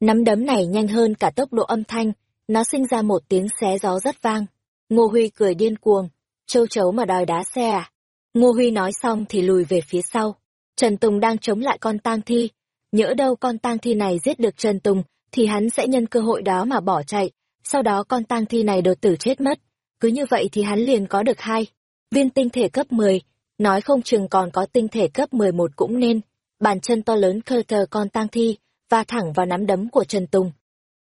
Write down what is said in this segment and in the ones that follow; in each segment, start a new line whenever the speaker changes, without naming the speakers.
Nắm đấm này nhanh hơn cả tốc độ âm thanh, nó sinh ra một tiếng xé gió rất vang. Ngô Huy cười điên cuồng, châu chấu mà đòi đá xe à? Ngô Huy nói xong thì lùi về phía sau. Trần Tùng đang chống lại con tang thi. Nhỡ đâu con tang thi này giết được Trần Tùng, thì hắn sẽ nhân cơ hội đó mà bỏ chạy. Sau đó con tang thi này đột tử chết mất. Cứ như vậy thì hắn liền có được hai viên tinh thể cấp 10. Nói không chừng còn có tinh thể cấp 11 cũng nên. Bàn chân to lớn khơ thờ con tang thi, và thẳng vào nắm đấm của Trần Tùng.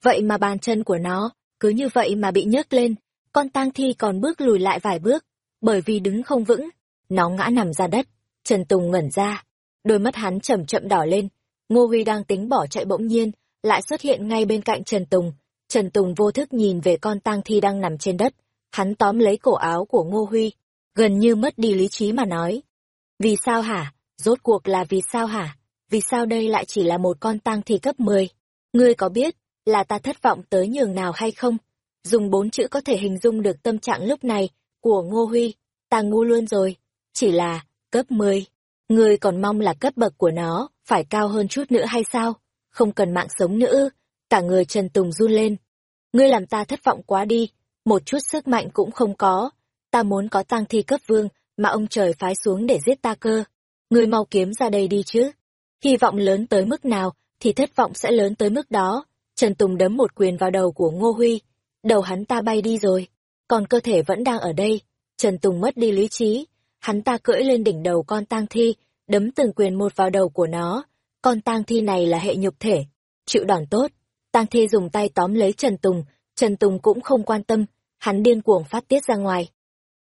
Vậy mà bàn chân của nó, cứ như vậy mà bị nhấc lên, con tang thi còn bước lùi lại vài bước, bởi vì đứng không vững, nó ngã nằm ra đất. Trần Tùng ngẩn ra, đôi mắt hắn chậm chậm đỏ lên, Ngô Huy đang tính bỏ chạy bỗng nhiên, lại xuất hiện ngay bên cạnh Trần Tùng. Trần Tùng vô thức nhìn về con tang thi đang nằm trên đất, hắn tóm lấy cổ áo của Ngô Huy, gần như mất đi lý trí mà nói. Vì sao hả? Rốt cuộc là vì sao hả? Vì sao đây lại chỉ là một con tang thi cấp 10? Ngươi có biết là ta thất vọng tới nhường nào hay không? Dùng bốn chữ có thể hình dung được tâm trạng lúc này của Ngô Huy, ta ngu luôn rồi, chỉ là cấp 10. Ngươi còn mong là cấp bậc của nó phải cao hơn chút nữa hay sao? Không cần mạng sống nữa Cả người Trần Tùng run lên. Ngươi làm ta thất vọng quá đi, một chút sức mạnh cũng không có. Ta muốn có tang thi cấp vương mà ông trời phái xuống để giết ta cơ. Ngươi mau kiếm ra đây đi chứ. Hy vọng lớn tới mức nào thì thất vọng sẽ lớn tới mức đó. Trần Tùng đấm một quyền vào đầu của Ngô Huy. Đầu hắn ta bay đi rồi, còn cơ thể vẫn đang ở đây. Trần Tùng mất đi lý trí. Hắn ta cưỡi lên đỉnh đầu con tang thi, đấm từng quyền một vào đầu của nó. Con tang thi này là hệ nhục thể, chịu đòn tốt. Tang thi dùng tay tóm lấy Trần Tùng, Trần Tùng cũng không quan tâm, hắn điên cuồng phát tiết ra ngoài.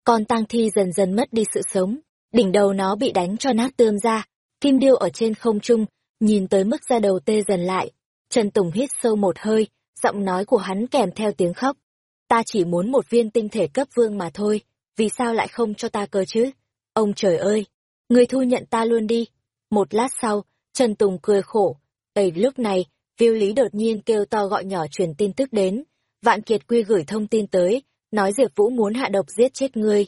Con tang thi dần dần mất đi sự sống, đỉnh đầu nó bị đánh cho nát tươm ra, kim điêu ở trên không trung, nhìn tới mức da đầu tê dần lại. Trần Tùng hít sâu một hơi, giọng nói của hắn kèm theo tiếng khóc. Ta chỉ muốn một viên tinh thể cấp vương mà thôi, vì sao lại không cho ta cơ chứ? Ông trời ơi, người thu nhận ta luôn đi. Một lát sau, Trần Tùng cười khổ. Ấy lúc này, Viu Lý đột nhiên kêu to gọi nhỏ truyền tin tức đến. Vạn Kiệt Quy gửi thông tin tới, nói Diệp Vũ muốn hạ độc giết chết ngươi.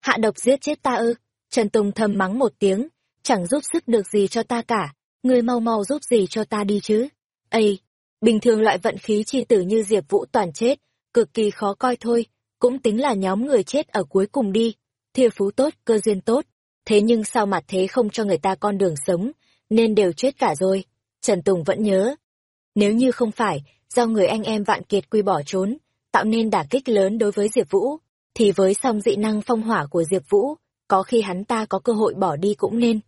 Hạ độc giết chết ta ư? Trần Tùng thầm mắng một tiếng, chẳng giúp sức được gì cho ta cả, ngươi mau mau giúp gì cho ta đi chứ. Ây, bình thường loại vận khí chi tử như Diệp Vũ toàn chết, cực kỳ khó coi thôi, cũng tính là nhóm người chết ở cuối cùng đi. Thiêu phú tốt, cơ duyên tốt, thế nhưng sao mặt thế không cho người ta con đường sống, nên đều chết cả rồi. Trần Tùng vẫn nhớ, nếu như không phải do người anh em vạn kiệt quy bỏ trốn, tạo nên đả kích lớn đối với Diệp Vũ, thì với song dị năng phong hỏa của Diệp Vũ, có khi hắn ta có cơ hội bỏ đi cũng nên.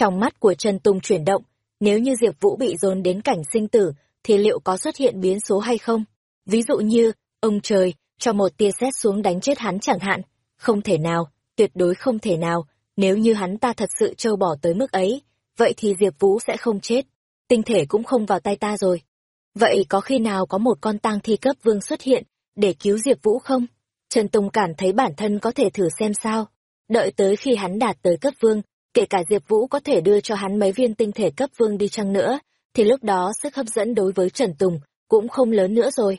Trong mắt của Trần Tùng chuyển động, nếu như Diệp Vũ bị dồn đến cảnh sinh tử, thì liệu có xuất hiện biến số hay không? Ví dụ như, ông trời, cho một tia sét xuống đánh chết hắn chẳng hạn. Không thể nào, tuyệt đối không thể nào, nếu như hắn ta thật sự trâu bỏ tới mức ấy, vậy thì Diệp Vũ sẽ không chết. Tinh thể cũng không vào tay ta rồi. Vậy có khi nào có một con tang thi cấp vương xuất hiện, để cứu Diệp Vũ không? Trần Tùng cảm thấy bản thân có thể thử xem sao. Đợi tới khi hắn đạt tới cấp vương, kể cả Diệp Vũ có thể đưa cho hắn mấy viên tinh thể cấp vương đi chăng nữa, thì lúc đó sức hấp dẫn đối với Trần Tùng cũng không lớn nữa rồi.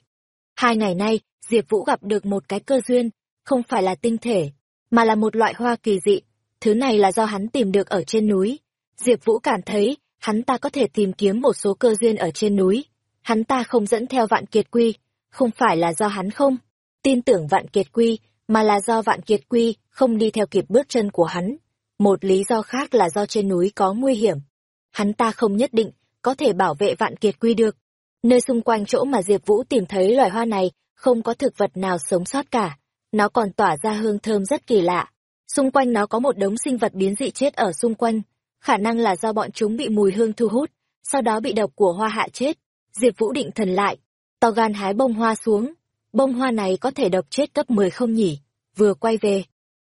Hai ngày nay, Diệp Vũ gặp được một cái cơ duyên, không phải là tinh thể, mà là một loại hoa kỳ dị. Thứ này là do hắn tìm được ở trên núi. Diệp Vũ cảm thấy, hắn ta có thể tìm kiếm một số cơ duyên ở trên núi. Hắn ta không dẫn theo vạn kiệt quy, không phải là do hắn không tin tưởng vạn kiệt quy, mà là do vạn kiệt quy không đi theo kịp bước chân của hắn. Một lý do khác là do trên núi có nguy hiểm. Hắn ta không nhất định có thể bảo vệ vạn kiệt quy được. Nơi xung quanh chỗ mà Diệp Vũ tìm thấy loài hoa này không có thực vật nào sống sót cả. Nó còn tỏa ra hương thơm rất kỳ lạ. Xung quanh nó có một đống sinh vật biến dị chết ở xung quanh. Khả năng là do bọn chúng bị mùi hương thu hút, sau đó bị độc của hoa hạ chết. Diệp Vũ định thần lại, to gan hái bông hoa xuống. Bông hoa này có thể độc chết cấp 10 không nhỉ? Vừa quay về,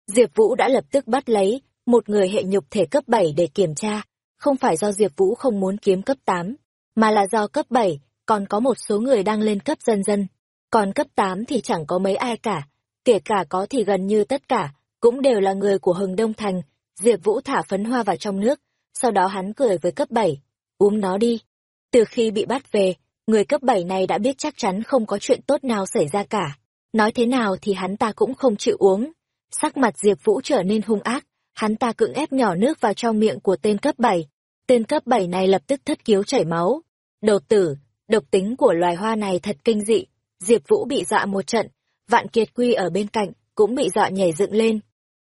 Diệp Vũ đã lập tức bắt lấy một người hệ nhục thể cấp 7 để kiểm tra. Không phải do Diệp Vũ không muốn kiếm cấp 8, mà là do cấp 7 còn có một số người đang lên cấp dần dần. Còn cấp 8 thì chẳng có mấy ai cả, kể cả có thì gần như tất cả, cũng đều là người của Hưng Đông Thành. Diệp Vũ thả phấn hoa vào trong nước, sau đó hắn cười với cấp 7, uống nó đi. Từ khi bị bắt về, người cấp 7 này đã biết chắc chắn không có chuyện tốt nào xảy ra cả. Nói thế nào thì hắn ta cũng không chịu uống. Sắc mặt Diệp Vũ trở nên hung ác, hắn ta cưỡng ép nhỏ nước vào trong miệng của tên cấp 7. Tên cấp 7 này lập tức thất kiếu chảy máu. Đột tử, Độc tính của loài hoa này thật kinh dị. Diệp Vũ bị dọa một trận, Vạn Kiệt Quy ở bên cạnh, cũng bị dọa nhảy dựng lên.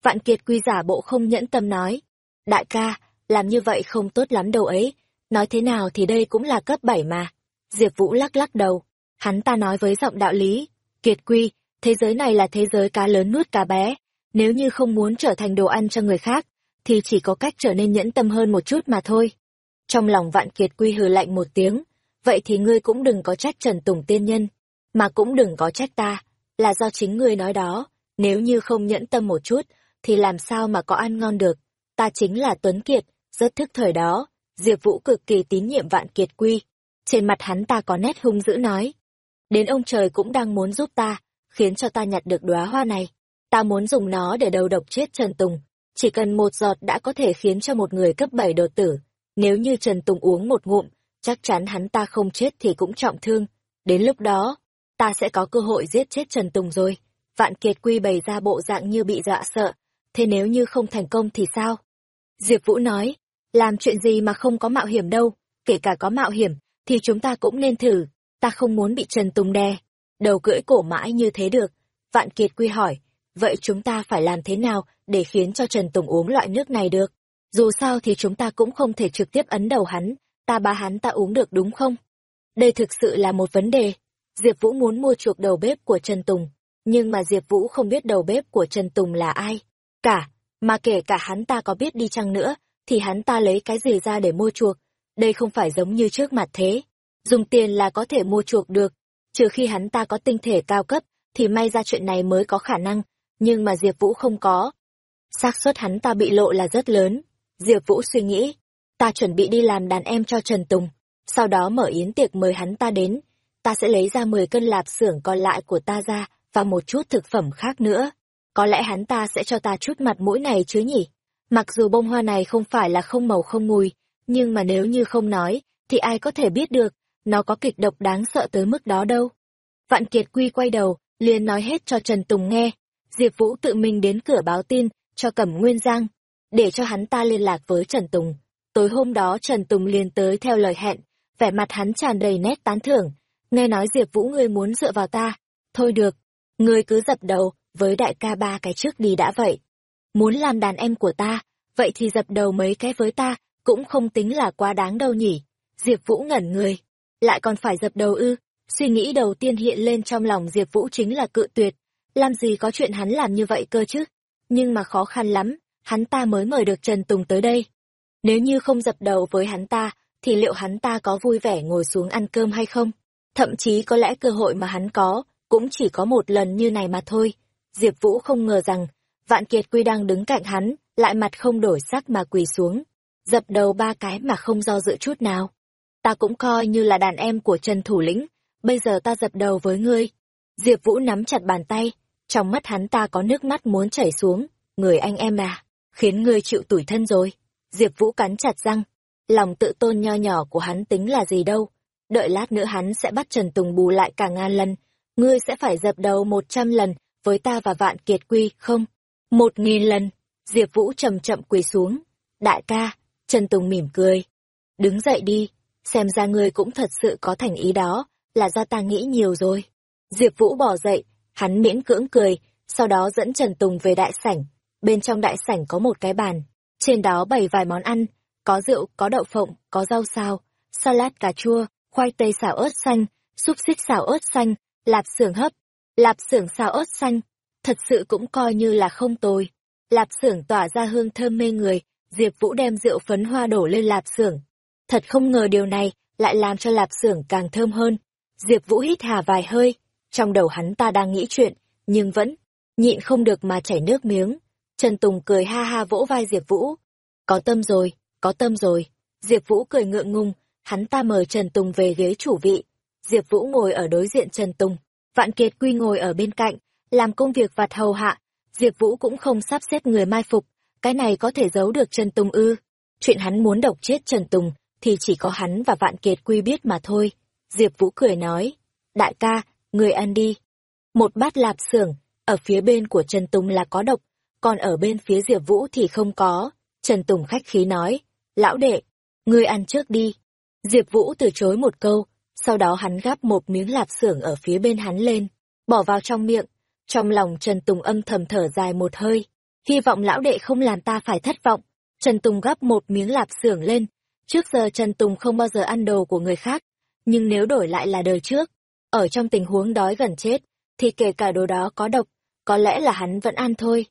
Vạn Kiệt Quy giả bộ không nhẫn tâm nói. Đại ca, làm như vậy không tốt lắm đâu ấy. Nói thế nào thì đây cũng là cấp 7 mà. Diệp Vũ lắc lắc đầu. Hắn ta nói với giọng đạo lý. Kiệt Quy, thế giới này là thế giới cá lớn nuốt cá bé. Nếu như không muốn trở thành đồ ăn cho người khác, thì chỉ có cách trở nên nhẫn tâm hơn một chút mà thôi. Trong lòng Vạn Kiệt Quy hừ lạnh một tiếng. Vậy thì ngươi cũng đừng có trách Trần Tùng tiên nhân, mà cũng đừng có trách ta, là do chính ngươi nói đó. Nếu như không nhẫn tâm một chút, thì làm sao mà có ăn ngon được. Ta chính là Tuấn Kiệt, rất thức thời đó. Diệp Vũ cực kỳ tín nhiệm Vạn Kiệt Quy. Trên mặt hắn ta có nét hung dữ nói. Đến ông trời cũng đang muốn giúp ta, khiến cho ta nhặt được đóa hoa này. Ta muốn dùng nó để đầu độc chết Trần Tùng. Chỉ cần một giọt đã có thể khiến cho một người cấp 7 đột tử. Nếu như Trần Tùng uống một ngụm, chắc chắn hắn ta không chết thì cũng trọng thương. Đến lúc đó, ta sẽ có cơ hội giết chết Trần Tùng rồi. Vạn Kiệt Quy bày ra bộ dạng như bị dọa sợ. Thế nếu như không thành công thì sao? Diệp Vũ nói, làm chuyện gì mà không có mạo hiểm đâu, kể cả có mạo hiểm, thì chúng ta cũng nên thử, ta không muốn bị Trần Tùng đè. Đầu cưỡi cổ mãi như thế được. Vạn Kiệt Quy hỏi, vậy chúng ta phải làm thế nào để khiến cho Trần Tùng uống loại nước này được? Dù sao thì chúng ta cũng không thể trực tiếp ấn đầu hắn, ta ba hắn ta uống được đúng không? Đây thực sự là một vấn đề. Diệp Vũ muốn mua chuộc đầu bếp của Trần Tùng, nhưng mà Diệp Vũ không biết đầu bếp của Trần Tùng là ai. Cả, mà kể cả hắn ta có biết đi chăng nữa, thì hắn ta lấy cái gì ra để mua chuộc. Đây không phải giống như trước mặt thế. Dùng tiền là có thể mua chuộc được. Trừ khi hắn ta có tinh thể cao cấp, thì may ra chuyện này mới có khả năng. Nhưng mà Diệp Vũ không có. xác suất hắn ta bị lộ là rất lớn. Diệp Vũ suy nghĩ. Ta chuẩn bị đi làm đàn em cho Trần Tùng. Sau đó mở yến tiệc mời hắn ta đến. Ta sẽ lấy ra 10 cân lạp xưởng còn lại của ta ra, và một chút thực phẩm khác nữa. Có lẽ hắn ta sẽ cho ta chút mặt mũi này chứ nhỉ? Mặc dù bông hoa này không phải là không màu không mùi, nhưng mà nếu như không nói, thì ai có thể biết được, nó có kịch độc đáng sợ tới mức đó đâu. Vạn Kiệt Quy quay đầu, liền nói hết cho Trần Tùng nghe. Diệp Vũ tự mình đến cửa báo tin, cho Cẩm Nguyên Giang, để cho hắn ta liên lạc với Trần Tùng. Tối hôm đó Trần Tùng liền tới theo lời hẹn, vẻ mặt hắn tràn đầy nét tán thưởng. Nghe nói Diệp Vũ ngươi muốn dựa vào ta. Thôi được, ngươi cứ dập đầu, với đại ca ba cái trước đi đã vậy. Muốn làm đàn em của ta, vậy thì dập đầu mấy cái với ta, cũng không tính là quá đáng đâu nhỉ. Diệp Vũ ngẩn người, lại còn phải dập đầu ư. Suy nghĩ đầu tiên hiện lên trong lòng Diệp Vũ chính là cự tuyệt. Làm gì có chuyện hắn làm như vậy cơ chứ? Nhưng mà khó khăn lắm, hắn ta mới mời được Trần Tùng tới đây. Nếu như không dập đầu với hắn ta, thì liệu hắn ta có vui vẻ ngồi xuống ăn cơm hay không? Thậm chí có lẽ cơ hội mà hắn có, cũng chỉ có một lần như này mà thôi. Diệp Vũ không ngờ rằng, Vạn Kiệt Quy đang đứng cạnh hắn, lại mặt không đổi sắc mà quỳ xuống, dập đầu ba cái mà không do dự chút nào. Ta cũng coi như là đàn em của Trần Thủ lĩnh, bây giờ ta dập đầu với ngươi. Diệp Vũ nắm chặt bàn tay, trong mắt hắn ta có nước mắt muốn chảy xuống, người anh em à, khiến ngươi chịu tủi thân rồi. Diệp Vũ cắn chặt răng, lòng tự tôn nho nhỏ của hắn tính là gì đâu, đợi lát nữa hắn sẽ bắt Trần Tùng bù lại cả ngàn lần, ngươi sẽ phải dập đầu một trăm lần với ta và vạn kiệt quy, không? Một nghìn lần, Diệp Vũ chậm chậm quỳ xuống. Đại ca, Trần Tùng mỉm cười. Đứng dậy đi, xem ra ngươi cũng thật sự có thành ý đó, là do ta nghĩ nhiều rồi. Diệp Vũ bỏ dậy, hắn miễn cưỡng cười, sau đó dẫn Trần Tùng về đại sảnh. Bên trong đại sảnh có một cái bàn, trên đó bày vài món ăn, có rượu, có đậu phộng, có rau xào, salad cà chua, khoai tây xào ớt xanh, xúc xích xào ớt xanh, lạp xưởng hấp, lạp xưởng xào ớt xanh, thật sự cũng coi như là không tồi. Lạp xưởng tỏa ra hương thơm mê người, Diệp Vũ đem rượu phấn hoa đổ lên lạp xưởng. Thật không ngờ điều này lại làm cho lạp xưởng càng thơm hơn. Diệp Vũ hít hà vài hơi, trong đầu hắn ta đang nghĩ chuyện, nhưng vẫn nhịn không được mà chảy nước miếng. Trần Tùng cười ha ha vỗ vai Diệp Vũ. Có tâm rồi, có tâm rồi. Diệp Vũ cười ngượng ngùng, hắn ta mời Trần Tùng về ghế chủ vị. Diệp Vũ ngồi ở đối diện Trần Tùng, Vạn Kiệt Quy ngồi ở bên cạnh, làm công việc vặt hầu hạ, Diệp Vũ cũng không sắp xếp người mai phục, cái này có thể giấu được Trần Tùng ư. Chuyện hắn muốn độc chết Trần Tùng, thì chỉ có hắn và Vạn Kiệt Quy biết mà thôi. Diệp Vũ cười nói, đại ca, người ăn đi. Một bát lạp xưởng, ở phía bên của Trần Tùng là có độc, còn ở bên phía Diệp Vũ thì không có. Trần Tùng khách khí nói, lão đệ, ngươi ăn trước đi. Diệp Vũ từ chối một câu, sau đó hắn gắp một miếng lạp xưởng ở phía bên hắn lên, bỏ vào trong miệng. Trong lòng Trần Tùng âm thầm thở dài một hơi, hy vọng lão đệ không làm ta phải thất vọng. Trần Tùng gắp một miếng lạp xưởng lên, trước giờ Trần Tùng không bao giờ ăn đồ của người khác, nhưng nếu đổi lại là đời trước, ở trong tình huống đói gần chết, thì kể cả đồ đó có độc, có lẽ là hắn vẫn ăn thôi.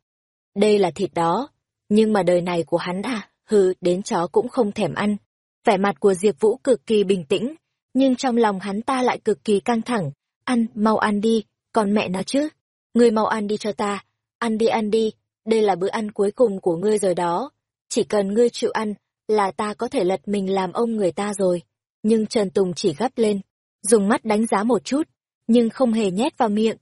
Đây là thịt đó, nhưng mà đời này của hắn à, hừ, đến chó cũng không thèm ăn. Vẻ mặt của Diệp Vũ cực kỳ bình tĩnh, nhưng trong lòng hắn ta lại cực kỳ căng thẳng. Ăn, mau ăn đi, còn mẹ nó chứ. Ngươi mau ăn đi cho ta, ăn đi ăn đi, đây là bữa ăn cuối cùng của ngươi rồi đó. Chỉ cần ngươi chịu ăn, là ta có thể lật mình làm ông người ta rồi. Nhưng Trần Tùng chỉ gấp lên, dùng mắt đánh giá một chút, nhưng không hề nhét vào miệng.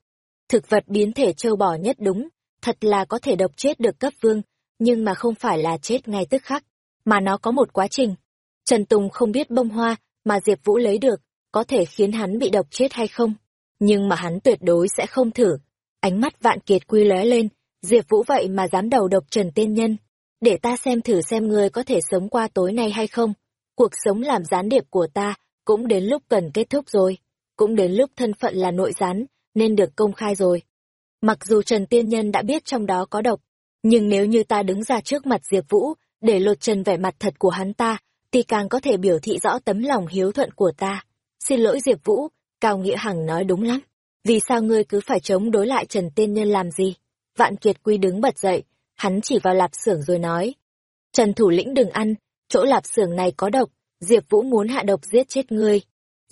Thực vật biến thể châu bò nhất đúng, thật là có thể độc chết được cấp vương, nhưng mà không phải là chết ngay tức khắc, mà nó có một quá trình. Trần Tùng không biết bông hoa mà Diệp Vũ lấy được, có thể khiến hắn bị độc chết hay không. Nhưng mà hắn tuyệt đối sẽ không thử. Ánh mắt vạn kiệt quy lóe lên, Diệp Vũ vậy mà dám đầu độc Trần Tiên Nhân. Để ta xem thử xem ngươi có thể sống qua tối nay hay không. Cuộc sống làm gián điệp của ta cũng đến lúc cần kết thúc rồi. Cũng đến lúc thân phận là nội gián, nên được công khai rồi. Mặc dù Trần Tiên Nhân đã biết trong đó có độc, nhưng nếu như ta đứng ra trước mặt Diệp Vũ, để lột trần vẻ mặt thật của hắn ta, thì càng có thể biểu thị rõ tấm lòng hiếu thuận của ta. Xin lỗi Diệp Vũ, Cao Nghĩa Hằng nói đúng lắm. Vì sao ngươi cứ phải chống đối lại Trần Tiên Nhân làm gì? Vạn Kiệt Quy đứng bật dậy, hắn chỉ vào lạp xưởng rồi nói. Trần thủ lĩnh đừng ăn, chỗ lạp xưởng này có độc, Diệp Vũ muốn hạ độc giết chết ngươi.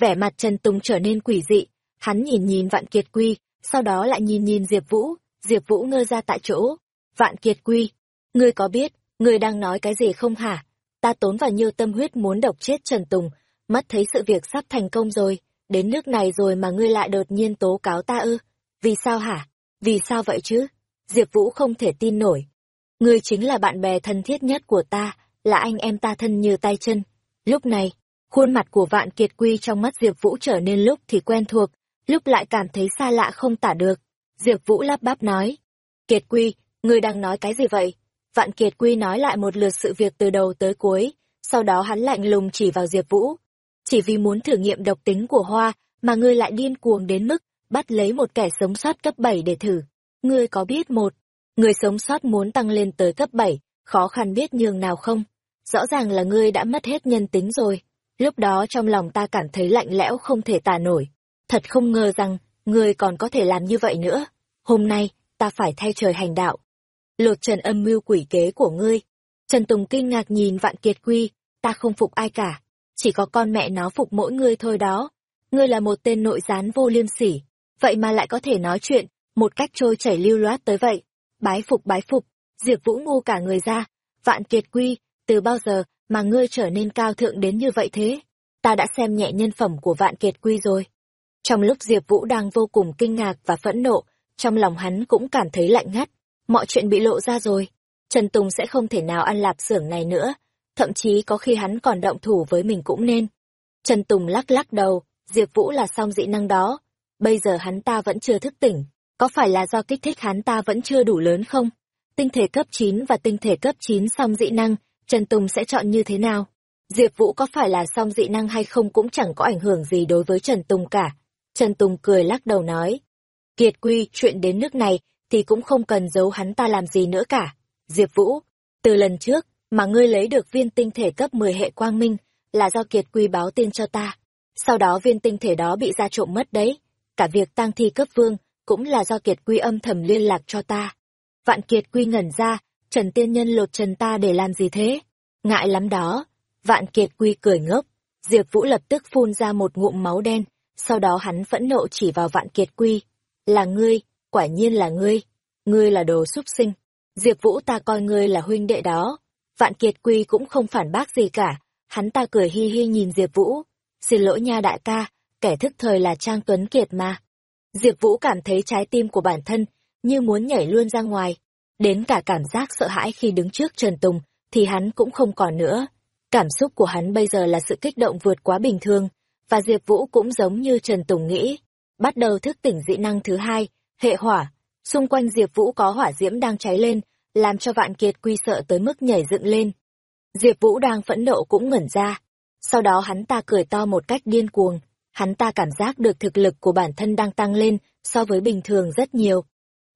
Vẻ mặt Trần Tùng trở nên quỷ dị, hắn nhìn nhìn Vạn Kiệt Quy, sau đó lại nhìn nhìn Diệp Vũ, Diệp Vũ ngơ ra tại chỗ. Vạn Kiệt Quy, ngươi có biết, ngươi đang nói cái gì không hả? Ta tốn vào nhiều tâm huyết muốn độc chết Trần Tùng, mắt thấy sự việc sắp thành công rồi, đến nước này rồi mà ngươi lại đột nhiên tố cáo ta ư? Vì sao hả? Vì sao vậy chứ? Diệp Vũ không thể tin nổi. Ngươi chính là bạn bè thân thiết nhất của ta, là anh em ta thân như tay chân. Lúc này, khuôn mặt của Vạn Kiệt Quy trong mắt Diệp Vũ trở nên lúc thì quen thuộc, lúc lại cảm thấy xa lạ không tả được. Diệp Vũ lắp bắp nói. Kiệt Quy, ngươi đang nói cái gì vậy? Vạn Kiệt Quy nói lại một lượt sự việc từ đầu tới cuối, sau đó hắn lạnh lùng chỉ vào Diệp Vũ. Chỉ vì muốn thử nghiệm độc tính của hoa, mà ngươi lại điên cuồng đến mức bắt lấy một kẻ sống sót cấp 7 để thử. Ngươi có biết một, người sống sót muốn tăng lên tới cấp 7, khó khăn biết nhường nào không? Rõ ràng là ngươi đã mất hết nhân tính rồi. Lúc đó trong lòng ta cảm thấy lạnh lẽo không thể tả nổi. Thật không ngờ rằng, ngươi còn có thể làm như vậy nữa. Hôm nay, ta phải thay trời hành đạo lột trần âm mưu quỷ kế của ngươi. Trần Tùng kinh ngạc nhìn Vạn Kiệt Quy, ta không phục ai cả, chỉ có con mẹ nó phục mỗi ngươi thôi đó. Ngươi là một tên nội gián vô liêm sỉ, vậy mà lại có thể nói chuyện, một cách trôi chảy lưu loát tới vậy. Bái phục bái phục, Diệp Vũ ngu cả người ra. Vạn Kiệt Quy, từ bao giờ mà ngươi trở nên cao thượng đến như vậy thế? Ta đã xem nhẹ nhân phẩm của Vạn Kiệt Quy rồi. Trong lúc Diệp Vũ đang vô cùng kinh ngạc và phẫn nộ, trong lòng hắn cũng cảm thấy lạnh ngắt mọi chuyện bị lộ ra rồi. Trần Tùng sẽ không thể nào ăn lạp xưởng này nữa, thậm chí có khi hắn còn động thủ với mình cũng nên. Trần Tùng lắc lắc đầu, Diệp Vũ là song dị năng đó. Bây giờ hắn ta vẫn chưa thức tỉnh, có phải là do kích thích hắn ta vẫn chưa đủ lớn không? Tinh thể cấp 9 và tinh thể cấp 9 song dị năng, Trần Tùng sẽ chọn như thế nào? Diệp Vũ có phải là song dị năng hay không cũng chẳng có ảnh hưởng gì đối với Trần Tùng cả. Trần Tùng cười lắc đầu nói. Kiệt quy, chuyện đến nước này, thì cũng không cần giấu hắn ta làm gì nữa cả. Diệp Vũ, từ lần trước mà ngươi lấy được viên tinh thể cấp 10 hệ quang minh là do Kiệt Quy báo tin cho ta. Sau đó viên tinh thể đó bị ra trộm mất đấy. Cả việc tang thi cấp vương cũng là do Kiệt Quy âm thầm liên lạc cho ta. Vạn Kiệt Quy ngẩn ra, Trần Tiên Nhân lột trần ta để làm gì thế? Ngại lắm đó. Vạn Kiệt Quy cười ngốc. Diệp Vũ lập tức phun ra một ngụm máu đen, sau đó hắn phẫn nộ chỉ vào Vạn Kiệt Quy. Là ngươi, quả nhiên là ngươi, ngươi là đồ súc sinh. Diệp Vũ ta coi ngươi là huynh đệ đó. Vạn Kiệt Quy cũng không phản bác gì cả, hắn ta cười hi hi nhìn Diệp Vũ. Xin lỗi nha đại ca, kẻ thức thời là Trang Tuấn Kiệt mà. Diệp Vũ cảm thấy trái tim của bản thân như muốn nhảy luôn ra ngoài. Đến cả cảm giác sợ hãi khi đứng trước Trần Tùng thì hắn cũng không còn nữa. Cảm xúc của hắn bây giờ là sự kích động vượt quá bình thường, và Diệp Vũ cũng giống như Trần Tùng nghĩ. Bắt đầu thức tỉnh dị năng thứ hai, hệ hỏa, xung quanh Diệp Vũ có hỏa diễm đang cháy lên, làm cho Vạn Kiệt Quy sợ tới mức nhảy dựng lên. Diệp Vũ đang phẫn nộ cũng ngẩn ra, sau đó hắn ta cười to một cách điên cuồng, hắn ta cảm giác được thực lực của bản thân đang tăng lên so với bình thường rất nhiều.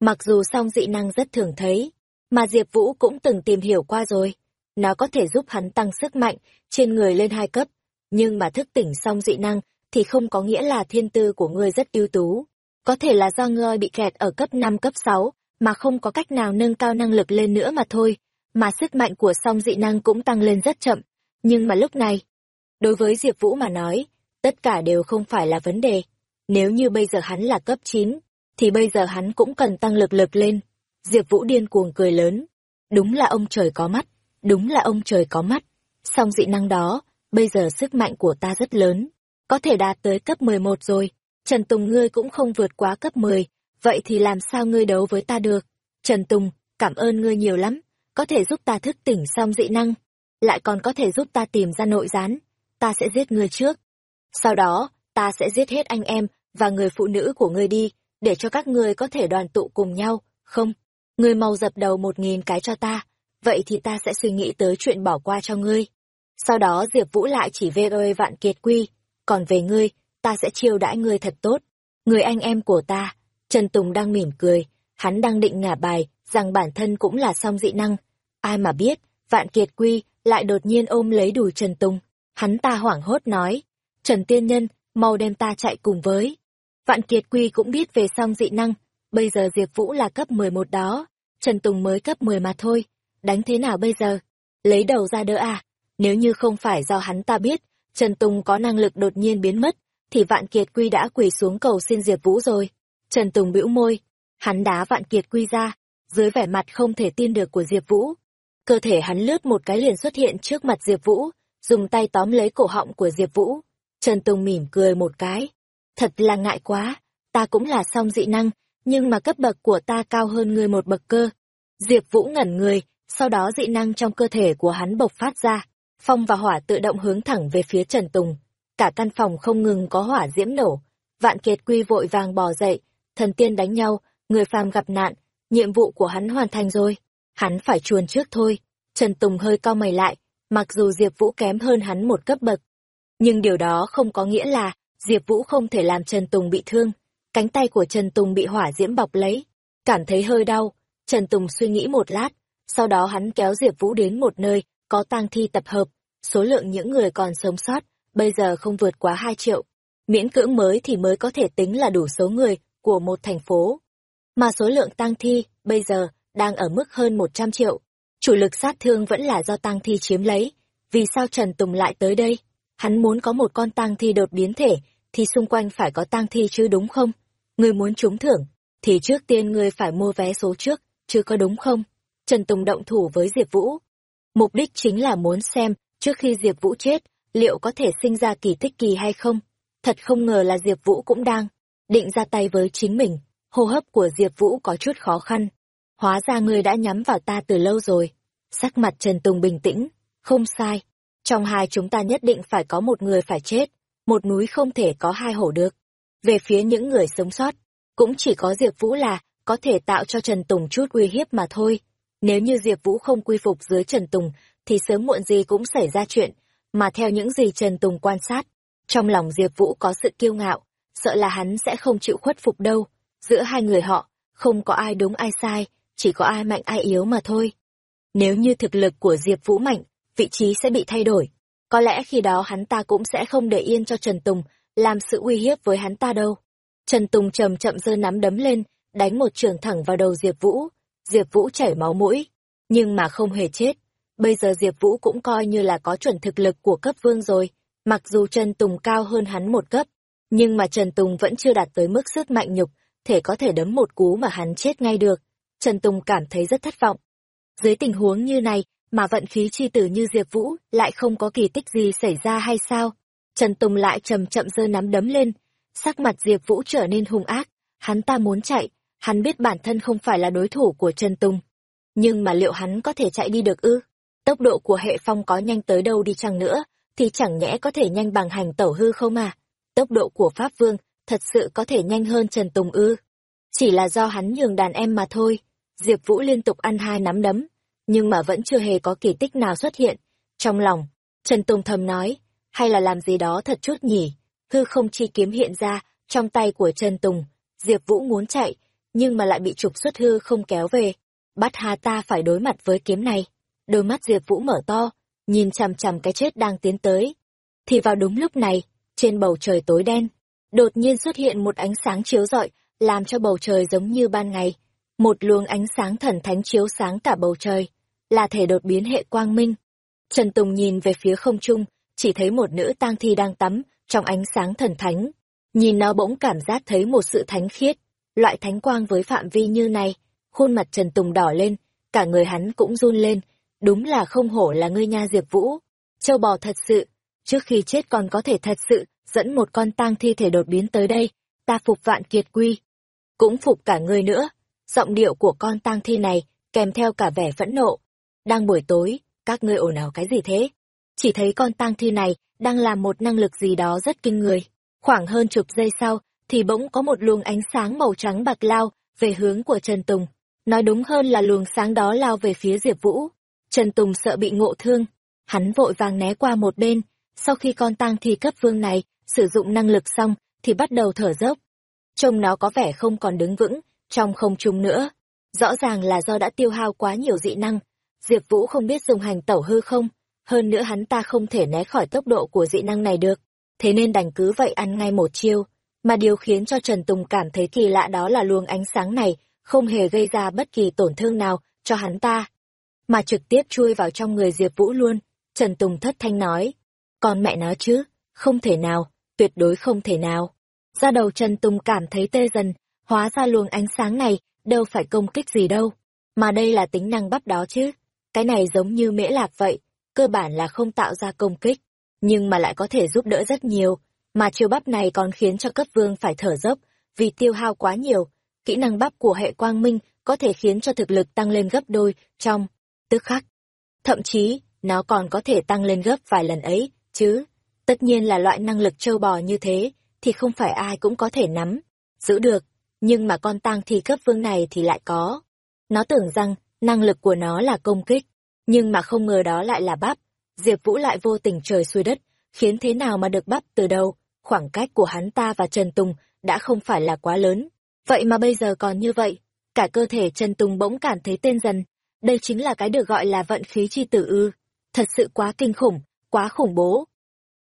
Mặc dù song dị năng rất thường thấy, mà Diệp Vũ cũng từng tìm hiểu qua rồi. Nó có thể giúp hắn tăng sức mạnh trên người lên hai cấp, nhưng mà thức tỉnh song dị năng thì không có nghĩa là thiên tư của ngươi rất ưu tú. Có thể là do ngươi bị kẹt ở cấp 5 cấp 6 mà không có cách nào nâng cao năng lực lên nữa mà thôi, mà sức mạnh của song dị năng cũng tăng lên rất chậm. Nhưng mà lúc này, đối với Diệp Vũ mà nói, tất cả đều không phải là vấn đề. Nếu như bây giờ hắn là cấp 9, thì bây giờ hắn cũng cần tăng lực lực lên. Diệp Vũ điên cuồng cười lớn. Đúng là ông trời có mắt, đúng là ông trời có mắt. Song dị năng đó, bây giờ sức mạnh của ta rất lớn, có thể đạt tới cấp 11 rồi. Trần Tùng ngươi cũng không vượt quá cấp 10, vậy thì làm sao ngươi đấu với ta được? Trần Tùng, cảm ơn ngươi nhiều lắm, có thể giúp ta thức tỉnh song dị năng, lại còn có thể giúp ta tìm ra nội gián, ta sẽ giết ngươi trước. Sau đó, ta sẽ giết hết anh em và người phụ nữ của ngươi đi, để cho các ngươi có thể đoàn tụ cùng nhau, không? Ngươi mau dập đầu một nghìn cái cho ta, vậy thì ta sẽ suy nghĩ tới chuyện bỏ qua cho ngươi. Sau đó Diệp Vũ lại chỉ về ơi vạn kiệt quy, còn về ngươi, ta sẽ chiêu đãi ngươi thật tốt. Người anh em của ta, Trần Tùng đang mỉm cười, hắn đang định ngả bài, rằng bản thân cũng là song dị năng. Ai mà biết, vạn kiệt quy lại đột nhiên ôm lấy đùi Trần Tùng. Hắn ta hoảng hốt nói, Trần Tiên Nhân, mau đem ta chạy cùng với. Vạn kiệt quy cũng biết về song dị năng, bây giờ Diệp Vũ là cấp 11 đó, Trần Tùng mới cấp 10 mà thôi, đánh thế nào bây giờ? Lấy đầu ra đỡ à? Nếu như không phải do hắn ta biết, Trần Tùng có năng lực đột nhiên biến mất, thì Vạn Kiệt Quy đã quỳ xuống cầu xin Diệp Vũ rồi. Trần Tùng bĩu môi, hắn đá Vạn Kiệt Quy ra, dưới vẻ mặt không thể tin được của Diệp Vũ. Cơ thể hắn lướt một cái liền xuất hiện trước mặt Diệp Vũ, dùng tay tóm lấy cổ họng của Diệp Vũ. Trần Tùng mỉm cười một cái. Thật là ngại quá, ta cũng là song dị năng, nhưng mà cấp bậc của ta cao hơn ngươi một bậc cơ. Diệp Vũ ngẩn người, sau đó dị năng trong cơ thể của hắn bộc phát ra, phong và hỏa tự động hướng thẳng về phía Trần Tùng. Cả căn phòng không ngừng có hỏa diễm nổ. Vạn Kiệt Quy vội vàng bò dậy, thần tiên đánh nhau, người phàm gặp nạn, nhiệm vụ của hắn hoàn thành rồi. Hắn phải chuồn trước thôi. Trần Tùng hơi cao mày lại, mặc dù Diệp Vũ kém hơn hắn một cấp bậc. Nhưng điều đó không có nghĩa là Diệp Vũ không thể làm Trần Tùng bị thương. Cánh tay của Trần Tùng bị hỏa diễm bọc lấy, cảm thấy hơi đau. Trần Tùng suy nghĩ một lát, sau đó hắn kéo Diệp Vũ đến một nơi có tang thi tập hợp, số lượng những người còn sống sót, bây giờ không vượt quá 2 triệu. Miễn cưỡng mới thì mới có thể tính là đủ số người của một thành phố. Mà số lượng tang thi, bây giờ, đang ở mức hơn 100 triệu. Chủ lực sát thương vẫn là do tang thi chiếm lấy. Vì sao Trần Tùng lại tới đây? Hắn muốn có một con tang thi đột biến thể, thì xung quanh phải có tang thi chứ đúng không? Người muốn trúng thưởng, thì trước tiên người phải mua vé số trước, chứ có đúng không? Trần Tùng động thủ với Diệp Vũ. Mục đích chính là muốn xem, trước khi Diệp Vũ chết, liệu có thể sinh ra kỳ tích kỳ hay không? Thật không ngờ là Diệp Vũ cũng đang định ra tay với chính mình, hô hấp của Diệp Vũ có chút khó khăn. Hóa ra ngươi đã nhắm vào ta từ lâu rồi. Sắc mặt Trần Tùng bình tĩnh, không sai. Trong hai chúng ta nhất định phải có một người phải chết, một núi không thể có hai hổ được. Về phía những người sống sót, cũng chỉ có Diệp Vũ là có thể tạo cho Trần Tùng chút uy hiếp mà thôi. Nếu như Diệp Vũ không quy phục dưới Trần Tùng, thì sớm muộn gì cũng xảy ra chuyện, mà theo những gì Trần Tùng quan sát, trong lòng Diệp Vũ có sự kiêu ngạo, sợ là hắn sẽ không chịu khuất phục đâu. Giữa hai người họ, không có ai đúng ai sai, chỉ có ai mạnh ai yếu mà thôi. Nếu như thực lực của Diệp Vũ mạnh, vị trí sẽ bị thay đổi. Có lẽ khi đó hắn ta cũng sẽ không để yên cho Trần Tùng, làm sự uy hiếp với hắn ta đâu. Trần Tùng chậm chậm giơ nắm đấm lên, đánh một trường thẳng vào đầu Diệp Vũ. Diệp Vũ chảy máu mũi, nhưng mà không hề chết. Bây giờ Diệp Vũ cũng coi như là có chuẩn thực lực của cấp vương rồi, mặc dù Trần Tùng cao hơn hắn một cấp, nhưng mà Trần Tùng vẫn chưa đạt tới mức sức mạnh nhục, thể có thể đấm một cú mà hắn chết ngay được. Trần Tùng cảm thấy rất thất vọng. Dưới tình huống như này, mà vận khí chi tử như Diệp Vũ lại không có kỳ tích gì xảy ra hay sao? Trần Tùng lại chậm chậm giơ nắm đấm lên, sắc mặt Diệp Vũ trở nên hung ác, hắn ta muốn chạy, hắn biết bản thân không phải là đối thủ của Trần Tùng. Nhưng mà liệu hắn có thể chạy đi được ư? Tốc độ của hệ phong có nhanh tới đâu đi chăng nữa, thì chẳng nhẽ có thể nhanh bằng hành tẩu hư không à? Tốc độ của Pháp Vương thật sự có thể nhanh hơn Trần Tùng ư? Chỉ là do hắn nhường đàn em mà thôi. Diệp Vũ liên tục ăn hai nắm đấm, nhưng mà vẫn chưa hề có kỳ tích nào xuất hiện. Trong lòng, Trần Tùng thầm nói, hay là làm gì đó thật chút nhỉ? hư không chi kiếm hiện ra, trong tay của Trần Tùng. Diệp Vũ muốn chạy, nhưng mà lại bị trục xuất hư không kéo về. Bắt hà ta phải đối mặt với kiếm này. Đôi mắt Diệp Vũ mở to, nhìn chằm chằm cái chết đang tiến tới. Thì vào đúng lúc này, trên bầu trời tối đen, đột nhiên xuất hiện một ánh sáng chiếu rọi, làm cho bầu trời giống như ban ngày. Một luồng ánh sáng thần thánh chiếu sáng cả bầu trời, là thể đột biến hệ quang minh. Trần Tùng nhìn về phía không trung, chỉ thấy một nữ tang thi đang tắm trong ánh sáng thần thánh. Nhìn nó bỗng cảm giác thấy một sự thánh khiết, loại thánh quang với phạm vi như này, khuôn mặt Trần Tùng đỏ lên, cả người hắn cũng run lên, đúng là không hổ là ngươi nha Diệp Vũ. Châu bò thật sự, trước khi chết còn có thể thật sự dẫn một con tang thi thể đột biến tới đây, ta phục vạn kiệt quy. Cũng phục cả ngươi nữa, giọng điệu của con tang thi này kèm theo cả vẻ phẫn nộ. Đang buổi tối, các ngươi ồn ào cái gì thế? Chỉ thấy con tang thi này đang làm một năng lực gì đó rất kinh người. Khoảng hơn chục giây sau, thì bỗng có một luồng ánh sáng màu trắng bạc lao về hướng của Trần Tùng. Nói đúng hơn là luồng sáng đó lao về phía Diệp Vũ. Trần Tùng sợ bị ngộ thương. Hắn vội vàng né qua một bên. Sau khi con tang thi cấp vương này sử dụng năng lực xong, thì bắt đầu thở dốc. Trông nó có vẻ không còn đứng vững, trong không trung nữa. Rõ ràng là do đã tiêu hao quá nhiều dị năng. Diệp Vũ không biết dùng hành tẩu hư không, hơn nữa hắn ta không thể né khỏi tốc độ của dị năng này được, thế nên đành cứ vậy ăn ngay một chiêu. Mà điều khiến cho Trần Tùng cảm thấy kỳ lạ đó là luồng ánh sáng này không hề gây ra bất kỳ tổn thương nào cho hắn ta, mà trực tiếp chui vào trong người Diệp Vũ luôn. Trần Tùng thất thanh nói, còn mẹ nó chứ, không thể nào, tuyệt đối không thể nào. Ra đầu Trần Tùng cảm thấy tê dần, hóa ra luồng ánh sáng này đâu phải công kích gì đâu, mà đây là tính năng bắp đó chứ. Cái này giống như mễ lạc vậy, cơ bản là không tạo ra công kích, nhưng mà lại có thể giúp đỡ rất nhiều, mà chiêu bắp này còn khiến cho cấp vương phải thở dốc, vì tiêu hao quá nhiều, kỹ năng bắp của hệ quang minh có thể khiến cho thực lực tăng lên gấp đôi trong tức khắc. Thậm chí, nó còn có thể tăng lên gấp vài lần ấy, chứ. Tất nhiên là loại năng lực trâu bò như thế, thì không phải ai cũng có thể nắm, giữ được, nhưng mà con tang thi cấp vương này thì lại có. Nó tưởng rằng năng lực của nó là công kích, nhưng mà không ngờ đó lại là bắp. Diệp Vũ lại vô tình trời xuôi đất, khiến thế nào mà được bắp từ đầu, khoảng cách của hắn ta và Trần Tùng đã không phải là quá lớn. Vậy mà bây giờ còn như vậy, cả cơ thể Trần Tùng bỗng cảm thấy tên dần. Đây chính là cái được gọi là vận khí chi tử ư. Thật sự quá kinh khủng, quá khủng bố.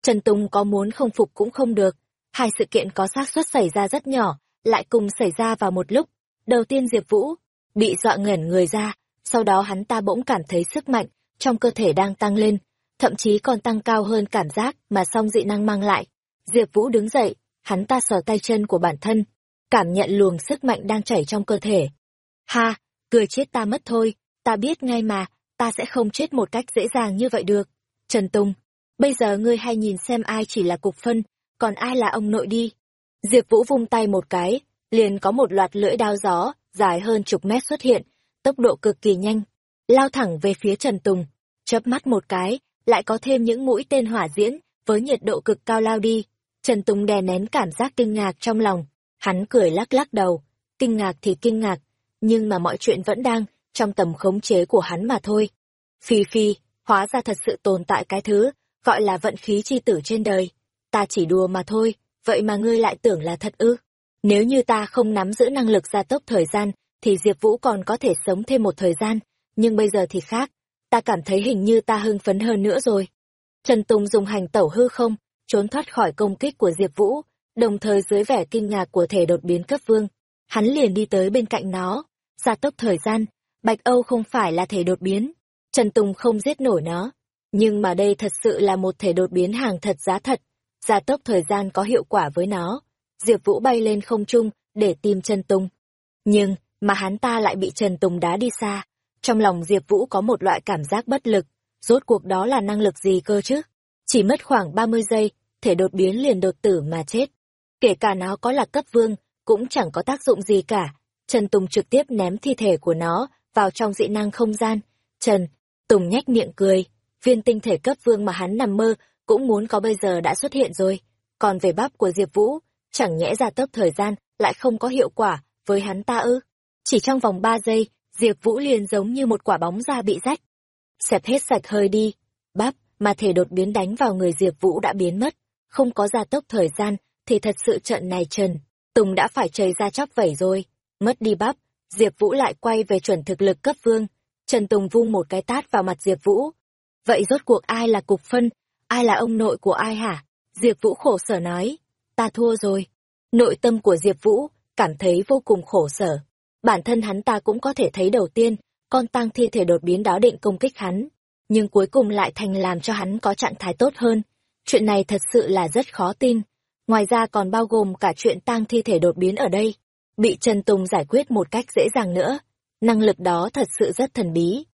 Trần Tùng có muốn không phục cũng không được. Hai sự kiện có xác suất xảy ra rất nhỏ, lại cùng xảy ra vào một lúc. Đầu tiên Diệp Vũ bị dọa ngẩn người ra, sau đó hắn ta bỗng cảm thấy sức mạnh trong cơ thể đang tăng lên, thậm chí còn tăng cao hơn cảm giác mà song dị năng mang lại. Diệp Vũ đứng dậy, hắn ta sờ tay chân của bản thân, cảm nhận luồng sức mạnh đang chảy trong cơ thể. Ha, cười chết ta mất thôi, ta biết ngay mà, ta sẽ không chết một cách dễ dàng như vậy được. Trần Tùng, bây giờ ngươi hay nhìn xem ai chỉ là cục phân, còn ai là ông nội đi. Diệp Vũ vung tay một cái, liền có một loạt lưỡi đao gió, dài hơn chục mét xuất hiện, tốc độ cực kỳ nhanh, lao thẳng về phía Trần Tùng. Chớp mắt một cái, lại có thêm những mũi tên hỏa diễn, với nhiệt độ cực cao lao đi. Trần Tùng đè nén cảm giác kinh ngạc trong lòng, hắn cười lắc lắc đầu, kinh ngạc thì kinh ngạc, nhưng mà mọi chuyện vẫn đang trong tầm khống chế của hắn mà thôi. Phi phi, hóa ra thật sự tồn tại cái thứ, gọi là vận khí chi tử trên đời. Ta chỉ đùa mà thôi, vậy mà ngươi lại tưởng là thật ư. Nếu như ta không nắm giữ năng lực gia tốc thời gian, thì Diệp Vũ còn có thể sống thêm một thời gian, nhưng bây giờ thì khác, ta cảm thấy hình như ta hưng phấn hơn nữa rồi. Trần Tùng dùng hành tẩu hư không, trốn thoát khỏi công kích của Diệp Vũ, đồng thời dưới vẻ kinh ngạc của thể đột biến cấp vương. Hắn liền đi tới bên cạnh nó, gia tốc thời gian, Bạch Âu không phải là thể đột biến, Trần Tùng không giết nổi nó, nhưng mà đây thật sự là một thể đột biến hàng thật giá thật, gia tốc thời gian có hiệu quả với nó. Diệp Vũ bay lên không trung để tìm Trần Tùng. Nhưng, mà hắn ta lại bị Trần Tùng đá đi xa. Trong lòng Diệp Vũ có một loại cảm giác bất lực, rốt cuộc đó là năng lực gì cơ chứ? Chỉ mất khoảng 30 giây, thể đột biến liền đột tử mà chết. Kể cả nó có là cấp vương, cũng chẳng có tác dụng gì cả. Trần Tùng trực tiếp ném thi thể của nó vào trong dị năng không gian. Trần, Tùng nhếch miệng cười, viên tinh thể cấp vương mà hắn nằm mơ cũng muốn có bây giờ đã xuất hiện rồi. Còn về bắp của Diệp Vũ, chẳng nhẽ ra tốc thời gian lại không có hiệu quả với hắn ta ư? Chỉ trong vòng ba giây, Diệp Vũ liền giống như một quả bóng da bị rách. Xẹp hết sạch hơi đi, bắp, mà thể đột biến đánh vào người Diệp Vũ đã biến mất. không có gia tốc thời gian, thì thật sự trận này Trần, Tùng đã phải chảy ra chóc vẩy rồi. Mất đi bắp, Diệp Vũ lại quay về chuẩn thực lực cấp vương. Trần Tùng vung một cái tát vào mặt Diệp Vũ. Vậy rốt cuộc ai là cục phân, ai là ông nội của ai hả? Diệp Vũ khổ sở nói, ta thua rồi. Nội tâm của Diệp Vũ cảm thấy vô cùng khổ sở. Bản thân hắn ta cũng có thể thấy đầu tiên, con tăng thi thể đột biến đó định công kích hắn, nhưng cuối cùng lại thành làm cho hắn có trạng thái tốt hơn. Chuyện này thật sự là rất khó tin. Ngoài ra còn bao gồm cả chuyện tang thi thể đột biến ở đây, bị Trần Tùng giải quyết một cách dễ dàng nữa. Năng lực đó thật sự rất thần bí.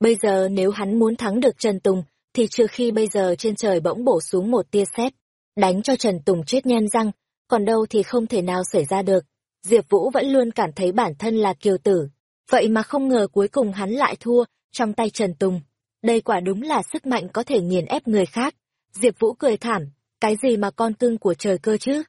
Bây giờ nếu hắn muốn thắng được Trần Tùng, thì trừ khi bây giờ trên trời bỗng bổ xuống một tia sét, đánh cho Trần Tùng chết nhen răng, còn đâu thì không thể nào xảy ra được. Diệp Vũ vẫn luôn cảm thấy bản thân là kiều tử, vậy mà không ngờ cuối cùng hắn lại thua trong tay Trần Tùng. Đây quả đúng là sức mạnh có thể nghiền ép người khác. Diệp Vũ cười thảm, cái gì mà con cưng của trời cơ chứ?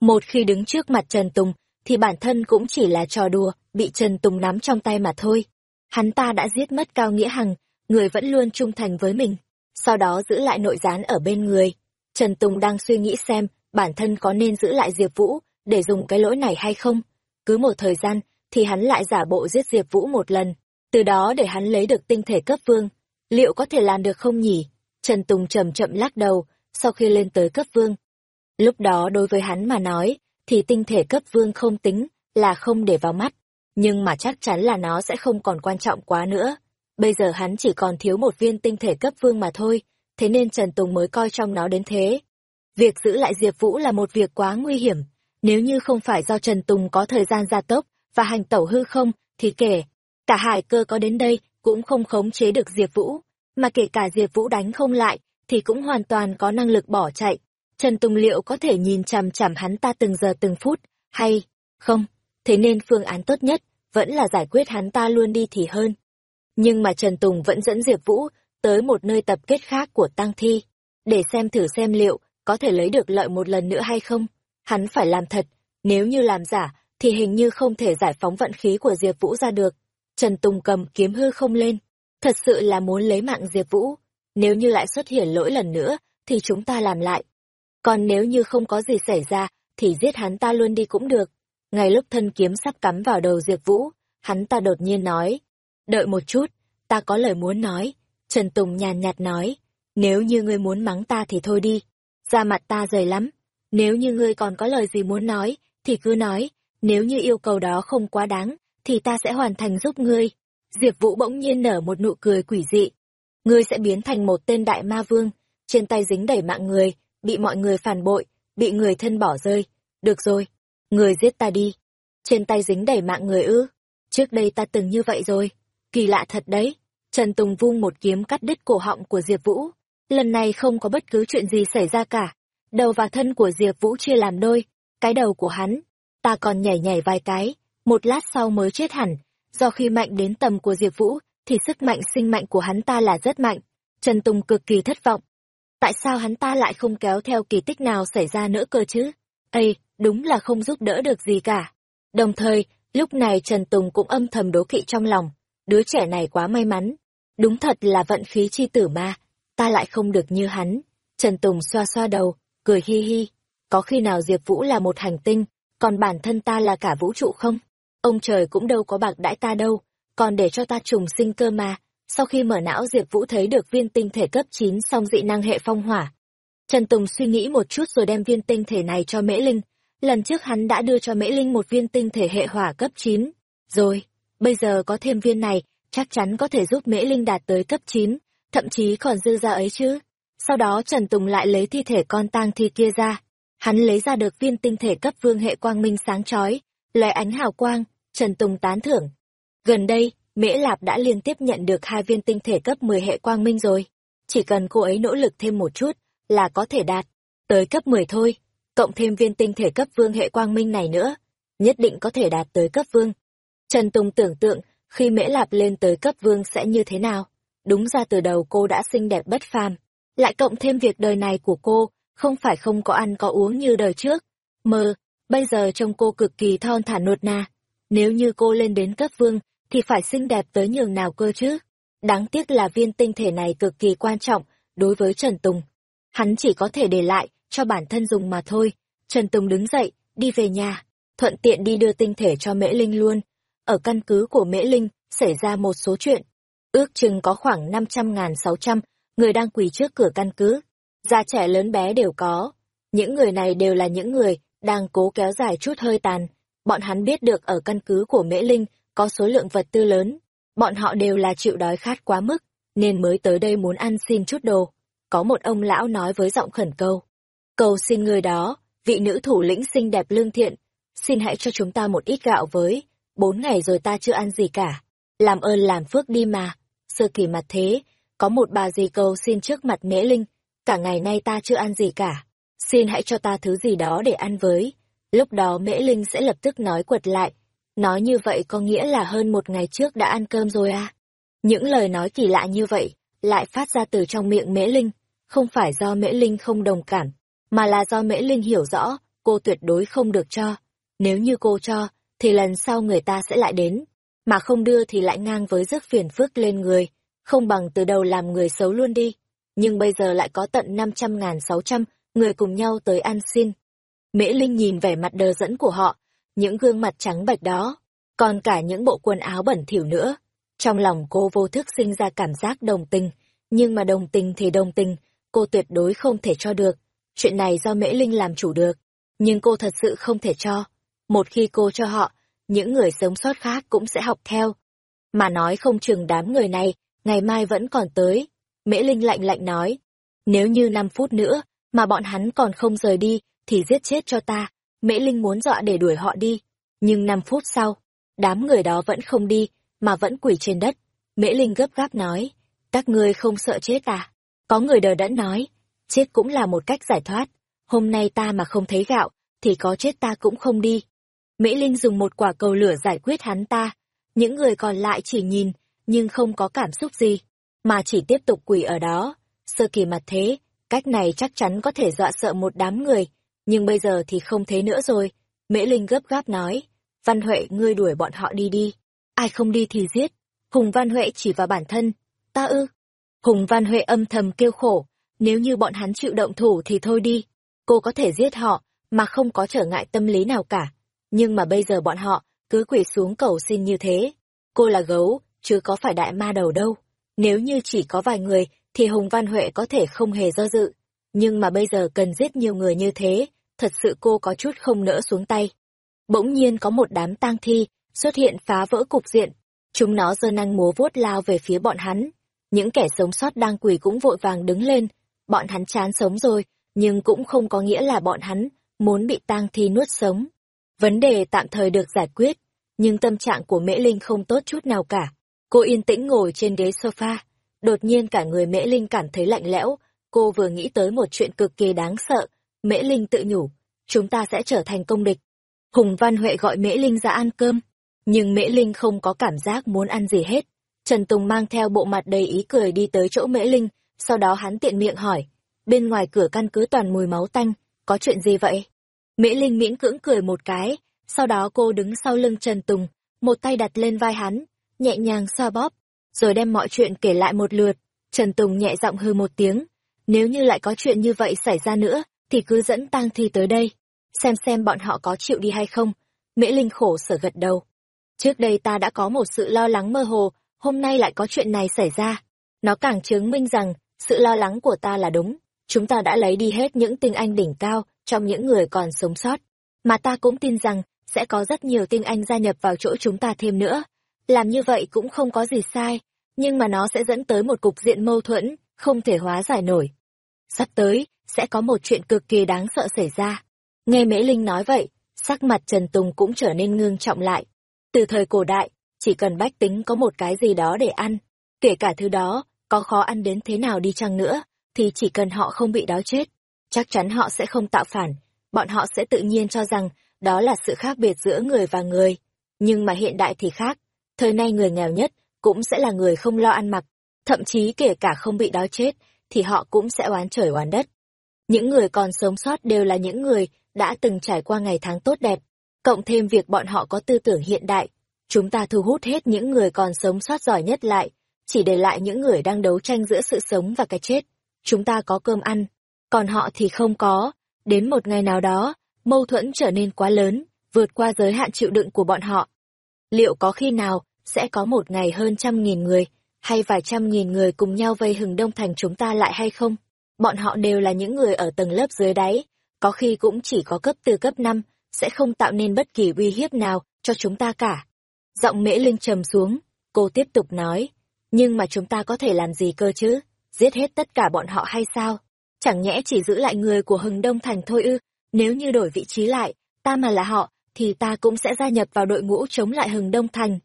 Một khi đứng trước mặt Trần Tùng, thì bản thân cũng chỉ là trò đùa, bị Trần Tùng nắm trong tay mà thôi. Hắn ta đã giết mất Cao Nghĩa Hằng, người vẫn luôn trung thành với mình, sau đó giữ lại nội gián ở bên người. Trần Tùng đang suy nghĩ xem bản thân có nên giữ lại Diệp Vũ để dùng cái lỗi này hay không. Cứ một thời gian, thì hắn lại giả bộ giết Diệp Vũ một lần, từ đó để hắn lấy được tinh thể cấp vương. Liệu có thể làm được không nhỉ? Trần Tùng chậm chậm lắc đầu, sau khi lên tới cấp vương. Lúc đó đối với hắn mà nói, thì tinh thể cấp vương không tính, là không để vào mắt. Nhưng mà chắc chắn là nó sẽ không còn quan trọng quá nữa. Bây giờ hắn chỉ còn thiếu một viên tinh thể cấp vương mà thôi, thế nên Trần Tùng mới coi trong nó đến thế. Việc giữ lại Diệp Vũ là một việc quá nguy hiểm. Nếu như không phải do Trần Tùng có thời gian gia tốc và hành tẩu hư không, thì kể, cả hải cơ có đến đây cũng không khống chế được Diệp Vũ. Mà kể cả Diệp Vũ đánh không lại, thì cũng hoàn toàn có năng lực bỏ chạy. Trần Tùng liệu có thể nhìn chằm chằm hắn ta từng giờ từng phút, hay không? Thế nên phương án tốt nhất vẫn là giải quyết hắn ta luôn đi thì hơn. Nhưng mà Trần Tùng vẫn dẫn Diệp Vũ tới một nơi tập kết khác của Tăng Thi, để xem thử xem liệu có thể lấy được lợi một lần nữa hay không. Hắn phải làm thật, nếu như làm giả, thì hình như không thể giải phóng vận khí của Diệp Vũ ra được. Trần Tùng cầm kiếm hư không lên, thật sự là muốn lấy mạng Diệp Vũ. Nếu như lại xuất hiện lỗi lần nữa, thì chúng ta làm lại. Còn nếu như không có gì xảy ra, thì giết hắn ta luôn đi cũng được. Ngay lúc thân kiếm sắp cắm vào đầu Diệp Vũ, hắn ta đột nhiên nói. Đợi một chút, ta có lời muốn nói. Trần Tùng nhàn nhạt nói. Nếu như ngươi muốn mắng ta thì thôi đi. Da mặt ta dày lắm. Nếu như ngươi còn có lời gì muốn nói, thì cứ nói. Nếu như yêu cầu đó không quá đáng, thì ta sẽ hoàn thành giúp ngươi. Diệp Vũ bỗng nhiên nở một nụ cười quỷ dị. Ngươi sẽ biến thành một tên đại ma vương, trên tay dính đầy mạng người, bị mọi người phản bội, bị người thân bỏ rơi. Được rồi, người giết ta đi. Trên tay dính đầy mạng người ư. Trước đây ta từng như vậy rồi. Kỳ lạ thật đấy. Trần Tùng vung một kiếm cắt đứt cổ họng của Diệp Vũ. Lần này không có bất cứ chuyện gì xảy ra cả. Đầu và thân của Diệp Vũ chia làm đôi. Cái đầu của hắn, ta còn nhảy nhảy vài cái, một lát sau mới chết hẳn. Do khi mạnh đến tầm của Diệp Vũ, thì sức mạnh sinh mạnh của hắn ta là rất mạnh. Trần Tùng cực kỳ thất vọng. Tại sao hắn ta lại không kéo theo kỳ tích nào xảy ra nữa cơ chứ? Ây, đúng là không giúp đỡ được gì cả. Đồng thời, lúc này Trần Tùng cũng âm thầm đố kỵ trong lòng. Đứa trẻ này quá may mắn. Đúng thật là vận khí chi tử ma. Ta lại không được như hắn. Trần Tùng xoa xoa đầu, cười hi hi. Có khi nào Diệp Vũ là một hành tinh, còn bản thân ta là cả vũ trụ không? Ông trời cũng đâu có bạc đãi ta đâu, còn để cho ta trùng sinh cơ mà. Sau khi mở não Diệp Vũ thấy được viên tinh thể cấp 9 song dị năng hệ phong hỏa. Trần Tùng suy nghĩ một chút rồi đem viên tinh thể này cho Mễ Linh. Lần trước hắn đã đưa cho Mễ Linh một viên tinh thể hệ hỏa cấp 9. Rồi, bây giờ có thêm viên này, chắc chắn có thể giúp Mễ Linh đạt tới cấp 9, thậm chí còn dư ra ấy chứ. Sau đó Trần Tùng lại lấy thi thể con tang thi kia ra. Hắn lấy ra được viên tinh thể cấp vương hệ quang minh sáng chói, lóe ánh hào quang, Trần Tùng tán thưởng. Gần đây, Mễ Lạp đã liên tiếp nhận được hai viên tinh thể cấp 10 hệ quang minh rồi. Chỉ cần cô ấy nỗ lực thêm một chút là có thể đạt tới cấp 10 thôi, cộng thêm viên tinh thể cấp vương hệ quang minh này nữa, nhất định có thể đạt tới cấp vương. Trần Tùng tưởng tượng khi Mễ Lạp lên tới cấp vương sẽ như thế nào. Đúng ra từ đầu cô đã xinh đẹp bất phàm, lại cộng thêm việc đời này của cô không phải không có ăn có uống như đời trước. Mơ, bây giờ trông cô cực kỳ thon thả nuột na. Nếu như cô lên đến cấp vương, thì phải xinh đẹp tới nhường nào cơ chứ. Đáng tiếc là viên tinh thể này cực kỳ quan trọng đối với Trần Tùng. Hắn chỉ có thể để lại cho bản thân dùng mà thôi. Trần Tùng đứng dậy, đi về nhà, thuận tiện đi đưa tinh thể cho Mễ Linh luôn. Ở căn cứ của Mễ Linh, xảy ra một số chuyện. Ước chừng có khoảng 500.600 người đang quỳ trước cửa căn cứ. Già trẻ lớn bé đều có. Những người này đều là những người đang cố kéo dài chút hơi tàn. Bọn hắn biết được ở căn cứ của Mễ Linh có số lượng vật tư lớn. Bọn họ đều là chịu đói khát quá mức, nên mới tới đây muốn ăn xin chút đồ. Có một ông lão nói với giọng khẩn cầu. Cầu xin người đó, vị nữ thủ lĩnh xinh đẹp lương thiện, xin hãy cho chúng ta một ít gạo với, bốn ngày rồi ta chưa ăn gì cả. Làm ơn làm phước đi mà. Sơ kỳ mặt thế, có một bà gì cầu xin trước mặt Mễ Linh, cả ngày nay ta chưa ăn gì cả. Xin hãy cho ta thứ gì đó để ăn với. Lúc đó Mễ Linh sẽ lập tức nói quật lại. Nói như vậy có nghĩa là hơn một ngày trước đã ăn cơm rồi à? Những lời nói kỳ lạ như vậy, lại phát ra từ trong miệng Mễ Linh, không phải do Mễ Linh không đồng cảm, mà là do Mễ Linh hiểu rõ, cô tuyệt đối không được cho. Nếu như cô cho, thì lần sau người ta sẽ lại đến, mà không đưa thì lại ngang với rước phiền phức lên người, không bằng từ đầu làm người xấu luôn đi. Nhưng bây giờ lại có tận năm trăm ngàn sáu trăm người cùng nhau tới ăn xin. Mễ Linh nhìn vẻ mặt đờ dẫn của họ, những gương mặt trắng bạch đó, còn cả những bộ quần áo bẩn thỉu nữa. Trong lòng cô vô thức sinh ra cảm giác đồng tình, nhưng mà đồng tình thì đồng tình, cô tuyệt đối không thể cho được. Chuyện này do Mễ Linh làm chủ được, nhưng cô thật sự không thể cho. Một khi cô cho họ, những người sống sót khác cũng sẽ học theo. Mà nói không chừng đám người này, ngày mai vẫn còn tới. Mễ Linh lạnh lạnh nói, nếu như 5 phút nữa, mà bọn hắn còn không rời đi, thì giết chết cho ta. Mễ Linh muốn dọa để đuổi họ đi. Nhưng 5 phút sau, đám người đó vẫn không đi, mà vẫn quỳ trên đất. Mễ Linh gấp gáp nói, các ngươi không sợ chết à? Có người đờ đẫn nói, chết cũng là một cách giải thoát. Hôm nay ta mà không thấy gạo, thì có chết ta cũng không đi. Mễ Linh dùng một quả cầu lửa giải quyết hắn ta. Những người còn lại chỉ nhìn, nhưng không có cảm xúc gì, mà chỉ tiếp tục quỳ ở đó. Sơ kỳ mặt thế, cách này chắc chắn có thể dọa sợ một đám người, nhưng bây giờ thì không thế nữa rồi. Mễ Linh gấp gáp nói, Văn Huệ ngươi đuổi bọn họ đi đi, ai không đi thì giết. Hùng Văn Huệ chỉ vào bản thân, ta ư. Hùng Văn Huệ âm thầm kêu khổ, nếu như bọn hắn chịu động thủ thì thôi đi, cô có thể giết họ, mà không có trở ngại tâm lý nào cả. Nhưng mà bây giờ bọn họ cứ quỳ xuống cầu xin như thế. Cô là gấu, chứ có phải đại ma đầu đâu. Nếu như chỉ có vài người, thì Hùng Văn Huệ có thể không hề do dự. Nhưng mà bây giờ cần giết nhiều người như thế, thật sự cô có chút không nỡ xuống tay. Bỗng nhiên có một đám tang thi xuất hiện phá vỡ cục diện. Chúng nó giơ năng múa vuốt lao về phía bọn hắn. Những kẻ sống sót đang quỳ cũng vội vàng đứng lên. Bọn hắn chán sống rồi, nhưng cũng không có nghĩa là bọn hắn muốn bị tang thi nuốt sống. Vấn đề tạm thời được giải quyết, nhưng tâm trạng của Mễ Linh không tốt chút nào cả. Cô yên tĩnh ngồi trên ghế sofa, đột nhiên cả người Mễ Linh cảm thấy lạnh lẽo, cô vừa nghĩ tới một chuyện cực kỳ đáng sợ, Mễ Linh tự nhủ, chúng ta sẽ trở thành công địch. Hùng Văn Huệ gọi Mễ Linh ra ăn cơm, nhưng Mễ Linh không có cảm giác muốn ăn gì hết. Trần Tùng mang theo bộ mặt đầy ý cười đi tới chỗ Mễ Linh, sau đó hắn tiện miệng hỏi, bên ngoài cửa căn cứ toàn mùi máu tanh, có chuyện gì vậy? Mễ Linh miễn cưỡng cười một cái, sau đó cô đứng sau lưng Trần Tùng, một tay đặt lên vai hắn, nhẹ nhàng xoa bóp, rồi đem mọi chuyện kể lại một lượt. Trần Tùng nhẹ giọng hư một tiếng, nếu như lại có chuyện như vậy xảy ra nữa, thì cứ dẫn tang thi tới đây, xem xem bọn họ có chịu đi hay không. Mễ Linh khổ sở gật đầu. Trước đây ta đã có một sự lo lắng mơ hồ, hôm nay lại có chuyện này xảy ra. Nó càng chứng minh rằng, sự lo lắng của ta là đúng. Chúng ta đã lấy đi hết những tinh anh đỉnh cao trong những người còn sống sót. Mà ta cũng tin rằng, sẽ có rất nhiều tinh anh gia nhập vào chỗ chúng ta thêm nữa. Làm như vậy cũng không có gì sai, nhưng mà nó sẽ dẫn tới một cục diện mâu thuẫn, không thể hóa giải nổi. Sắp tới, sẽ có một chuyện cực kỳ đáng sợ xảy ra. Nghe Mễ Linh nói vậy, sắc mặt Trần Tùng cũng trở nên ngưng trọng lại. Từ thời cổ đại, chỉ cần bách tính có một cái gì đó để ăn, kể cả thứ đó, có khó ăn đến thế nào đi chăng nữa, thì chỉ cần họ không bị đói chết, chắc chắn họ sẽ không tạo phản, bọn họ sẽ tự nhiên cho rằng đó là sự khác biệt giữa người và người. Nhưng mà hiện đại thì khác, thời nay người nghèo nhất cũng sẽ là người không lo ăn mặc, thậm chí kể cả không bị đói chết, thì họ cũng sẽ oán trời oán đất. Những người còn sống sót đều là những người đã từng trải qua ngày tháng tốt đẹp, cộng thêm việc bọn họ có tư tưởng hiện đại. Chúng ta thu hút hết những người còn sống sót giỏi nhất lại, chỉ để lại những người đang đấu tranh giữa sự sống và cái chết. Chúng ta có cơm ăn, còn họ thì không có, Đến một ngày nào đó, mâu thuẫn trở nên quá lớn, vượt qua giới hạn chịu đựng của bọn họ. Liệu có khi nào sẽ có một ngày hơn trăm nghìn người, hay vài trăm nghìn người cùng nhau vây hừng đông thành chúng ta lại hay không? Bọn họ đều là những người ở tầng lớp dưới đáy, có khi cũng chỉ có cấp từ cấp 5, sẽ không tạo nên bất kỳ uy hiếp nào cho chúng ta cả. Giọng mễ linh trầm xuống, cô tiếp tục nói, nhưng mà chúng ta có thể làm gì cơ chứ? Giết hết tất cả bọn họ hay sao? Chẳng nhẽ chỉ giữ lại người của hừng đông thành thôi ư? Nếu như đổi vị trí lại, ta mà là họ, thì ta cũng sẽ gia nhập vào đội ngũ chống lại hừng đông thành.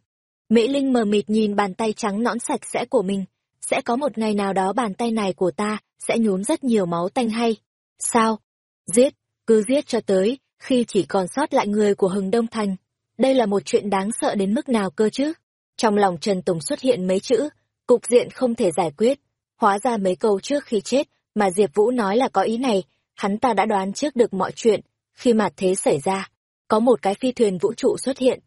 Mỹ Linh mờ mịt nhìn bàn tay trắng nõn sạch sẽ của mình. Sẽ có một ngày nào đó bàn tay này của ta sẽ nhuốm rất nhiều máu tanh hay. Sao? Giết, cứ giết cho tới, khi chỉ còn sót lại người của hừng đông thành. Đây là một chuyện đáng sợ đến mức nào cơ chứ? Trong lòng Trần Tùng xuất hiện mấy chữ, cục diện không thể giải quyết. Hóa ra mấy câu trước khi chết, mà Diệp Vũ nói là có ý này, hắn ta đã đoán trước được mọi chuyện. Khi mà thế xảy ra, có một cái phi thuyền vũ trụ xuất hiện.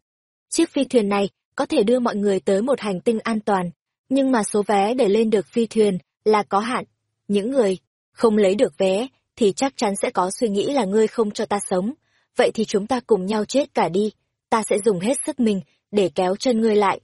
Chiếc phi thuyền này có thể đưa mọi người tới một hành tinh an toàn, nhưng mà số vé để lên được phi thuyền là có hạn. Những người không lấy được vé thì chắc chắn sẽ có suy nghĩ là ngươi không cho ta sống. Vậy thì chúng ta cùng nhau chết cả đi, ta sẽ dùng hết sức mình để kéo chân ngươi lại.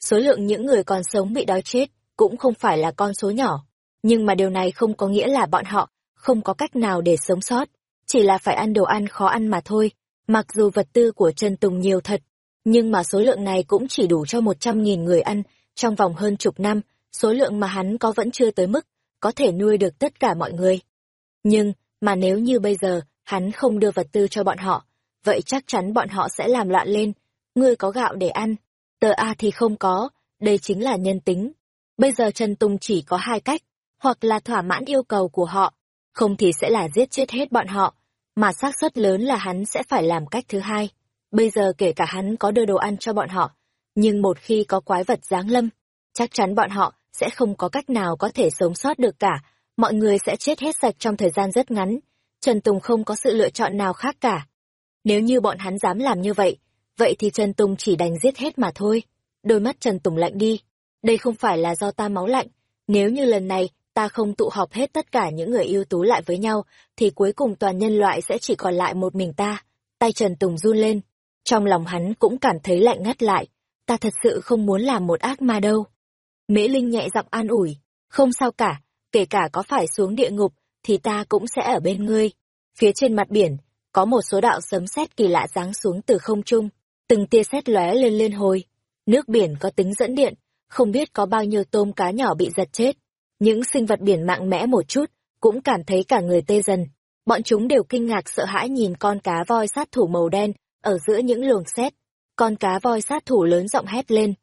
Số lượng những người còn sống bị đói chết cũng không phải là con số nhỏ, nhưng mà điều này không có nghĩa là bọn họ không có cách nào để sống sót, chỉ là phải ăn đồ ăn khó ăn mà thôi. Mặc dù vật tư của Trần Tùng nhiều thật, nhưng mà số lượng này cũng chỉ đủ cho một trăm nghìn người ăn trong vòng hơn chục năm, số lượng mà hắn có vẫn chưa tới mức có thể nuôi được tất cả mọi người. Nhưng, mà nếu như bây giờ hắn không đưa vật tư cho bọn họ, vậy chắc chắn bọn họ sẽ làm loạn lên. Ngươi có gạo để ăn, tờ A thì không có, đây chính là nhân tính. Bây giờ Trần Tùng chỉ có hai cách, hoặc là thỏa mãn yêu cầu của họ, không thì sẽ là giết chết hết bọn họ, mà xác suất lớn là hắn sẽ phải làm cách thứ hai. Bây giờ kể cả hắn có đưa đồ ăn cho bọn họ, nhưng một khi có quái vật giáng lâm, chắc chắn bọn họ sẽ không có cách nào có thể sống sót được cả, mọi người sẽ chết hết sạch trong thời gian rất ngắn. Trần Tùng không có sự lựa chọn nào khác cả. Nếu như bọn hắn dám làm như vậy, vậy thì Trần Tùng chỉ đành giết hết mà thôi. Đôi mắt Trần Tùng lạnh đi. Đây không phải là do ta máu lạnh. Nếu như lần này ta không tụ họp hết tất cả những người ưu tú lại với nhau, thì cuối cùng toàn nhân loại sẽ chỉ còn lại một mình ta. Tay Trần Tùng run lên. Trong lòng hắn cũng cảm thấy lạnh ngắt lại. Ta thật sự không muốn làm một ác ma đâu. Mễ Linh nhẹ giọng an ủi. Không sao cả, kể cả có phải xuống địa ngục, thì ta cũng sẽ ở bên ngươi. Phía trên mặt biển, có một số đạo sấm sét kỳ lạ giáng xuống từ không trung, từng tia sét lóe lên lên hồi. Nước biển có tính dẫn điện, không biết có bao nhiêu tôm cá nhỏ bị giật chết. Những sinh vật biển mạnh mẽ một chút, cũng cảm thấy cả người tê dần. Bọn chúng đều kinh ngạc sợ hãi nhìn con cá voi sát thủ màu đen, ở giữa những luồng xét. Con cá voi sát thủ lớn giọng hét lên.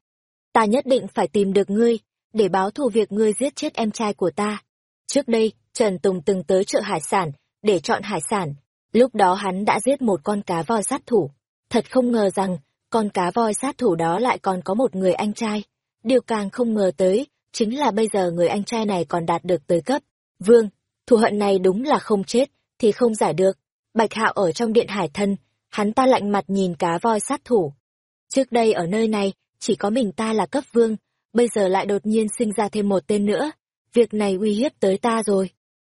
Ta nhất định phải tìm được ngươi, để báo thù việc ngươi giết chết em trai của ta. Trước đây, Trần Tùng từng tới chợ hải sản, để chọn hải sản. Lúc đó hắn đã giết một con cá voi sát thủ. Thật không ngờ rằng, con cá voi sát thủ đó lại còn có một người anh trai. Điều càng không ngờ tới, chính là bây giờ người anh trai này còn đạt được tới cấp. Vương, thù hận này đúng là không chết, thì không giải được. Bạch Hạo ở trong điện hải thân, hắn ta lạnh mặt nhìn cá voi sát thủ. Trước đây ở nơi này, chỉ có mình ta là cấp vương, bây giờ lại đột nhiên sinh ra thêm một tên nữa. Việc này uy hiếp tới ta rồi.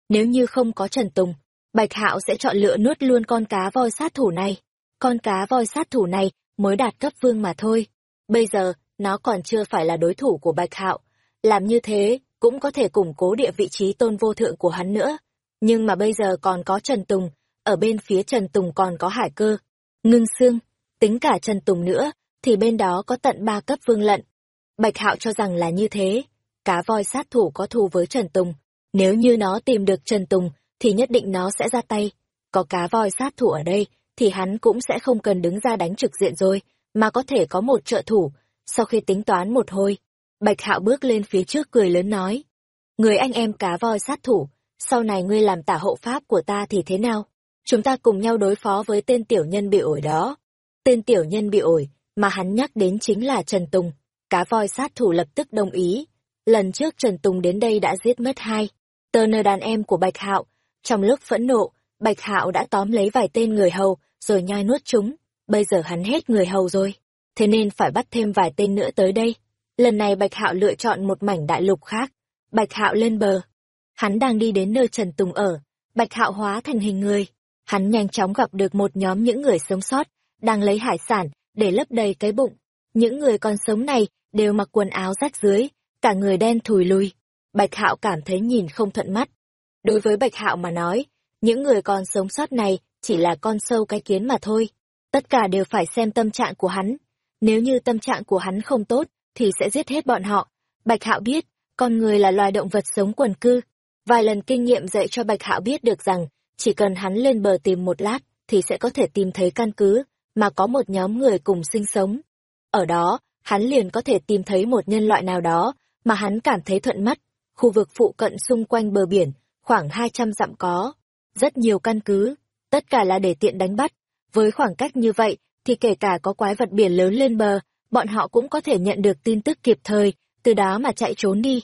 Nếu như không có Trần Tùng, Bạch Hạo sẽ chọn lựa nuốt luôn con cá voi sát thủ này. Con cá voi sát thủ này mới đạt cấp vương mà thôi. Bây giờ, nó còn chưa phải là đối thủ của Bạch Hạo. Làm như thế, cũng có thể củng cố địa vị trí tôn vô thượng của hắn nữa. Nhưng mà bây giờ còn có Trần Tùng, ở bên phía Trần Tùng còn có Hải Cơ, Ngưng Sương, tính cả Trần Tùng nữa, thì bên đó có tận ba cấp vương lận. Bạch Hạo cho rằng là như thế, cá voi sát thủ có thù với Trần Tùng, nếu như nó tìm được Trần Tùng, thì nhất định nó sẽ ra tay. Có cá voi sát thủ ở đây, thì hắn cũng sẽ không cần đứng ra đánh trực diện rồi, mà có thể có một trợ thủ. Sau khi tính toán một hồi, Bạch Hạo bước lên phía trước cười lớn nói. Người anh em cá voi sát thủ, sau này ngươi làm tả hộ pháp của ta thì thế nào? Chúng ta cùng nhau đối phó với tên tiểu nhân bị ổi đó. Tên tiểu nhân bị ổi, mà hắn nhắc đến chính là Trần Tùng. Cá voi sát thủ lập tức đồng ý. Lần trước Trần Tùng đến đây đã giết mất hai. Tờ nơ đàn em của Bạch Hạo. Trong lúc phẫn nộ, Bạch Hạo đã tóm lấy vài tên người hầu, rồi nhai nuốt chúng. Bây giờ hắn hết người hầu rồi. Thế nên phải bắt thêm vài tên nữa tới đây. Lần này Bạch Hạo lựa chọn một mảnh đại lục khác. Bạch Hạo lên bờ. Hắn đang đi đến nơi Trần Tùng ở. Bạch Hạo hóa thành hình người. hắn nhanh chóng gặp được một nhóm những người sống sót, đang lấy hải sản để lấp đầy cái bụng. Những người còn sống này đều mặc quần áo rách dưới, cả người đen thùi lùi. Bạch Hạo cảm thấy nhìn không thuận mắt. Đối với Bạch Hạo mà nói, những người còn sống sót này chỉ là con sâu cái kiến mà thôi. Tất cả đều phải xem tâm trạng của hắn. Nếu như tâm trạng của hắn không tốt, thì sẽ giết hết bọn họ. Bạch Hạo biết, con người là loài động vật sống quần cư. Vài lần kinh nghiệm dạy cho Bạch Hạo biết được rằng, chỉ cần hắn lên bờ tìm một lát, thì sẽ có thể tìm thấy căn cứ, mà có một nhóm người cùng sinh sống. Ở đó, hắn liền có thể tìm thấy một nhân loại nào đó, mà hắn cảm thấy thuận mắt. Khu vực phụ cận xung quanh bờ biển, khoảng 200 dặm có. Rất nhiều căn cứ, tất cả là để tiện đánh bắt. Với khoảng cách như vậy, thì kể cả có quái vật biển lớn lên bờ, bọn họ cũng có thể nhận được tin tức kịp thời, từ đó mà chạy trốn đi.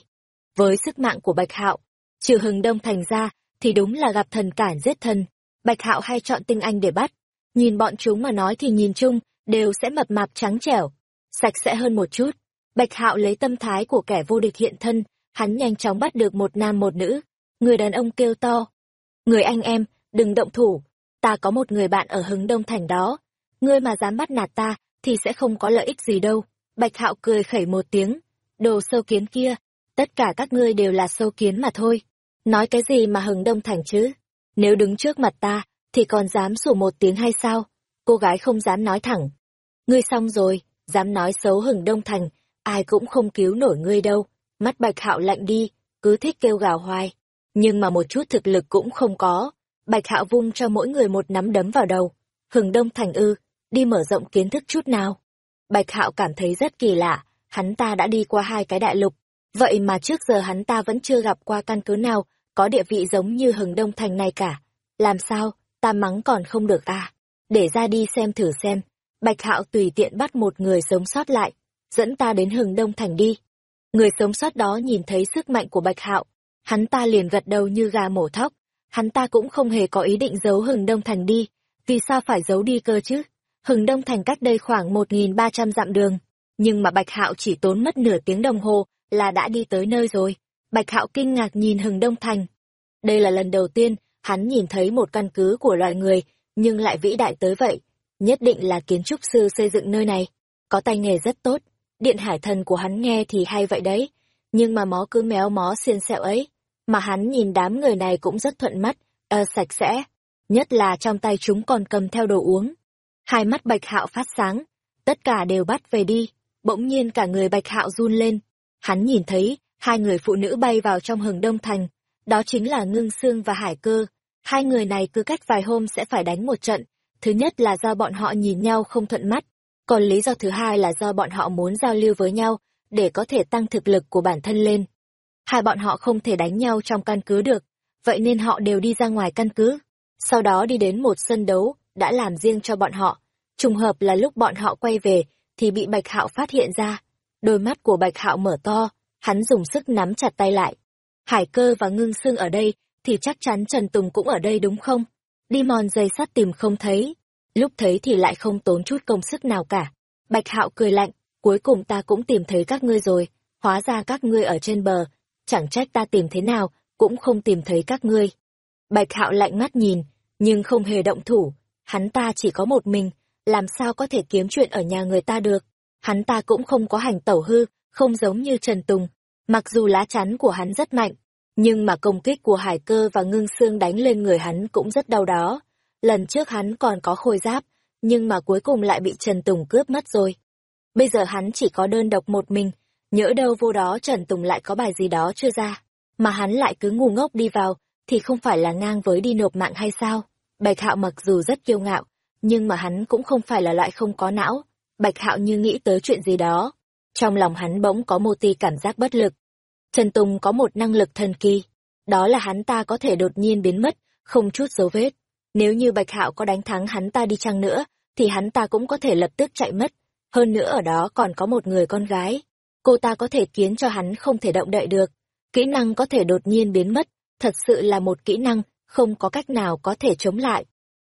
Với sức mạng của Bạch Hạo, trừ hừng đông thành ra, thì đúng là gặp thần cản giết thần. Bạch Hạo hay chọn tinh anh để bắt. Nhìn bọn chúng mà nói thì nhìn chung, đều sẽ mập mạp trắng trẻo, sạch sẽ hơn một chút. Bạch Hạo lấy tâm thái của kẻ vô địch hiện thân, hắn nhanh chóng bắt được một nam một nữ. Người đàn ông kêu to. Người anh em, đừng động thủ. Ta có một người bạn ở hứng đông thành đó. Ngươi mà dám bắt nạt ta, thì sẽ không có lợi ích gì đâu. Bạch Hạo cười khẩy một tiếng. Đồ sâu kiến kia, tất cả các ngươi đều là sâu kiến mà thôi. Nói cái gì mà hừng đông thành chứ? Nếu đứng trước mặt ta, thì còn dám sủa một tiếng hay sao? Cô gái không dám nói thẳng. Ngươi xong rồi, dám nói xấu hừng đông thành, ai cũng không cứu nổi ngươi đâu. Mắt bạch hạo lạnh đi, cứ thích kêu gào hoài. Nhưng mà một chút thực lực cũng không có. Bạch hạo vung cho mỗi người một nắm đấm vào đầu. Hừng đông thành ư, đi mở rộng kiến thức chút nào. Bạch hạo cảm thấy rất kỳ lạ, hắn ta đã đi qua hai cái đại lục. Vậy mà trước giờ hắn ta vẫn chưa gặp qua căn cứ nào có địa vị giống như hừng đông thành này cả. Làm sao, ta mắng còn không được à? Để ra đi xem thử xem. Bạch Hạo tùy tiện bắt một người sống sót lại, dẫn ta đến hừng đông thành đi. Người sống sót đó nhìn thấy sức mạnh của Bạch Hạo, hắn ta liền gật đầu như gà mổ thóc. Hắn ta cũng không hề có ý định giấu hừng đông thành đi, vì sao phải giấu đi cơ chứ? Hừng đông thành cách đây khoảng một nghìn ba trăm dặm đường, nhưng mà Bạch Hạo chỉ tốn mất nửa tiếng đồng hồ là đã đi tới nơi rồi. Bạch Hạo kinh ngạc nhìn hừng đông thành. Đây là lần đầu tiên hắn nhìn thấy một căn cứ của loài người, nhưng lại vĩ đại tới vậy. Nhất định là kiến trúc sư xây dựng nơi này. Có tay nghề rất tốt. Điện hải thần của hắn nghe thì hay vậy đấy. Nhưng mà mó cứ méo mó xiên xẹo ấy. Mà hắn nhìn đám người này cũng rất thuận mắt, ờ, sạch sẽ. Nhất là trong tay chúng còn cầm theo đồ uống. Hai mắt bạch hạo phát sáng. Tất cả đều bắt về đi. Bỗng nhiên cả người bạch hạo run lên. Hắn nhìn thấy, hai người phụ nữ bay vào trong hừng đông thành đó chính là Ngưng Sương và Hải Cơ. Hai người này cứ cách vài hôm sẽ phải đánh một trận. Thứ nhất là do bọn họ nhìn nhau không thuận mắt, còn lý do thứ hai là do bọn họ muốn giao lưu với nhau, để có thể tăng thực lực của bản thân lên. Hai bọn họ không thể đánh nhau trong căn cứ được, vậy nên họ đều đi ra ngoài căn cứ. Sau đó đi đến một sân đấu, đã làm riêng cho bọn họ. Trùng hợp là lúc bọn họ quay về, thì bị Bạch Hạo phát hiện ra. Đôi mắt của Bạch Hạo mở to, hắn dùng sức nắm chặt tay lại, Hải cơ và ngưng xương ở đây, thì chắc chắn Trần Tùng cũng ở đây đúng không? Đi mòn dây sắt tìm không thấy. Lúc thấy thì lại không tốn chút công sức nào cả. Bạch Hạo cười lạnh, cuối cùng ta cũng tìm thấy các ngươi rồi. Hóa ra các ngươi ở trên bờ. Chẳng trách ta tìm thế nào, cũng không tìm thấy các ngươi. Bạch Hạo lạnh mắt nhìn, nhưng không hề động thủ. Hắn ta chỉ có một mình, làm sao có thể kiếm chuyện ở nhà người ta được. Hắn ta cũng không có hành tẩu hư, không giống như Trần Tùng, Mặc dù lá chắn của hắn rất mạnh, nhưng mà công kích của hải cơ và ngưng xương đánh lên người hắn cũng rất đau đó. Lần trước hắn còn có khôi giáp, nhưng mà cuối cùng lại bị Trần Tùng cướp mất rồi. Bây giờ hắn chỉ có đơn độc một mình, nhỡ đâu vô đó Trần Tùng lại có bài gì đó chưa ra, mà hắn lại cứ ngu ngốc đi vào, thì không phải là ngang với đi nộp mạng hay sao? Bạch Hạo mặc dù rất kiêu ngạo, nhưng mà hắn cũng không phải là loại không có não. Bạch Hạo như nghĩ tới chuyện gì đó. Trong lòng hắn bỗng có một tí cảm giác bất lực. Trần Tùng có một năng lực thần kỳ, đó là hắn ta có thể đột nhiên biến mất, không chút dấu vết. Nếu như Bạch Hạo có đánh thắng hắn ta đi chăng nữa, thì hắn ta cũng có thể lập tức chạy mất. Hơn nữa ở đó còn có một người con gái. Cô ta có thể khiến cho hắn không thể động đậy được. Kỹ năng có thể đột nhiên biến mất, thật sự là một kỹ năng, không có cách nào có thể chống lại.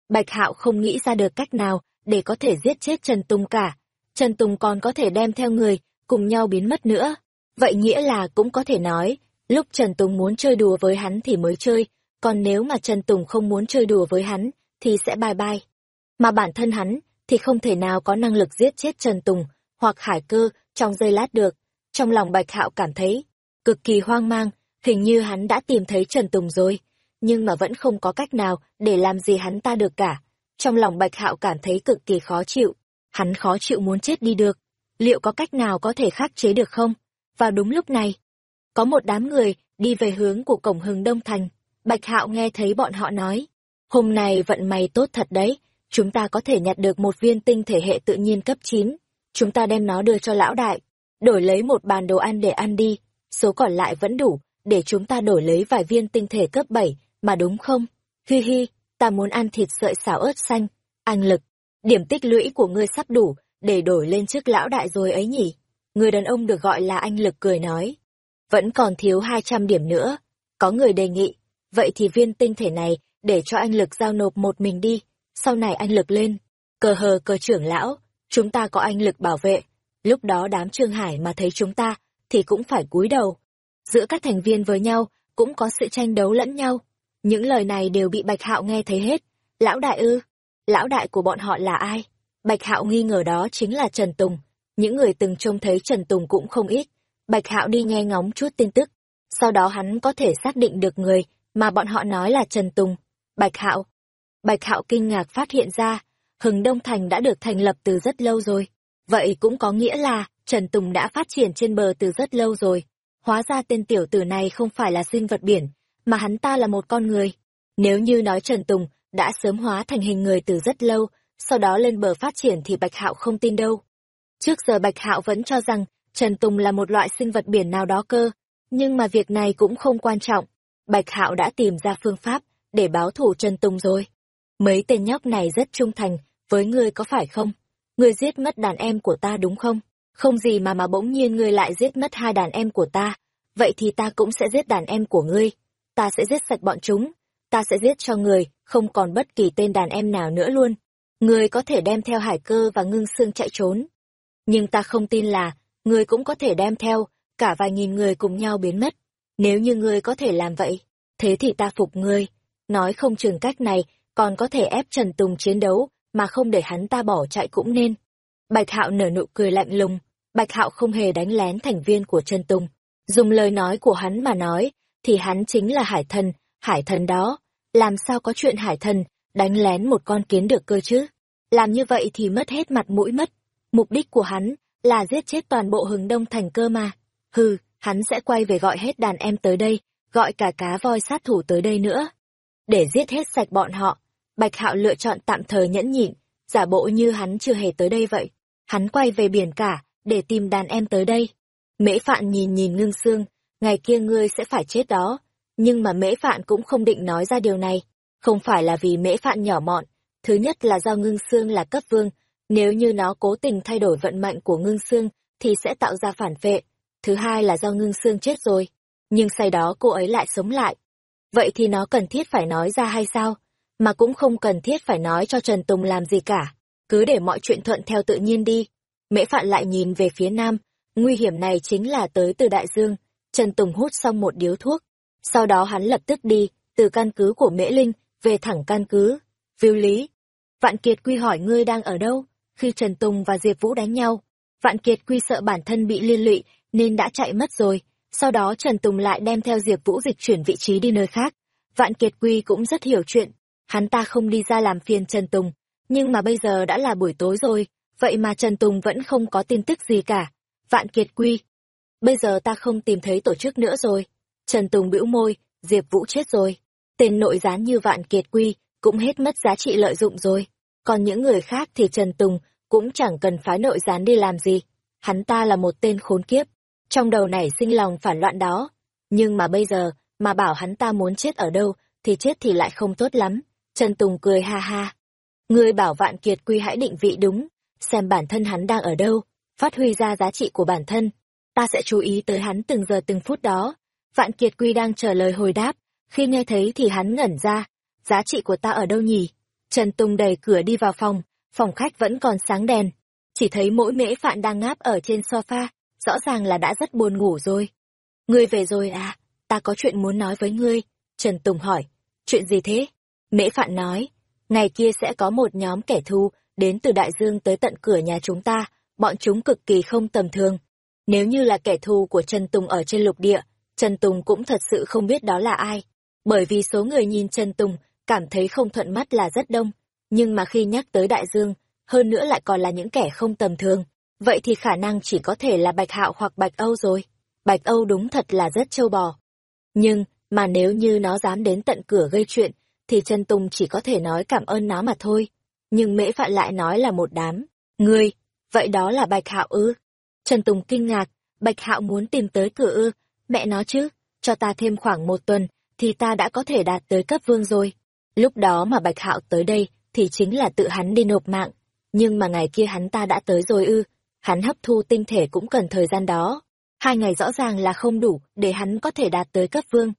Bạch Hạo không nghĩ ra được cách nào để có thể giết chết Trần Tùng cả. Trần Tùng còn có thể đem theo người, cùng nhau biến mất nữa. Vậy nghĩa là cũng có thể nói, lúc Trần Tùng muốn chơi đùa với hắn thì mới chơi, còn nếu mà Trần Tùng không muốn chơi đùa với hắn, thì sẽ bye bye. Mà bản thân hắn thì không thể nào có năng lực giết chết Trần Tùng hoặc Hải Cơ trong giây lát được. Trong lòng Bạch Hạo cảm thấy cực kỳ hoang mang, hình như hắn đã tìm thấy Trần Tùng rồi, nhưng mà vẫn không có cách nào để làm gì hắn ta được cả. Trong lòng Bạch Hạo cảm thấy cực kỳ khó chịu, hắn khó chịu muốn chết đi được. Liệu có cách nào có thể khắc chế được không? Vào đúng lúc này, có một đám người đi về hướng của cổng hừng Đông Thành. Bạch Hạo nghe thấy bọn họ nói, hôm nay vận may tốt thật đấy, chúng ta có thể nhặt được một viên tinh thể hệ tự nhiên cấp 9. Chúng ta đem nó đưa cho lão đại, đổi lấy một bàn đồ ăn để ăn đi, số còn lại vẫn đủ, để chúng ta đổi lấy vài viên tinh thể cấp 7, mà đúng không? Hi hi, ta muốn ăn thịt sợi xào ớt xanh, anh lực, điểm tích lũy của ngươi sắp đủ, để đổi lên trước lão đại rồi ấy nhỉ? Người đàn ông được gọi là anh lực cười nói. Vẫn còn thiếu 200 điểm nữa. Có người đề nghị, vậy thì viên tinh thể này để cho anh lực giao nộp một mình đi, sau này anh lực lên. Cờ hờ cờ trưởng lão, chúng ta có anh lực bảo vệ. Lúc đó đám Trương Hải mà thấy chúng ta, thì cũng phải cúi đầu. Giữa các thành viên với nhau, cũng có sự tranh đấu lẫn nhau. Những lời này đều bị Bạch Hạo nghe thấy hết. Lão đại ư? Lão đại của bọn họ là ai? Bạch Hạo nghi ngờ đó chính là Trần Tùng. Những người từng trông thấy Trần Tùng cũng không ít. Bạch Hạo đi nghe ngóng chút tin tức. Sau đó hắn có thể xác định được người mà bọn họ nói là Trần Tùng. Bạch Hạo. Bạch Hạo kinh ngạc phát hiện ra, Hừng Đông Thành đã được thành lập từ rất lâu rồi. Vậy cũng có nghĩa là Trần Tùng đã phát triển trên bờ từ rất lâu rồi. Hóa ra tên tiểu tử này không phải là sinh vật biển, mà hắn ta là một con người. Nếu như nói Trần Tùng đã sớm hóa thành hình người từ rất lâu, sau đó lên bờ phát triển thì Bạch Hạo không tin đâu. Trước giờ Bạch Hạo vẫn cho rằng Trần Tùng là một loại sinh vật biển nào đó cơ, nhưng mà việc này cũng không quan trọng. Bạch Hạo đã tìm ra phương pháp để báo thủ Trần Tùng rồi. Mấy tên nhóc này rất trung thành, với ngươi có phải không? Ngươi giết mất đàn em của ta đúng không? Không gì mà mà bỗng nhiên ngươi lại giết mất hai đàn em của ta. Vậy thì ta cũng sẽ giết đàn em của ngươi. Ta sẽ giết sạch bọn chúng. Ta sẽ giết cho người, không còn bất kỳ tên đàn em nào nữa luôn. người có thể đem theo hải cơ và ngưng xương chạy trốn. Nhưng ta không tin là, người cũng có thể đem theo, cả vài nghìn người cùng nhau biến mất. Nếu như ngươi có thể làm vậy, thế thì ta phục ngươi. Nói không chừng cách này, còn có thể ép Trần Tùng chiến đấu, mà không để hắn ta bỏ chạy cũng nên. Bạch Hạo nở nụ cười lạnh lùng, Bạch Hạo không hề đánh lén thành viên của Trần Tùng. Dùng lời nói của hắn mà nói, thì hắn chính là hải thần, hải thần đó. Làm sao có chuyện hải thần, đánh lén một con kiến được cơ chứ? Làm như vậy thì mất hết mặt mũi mất. Mục đích của hắn là giết chết toàn bộ hừng đông thành cơ mà. Hừ, hắn sẽ quay về gọi hết đàn em tới đây, gọi cả cá voi sát thủ tới đây nữa. Để giết hết sạch bọn họ, Bạch Hạo lựa chọn tạm thời nhẫn nhịn, giả bộ như hắn chưa hề tới đây vậy. Hắn quay về biển cả, để tìm đàn em tới đây. Mễ Phạn nhìn nhìn ngưng xương, ngày kia ngươi sẽ phải chết đó. Nhưng mà Mễ Phạn cũng không định nói ra điều này. Không phải là vì Mễ Phạn nhỏ mọn, thứ nhất là do ngưng xương là cấp vương. Nếu như nó cố tình thay đổi vận mệnh của ngưng xương, thì sẽ tạo ra phản vệ. Thứ hai là do ngưng xương chết rồi. Nhưng sau đó cô ấy lại sống lại. Vậy thì nó cần thiết phải nói ra hay sao? mà cũng không cần thiết phải nói cho Trần Tùng làm gì cả, cứ để mọi chuyện thuận theo tự nhiên đi. Mễ Phạn lại nhìn về phía nam, nguy hiểm này chính là tới từ đại dương. Trần Tùng hút xong một điếu thuốc, sau đó hắn lập tức đi, từ căn cứ của Mễ Linh, về thẳng căn cứ. Viu Lý. Vạn Kiệt Quy hỏi ngươi đang ở đâu? Khi Trần Tùng và Diệp Vũ đánh nhau, Vạn Kiệt Quy sợ bản thân bị liên lụy, nên đã chạy mất rồi. Sau đó Trần Tùng lại đem theo Diệp Vũ dịch chuyển vị trí đi nơi khác. Vạn Kiệt Quy cũng rất hiểu chuyện, hắn ta không đi ra làm phiền Trần Tùng, nhưng mà bây giờ đã là buổi tối rồi, vậy mà Trần Tùng vẫn không có tin tức gì cả. Vạn Kiệt Quy. Bây giờ ta không tìm thấy tổ chức nữa rồi. Trần Tùng bĩu môi, Diệp Vũ chết rồi. Tên nội gián như Vạn Kiệt Quy cũng hết mất giá trị lợi dụng rồi. Còn những người khác thì Trần Tùng cũng chẳng cần phái nội gián đi làm gì. Hắn ta là một tên khốn kiếp. Trong đầu này sinh lòng phản loạn đó. Nhưng mà bây giờ, mà bảo hắn ta muốn chết ở đâu, thì chết thì lại không tốt lắm. Trần Tùng cười ha ha. Ngươi bảo vạn kiệt quy hãy định vị đúng, xem bản thân hắn đang ở đâu, phát huy ra giá trị của bản thân. Ta sẽ chú ý tới hắn từng giờ từng phút đó. Vạn kiệt quy đang chờ lời hồi đáp, khi nghe thấy thì hắn ngẩn ra. Giá trị của ta ở đâu nhỉ? Trần Tùng đẩy cửa đi vào phòng, phòng khách vẫn còn sáng đèn. Chỉ thấy mỗi mễ phạn đang ngáp ở trên sofa, rõ ràng là đã rất buồn ngủ rồi. Ngươi về rồi à? Ta có chuyện muốn nói với ngươi. Trần Tùng hỏi. Chuyện gì thế? Mễ Phạn nói, ngày kia sẽ có một nhóm kẻ thù đến từ đại dương tới tận cửa nhà chúng ta, bọn chúng cực kỳ không tầm thường. Nếu như là kẻ thù của Trần Tùng ở trên lục địa, Trần Tùng cũng thật sự không biết đó là ai. Bởi vì số người nhìn Trần Tùng cảm thấy không thuận mắt là rất đông. Nhưng mà khi nhắc tới đại dương, hơn nữa lại còn là những kẻ không tầm thường, vậy thì khả năng chỉ có thể là Bạch Hạo hoặc Bạch Âu rồi. Bạch Âu đúng thật là rất trâu bò. Nhưng, mà nếu như nó dám đến tận cửa gây chuyện, thì Trần Tùng chỉ có thể nói cảm ơn nó mà thôi. Nhưng mễ phạn lại nói là một đám. Ngươi, vậy đó là Bạch Hạo ư? Trần Tùng kinh ngạc, Bạch Hạo muốn tìm tới cửa ư, mẹ nó chứ, cho ta thêm khoảng một tuần, thì ta đã có thể đạt tới cấp vương rồi. Lúc đó mà Bạch Hạo tới đây, thì chính là tự hắn đi nộp mạng. Nhưng mà ngày kia hắn ta đã tới rồi ư, hắn hấp thu tinh thể cũng cần thời gian đó. Hai ngày rõ ràng là không đủ để hắn có thể đạt tới cấp vương.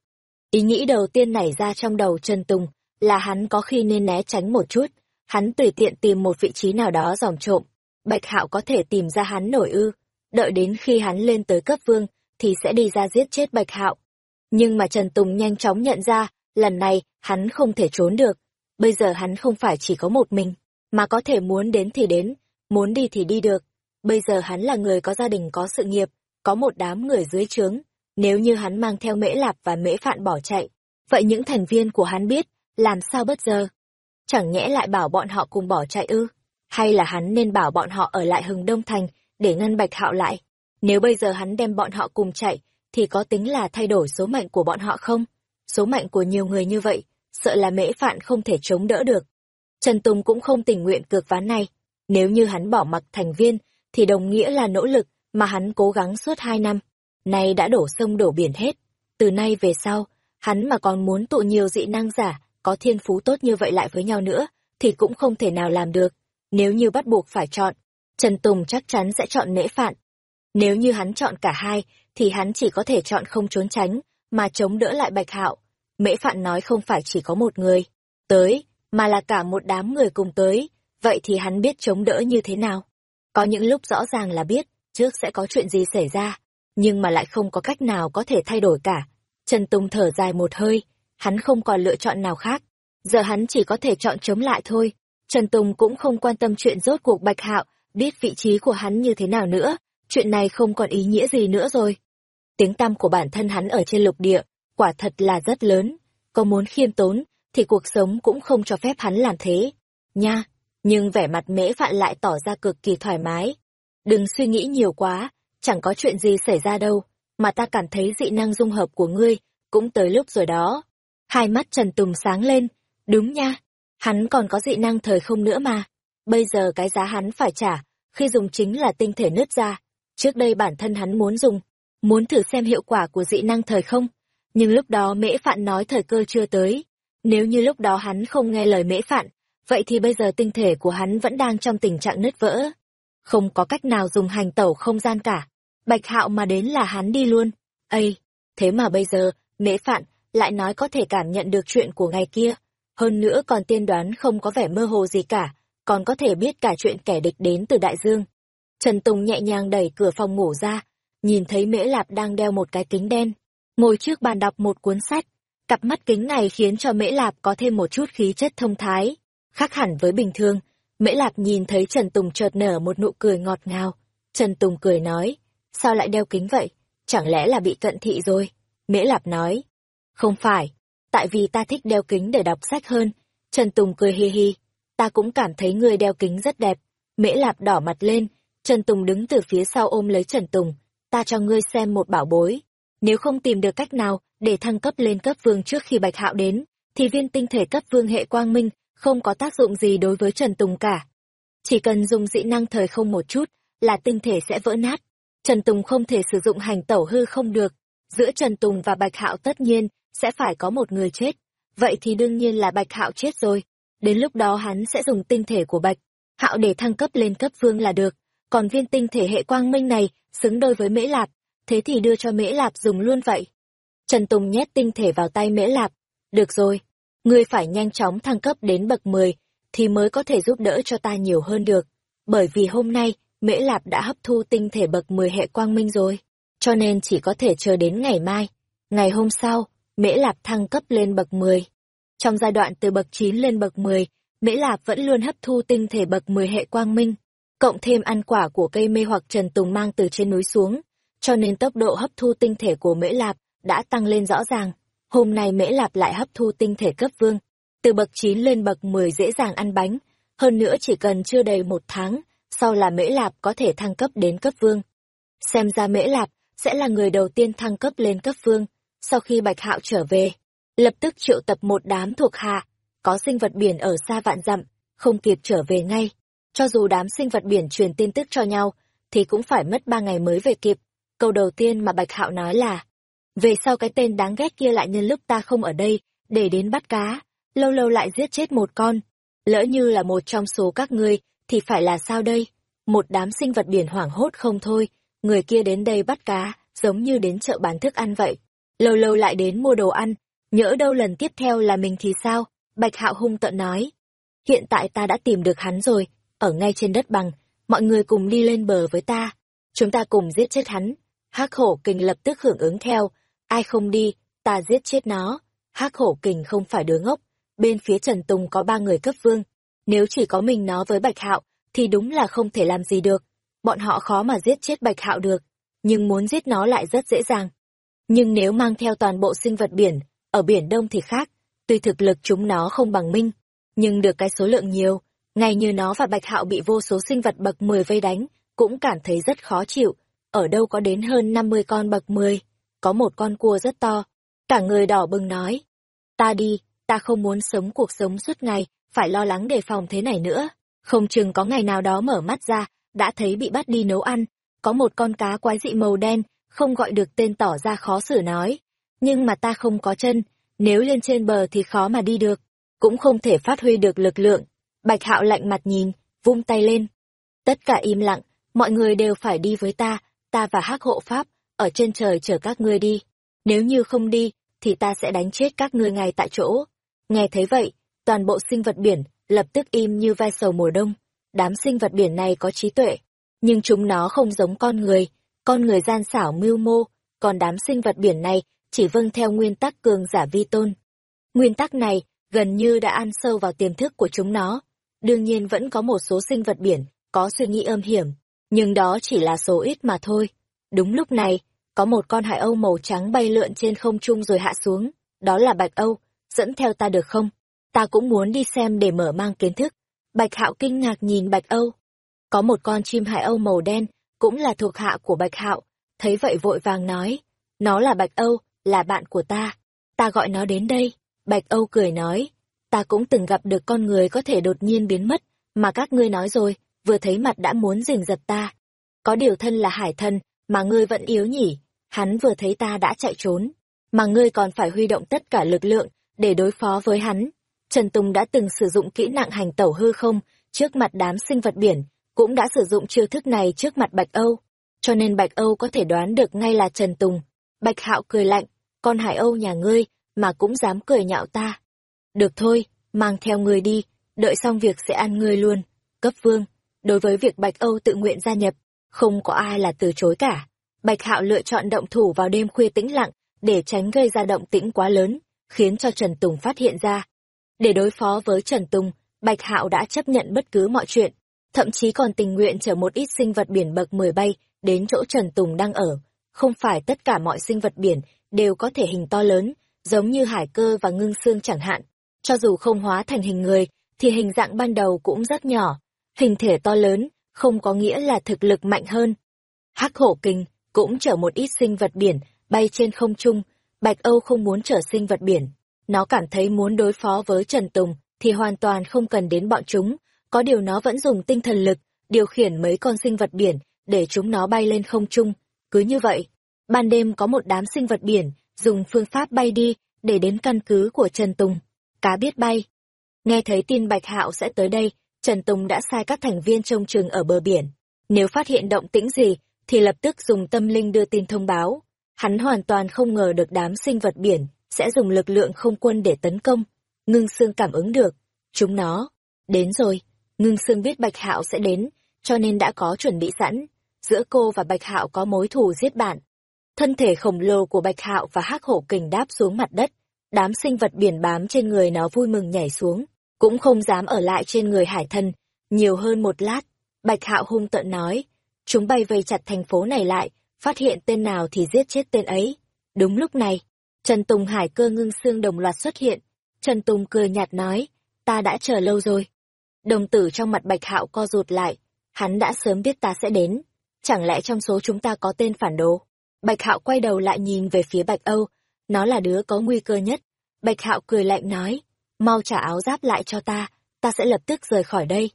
Ý nghĩ đầu tiên nảy ra trong đầu Trần Tùng là hắn có khi nên né tránh một chút, hắn tùy tiện tìm một vị trí nào đó dòm trộm. Bạch Hạo có thể tìm ra hắn nổi ư, đợi đến khi hắn lên tới cấp vương thì sẽ đi ra giết chết Bạch Hạo. Nhưng mà Trần Tùng nhanh chóng nhận ra, lần này hắn không thể trốn được. Bây giờ hắn không phải chỉ có một mình, mà có thể muốn đến thì đến, muốn đi thì đi được. Bây giờ hắn là người có gia đình có sự nghiệp, có một đám người dưới trướng. Nếu như hắn mang theo mễ lạp và mễ phạn bỏ chạy, vậy những thành viên của hắn biết, làm sao bất giờ? Chẳng nhẽ lại bảo bọn họ cùng bỏ chạy ư? Hay là hắn nên bảo bọn họ ở lại hừng đông thành, để ngăn bạch hạo lại? Nếu bây giờ hắn đem bọn họ cùng chạy, thì có tính là thay đổi số mệnh của bọn họ không? Số mệnh của nhiều người như vậy, sợ là mễ phạn không thể chống đỡ được. Trần Tùng cũng không tình nguyện cược ván này. Nếu như hắn bỏ mặc thành viên, thì đồng nghĩa là nỗ lực mà hắn cố gắng suốt hai năm. Nay đã đổ sông đổ biển hết. Từ nay về sau, hắn mà còn muốn tụ nhiều dị năng giả, có thiên phú tốt như vậy lại với nhau nữa, thì cũng không thể nào làm được. Nếu như bắt buộc phải chọn, Trần Tùng chắc chắn sẽ chọn nễ phạn. Nếu như hắn chọn cả hai, thì hắn chỉ có thể chọn không trốn tránh, mà chống đỡ lại Bạch Hạo. Mễ Phạn nói không phải chỉ có một người tới, mà là cả một đám người cùng tới, vậy thì hắn biết chống đỡ như thế nào? Có những lúc rõ ràng là biết, trước sẽ có chuyện gì xảy ra, nhưng mà lại không có cách nào có thể thay đổi cả. Trần Tùng thở dài một hơi, hắn không còn lựa chọn nào khác. Giờ hắn chỉ có thể chọn chống lại thôi. Trần Tùng cũng không quan tâm chuyện rốt cuộc Bạch Hạo, biết vị trí của hắn như thế nào nữa, chuyện này không còn ý nghĩa gì nữa rồi. Tiếng tăm của bản thân hắn ở trên lục địa, quả thật là rất lớn. Có muốn khiêm tốn, thì cuộc sống cũng không cho phép hắn làm thế. Nha, nhưng vẻ mặt mễ phạn lại tỏ ra cực kỳ thoải mái. Đừng suy nghĩ nhiều quá, chẳng có chuyện gì xảy ra đâu, mà ta cảm thấy dị năng dung hợp của ngươi, cũng tới lúc rồi đó. Hai mắt Trần Tùng sáng lên, đúng nha, hắn còn có dị năng thời không nữa mà. Bây giờ cái giá hắn phải trả, khi dùng chính là tinh thể nứt ra. Trước đây bản thân hắn muốn dùng, muốn thử xem hiệu quả của dị năng thời không. Nhưng lúc đó mễ phạn nói thời cơ chưa tới. Nếu như lúc đó hắn không nghe lời mễ phạn, vậy thì bây giờ tinh thể của hắn vẫn đang trong tình trạng nứt vỡ. Không có cách nào dùng hành tẩu không gian cả. Bạch hạo mà đến là hắn đi luôn. Ây, thế mà bây giờ, mễ phạn lại nói có thể cảm nhận được chuyện của ngày kia. Hơn nữa còn tiên đoán không có vẻ mơ hồ gì cả, còn có thể biết cả chuyện kẻ địch đến từ đại dương. Trần Tùng nhẹ nhàng đẩy cửa phòng ngủ ra, nhìn thấy Mễ Lạp đang đeo một cái kính đen, ngồi trước bàn đọc một cuốn sách. Cặp mắt kính này khiến cho Mễ Lạp có thêm một chút khí chất thông thái, khác hẳn với bình thường. Mễ Lạp nhìn thấy Trần Tùng chợt nở một nụ cười ngọt ngào. Trần Tùng cười nói, sao lại đeo kính vậy? Chẳng lẽ là bị cận thị rồi? Mễ Lạp nói, không phải, tại vì ta thích đeo kính để đọc sách hơn. Trần Tùng cười hi hi, ta cũng cảm thấy người đeo kính rất đẹp. Mễ Lạp đỏ mặt lên, Trần Tùng đứng từ phía sau ôm lấy Trần Tùng, ta cho ngươi xem một bảo bối. Nếu không tìm được cách nào để thăng cấp lên cấp vương trước khi Bạch Hạo đến, thì viên tinh thể cấp vương hệ quang minh không có tác dụng gì đối với Trần Tùng cả. Chỉ cần dùng dị năng thời không một chút là tinh thể sẽ vỡ nát. Trần Tùng không thể sử dụng hành tẩu hư không được. Giữa Trần Tùng và Bạch Hạo tất nhiên sẽ phải có một người chết. Vậy thì đương nhiên là Bạch Hạo chết rồi. Đến lúc đó hắn sẽ dùng tinh thể của Bạch Hạo để thăng cấp lên cấp vương là được. Còn viên tinh thể hệ quang minh này xứng đôi với mễ lạp, thế thì đưa cho mễ lạp dùng luôn vậy. Trần tùng nhét tinh thể vào tay mễ lạp. Được rồi, ngươi phải nhanh chóng thăng cấp đến bậc mười thì mới có thể giúp đỡ cho ta nhiều hơn được. Bởi vì hôm nay, mễ lạp đã hấp thu tinh thể bậc mười hệ quang minh rồi, cho nên chỉ có thể chờ đến ngày mai. Ngày hôm sau, mễ lạp thăng cấp lên bậc mười trong giai đoạn từ bậc chín lên bậc mười Mễ Lạp vẫn luôn hấp thu tinh thể bậc 10 hệ quang minh, cộng thêm ăn quả của cây mê hoặc Trần Tùng mang từ trên núi xuống, cho nên tốc độ hấp thu tinh thể của Mễ Lạp đã tăng lên rõ ràng. Hôm nay Mễ Lạp lại hấp thu tinh thể cấp vương, từ bậc 9 lên bậc 10 dễ dàng ăn bánh, hơn nữa chỉ cần chưa đầy một tháng, sau là Mễ Lạp có thể thăng cấp đến cấp vương. Xem ra Mễ Lạp sẽ là người đầu tiên thăng cấp lên cấp vương, sau khi Bạch Hạo trở về, lập tức triệu tập một đám thuộc hạ, có sinh vật biển ở xa vạn dặm, không kịp trở về ngay. Cho dù đám sinh vật biển truyền tin tức cho nhau, thì cũng phải mất ba ngày mới về kịp. Câu đầu tiên mà Bạch Hạo nói là, về sau cái tên đáng ghét kia lại nhân lúc ta không ở đây, để đến bắt cá, lâu lâu lại giết chết một con. Lỡ như là một trong số các ngươi, thì phải là sao đây? Một đám sinh vật biển hoảng hốt không thôi, người kia đến đây bắt cá, giống như đến chợ bán thức ăn vậy. Lâu lâu lại đến mua đồ ăn, nhỡ đâu lần tiếp theo là mình thì sao? Bạch Hạo hung tợn nói. Hiện tại ta đã tìm được hắn rồi, ở ngay trên đất bằng, mọi người cùng đi lên bờ với ta. Chúng ta cùng giết chết hắn. Hắc hổ kình lập tức hưởng ứng theo, ai không đi, ta giết chết nó. Hắc hổ kình không phải đứa ngốc, bên phía Trần Tùng có ba người cấp vương. Nếu chỉ có mình nó với Bạch Hạo, thì đúng là không thể làm gì được. Bọn họ khó mà giết chết Bạch Hạo được, nhưng muốn giết nó lại rất dễ dàng. Nhưng nếu mang theo toàn bộ sinh vật biển, ở Biển Đông thì khác, tuy thực lực chúng nó không bằng Minh, nhưng được cái số lượng nhiều, ngay như nó và Bạch Hạo bị vô số sinh vật bậc 10 vây đánh, cũng cảm thấy rất khó chịu, ở đâu có đến hơn 50 con bậc 10, có một con cua rất to. Cả người đỏ bừng nói, ta đi, ta không muốn sống cuộc sống suốt ngày, phải lo lắng đề phòng thế này nữa. Không chừng có ngày nào đó mở mắt ra, đã thấy bị bắt đi nấu ăn, có một con cá quái dị màu đen, không gọi được tên tỏ ra khó xử nói. Nhưng mà ta không có chân, nếu lên trên bờ thì khó mà đi được, cũng không thể phát huy được lực lượng. Bạch hạo lạnh mặt nhìn, vung tay lên. Tất cả im lặng, mọi người đều phải đi với ta, ta và hắc hộ pháp, ở trên trời chở các ngươi đi. Nếu như không đi, thì ta sẽ đánh chết các ngươi ngay tại chỗ. Nghe thấy vậy, toàn bộ sinh vật biển lập tức im như ve sầu mùa đông. Đám sinh vật biển này có trí tuệ, nhưng chúng nó không giống con người, con người gian xảo mưu mô, còn đám sinh vật biển này chỉ vâng theo nguyên tắc cường giả vi tôn. Nguyên tắc này gần như đã ăn sâu vào tiềm thức của chúng nó. Đương nhiên vẫn có một số sinh vật biển có suy nghĩ âm hiểm, nhưng đó chỉ là số ít mà thôi. Đúng lúc này, có một con hải âu màu trắng bay lượn trên không trung rồi hạ xuống, đó là Bạch Âu, dẫn theo ta được không? Ta cũng muốn đi xem để mở mang kiến thức. Bạch Hạo kinh ngạc nhìn Bạch Âu. Có một con chim hải âu màu đen, cũng là thuộc hạ của Bạch Hạo, thấy vậy vội vàng nói, nó là Bạch Âu, là bạn của ta, ta gọi nó đến đây. Bạch Âu cười nói, ta cũng từng gặp được con người có thể đột nhiên biến mất, mà các ngươi nói rồi, vừa thấy mặt đã muốn rình giật ta. Có điều thân là hải thân, mà ngươi vẫn yếu nhỉ, hắn vừa thấy ta đã chạy trốn, mà ngươi còn phải huy động tất cả lực lượng để đối phó với hắn. Trần Tùng đã từng sử dụng kỹ năng hành tẩu hư không trước mặt đám sinh vật biển, cũng đã sử dụng chiêu thức này trước mặt Bạch Âu, cho nên Bạch Âu có thể đoán được ngay là Trần Tùng. Bạch Hạo cười lạnh, con Hải Âu nhà ngươi mà cũng dám cười nhạo ta. Được thôi, mang theo ngươi đi, đợi xong việc sẽ ăn ngươi luôn. Cấp vương, đối với việc Bạch Âu tự nguyện gia nhập, không có ai là từ chối cả. Bạch Hạo lựa chọn động thủ vào đêm khuya tĩnh lặng, để tránh gây ra động tĩnh quá lớn, khiến cho Trần Tùng phát hiện ra. Để đối phó với Trần Tùng, Bạch Hạo đã chấp nhận bất cứ mọi chuyện, thậm chí còn tình nguyện chở một ít sinh vật biển bậc 10 bay đến chỗ Trần Tùng đang ở. Không phải tất cả mọi sinh vật biển đều có thể hình to lớn, giống như hải cơ và ngưng xương chẳng hạn. Cho dù không hóa thành hình người, thì hình dạng ban đầu cũng rất nhỏ. Hình thể to lớn, không có nghĩa là thực lực mạnh hơn. Hắc hổ kinh cũng chở một ít sinh vật biển bay trên không trung. Bạch Âu không muốn chở sinh vật biển. Nó cảm thấy muốn đối phó với Trần Tùng thì hoàn toàn không cần đến bọn chúng. Có điều nó vẫn dùng tinh thần lực, điều khiển mấy con sinh vật biển để chúng nó bay lên không trung. Cứ như vậy, ban đêm có một đám sinh vật biển dùng phương pháp bay đi để đến căn cứ của Trần Tùng. Cá biết bay. Nghe thấy tin Bạch Hạo sẽ tới đây, Trần Tùng đã sai các thành viên trông chừng ở bờ biển. Nếu phát hiện động tĩnh gì, thì lập tức dùng tâm linh đưa tin thông báo. Hắn hoàn toàn không ngờ được đám sinh vật biển sẽ dùng lực lượng không quân để tấn công. Ngưng xương cảm ứng được. Chúng nó. Đến rồi. Ngưng xương biết Bạch Hạo sẽ đến, cho nên đã có chuẩn bị sẵn. Giữa cô và Bạch Hạo có mối thù giết bạn. Thân thể khổng lồ của Bạch Hạo và hắc hổ kình đáp xuống mặt đất. Đám sinh vật biển bám trên người nó vui mừng nhảy xuống. cũng không dám ở lại trên người hải thần, nhiều hơn một lát. Bạch Hạo hung tợn nói, chúng bay vây chặt thành phố này lại, phát hiện tên nào thì giết chết tên ấy. Đúng lúc này, Trần Tùng hải cơ ngưng xương đồng loạt xuất hiện. Trần Tùng cười nhạt nói, ta đã chờ lâu rồi. Đồng tử trong mặt Bạch Hạo co rụt lại, hắn đã sớm biết ta sẽ đến. Chẳng lẽ trong số chúng ta có tên phản đồ? Bạch Hạo quay đầu lại nhìn về phía Bạch Âu, nó là đứa có nguy cơ nhất. Bạch Hạo cười lạnh nói, mau trả áo giáp lại cho ta, ta sẽ lập tức rời khỏi đây.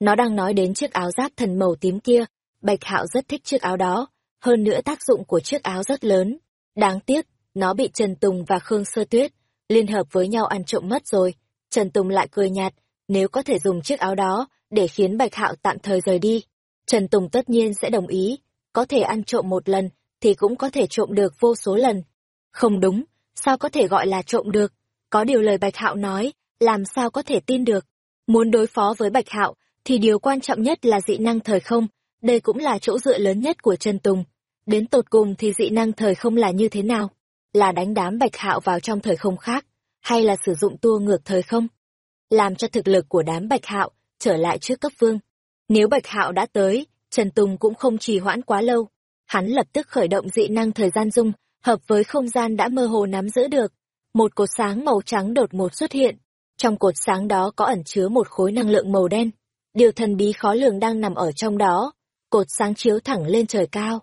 Nó đang nói đến chiếc áo giáp thần màu tím kia, Bạch Hạo rất thích chiếc áo đó, hơn nữa tác dụng của chiếc áo rất lớn. Đáng tiếc, nó bị Trần Tùng và Khương Sơ Tuyết liên hợp với nhau ăn trộm mất rồi. Trần Tùng lại cười nhạt, nếu có thể dùng chiếc áo đó để khiến Bạch Hạo tạm thời rời đi, Trần Tùng tất nhiên sẽ đồng ý, có thể ăn trộm một lần thì cũng có thể trộm được vô số lần. Không đúng, sao có thể gọi là trộm được? Có điều lời Bạch Hạo nói, làm sao có thể tin được? Muốn đối phó với Bạch Hạo, thì điều quan trọng nhất là dị năng thời không, đây cũng là chỗ dựa lớn nhất của Trần Tùng. Đến tột cùng thì dị năng thời không là như thế nào? Là đánh đám Bạch Hạo vào trong thời không khác, hay là sử dụng tua ngược thời không? Làm cho thực lực của đám Bạch Hạo trở lại trước cấp vương. Nếu Bạch Hạo đã tới, Trần Tùng cũng không trì hoãn quá lâu. Hắn lập tức khởi động dị năng thời gian dung, hợp với không gian đã mơ hồ nắm giữ được. Một cột sáng màu trắng đột ngột xuất hiện. Trong cột sáng đó có ẩn chứa một khối năng lượng màu đen. Điều thần bí khó lường đang nằm ở trong đó. Cột sáng chiếu thẳng lên trời cao.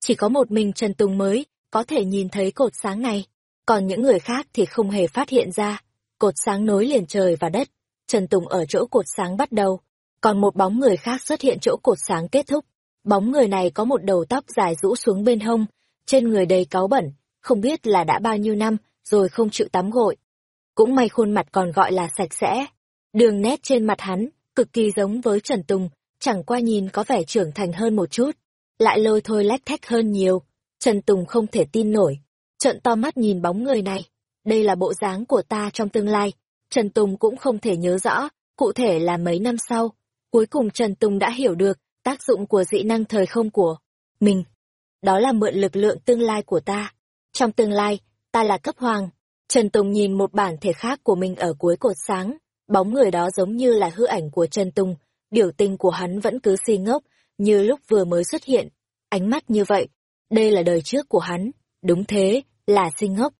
Chỉ có một mình Trần Tùng mới có thể nhìn thấy cột sáng này. Còn những người khác thì không hề phát hiện ra. Cột sáng nối liền trời và đất. Trần Tùng ở chỗ cột sáng bắt đầu. Còn một bóng người khác xuất hiện chỗ cột sáng kết thúc. Bóng người này có một đầu tóc dài rũ xuống bên hông, trên người đầy cáu bẩn, không biết là đã bao nhiêu năm rồi không chịu tắm gội. Cũng may khuôn mặt còn gọi là sạch sẽ. Đường nét trên mặt hắn, cực kỳ giống với Trần Tùng, chẳng qua nhìn có vẻ trưởng thành hơn một chút, lại lôi thôi lách thách hơn nhiều. Trần Tùng không thể tin nổi, trợn to mắt nhìn bóng người này. Đây là bộ dáng của ta trong tương lai. Trần Tùng cũng không thể nhớ rõ, cụ thể là mấy năm sau. Cuối cùng Trần Tùng đã hiểu được tác dụng của dị năng thời không của mình đó là mượn lực lượng tương lai của ta. Trong tương lai, ta là cấp hoàng. Trần Tùng nhìn một bản thể khác của mình ở cuối cột sáng, bóng người đó giống như là hư ảnh của Trần Tùng, biểu tình của hắn vẫn cứ si ngốc, như lúc vừa mới xuất hiện. Ánh mắt như vậy, đây là đời trước của hắn, đúng thế, là si ngốc.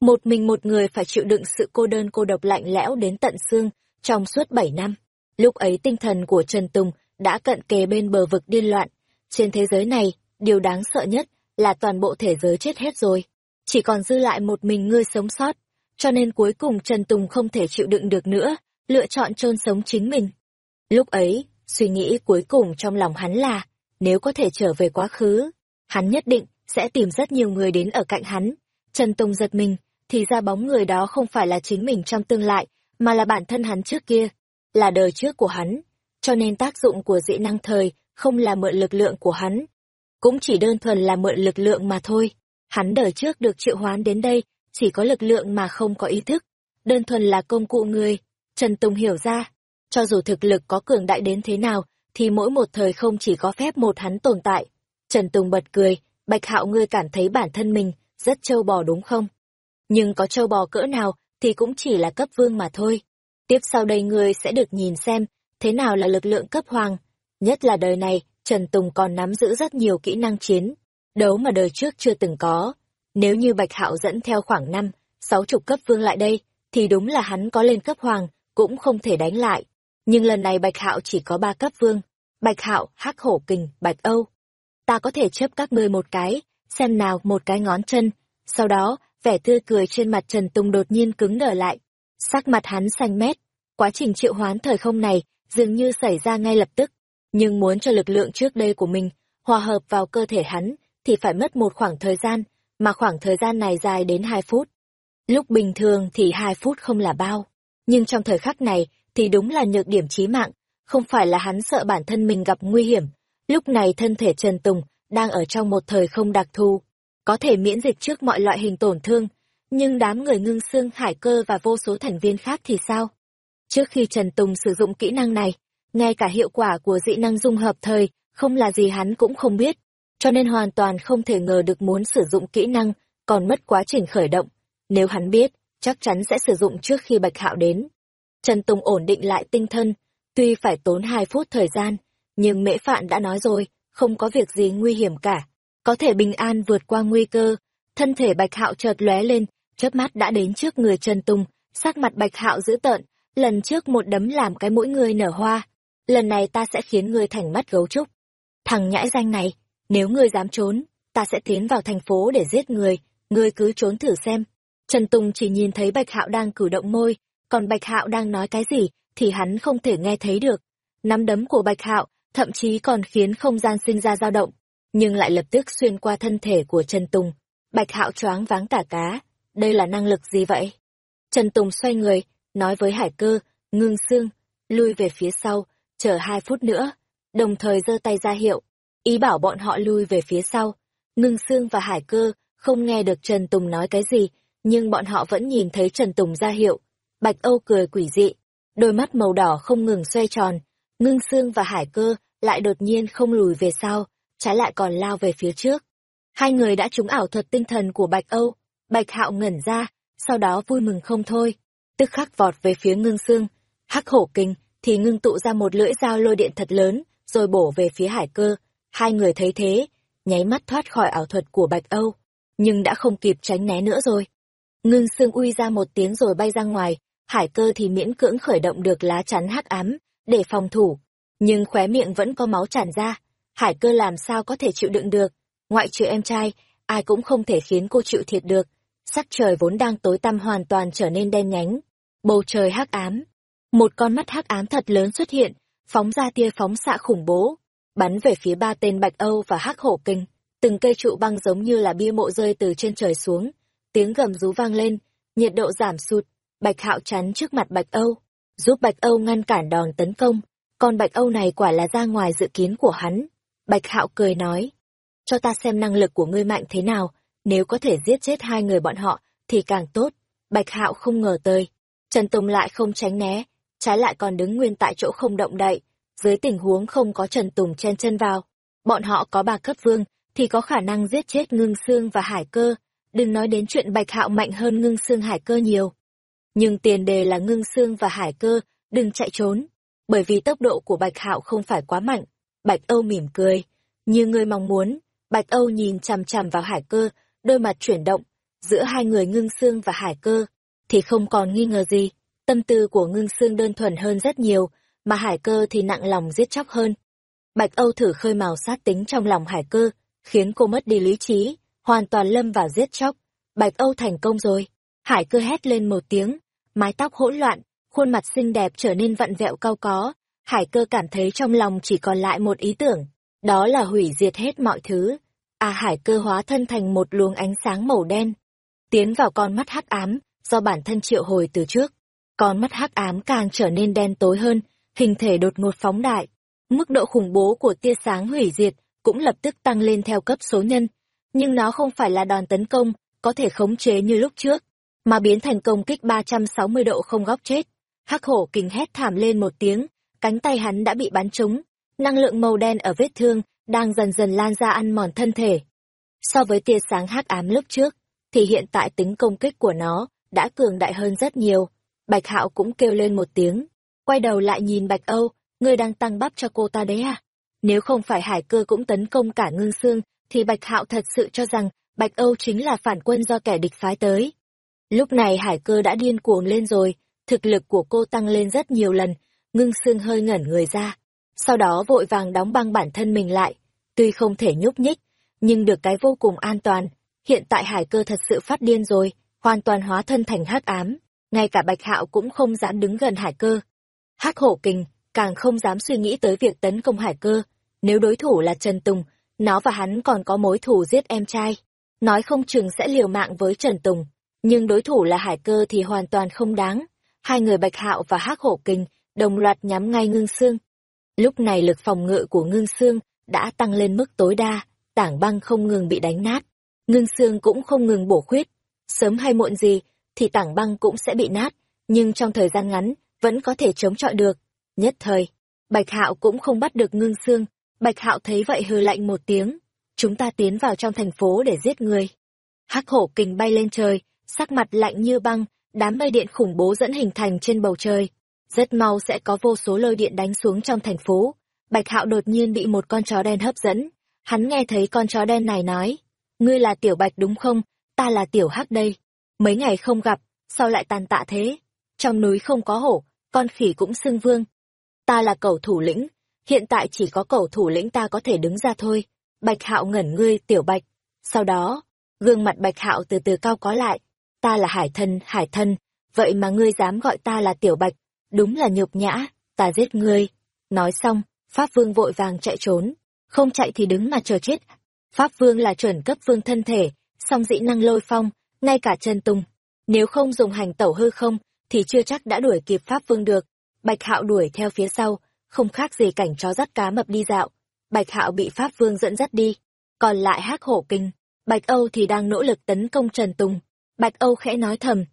Một mình một người phải chịu đựng sự cô đơn cô độc lạnh lẽo đến tận xương trong suốt bảy năm. Lúc ấy tinh thần của Trần Tùng đã cận kề bên bờ vực điên loạn. Trên thế giới này, điều đáng sợ nhất là toàn bộ thế giới chết hết rồi. Chỉ còn dư lại một mình ngươi sống sót, cho nên cuối cùng Trần Tùng không thể chịu đựng được nữa, lựa chọn chôn sống chính mình. Lúc ấy, suy nghĩ cuối cùng trong lòng hắn là, nếu có thể trở về quá khứ, hắn nhất định sẽ tìm rất nhiều người đến ở cạnh hắn. Trần Tùng giật mình, thì ra bóng người đó không phải là chính mình trong tương lai, mà là bản thân hắn trước kia, là đời trước của hắn. Cho nên tác dụng của dị năng thời không là mượn lực lượng của hắn, cũng chỉ đơn thuần là mượn lực lượng mà thôi. Hắn đời trước được triệu hoán đến đây, chỉ có lực lượng mà không có ý thức. Đơn thuần là công cụ người. Trần Tùng hiểu ra, cho dù thực lực có cường đại đến thế nào, thì mỗi một thời không chỉ có phép một hắn tồn tại. Trần Tùng bật cười, Bạch Hạo ngươi cảm thấy bản thân mình rất trâu bò đúng không? Nhưng có trâu bò cỡ nào thì cũng chỉ là cấp vương mà thôi. Tiếp sau đây ngươi sẽ được nhìn xem thế nào là lực lượng cấp hoàng. Nhất là đời này, Trần Tùng còn nắm giữ rất nhiều kỹ năng chiến, đấu mà đời trước chưa từng có. Nếu như Bạch Hạo dẫn theo khoảng năm, sáu chục cấp vương lại đây, thì đúng là hắn có lên cấp hoàng, cũng không thể đánh lại. Nhưng lần này Bạch Hạo chỉ có ba cấp vương. Bạch Hạo, Hắc Hổ Kình, Bạch Âu. Ta có thể chấp các ngươi một cái, xem nào một cái ngón chân. Sau đó, vẻ tươi cười trên mặt Trần Tùng đột nhiên cứng đờ lại. Sắc mặt hắn xanh mét. Quá trình triệu hoán thời không này dường như xảy ra ngay lập tức nhưng muốn cho lực lượng trước đây của mình hòa hợp vào cơ thể hắn thì phải mất một khoảng thời gian, mà khoảng thời gian này dài đến hai phút. Lúc bình thường thì hai phút không là bao, nhưng trong thời khắc này thì đúng là nhược điểm chí mạng, không phải là hắn sợ bản thân mình gặp nguy hiểm. Lúc này thân thể Trần Tùng đang ở trong một thời không đặc thù, có thể miễn dịch trước mọi loại hình tổn thương, nhưng đám người ngưng xương hải cơ và vô số thành viên khác thì sao? Trước khi Trần Tùng sử dụng kỹ năng này, ngay cả hiệu quả của dị năng dung hợp thời, không là gì hắn cũng không biết, cho nên hoàn toàn không thể ngờ được muốn sử dụng kỹ năng, còn mất quá trình khởi động. Nếu hắn biết, chắc chắn sẽ sử dụng trước khi Bạch Hạo đến. Trần Tùng ổn định lại tinh thần, tuy phải tốn hai phút thời gian, nhưng mễ phạn đã nói rồi, không có việc gì nguy hiểm cả, có thể bình an vượt qua nguy cơ. Thân thể Bạch Hạo chợt lóe lên, chớp mắt đã đến trước người Trần Tùng, sắc mặt Bạch Hạo dữ tợn, lần trước một đấm làm cái mũi người nở hoa, lần này ta sẽ khiến ngươi thành mắt gấu trúc. Thằng nhãi danh này, nếu ngươi dám trốn, ta sẽ tiến vào thành phố để giết người, ngươi cứ trốn thử xem. Trần Tùng chỉ nhìn thấy Bạch Hạo đang cử động môi, còn Bạch Hạo đang nói cái gì thì hắn không thể nghe thấy được. Nắm đấm của Bạch Hạo thậm chí còn khiến không gian sinh ra dao động, nhưng lại lập tức xuyên qua thân thể của Trần Tùng. Bạch Hạo choáng váng tả cá, đây là năng lực gì vậy? Trần Tùng xoay người, nói với Hải Cơ, ngưng xương, lui về phía sau, chờ hai phút nữa, đồng thời giơ tay ra hiệu, ý bảo bọn họ lui về phía sau. Ngưng xương và Hải Cơ không nghe được Trần Tùng nói cái gì, nhưng bọn họ vẫn nhìn thấy Trần Tùng ra hiệu. Bạch Âu cười quỷ dị, đôi mắt màu đỏ không ngừng xoay tròn, ngưng xương và Hải Cơ lại đột nhiên không lùi về sau, trái lại còn lao về phía trước. Hai người đã trúng ảo thuật tinh thần của Bạch Âu, Bạch Hạo ngẩn ra, sau đó vui mừng không thôi, tức khắc vọt về phía ngưng xương, hắc hổ kinh thì ngưng tụ ra một lưỡi dao lôi điện thật lớn, rồi bổ về phía hải cơ. Hai người thấy thế, nháy mắt thoát khỏi ảo thuật của Bạch Âu, nhưng đã không kịp tránh né nữa rồi. Ngưng xương uy ra một tiếng rồi bay ra ngoài, hải cơ thì miễn cưỡng khởi động được lá chắn hắc ám, để phòng thủ. Nhưng khóe miệng vẫn có máu tràn ra, hải cơ làm sao có thể chịu đựng được. Ngoại trừ em trai, ai cũng không thể khiến cô chịu thiệt được. Sắc trời vốn đang tối tăm hoàn toàn trở nên đen nhánh. Bầu trời hắc ám, một con mắt hắc ám thật lớn xuất hiện, phóng ra tia phóng xạ khủng bố, bắn về phía ba tên Bạch Âu và Hắc Hổ Kinh. Từng cây trụ băng giống như là bia mộ rơi từ trên trời xuống, tiếng gầm rú vang lên, nhiệt độ giảm sụt, Bạch Hạo chắn trước mặt Bạch Âu, giúp Bạch Âu ngăn cản đòn tấn công, còn Bạch Âu này quả là ra ngoài dự kiến của hắn. Bạch Hạo cười nói, cho ta xem năng lực của ngươi mạnh thế nào, nếu có thể giết chết hai người bọn họ thì càng tốt. Bạch Hạo không ngờ tới, Trần Tùng lại không tránh né, trái lại còn đứng nguyên tại chỗ không động đậy, dưới tình huống không có Trần Tùng chen chân vào. Bọn họ có ba cấp vương, thì có khả năng giết chết ngưng xương và hải cơ, đừng nói đến chuyện bạch hạo mạnh hơn ngưng xương hải cơ nhiều. Nhưng tiền đề là ngưng xương và hải cơ, đừng chạy trốn, bởi vì tốc độ của bạch hạo không phải quá mạnh. Bạch Âu mỉm cười, như người mong muốn, Bạch Âu nhìn chằm chằm vào hải cơ, đôi mặt chuyển động, giữa hai người ngưng xương và hải cơ, thì không còn nghi ngờ gì, Tâm tư của ngưng xương đơn thuần hơn rất nhiều, mà hải cơ thì nặng lòng giết chóc hơn. Bạch Âu thử khơi mào sát tính trong lòng hải cơ, khiến cô mất đi lý trí, hoàn toàn lâm vào giết chóc. Bạch Âu thành công rồi. Hải cơ hét lên một tiếng, mái tóc hỗn loạn, khuôn mặt xinh đẹp trở nên vặn vẹo cao có. Hải cơ cảm thấy trong lòng chỉ còn lại một ý tưởng, đó là hủy diệt hết mọi thứ. À hải cơ hóa thân thành một luồng ánh sáng màu đen, tiến vào con mắt hắc ám, do bản thân triệu hồi từ trước con mắt hắc ám càng trở nên đen tối hơn, hình thể đột ngột phóng đại. Mức độ khủng bố của tia sáng hủy diệt cũng lập tức tăng lên theo cấp số nhân, nhưng nó không phải là đòn tấn công có thể khống chế như lúc trước, mà biến thành công kích 360 độ không góc chết. Hắc hổ kình hét thảm lên một tiếng, cánh tay hắn đã bị bắn trúng, năng lượng màu đen ở vết thương đang dần dần lan ra ăn mòn thân thể. So với tia sáng hắc ám lúc trước, thì hiện tại tính công kích của nó đã cường đại hơn rất nhiều. Bạch Hạo cũng kêu lên một tiếng, quay đầu lại nhìn Bạch Âu, ngươi đang tăng bắp cho cô ta đấy à? Nếu không phải Hải Cơ cũng tấn công cả Ngưng Xương, thì Bạch Hạo thật sự cho rằng Bạch Âu chính là phản quân do kẻ địch phái tới. Lúc này Hải Cơ đã điên cuồng lên rồi, thực lực của cô tăng lên rất nhiều lần, Ngưng Xương hơi ngẩn người ra, sau đó vội vàng đóng băng bản thân mình lại, tuy không thể nhúc nhích, nhưng được cái vô cùng an toàn. Hiện tại Hải Cơ thật sự phát điên rồi, hoàn toàn hóa thân thành hắc ám. Ngay cả bạch hạo cũng không dám đứng gần hải cơ. Hắc hổ kình càng không dám suy nghĩ tới việc tấn công hải cơ. Nếu đối thủ là trần tùng nó và hắn còn có mối thù giết em trai. Nói không chừng sẽ liều mạng với trần tùng nhưng đối thủ là hải cơ thì hoàn toàn không đáng. Hai người bạch hạo và hắc hổ kình đồng loạt nhắm ngay ngưng xương lúc này lực phòng ngự của ngưng xương đã tăng lên mức tối đa tảng băng không ngừng bị đánh nát ngưng xương cũng không ngừng bổ khuyết sớm hay muộn gì thì tảng băng cũng sẽ bị nát, nhưng trong thời gian ngắn, vẫn có thể chống chọi được. Nhất thời, Bạch Hạo cũng không bắt được ngưng xương. Bạch Hạo thấy vậy hừ lạnh một tiếng. Chúng ta tiến vào trong thành phố để giết người. Hắc hổ kình bay lên trời, sắc mặt lạnh như băng, đám mây điện khủng bố dẫn hình thành trên bầu trời rất mau sẽ có vô số lôi điện đánh xuống trong thành phố. Bạch Hạo đột nhiên bị một con chó đen hấp dẫn. Hắn nghe thấy con chó đen này nói, ngươi là Tiểu Bạch đúng không? Ta là Tiểu Hắc đây. Mấy ngày không gặp, sao lại tàn tạ thế? Trong núi không có hổ, con khỉ cũng xưng vương. Ta là cầu thủ lĩnh, hiện tại chỉ có cầu thủ lĩnh ta có thể đứng ra thôi. Bạch Hạo ngẩn ngươi Tiểu Bạch. Sau đó, gương mặt Bạch Hạo từ từ cao có lại. Ta là Hải Thân, Hải Thân, vậy mà ngươi dám gọi ta là Tiểu Bạch, đúng là nhục nhã, ta giết ngươi. Nói xong, Pháp Vương vội vàng chạy trốn, không chạy thì đứng mà chờ chết. Pháp Vương là chuẩn cấp vương thân thể, song dĩ năng lôi phong, ngay cả chân tung. Nếu không dùng hành tẩu hư không, thì chưa chắc đã đuổi kịp Pháp Vương được. Bạch Hạo đuổi theo phía sau, không khác gì cảnh chó dắt cá mập đi dạo. Bạch Hạo bị Pháp Vương dẫn dắt đi, còn lại hắc hổ kinh. Bạch Âu thì đang nỗ lực tấn công Trần Tùng. Bạch Âu khẽ nói thầm.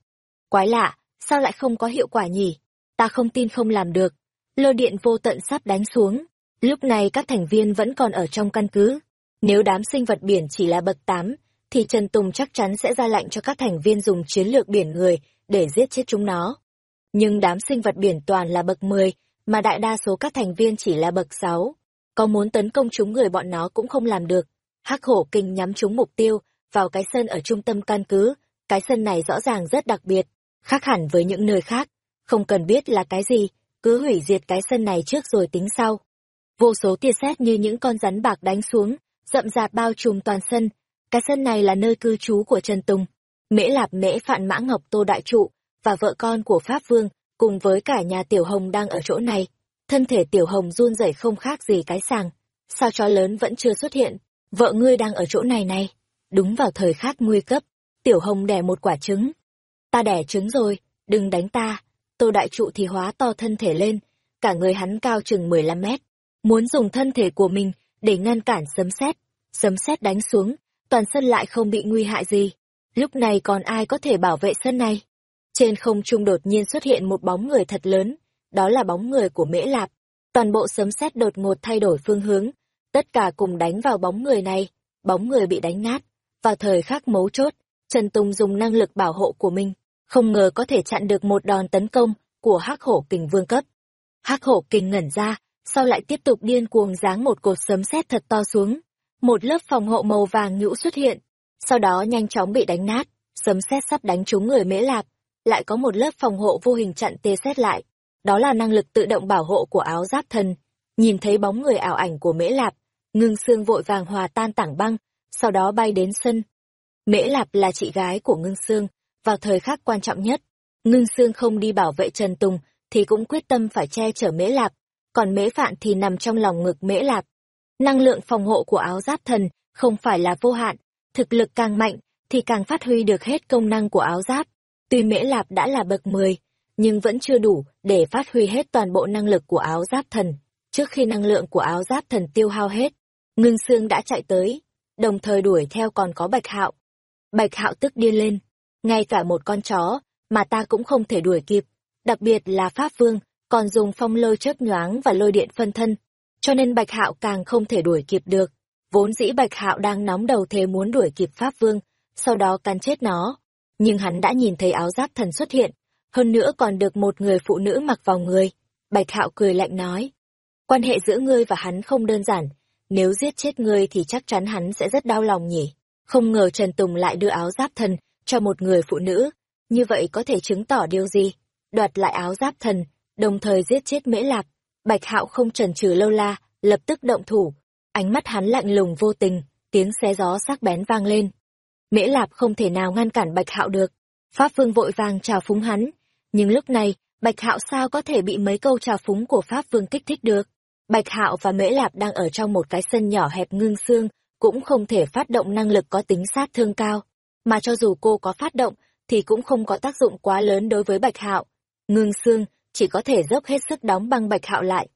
Quái lạ, sao lại không có hiệu quả nhỉ? Ta không tin không làm được. Lôi điện vô tận sắp đánh xuống. Lúc này các thành viên vẫn còn ở trong căn cứ. Nếu đám sinh vật biển chỉ là bậc 8, thì Trần Tùng chắc chắn sẽ ra lệnh cho các thành viên dùng chiến lược biển người để giết chết chúng nó. Nhưng đám sinh vật biển toàn là bậc 10, mà đại đa số các thành viên chỉ là bậc 6. Có muốn tấn công chúng người bọn nó cũng không làm được. Hắc hổ kinh nhắm chúng mục tiêu, vào cái sân ở trung tâm căn cứ. Cái sân này rõ ràng rất đặc biệt, khác hẳn với những nơi khác. Không cần biết là cái gì, cứ hủy diệt cái sân này trước rồi tính sau. Vô số tia sét như những con rắn bạc đánh xuống, rậm rạp bao trùm toàn sân. Cái sân này là nơi cư trú của Trần Tùng. Mễ Lạp Mễ Phạn Mã Ngọc Tô Đại Trụ và vợ con của Pháp Vương, cùng với cả nhà Tiểu Hồng đang ở chỗ này. Thân thể Tiểu Hồng run rẩy không khác gì cái sàng. Sao chó lớn vẫn chưa xuất hiện? Vợ ngươi đang ở chỗ này này. Đúng vào thời khắc nguy cấp, Tiểu Hồng đẻ một quả trứng. Ta đẻ trứng rồi, đừng đánh ta. Tô Đại Trụ thì hóa to thân thể lên, cả người hắn cao chừng 15 mét. Muốn dùng thân thể của mình để ngăn cản sấm sét. Sấm sét đánh xuống, toàn sân lại không bị nguy hại gì. Lúc này còn ai có thể bảo vệ sân này? Trên không trung đột nhiên xuất hiện một bóng người thật lớn, đó là bóng người của Mễ Lạp. Toàn bộ sấm sét đột ngột thay đổi phương hướng, tất cả cùng đánh vào bóng người này, bóng người bị đánh nát. Vào thời khắc mấu chốt, Trần Tùng dùng năng lực bảo hộ của mình, không ngờ có thể chặn được một đòn tấn công của Hắc Hổ Kình Vương cấp. Hắc Hổ Kình ngẩn ra, sau lại tiếp tục điên cuồng giáng một cột sấm sét thật to xuống. Một lớp phòng hộ màu vàng nhũ xuất hiện, sau đó nhanh chóng bị đánh nát, sấm sét sắp đánh trúng người Mễ Lạp, lại có một lớp phòng hộ vô hình chặn tê xét lại. Đó là năng lực tự động bảo hộ của áo giáp thần. Nhìn thấy bóng người ảo ảnh của Mễ Lạp, ngưng xương vội vàng hòa tan tảng băng, sau đó bay đến sân. Mễ Lạp là chị gái của ngưng xương, vào thời khắc quan trọng nhất. Ngưng xương không đi bảo vệ Trần Tùng, thì cũng quyết tâm phải che chở Mễ Lạp, còn Mễ Phạn thì nằm trong lòng ngực Mễ Lạp. Năng lượng phòng hộ của áo giáp thần không phải là vô hạn, thực lực càng mạnh thì càng phát huy được hết công năng của áo giáp. Tuy Mễ Lạp đã là bậc 10, nhưng vẫn chưa đủ để phát huy hết toàn bộ năng lực của áo giáp thần. Trước khi năng lượng của áo giáp thần tiêu hao hết, Ngưng Sương đã chạy tới, đồng thời đuổi theo còn có Bạch Hạo. Bạch Hạo tức điên lên, ngay cả một con chó mà ta cũng không thể đuổi kịp, đặc biệt là Pháp Vương, còn dùng phong lôi chớp nhoáng và lôi điện phân thân, cho nên Bạch Hạo càng không thể đuổi kịp được. Vốn dĩ Bạch Hạo đang nóng đầu thế muốn đuổi kịp Pháp Vương, sau đó cắn chết nó. Nhưng hắn đã nhìn thấy áo giáp thần xuất hiện, hơn nữa còn được một người phụ nữ mặc vào người. Bạch Hạo cười lạnh nói, quan hệ giữa ngươi và hắn không đơn giản, nếu giết chết ngươi thì chắc chắn hắn sẽ rất đau lòng nhỉ. Không ngờ Trần Tùng lại đưa áo giáp thần cho một người phụ nữ, như vậy có thể chứng tỏ điều gì? Đoạt lại áo giáp thần, đồng thời giết chết Mễ Lạp. Bạch Hạo không chần chừ lâu la, lập tức động thủ. Ánh mắt hắn lạnh lùng vô tình, tiếng xé gió sắc bén vang lên. Mễ Lạp không thể nào ngăn cản Bạch Hạo được. Pháp Vương vội vàng chào phúng hắn, nhưng lúc này, Bạch Hạo sao có thể bị mấy câu chào phúng của Pháp Vương kích thích được? Bạch Hạo và Mễ Lạp đang ở trong một cái sân nhỏ hẹp ngưng xương, cũng không thể phát động năng lực có tính sát thương cao, mà cho dù cô có phát động thì cũng không có tác dụng quá lớn đối với Bạch Hạo. Ngưng xương chỉ có thể dốc hết sức đóng băng Bạch Hạo lại.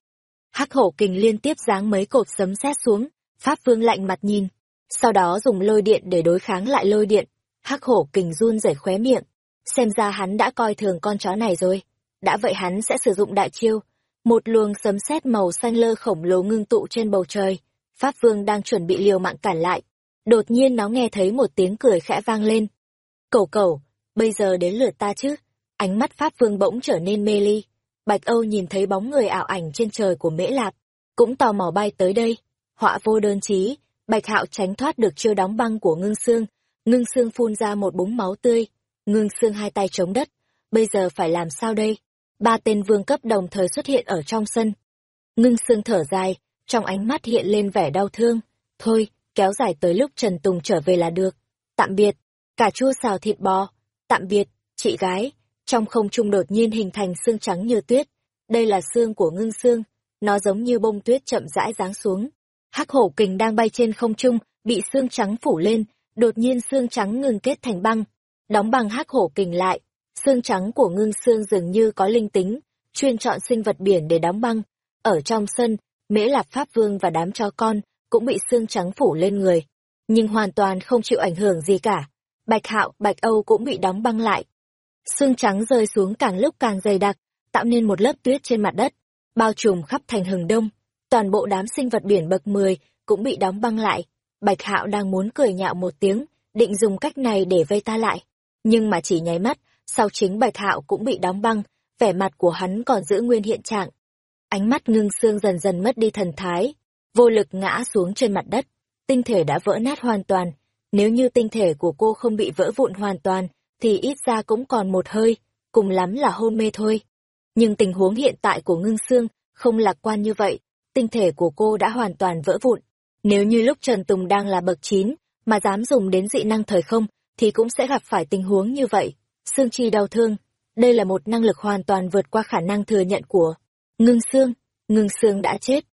Hắc Hổ Kình liên tiếp giáng mấy cột sấm sét xuống, Pháp Vương lạnh mặt nhìn, sau đó dùng lôi điện để đối kháng lại lôi điện. Hắc Hổ Kình run rẩy khóe miệng, xem ra hắn đã coi thường con chó này rồi. Đã vậy hắn sẽ sử dụng đại chiêu, một luồng sấm sét màu xanh lơ khổng lồ ngưng tụ trên bầu trời. Pháp Vương đang chuẩn bị liều mạng cản lại. Đột nhiên nó nghe thấy một tiếng cười khẽ vang lên. Cầu cầu, bây giờ đến lượt ta chứ. Ánh mắt Pháp Vương bỗng trở nên mê ly. Bạch Âu nhìn thấy bóng người ảo ảnh trên trời của Mễ Lạp, cũng tò mò bay tới đây. Họa vô đơn chí, Bạch Hạo tránh thoát được chiêu đóng băng của Ngưng Xương, Ngưng Xương phun ra một búng máu tươi, Ngưng Xương hai tay chống đất, bây giờ phải làm sao đây? Ba tên vương cấp đồng thời xuất hiện ở trong sân. Ngưng Xương thở dài, trong ánh mắt hiện lên vẻ đau thương, thôi, kéo dài tới lúc Trần Tùng trở về là được. Tạm biệt, cả chua xào thịt bò, tạm biệt, chị gái, trong không trung đột nhiên hình thành xương trắng như tuyết. Đây là xương của ngưng xương, nó giống như bông tuyết chậm rãi giáng xuống. Hắc hổ kình đang bay trên không trung, bị xương trắng phủ lên, đột nhiên xương trắng ngừng kết thành băng, đóng băng hắc hổ kình lại. Xương trắng của ngưng xương dường như có linh tính, chuyên chọn sinh vật biển để đóng băng. Ở trong sân, Mễ Lạp Pháp Vương và đám cho con cũng bị xương trắng phủ lên người, nhưng hoàn toàn không chịu ảnh hưởng gì cả. Bạch Hạo, Bạch Âu cũng bị đóng băng lại, xương trắng rơi xuống càng lúc càng dày đặc, tạo nên một lớp tuyết trên mặt đất, bao trùm khắp thành hừng đông. Toàn bộ đám sinh vật biển bậc 10 cũng bị đóng băng lại. Bạch Hạo đang muốn cười nhạo một tiếng, định dùng cách này để vây ta lại. Nhưng mà chỉ nháy mắt, sau chính Bạch Hạo cũng bị đóng băng, vẻ mặt của hắn còn giữ nguyên hiện trạng. Ánh mắt ngưng xương dần dần mất đi thần thái, vô lực ngã xuống trên mặt đất. Tinh thể đã vỡ nát hoàn toàn. Nếu như tinh thể của cô không bị vỡ vụn hoàn toàn, thì ít ra cũng còn một hơi, cùng lắm là hôn mê thôi. Nhưng tình huống hiện tại của ngưng xương không lạc quan như vậy, tinh thể của cô đã hoàn toàn vỡ vụn. Nếu như lúc Trần Tùng đang là bậc 9, mà dám dùng đến dị năng thời không, thì cũng sẽ gặp phải tình huống như vậy. Xương chi đau thương, đây là một năng lực hoàn toàn vượt qua khả năng thừa nhận của ngưng xương, ngưng xương đã chết.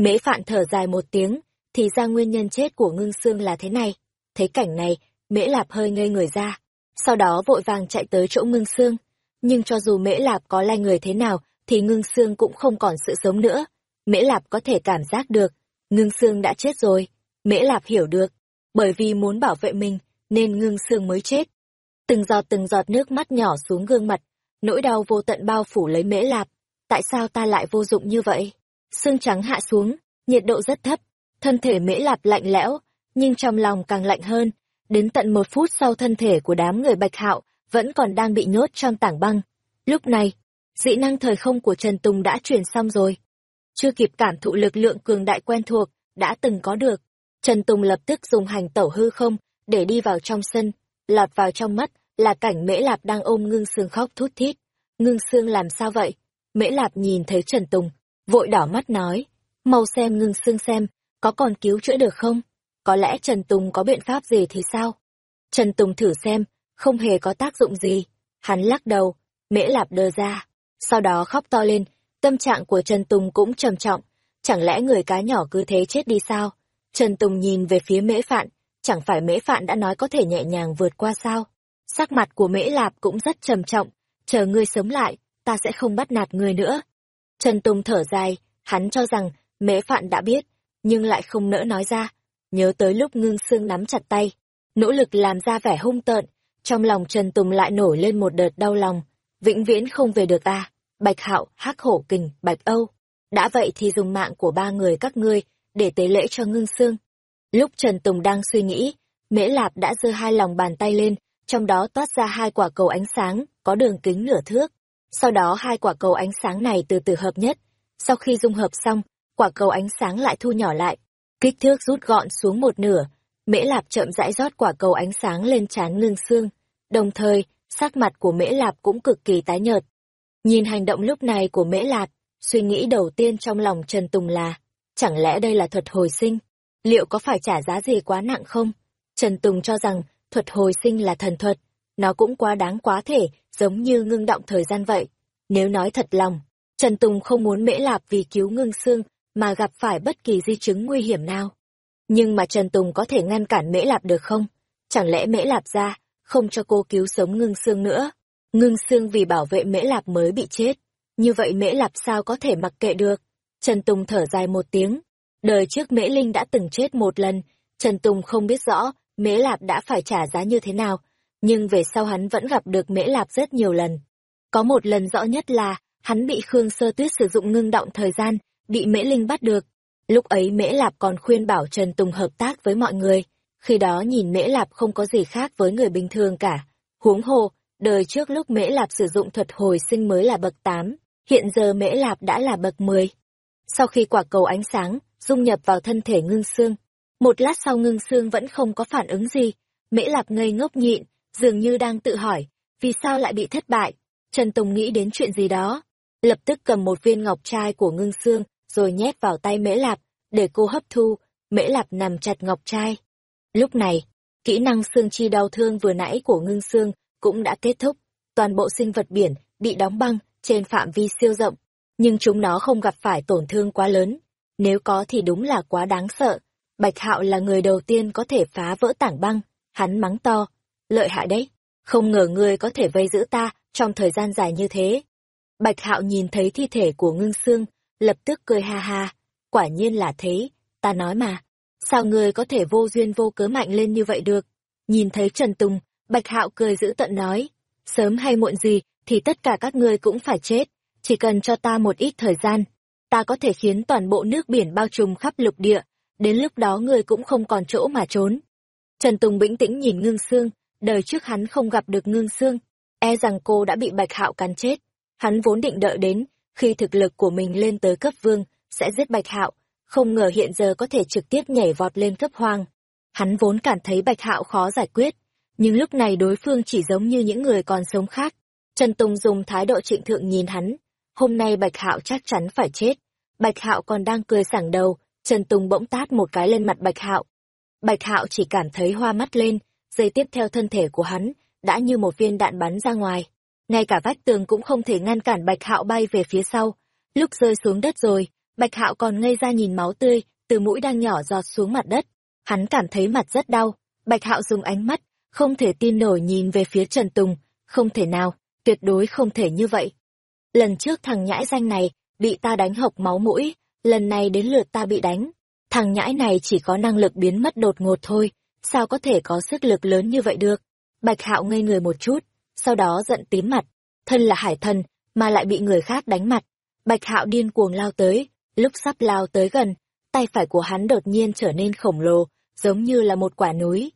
Mễ phạn thở dài một tiếng, thì ra nguyên nhân chết của ngưng Sương là thế này. Thấy cảnh này, mễ lạp hơi ngây người ra, sau đó vội vàng chạy tới chỗ ngưng Sương. Nhưng cho dù mễ lạp có lai người thế nào, thì ngưng Sương cũng không còn sự sống nữa. Mễ lạp có thể cảm giác được, ngưng Sương đã chết rồi. Mễ lạp hiểu được, bởi vì muốn bảo vệ mình, nên ngưng Sương mới chết. Từng giọt từng giọt nước mắt nhỏ xuống gương mặt, nỗi đau vô tận bao phủ lấy mễ lạp. Tại sao ta lại vô dụng như vậy? Xương trắng hạ xuống, nhiệt độ rất thấp, thân thể mễ lạp lạnh lẽo, nhưng trong lòng càng lạnh hơn, Đến tận một phút sau thân thể của đám người bạch hạo vẫn còn đang bị nhốt trong tảng băng. Lúc này, dị năng thời không của Trần Tùng đã chuyển xong rồi. Chưa kịp cảm thụ lực lượng cường đại quen thuộc, đã từng có được. Trần Tùng lập tức dùng hành tẩu hư không, để đi vào trong sân, lọt vào trong mắt, là cảnh Mễ Lạp đang ôm ngưng xương khóc thút thít. Ngưng xương làm sao vậy? Mễ Lạp nhìn thấy Trần Tùng, vội đỏ mắt nói, mau xem ngưng xương xem, có còn cứu chữa được không? có lẽ Trần Tùng có biện pháp gì thì sao? Trần Tùng thử xem, không hề có tác dụng gì. Hắn lắc đầu, mễ lạp đờ ra, sau đó khóc to lên, tâm trạng của Trần Tùng cũng trầm trọng, chẳng lẽ người cá nhỏ cứ thế chết đi sao? Trần Tùng nhìn về phía mễ phạn, chẳng phải mễ phạn đã nói có thể nhẹ nhàng vượt qua sao? Sắc mặt của mễ lạp cũng rất trầm trọng, chờ ngươi sống lại, ta sẽ không bắt nạt ngươi nữa. Trần Tùng thở dài, hắn cho rằng mễ phạn đã biết, nhưng lại không nỡ nói ra, nhớ tới lúc ngưng xương nắm chặt tay, nỗ lực làm ra vẻ hung tợn, trong lòng Trần Tùng lại nổi lên một đợt đau lòng, vĩnh viễn không về được à, Bạch Hạo, Hắc Hổ Kình, Bạch Âu. Đã vậy thì dùng mạng của ba người các ngươi để tế lễ cho ngưng xương. Lúc Trần Tùng đang suy nghĩ, Mễ Lạp đã giơ hai lòng bàn tay lên, trong đó toát ra hai quả cầu ánh sáng, có đường kính nửa thước. Sau đó hai quả cầu ánh sáng này từ từ hợp nhất. Sau khi dung hợp xong, quả cầu ánh sáng lại thu nhỏ lại, kích thước rút gọn xuống một nửa. Mễ lạp chậm rãi rót quả cầu ánh sáng lên trán ngưng xương. Đồng thời sắc mặt của mễ lạp cũng cực kỳ tái nhợt. Nhìn hành động lúc này của mễ lạp suy nghĩ đầu tiên trong lòng trần tùng là chẳng lẽ đây là thuật hồi sinh? Liệu có phải trả giá gì quá nặng không? Trần tùng cho rằng thuật hồi sinh là thần thuật nó cũng quá đáng quá thể giống như ngưng động thời gian vậy nếu nói thật lòng trần tùng không muốn mễ lạp vì cứu ngưng xương mà gặp phải bất kỳ di chứng nguy hiểm nào. Nhưng mà Trần Tùng có thể ngăn cản Mễ Lạp được không? Chẳng lẽ Mễ Lạp ra, không cho cô cứu sống ngưng xương nữa? Ngưng xương vì bảo vệ Mễ Lạp mới bị chết. Như vậy Mễ Lạp sao có thể mặc kệ được? Trần Tùng thở dài một tiếng. Đời trước Mễ Linh đã từng chết một lần, Trần Tùng không biết rõ Mễ Lạp đã phải trả giá như thế nào, nhưng về sau hắn vẫn gặp được Mễ Lạp rất nhiều lần. Có một lần rõ nhất là, hắn bị Khương Sơ Tuyết sử dụng ngưng động thời gian, bị Mễ Linh bắt được. Lúc ấy Mễ Lạp còn khuyên bảo Trần Tùng hợp tác với mọi người, khi đó nhìn Mễ Lạp không có gì khác với người bình thường cả. Huống hồ, đời trước lúc Mễ Lạp sử dụng thuật hồi sinh mới là bậc 8, Hiện giờ Mễ Lạp đã là bậc 10. Sau khi quả cầu ánh sáng dung nhập vào thân thể ngưng xương, một lát sau ngưng xương vẫn không có phản ứng gì, Mễ Lạp ngây ngốc nhịn, dường như đang tự hỏi, vì sao lại bị thất bại. Trần Tùng nghĩ đến chuyện gì đó, lập tức cầm một viên ngọc trai của ngưng xương, rồi nhét vào tay Mễ Lạp, để cô hấp thu, Mễ Lạp nằm chặt ngọc trai. Lúc này, kỹ năng xương chi đau thương vừa nãy của ngưng xương cũng đã kết thúc, toàn bộ sinh vật biển bị đóng băng trên phạm vi siêu rộng, nhưng chúng nó không gặp phải tổn thương quá lớn, nếu có thì đúng là quá đáng sợ. Bạch Hạo là người đầu tiên có thể phá vỡ tảng băng, hắn mắng to, lợi hại đấy, không ngờ ngươi có thể vây giữ ta trong thời gian dài như thế. Bạch Hạo nhìn thấy thi thể của ngưng xương, lập tức cười ha ha, quả nhiên là thế, ta nói mà, sao ngươi có thể vô duyên vô cớ mạnh lên như vậy được? Nhìn thấy Trần Tùng, Bạch Hạo cười giữ tận nói, sớm hay muộn gì thì tất cả các ngươi cũng phải chết, chỉ cần cho ta một ít thời gian, ta có thể khiến toàn bộ nước biển bao trùm khắp lục địa, đến lúc đó ngươi cũng không còn chỗ mà trốn. Trần Tùng bĩnh tĩnh nhìn ngưng xương, đời trước hắn không gặp được ngưng xương, e rằng cô đã bị Bạch Hạo cắn chết. Hắn vốn định đợi đến, khi thực lực của mình lên tới cấp vương, sẽ giết Bạch Hạo, không ngờ hiện giờ có thể trực tiếp nhảy vọt lên cấp hoàng. Hắn vốn cảm thấy Bạch Hạo khó giải quyết, nhưng lúc này đối phương chỉ giống như những người còn sống khác. Trần Tùng dùng thái độ trịnh thượng nhìn hắn, hôm nay Bạch Hạo chắc chắn phải chết. Bạch Hạo còn đang cười sảng đầu, Trần Tùng bỗng tát một cái lên mặt Bạch Hạo. Bạch Hạo chỉ cảm thấy hoa mắt lên, giây tiếp theo thân thể của hắn đã như một viên đạn bắn ra ngoài. Ngay cả vách tường cũng không thể ngăn cản Bạch Hạo bay về phía sau. Lúc rơi xuống đất rồi, Bạch Hạo còn ngây ra nhìn máu tươi từ mũi đang nhỏ giọt xuống mặt đất. Hắn cảm thấy mặt rất đau. Bạch Hạo dùng ánh mắt không thể tin nổi nhìn về phía Trần Tùng, không thể nào, tuyệt đối không thể như vậy. Lần trước thằng nhãi danh này bị ta đánh hộc máu mũi, lần này đến lượt ta bị đánh. Thằng nhãi này chỉ có năng lực biến mất đột ngột thôi, sao có thể có sức lực lớn như vậy được? Bạch Hạo ngây người một chút, sau đó giận tím mặt, thân là hải thần mà lại bị người khác đánh mặt. Bạch Hạo điên cuồng lao tới, lúc sắp lao tới gần, tay phải của hắn đột nhiên trở nên khổng lồ, giống như là một quả núi.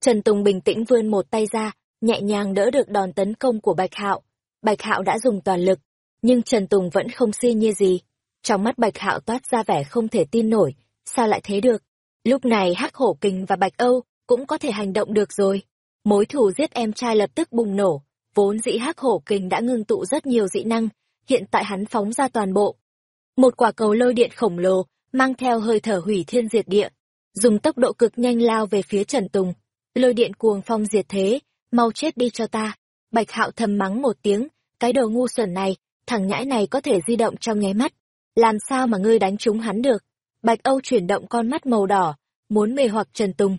Trần Tùng bình tĩnh vươn một tay ra, nhẹ nhàng đỡ được đòn tấn công của Bạch Hạo. Bạch Hạo đã dùng toàn lực, nhưng Trần Tùng vẫn không si như gì. Trong mắt Bạch Hạo toát ra vẻ không thể tin nổi, sao lại thế được? Lúc này Hắc Hổ Kình và Bạch Âu cũng có thể hành động được rồi. Mối thù giết em trai lập tức bùng nổ, vốn dĩ Hắc Hổ Kình đã ngưng tụ rất nhiều dị năng, hiện tại hắn phóng ra toàn bộ. Một quả cầu lôi điện khổng lồ, mang theo hơi thở hủy thiên diệt địa, dùng tốc độ cực nhanh lao về phía Trần Tùng. Lôi điện cuồng phong diệt thế, mau chết đi cho ta. Bạch Hạo thầm mắng một tiếng, cái đồ ngu xuẩn này, thằng nhãi này có thể di động trong nháy mắt. Làm sao mà ngươi đánh trúng hắn được? Bạch Âu chuyển động con mắt màu đỏ, muốn mê hoặc Trần Tùng.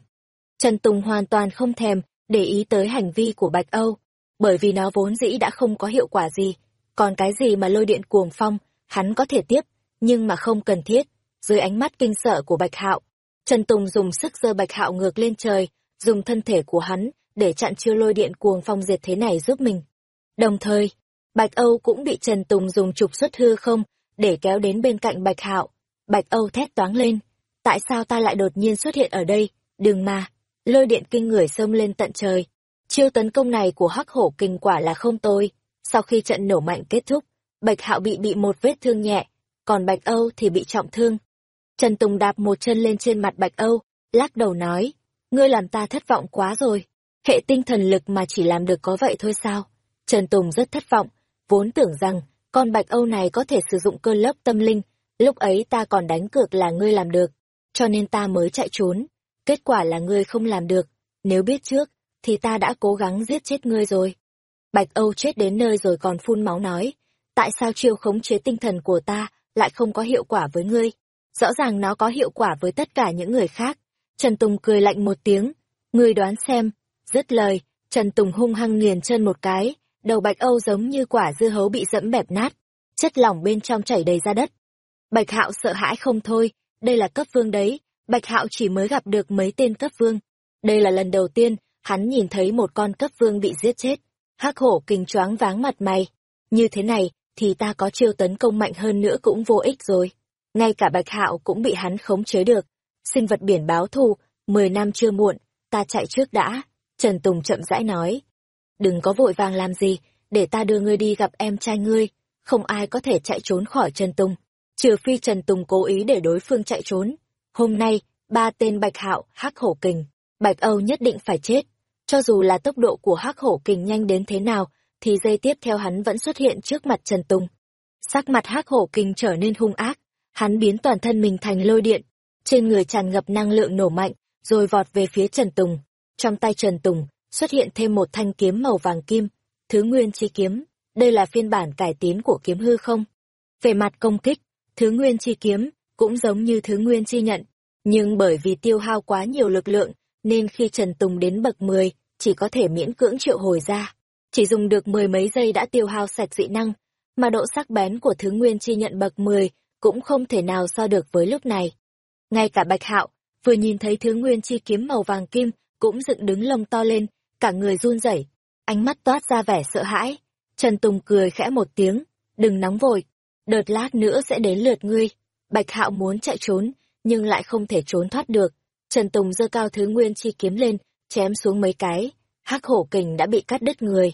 Trần Tùng hoàn toàn không thèm để ý tới hành vi của Bạch Âu, bởi vì nó vốn dĩ đã không có hiệu quả gì. Còn cái gì mà lôi điện cuồng phong, hắn có thể tiếp, nhưng mà không cần thiết. Dưới ánh mắt kinh sợ của Bạch Hạo, Trần Tùng dùng sức giơ Bạch Hạo ngược lên trời, dùng thân thể của hắn để chặn chưa lôi điện cuồng phong diệt thế này giúp mình. Đồng thời, Bạch Âu cũng bị Trần Tùng dùng trục xuất hư không để kéo đến bên cạnh Bạch Hạo. Bạch Âu thét toáng lên, tại sao ta lại đột nhiên xuất hiện ở đây, đừng mà, lôi điện kinh người xông lên tận trời. Chiêu tấn công này của hắc hổ kinh quả là không tồi. Sau khi trận nổ mạnh kết thúc, Bạch Hạo bị bị một vết thương nhẹ, còn Bạch Âu thì bị trọng thương. Trần Tùng đạp một chân lên trên mặt Bạch Âu, lắc đầu nói, ngươi làm ta thất vọng quá rồi. Hệ tinh thần lực mà chỉ làm được có vậy thôi sao? Trần Tùng rất thất vọng, vốn tưởng rằng con Bạch Âu này có thể sử dụng cơn lớp tâm linh, lúc ấy ta còn đánh cược là ngươi làm được, cho nên ta mới chạy trốn. Kết quả là ngươi không làm được, nếu biết trước, thì ta đã cố gắng giết chết ngươi rồi. Bạch Âu chết đến nơi rồi còn phun máu nói, tại sao chiêu khống chế tinh thần của ta lại không có hiệu quả với ngươi? Rõ ràng nó có hiệu quả với tất cả những người khác. Trần Tùng cười lạnh một tiếng, ngươi đoán xem, dứt lời, Trần Tùng hung hăng nghiền chân một cái, đầu Bạch Âu giống như quả dưa hấu bị dẫm bẹp nát, chất lỏng bên trong chảy đầy ra đất. Bạch Hạo sợ hãi không thôi, đây là cấp vương đấy, Bạch Hạo chỉ mới gặp được mấy tên cấp vương. Đây là lần đầu tiên, hắn nhìn thấy một con cấp vương bị giết chết. Hắc hổ kinh choáng váng mặt mày. Như thế này, thì ta có chiêu tấn công mạnh hơn nữa cũng vô ích rồi. Ngay cả Bạch Hạo cũng bị hắn khống chế được. Sinh vật biển báo thù, mười năm chưa muộn, ta chạy trước đã. Trần Tùng chậm rãi nói. Đừng có vội vàng làm gì, để ta đưa ngươi đi gặp em trai ngươi. không ai có thể chạy trốn khỏi Trần Tùng, trừ phi Trần Tùng cố ý để đối phương chạy trốn. Hôm nay, ba tên Bạch Hạo, Hắc Hổ Kình, Bạch Âu nhất định phải chết. Cho dù là tốc độ của Hắc Hổ Kình nhanh đến thế nào, thì giây tiếp theo hắn vẫn xuất hiện trước mặt Trần Tùng. Sắc mặt Hắc Hổ Kình trở nên hung ác, hắn biến toàn thân mình thành lôi điện, trên người tràn ngập năng lượng nổ mạnh, rồi vọt về phía Trần Tùng. Trong tay Trần Tùng, xuất hiện thêm một thanh kiếm màu vàng kim, thứ nguyên chi kiếm, đây là phiên bản cải tiến của kiếm hư không? Về mặt công kích, thứ nguyên chi kiếm cũng giống như thứ nguyên chi nhận, nhưng bởi vì tiêu hao quá nhiều lực lượng, nên khi Trần Tùng đến bậc 10, chỉ có thể miễn cưỡng triệu hồi ra. Chỉ dùng được mười mấy giây đã tiêu hao sạch dị năng, mà độ sắc bén của thứ nguyên chi nhận bậc 10 cũng không thể nào so được với lúc này. Ngay cả Bạch Hạo, vừa nhìn thấy thứ nguyên chi kiếm màu vàng kim, cũng dựng đứng lông to lên, cả người run rẩy, ánh mắt toát ra vẻ sợ hãi. Trần Tùng cười khẽ một tiếng, đừng nóng vội, đợt lát nữa sẽ đến lượt ngươi. Bạch Hạo muốn chạy trốn, nhưng lại không thể trốn thoát được. Trần Tùng giơ cao thứ nguyên chi kiếm lên, chém xuống mấy cái, hắc hổ kình đã bị cắt đứt người.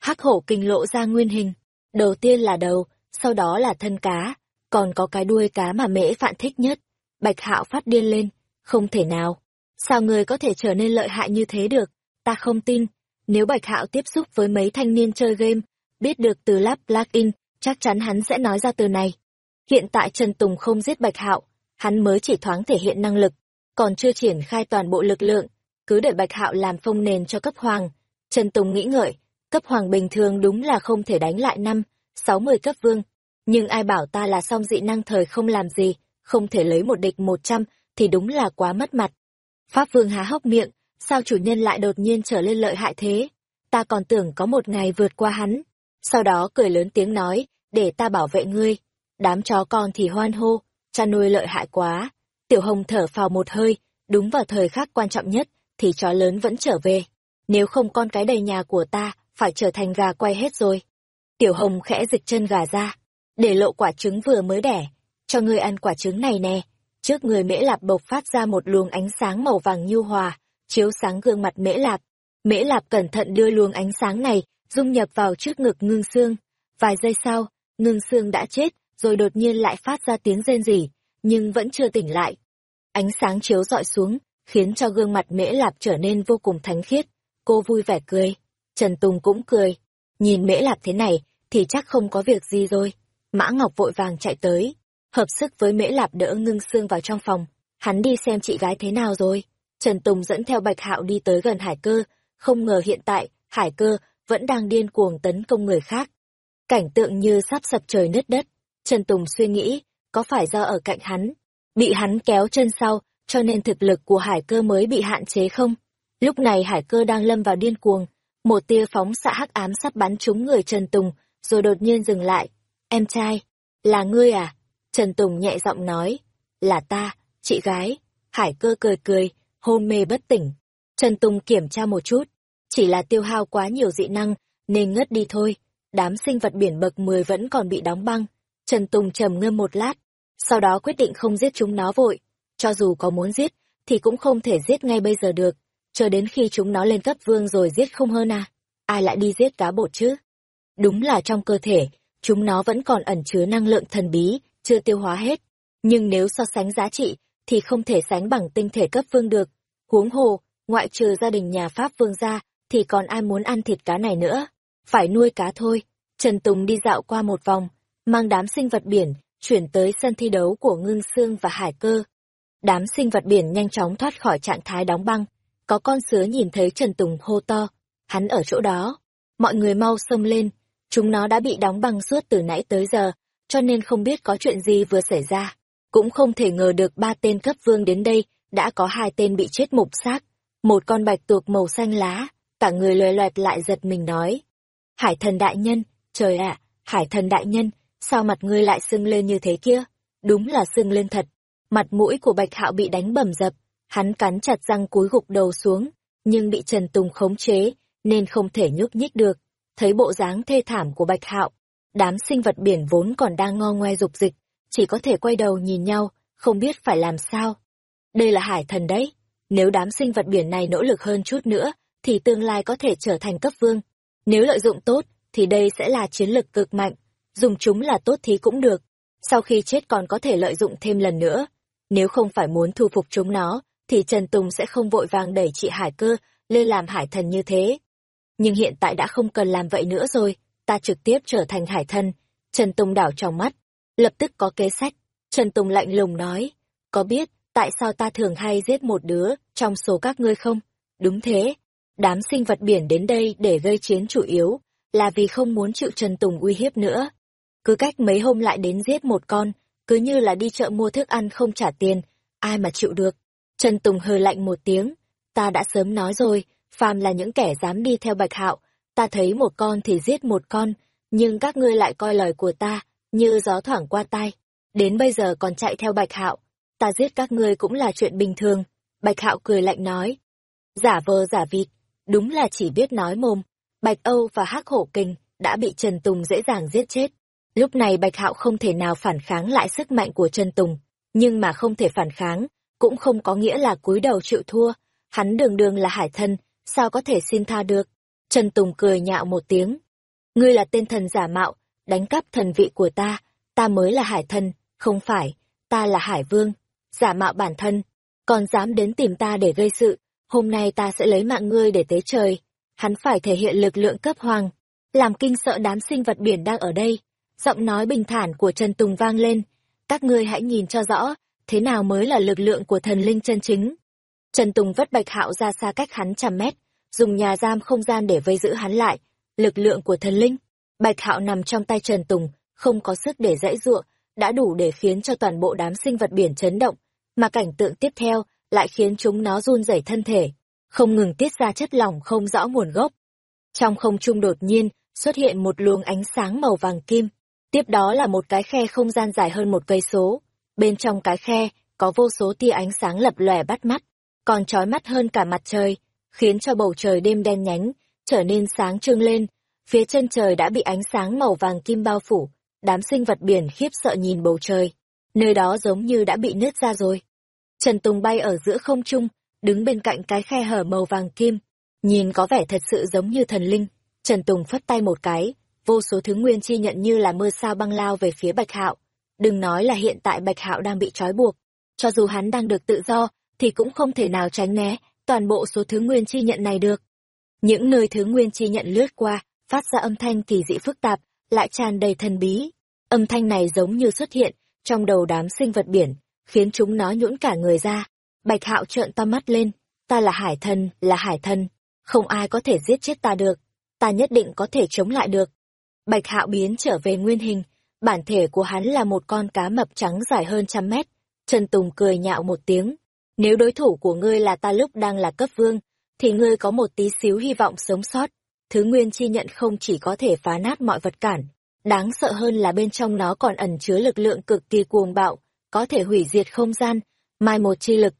Hắc hổ kình lộ ra nguyên hình, đầu tiên là đầu, sau đó là thân cá, còn có cái đuôi cá mà mễ phạn thích nhất. Bạch Hạo phát điên lên, không thể nào. Sao người có thể trở nên lợi hại như thế được? Ta không tin. Nếu Bạch Hạo tiếp xúc với mấy thanh niên chơi game, biết được từ lắp plugin, chắc chắn hắn sẽ nói ra từ này. Hiện tại Trần Tùng không giết Bạch Hạo, hắn mới chỉ thoáng thể hiện năng lực, còn chưa triển khai toàn bộ lực lượng, cứ để Bạch Hạo làm phong nền cho cấp hoàng. Trần Tùng nghĩ ngợi, cấp hoàng bình thường đúng là không thể đánh lại năm, sáu mươi cấp vương, nhưng ai bảo ta là song dị năng thời không làm gì, không thể lấy một địch một trăm thì đúng là quá mất mặt. Pháp vương há hốc miệng, sao chủ nhân lại đột nhiên trở lên lợi hại thế? Ta còn tưởng có một ngày vượt qua hắn. Sau đó cười lớn tiếng nói, để ta bảo vệ ngươi. Đám chó con thì hoan hô, cha nuôi lợi hại quá. Tiểu Hồng thở phào một hơi, đúng vào thời khắc quan trọng nhất, thì chó lớn vẫn trở về. Nếu không con cái đầy nhà của ta, phải trở thành gà quay hết rồi. Tiểu Hồng khẽ dịch chân gà ra, để lộ quả trứng vừa mới đẻ. Cho ngươi ăn quả trứng này nè. Trước người mễ lạp bộc phát ra một luồng ánh sáng màu vàng nhu hòa, chiếu sáng gương mặt mễ lạp. Mễ lạp cẩn thận đưa luồng ánh sáng này, dung nhập vào trước ngực ngưng xương. Vài giây sau, ngưng xương đã chết, rồi đột nhiên lại phát ra tiếng rên rỉ, nhưng vẫn chưa tỉnh lại. Ánh sáng chiếu dọi xuống, khiến cho gương mặt mễ lạp trở nên vô cùng thánh khiết. Cô vui vẻ cười. Trần Tùng cũng cười. Nhìn mễ lạp thế này, thì chắc không có việc gì rồi. Mã Ngọc vội vàng chạy tới, hợp sức với mễ lạp đỡ ngưng xương vào trong phòng. Hắn đi xem chị gái thế nào rồi. Trần Tùng dẫn theo Bạch Hạo đi tới gần Hải Cơ, không ngờ hiện tại, Hải Cơ vẫn đang điên cuồng tấn công người khác. Cảnh tượng như sắp sập trời nứt đất. Trần Tùng suy nghĩ, có phải do ở cạnh hắn, bị hắn kéo chân sau, cho nên thực lực của Hải Cơ mới bị hạn chế không? Lúc này Hải Cơ đang lâm vào điên cuồng, một tia phóng xạ hắc ám sắp bắn trúng người Trần Tùng, rồi đột nhiên dừng lại. Em trai, là ngươi à? Trần Tùng nhẹ giọng nói, là ta, chị gái. Hải Cơ cười cười, hôn mê bất tỉnh. Trần Tùng kiểm tra một chút, chỉ là tiêu hao quá nhiều dị năng, nên ngất đi thôi. Đám sinh vật biển bậc 10 vẫn còn bị đóng băng. Trần Tùng trầm ngâm một lát, sau đó quyết định không giết chúng nó vội. Cho dù có muốn giết, thì cũng không thể giết ngay bây giờ được, chờ đến khi chúng nó lên cấp vương rồi giết không hơn à. Ai lại đi giết cá bột chứ? Đúng là trong cơ thể, chúng nó vẫn còn ẩn chứa năng lượng thần bí, chưa tiêu hóa hết. Nhưng nếu so sánh giá trị, thì không thể sánh bằng tinh thể cấp vương được. Huống hồ, ngoại trừ gia đình nhà Pháp vương gia thì còn ai muốn ăn thịt cá này nữa. Phải nuôi cá thôi. Trần Tùng đi dạo qua một vòng, mang đám sinh vật biển, chuyển tới sân thi đấu của Ngưng Sương và Hải Cơ. Đám sinh vật biển nhanh chóng thoát khỏi trạng thái đóng băng. Có con sứa nhìn thấy Trần Tùng hô to. Hắn ở chỗ đó. Mọi người mau xông lên. Chúng nó đã bị đóng băng suốt từ nãy tới giờ, cho nên không biết có chuyện gì vừa xảy ra. Cũng không thể ngờ được ba tên cấp vương đến đây, đã có hai tên bị chết mục xác. Một con bạch tuộc màu xanh lá, cả người loè loẹt lại giật mình nói. Hải thần đại nhân, trời ạ, hải thần đại nhân, sao mặt ngươi lại sưng lên như thế kia? Đúng là sưng lên thật. Mặt mũi của Bạch Hạo bị đánh bầm dập, hắn cắn chặt răng cúi gục đầu xuống, nhưng bị Trần Tùng khống chế, nên không thể nhúc nhích được. Thấy bộ dáng thê thảm của Bạch Hạo, đám sinh vật biển vốn còn đang ngo ngoe dục dịch, chỉ có thể quay đầu nhìn nhau, không biết phải làm sao. Đây là hải thần đấy, nếu đám sinh vật biển này nỗ lực hơn chút nữa, thì tương lai có thể trở thành cấp vương. Nếu lợi dụng tốt, thì đây sẽ là chiến lực cực mạnh. dùng chúng là tốt thì cũng được. Sau khi chết còn có thể lợi dụng thêm lần nữa. Nếu không phải muốn thu phục chúng nó, thì Trần Tùng sẽ không vội vàng đẩy chị Hải cơ lên làm hải thần như thế. Nhưng hiện tại đã không cần làm vậy nữa rồi, ta trực tiếp trở thành hải thần. Trần Tùng đảo trong mắt, lập tức có kế sách. Trần Tùng lạnh lùng nói, có biết tại sao ta thường hay giết một đứa trong số các ngươi không? Đúng thế, đám sinh vật biển đến đây để gây chiến chủ yếu, là vì không muốn chịu Trần Tùng uy hiếp nữa. Cứ cách mấy hôm lại đến giết một con, cứ như là đi chợ mua thức ăn không trả tiền, ai mà chịu được. Trần Tùng hờ lạnh một tiếng, ta đã sớm nói rồi, phàm là những kẻ dám đi theo Bạch Hạo, ta thấy một con thì giết một con, nhưng các ngươi lại coi lời của ta như gió thoảng qua tai. Đến bây giờ còn chạy theo Bạch Hạo, ta giết các ngươi cũng là chuyện bình thường. Bạch Hạo cười lạnh nói. Giả vờ giả vịt, đúng là chỉ biết nói mồm. Bạch Âu và Hắc Hổ Kình đã bị Trần Tùng dễ dàng giết chết. Lúc này Bạch Hạo không thể nào phản kháng lại sức mạnh của Trần Tùng, nhưng mà không thể phản kháng, cũng không có nghĩa là cúi đầu chịu thua. Hắn đường đường là hải thân, sao có thể xin tha được. Trần Tùng cười nhạo một tiếng. Ngươi là tên thần giả mạo, đánh cắp thần vị của ta, ta mới là hải thân, không phải, ta là hải vương, giả mạo bản thân, còn dám đến tìm ta để gây sự, hôm nay ta sẽ lấy mạng ngươi để tế trời. Hắn phải thể hiện lực lượng cấp hoàng, làm kinh sợ đám sinh vật biển đang ở đây. Giọng nói bình thản của Trần Tùng vang lên, các ngươi hãy nhìn cho rõ, thế nào mới là lực lượng của thần linh chân chính. Trần Tùng vất Bạch Hạo ra xa cách hắn trăm mét, dùng nhà giam không gian để vây giữ hắn lại. Lực lượng của thần linh. Bạch Hạo nằm trong tay Trần Tùng, không có sức để dãy ruộng, đã đủ để khiến cho toàn bộ đám sinh vật biển chấn động, mà cảnh tượng tiếp theo lại khiến chúng nó run rẩy thân thể, không ngừng tiết ra chất lỏng không rõ nguồn gốc. Trong không trung đột nhiên xuất hiện một luồng ánh sáng màu vàng kim, tiếp đó là một cái khe không gian dài hơn một cây số. Bên trong cái khe có vô số tia ánh sáng lập lòe bắt mắt, còn chói mắt hơn cả mặt trời, khiến cho bầu trời đêm đen nhánh trở nên sáng trưng lên. Phía chân trời đã bị ánh sáng màu vàng kim bao phủ, đám sinh vật biển khiếp sợ nhìn bầu trời. Nơi đó giống như đã bị nứt ra rồi. Trần Tùng bay ở giữa không trung, đứng bên cạnh cái khe hở màu vàng kim. Nhìn có vẻ thật sự giống như thần linh. Trần Tùng phất tay một cái, vô số thứ nguyên chi nhận như là mưa sao băng lao về phía Bạch Hạo. Đừng nói là hiện tại Bạch Hạo đang bị trói buộc. Cho dù hắn đang được tự do, thì cũng không thể nào tránh né toàn bộ số thứ nguyên chi nhận này được. Những nơi thứ nguyên chi nhận lướt qua, phát ra âm thanh kỳ dị phức tạp, lại tràn đầy thần bí. Âm thanh này giống như xuất hiện trong đầu đám sinh vật biển, khiến chúng nó nhũn cả người ra. Bạch Hạo trợn to mắt lên, ta là hải thần, là hải thần, không ai có thể giết chết ta được, ta nhất định có thể chống lại được. Bạch Hạo biến trở về nguyên hình, bản thể của hắn là một con cá mập trắng dài hơn trăm mét. Trần Tùng cười nhạo một tiếng, nếu đối thủ của ngươi là ta lúc đang là cấp vương, thì ngươi có một tí xíu hy vọng sống sót. Thứ nguyên chi nhận không chỉ có thể phá nát mọi vật cản, đáng sợ hơn là bên trong nó còn ẩn chứa lực lượng cực kỳ cuồng bạo, có thể hủy diệt không gian, mai một chi lực.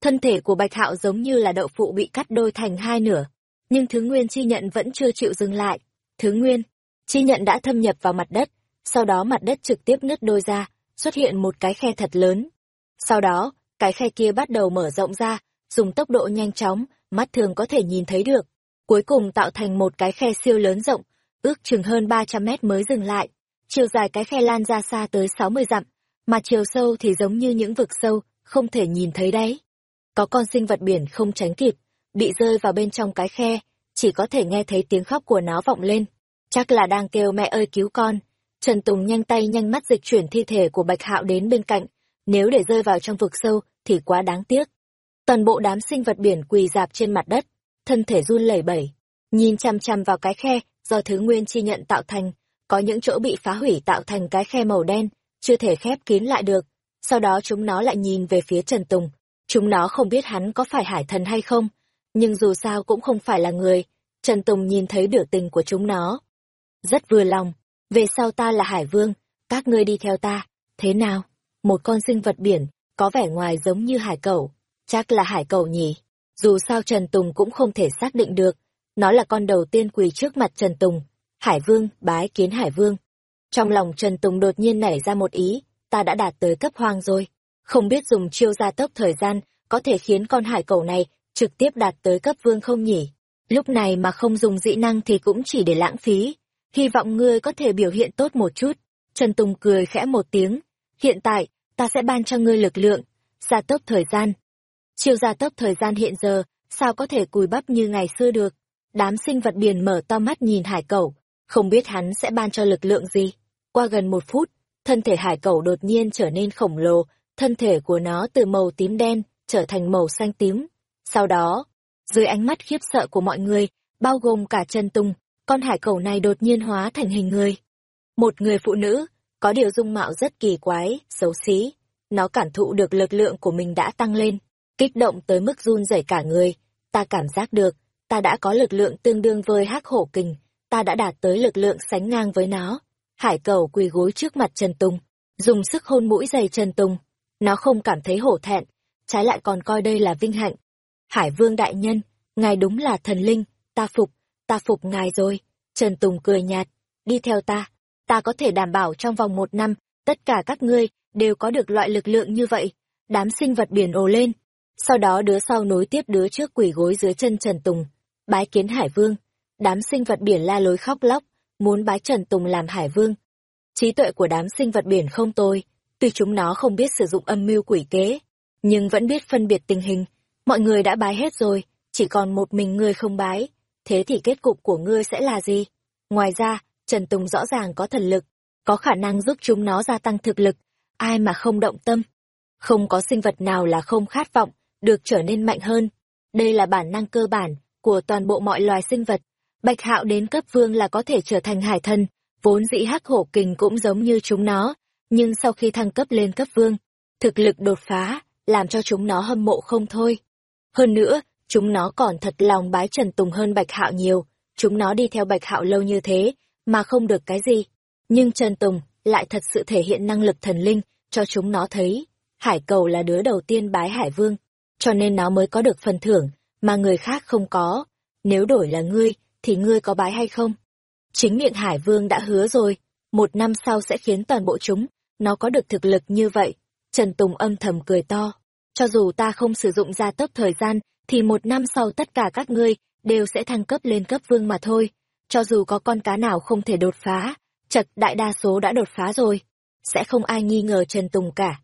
Thân thể của Bạch Hạo giống như là đậu phụ bị cắt đôi thành hai nửa, nhưng thứ nguyên chi nhận vẫn chưa chịu dừng lại. Thứ nguyên, chi nhận đã thâm nhập vào mặt đất, sau đó mặt đất trực tiếp nứt đôi ra, xuất hiện một cái khe thật lớn. Sau đó, cái khe kia bắt đầu mở rộng ra, dùng tốc độ nhanh chóng, mắt thường có thể nhìn thấy được. Cuối cùng tạo thành một cái khe siêu lớn rộng, ước chừng hơn 300 mét mới dừng lại. Chiều dài cái khe lan ra xa tới 60 dặm, mà chiều sâu thì giống như những vực sâu, không thể nhìn thấy đấy. Có con sinh vật biển không tránh kịp, bị rơi vào bên trong cái khe, chỉ có thể nghe thấy tiếng khóc của nó vọng lên. Chắc là đang kêu mẹ ơi cứu con. Trần Tùng nhanh tay nhanh mắt dịch chuyển thi thể của Bạch Hạo đến bên cạnh, nếu để rơi vào trong vực sâu thì quá đáng tiếc. Toàn bộ đám sinh vật biển quỳ dạp trên mặt đất, thân thể run lẩy bẩy, nhìn chằm chằm vào cái khe do thứ nguyên chi nhận tạo thành, có những chỗ bị phá hủy tạo thành cái khe màu đen, chưa thể khép kín lại được. Sau đó chúng nó lại nhìn về phía Trần Tùng. Chúng nó không biết hắn có phải hải thần hay không, nhưng dù sao cũng không phải là người. Trần Tùng nhìn thấy biểu tình của chúng nó. Rất vừa lòng, về sau ta là hải vương, các ngươi đi theo ta, thế nào? Một con sinh vật biển, có vẻ ngoài giống như hải cẩu, chắc là hải cẩu nhỉ. Dù sao Trần Tùng cũng không thể xác định được, nó là con đầu tiên quỳ trước mặt Trần Tùng. Hải vương, bái kiến hải vương. Trong lòng Trần Tùng đột nhiên nảy ra một ý, ta đã đạt tới cấp hoang rồi. Không biết dùng chiêu gia tốc thời gian, có thể khiến con hải cẩu này trực tiếp đạt tới cấp vương không nhỉ? Lúc này mà không dùng dị năng thì cũng chỉ để lãng phí. hy vọng ngươi có thể biểu hiện tốt một chút. Trần Tùng cười khẽ một tiếng, hiện tại, ta sẽ ban cho ngươi lực lượng, gia tốc thời gian. Chiêu gia tốc thời gian hiện giờ, sao có thể cùi bắp như ngày xưa được. Đám sinh vật biển mở to mắt nhìn hải cẩu, không biết hắn sẽ ban cho lực lượng gì. Qua gần một phút, thân thể hải cẩu đột nhiên trở nên khổng lồ, thân thể của nó từ màu tím đen trở thành màu xanh tím. Sau đó, dưới ánh mắt khiếp sợ của mọi người, bao gồm cả chân tung, con hải cẩu này đột nhiên hóa thành hình người. Một người phụ nữ, có điều dung mạo rất kỳ quái, xấu xí. Nó cảm thụ được lực lượng của mình đã tăng lên, kích động tới mức run rẩy cả người. Ta cảm giác được, ta đã có lực lượng tương đương với hắc hổ kình, ta đã đạt tới lực lượng sánh ngang với nó. Hải cầu quỳ gối trước mặt Trần Tùng, dùng sức hôn mũi giày Trần Tùng. Nó không cảm thấy hổ thẹn, trái lại còn coi đây là vinh hạnh. Hải vương đại nhân, ngài đúng là thần linh, ta phục, ta phục ngài rồi. Trần Tùng cười nhạt, đi theo ta, ta có thể đảm bảo trong vòng một năm, tất cả các ngươi đều có được loại lực lượng như vậy. Đám sinh vật biển ồ lên. Sau đó đứa sau nối tiếp đứa trước quỷ gối dưới chân Trần Tùng. Bái kiến Hải Vương. Đám sinh vật biển la lối khóc lóc, muốn bái Trần Tùng làm Hải Vương. Trí tuệ của đám sinh vật biển không tồi, tuy chúng nó không biết sử dụng âm mưu quỷ kế, nhưng vẫn biết phân biệt tình hình. Mọi người đã bái hết rồi, chỉ còn một mình ngươi không bái. Thế thì kết cục của ngươi sẽ là gì? Ngoài ra, Trần Tùng rõ ràng có thần lực, có khả năng giúp chúng nó gia tăng thực lực, ai mà không động tâm. Không có sinh vật nào là không khát vọng, được trở nên mạnh hơn. Đây là bản năng cơ bản của toàn bộ mọi loài sinh vật. Bạch hạo đến cấp vương là có thể trở thành hải thần, vốn dĩ hắc hổ kình cũng giống như chúng nó, nhưng sau khi thăng cấp lên cấp vương, thực lực đột phá, làm cho chúng nó hâm mộ không thôi. Hơn nữa, chúng nó còn thật lòng bái Trần Tùng hơn Bạch Hạo nhiều, chúng nó đi theo Bạch Hạo lâu như thế, mà không được cái gì. Nhưng Trần Tùng lại thật sự thể hiện năng lực thần linh cho chúng nó thấy. Hải cầu là đứa đầu tiên bái Hải Vương, cho nên nó mới có được phần thưởng mà người khác không có. Nếu đổi là ngươi, thì ngươi có bái hay không? Chính miệng Hải Vương đã hứa rồi, một năm sau sẽ khiến toàn bộ chúng, nó có được thực lực như vậy. Trần Tùng âm thầm cười to. Cho dù ta không sử dụng gia tốc thời gian, thì một năm sau tất cả các ngươi đều sẽ thăng cấp lên cấp vương mà thôi. Cho dù có con cá nào không thể đột phá, chật đại đa số đã đột phá rồi. Sẽ không ai nghi ngờ Trần Tùng cả.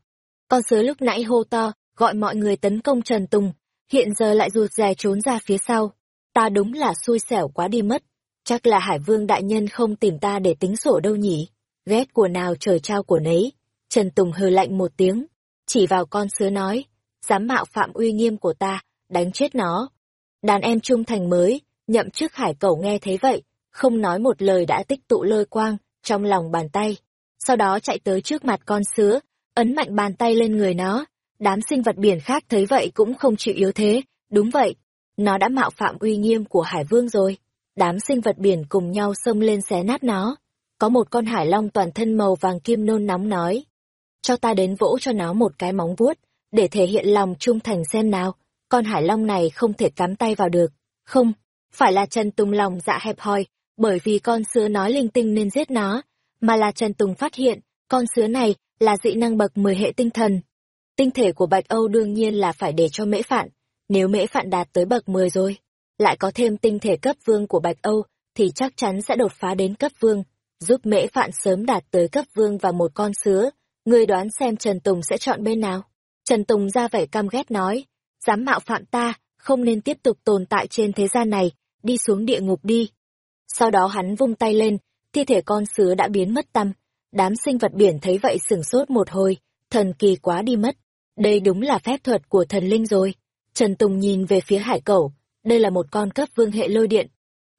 Con sứa lúc nãy hô to, gọi mọi người tấn công Trần Tùng, hiện giờ lại rụt rè trốn ra phía sau. Ta đúng là xui xẻo quá đi mất. Chắc là Hải Vương đại nhân không tìm ta để tính sổ đâu nhỉ. Ghét của nào trời trao của nấy. Trần Tùng hừ lạnh một tiếng, chỉ vào con sứa nói, dám mạo phạm uy nghiêm của ta, đánh chết nó. Đàn em trung thành mới, nhậm chức hải cẩu nghe thấy vậy, không nói một lời đã tích tụ lôi quang trong lòng bàn tay. Sau đó chạy tới trước mặt con sứa, ấn mạnh bàn tay lên người nó. Đám sinh vật biển khác thấy vậy cũng không chịu yếu thế, đúng vậy. Nó đã mạo phạm uy nghiêm của hải vương rồi. Đám sinh vật biển cùng nhau xông lên xé nát nó. Có một con hải long toàn thân màu vàng kim nôn nóng nói. Cho ta đến vỗ cho nó một cái móng vuốt, để thể hiện lòng trung thành xem nào. Con hải long này không thể cắm tay vào được. Không, phải là Trần Tùng lòng dạ hẹp hòi, bởi vì con sứa nói linh tinh nên giết nó, mà là Trần Tùng phát hiện, con sứa này là dị năng bậc 10 hệ tinh thần. Tinh thể của Bạch Âu đương nhiên là phải để cho mễ phạn, nếu mễ phạn đạt tới bậc 10 rồi, lại có thêm tinh thể cấp vương của Bạch Âu, thì chắc chắn sẽ đột phá đến cấp vương, giúp mễ phạn sớm đạt tới cấp vương và một con sứa. Người đoán xem Trần Tùng sẽ chọn bên nào? Trần Tùng ra vẻ căm ghét nói, dám mạo phạm ta, không nên tiếp tục tồn tại trên thế gian này, đi xuống địa ngục đi. Sau đó hắn vung tay lên, thi thể con sứa đã biến mất tâm. Đám sinh vật biển thấy vậy sửng sốt một hồi, thần kỳ quá đi mất. Đây đúng là phép thuật của thần linh rồi. Trần Tùng nhìn về phía hải cẩu, đây là một con cấp vương hệ lôi điện.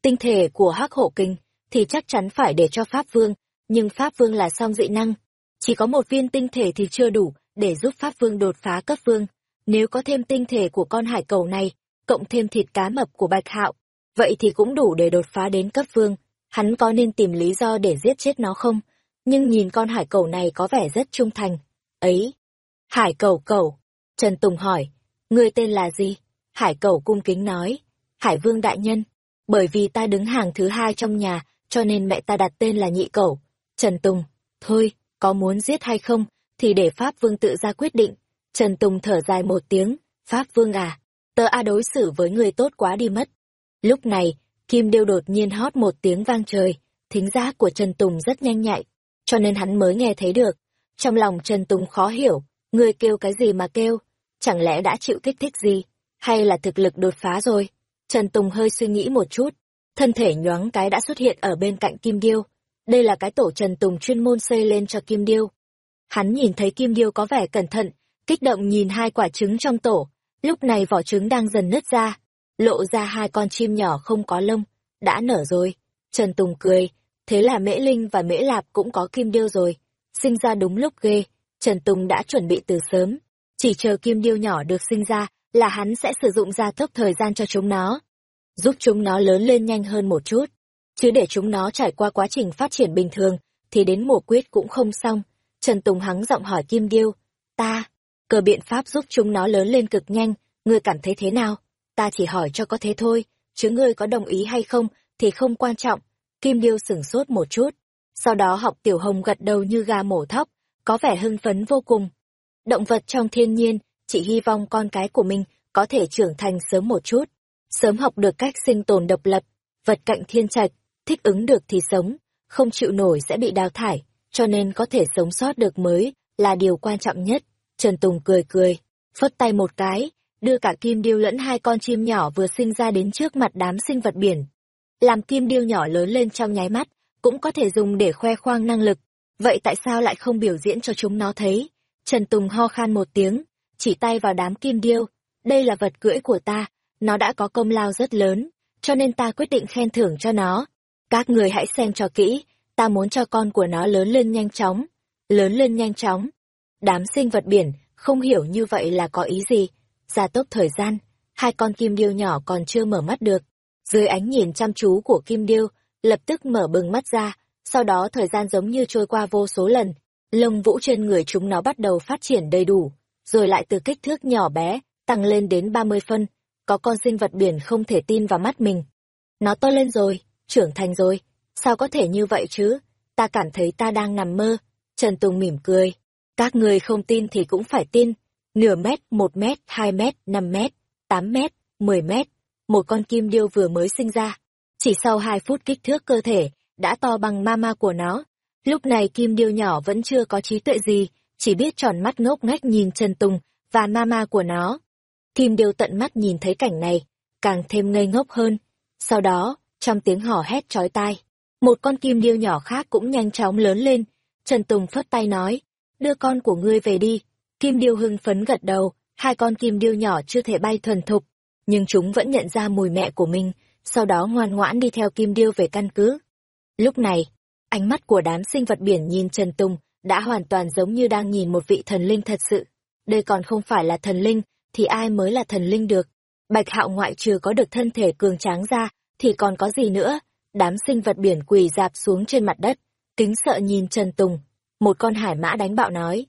Tinh thể của hắc hộ kinh, thì chắc chắn phải để cho Pháp Vương, nhưng Pháp Vương là song dị năng. Chỉ có một viên tinh thể thì chưa đủ để giúp Pháp Vương đột phá cấp vương. Nếu có thêm tinh thể của con hải cầu này, cộng thêm thịt cá mập của Bạch Hạo, vậy thì cũng đủ để đột phá đến cấp vương. Hắn có nên tìm lý do để giết chết nó không? Nhưng nhìn con hải cầu này có vẻ rất trung thành. Ấy! Hải cầu cầu! Trần Tùng hỏi, ngươi tên là gì? Hải cầu cung kính nói, Hải vương đại nhân. Bởi vì ta đứng hàng thứ hai trong nhà, cho nên mẹ ta đặt tên là nhị cầu. Trần Tùng, thôi, có muốn giết hay không, thì để Pháp Vương tự ra quyết định. Trần Tùng thở dài một tiếng, Pháp Vương à, tớ A đối xử với người tốt quá đi mất. Lúc này, Kim Điêu đột nhiên hót một tiếng vang trời, thính giác của Trần Tùng rất nhanh nhạy, cho nên hắn mới nghe thấy được. Trong lòng Trần Tùng khó hiểu, người kêu cái gì mà kêu, chẳng lẽ đã chịu kích thích gì, hay là thực lực đột phá rồi? Trần Tùng hơi suy nghĩ một chút, thân thể nhoáng cái đã xuất hiện ở bên cạnh Kim Điêu. Đây là cái tổ Trần Tùng chuyên môn xây lên cho Kim Điêu. Hắn nhìn thấy Kim Điêu có vẻ cẩn thận, kích động nhìn hai quả trứng trong tổ, lúc này vỏ trứng đang dần nứt ra, lộ ra hai con chim nhỏ không có lông, đã nở rồi. Trần Tùng cười, thế là Mễ Linh và Mễ Lạp cũng có Kim Điêu rồi, sinh ra đúng lúc ghê, Trần Tùng đã chuẩn bị từ sớm, chỉ chờ Kim Điêu nhỏ được sinh ra là hắn sẽ sử dụng gia tốc thời gian cho chúng nó giúp chúng nó lớn lên nhanh hơn một chút. Chứ để chúng nó trải qua quá trình phát triển bình thường, thì đến mùa quyết cũng không xong. Trần Tùng hắng giọng hỏi Kim Điêu, ta, cờ biện pháp giúp chúng nó lớn lên cực nhanh, ngươi cảm thấy thế nào? Ta chỉ hỏi cho có thế thôi, chứ ngươi có đồng ý hay không thì không quan trọng. Kim Điêu sửng sốt một chút, sau đó học Tiểu Hồng gật đầu như gà mổ thóc, có vẻ hưng phấn vô cùng. Động vật trong thiên nhiên, chỉ hy vọng con cái của mình có thể trưởng thành sớm một chút sớm học được cách sinh tồn độc lập, vật cạnh thiên trạch, thích ứng được thì sống, không chịu nổi sẽ bị đào thải, cho nên có thể sống sót được mới là điều quan trọng nhất. Trần Tùng cười cười, phất tay một cái, đưa cả kim điêu lẫn hai con chim nhỏ vừa sinh ra đến trước mặt đám sinh vật biển. Làm kim điêu nhỏ lớn lên trong nháy mắt, cũng có thể dùng để khoe khoang năng lực. Vậy tại sao lại không biểu diễn cho chúng nó thấy? Trần Tùng ho khan một tiếng, chỉ tay vào đám kim điêu. Đây là vật cưỡi của ta, nó đã có công lao rất lớn, cho nên ta quyết định khen thưởng cho nó. Các người hãy xem cho kỹ, ta muốn cho con của nó lớn lên nhanh chóng, lớn lên nhanh chóng. Đám sinh vật biển không hiểu như vậy là có ý gì. Gia tốc thời gian, hai con kim điêu nhỏ còn chưa mở mắt được. Dưới ánh nhìn chăm chú của kim điêu, lập tức mở bừng mắt ra, sau đó thời gian giống như trôi qua vô số lần. Lông vũ trên người chúng nó bắt đầu phát triển đầy đủ, rồi lại từ kích thước nhỏ bé, tăng lên đến 30 phân có con sinh vật biển không thể tin vào mắt mình. Nó to lên rồi, trưởng thành rồi, sao có thể như vậy chứ? Ta cảm thấy ta đang nằm mơ. Trần Tùng mỉm cười. Các người không tin thì cũng phải tin. Nửa mét, một mét, hai mét, năm mét, tám mét, mười mét. Một con kim điêu vừa mới sinh ra. Chỉ sau hai phút kích thước cơ thể, đã to bằng mama của nó. Lúc này kim điêu nhỏ vẫn chưa có trí tuệ gì, chỉ biết tròn mắt ngốc ngách nhìn Trần Tùng và mama của nó. Kim Điêu tận mắt nhìn thấy cảnh này, càng thêm ngây ngốc hơn. Sau đó, trong tiếng hò hét chói tai, một con kim điêu nhỏ khác cũng nhanh chóng lớn lên. Trần Tùng phất tay nói, đưa con của ngươi về đi. Kim điêu hưng phấn gật đầu, hai con kim điêu nhỏ chưa thể bay thuần thục, nhưng chúng vẫn nhận ra mùi mẹ của mình, sau đó ngoan ngoãn đi theo kim điêu về căn cứ. Lúc này, ánh mắt của đám sinh vật biển nhìn Trần Tùng đã hoàn toàn giống như đang nhìn một vị thần linh thật sự. Đây còn không phải là thần linh, thì ai mới là thần linh được. Bạch hạo ngoại trừ có được thân thể cường tráng ra, thì còn có gì nữa? Đám sinh vật biển quỳ dạp xuống trên mặt đất, kính sợ nhìn Trần Tùng. Một con hải mã đánh bạo nói.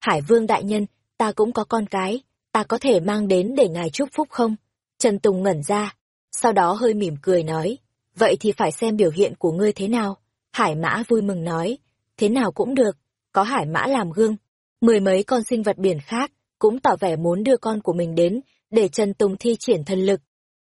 Hải vương đại nhân, ta cũng có con cái, ta có thể mang đến để ngài chúc phúc không? Trần Tùng ngẩn ra, sau đó hơi mỉm cười nói. Vậy thì phải xem biểu hiện của ngươi thế nào. Hải mã vui mừng nói. Thế nào cũng được, có hải mã làm gương. Mười mấy con sinh vật biển khác, cũng tỏ vẻ muốn đưa con của mình đến, để Trần Tùng thi triển thần lực.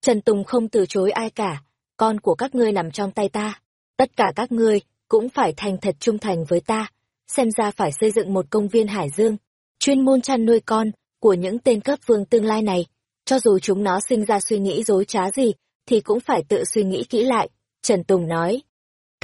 Trần Tùng không từ chối ai cả, con của các ngươi nằm trong tay ta. Tất cả các ngươi cũng phải thành thật trung thành với ta, xem ra phải xây dựng một công viên hải dương, chuyên môn chăn nuôi con của những tên cấp vương tương lai này. Cho dù chúng nó sinh ra suy nghĩ dối trá gì, thì cũng phải tự suy nghĩ kỹ lại. Trần Tùng nói,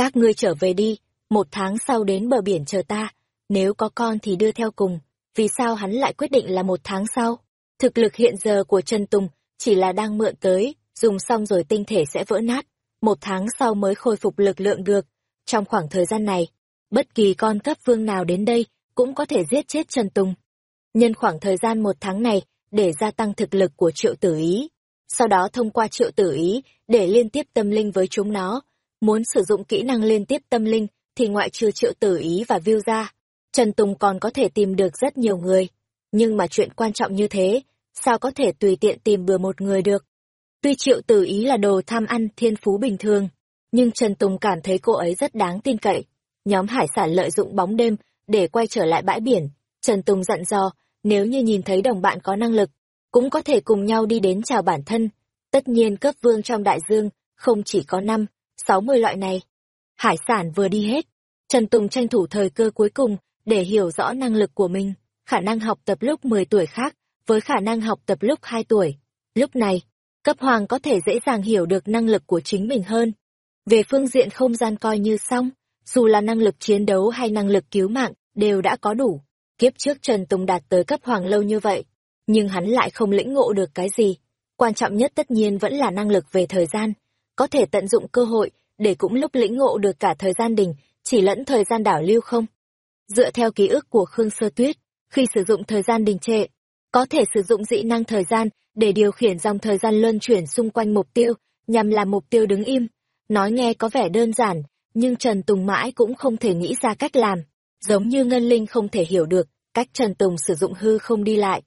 các ngươi trở về đi, một tháng sau đến bờ biển chờ ta, nếu có con thì đưa theo cùng vì sao hắn lại quyết định là một tháng sau. Thực lực hiện giờ của Trần Tùng chỉ là đang mượn tới, dùng xong rồi tinh thể sẽ vỡ nát, một tháng sau mới khôi phục lực lượng được. Trong khoảng thời gian này, bất kỳ con cấp vương nào đến đây cũng có thể giết chết Trần Tùng. Nhân khoảng thời gian một tháng này để gia tăng thực lực của triệu tử ý. Sau đó thông qua triệu tử ý để liên tiếp tâm linh với chúng nó. Muốn sử dụng kỹ năng liên tiếp tâm linh thì ngoại trừ triệu tử ý và viêu ra Trần Tùng còn có thể tìm được rất nhiều người, nhưng mà chuyện quan trọng như thế, sao có thể tùy tiện tìm bừa một người được. Tuy triệu tử ý là đồ tham ăn thiên phú bình thường, nhưng Trần Tùng cảm thấy cô ấy rất đáng tin cậy. Nhóm hải sản lợi dụng bóng đêm để quay trở lại bãi biển. Trần Tùng dặn dò, nếu như nhìn thấy đồng bạn có năng lực, cũng có thể cùng nhau đi đến chào bản thân. Tất nhiên cấp vương trong đại dương, không chỉ có năm, sáu mươi loại này. hải sản vừa đi hết. Trần Tùng tranh thủ thời cơ cuối cùng để hiểu rõ năng lực của mình, khả năng học tập lúc 10 tuổi khác với khả năng học tập lúc 2 tuổi. Lúc này, cấp hoàng có thể dễ dàng hiểu được năng lực của chính mình hơn. Về phương diện không gian coi như xong, dù là năng lực chiến đấu hay năng lực cứu mạng, đều đã có đủ. Kiếp trước Trần Tùng đạt tới cấp hoàng lâu như vậy, nhưng hắn lại không lĩnh ngộ được cái gì. Quan trọng nhất tất nhiên vẫn là năng lực về thời gian, có thể tận dụng cơ hội để cũng lúc lĩnh ngộ được cả thời gian đình, chỉ lẫn thời gian đảo lưu không. Dựa theo ký ức của Khương Sơ Tuyết, khi sử dụng thời gian đình trệ, có thể sử dụng dị năng thời gian để điều khiển dòng thời gian luân chuyển xung quanh mục tiêu, nhằm làm mục tiêu đứng im. Nói nghe có vẻ đơn giản, nhưng Trần Tùng mãi cũng không thể nghĩ ra cách làm, giống như Ngân Linh không thể hiểu được cách Trần Tùng sử dụng hư không đi lại.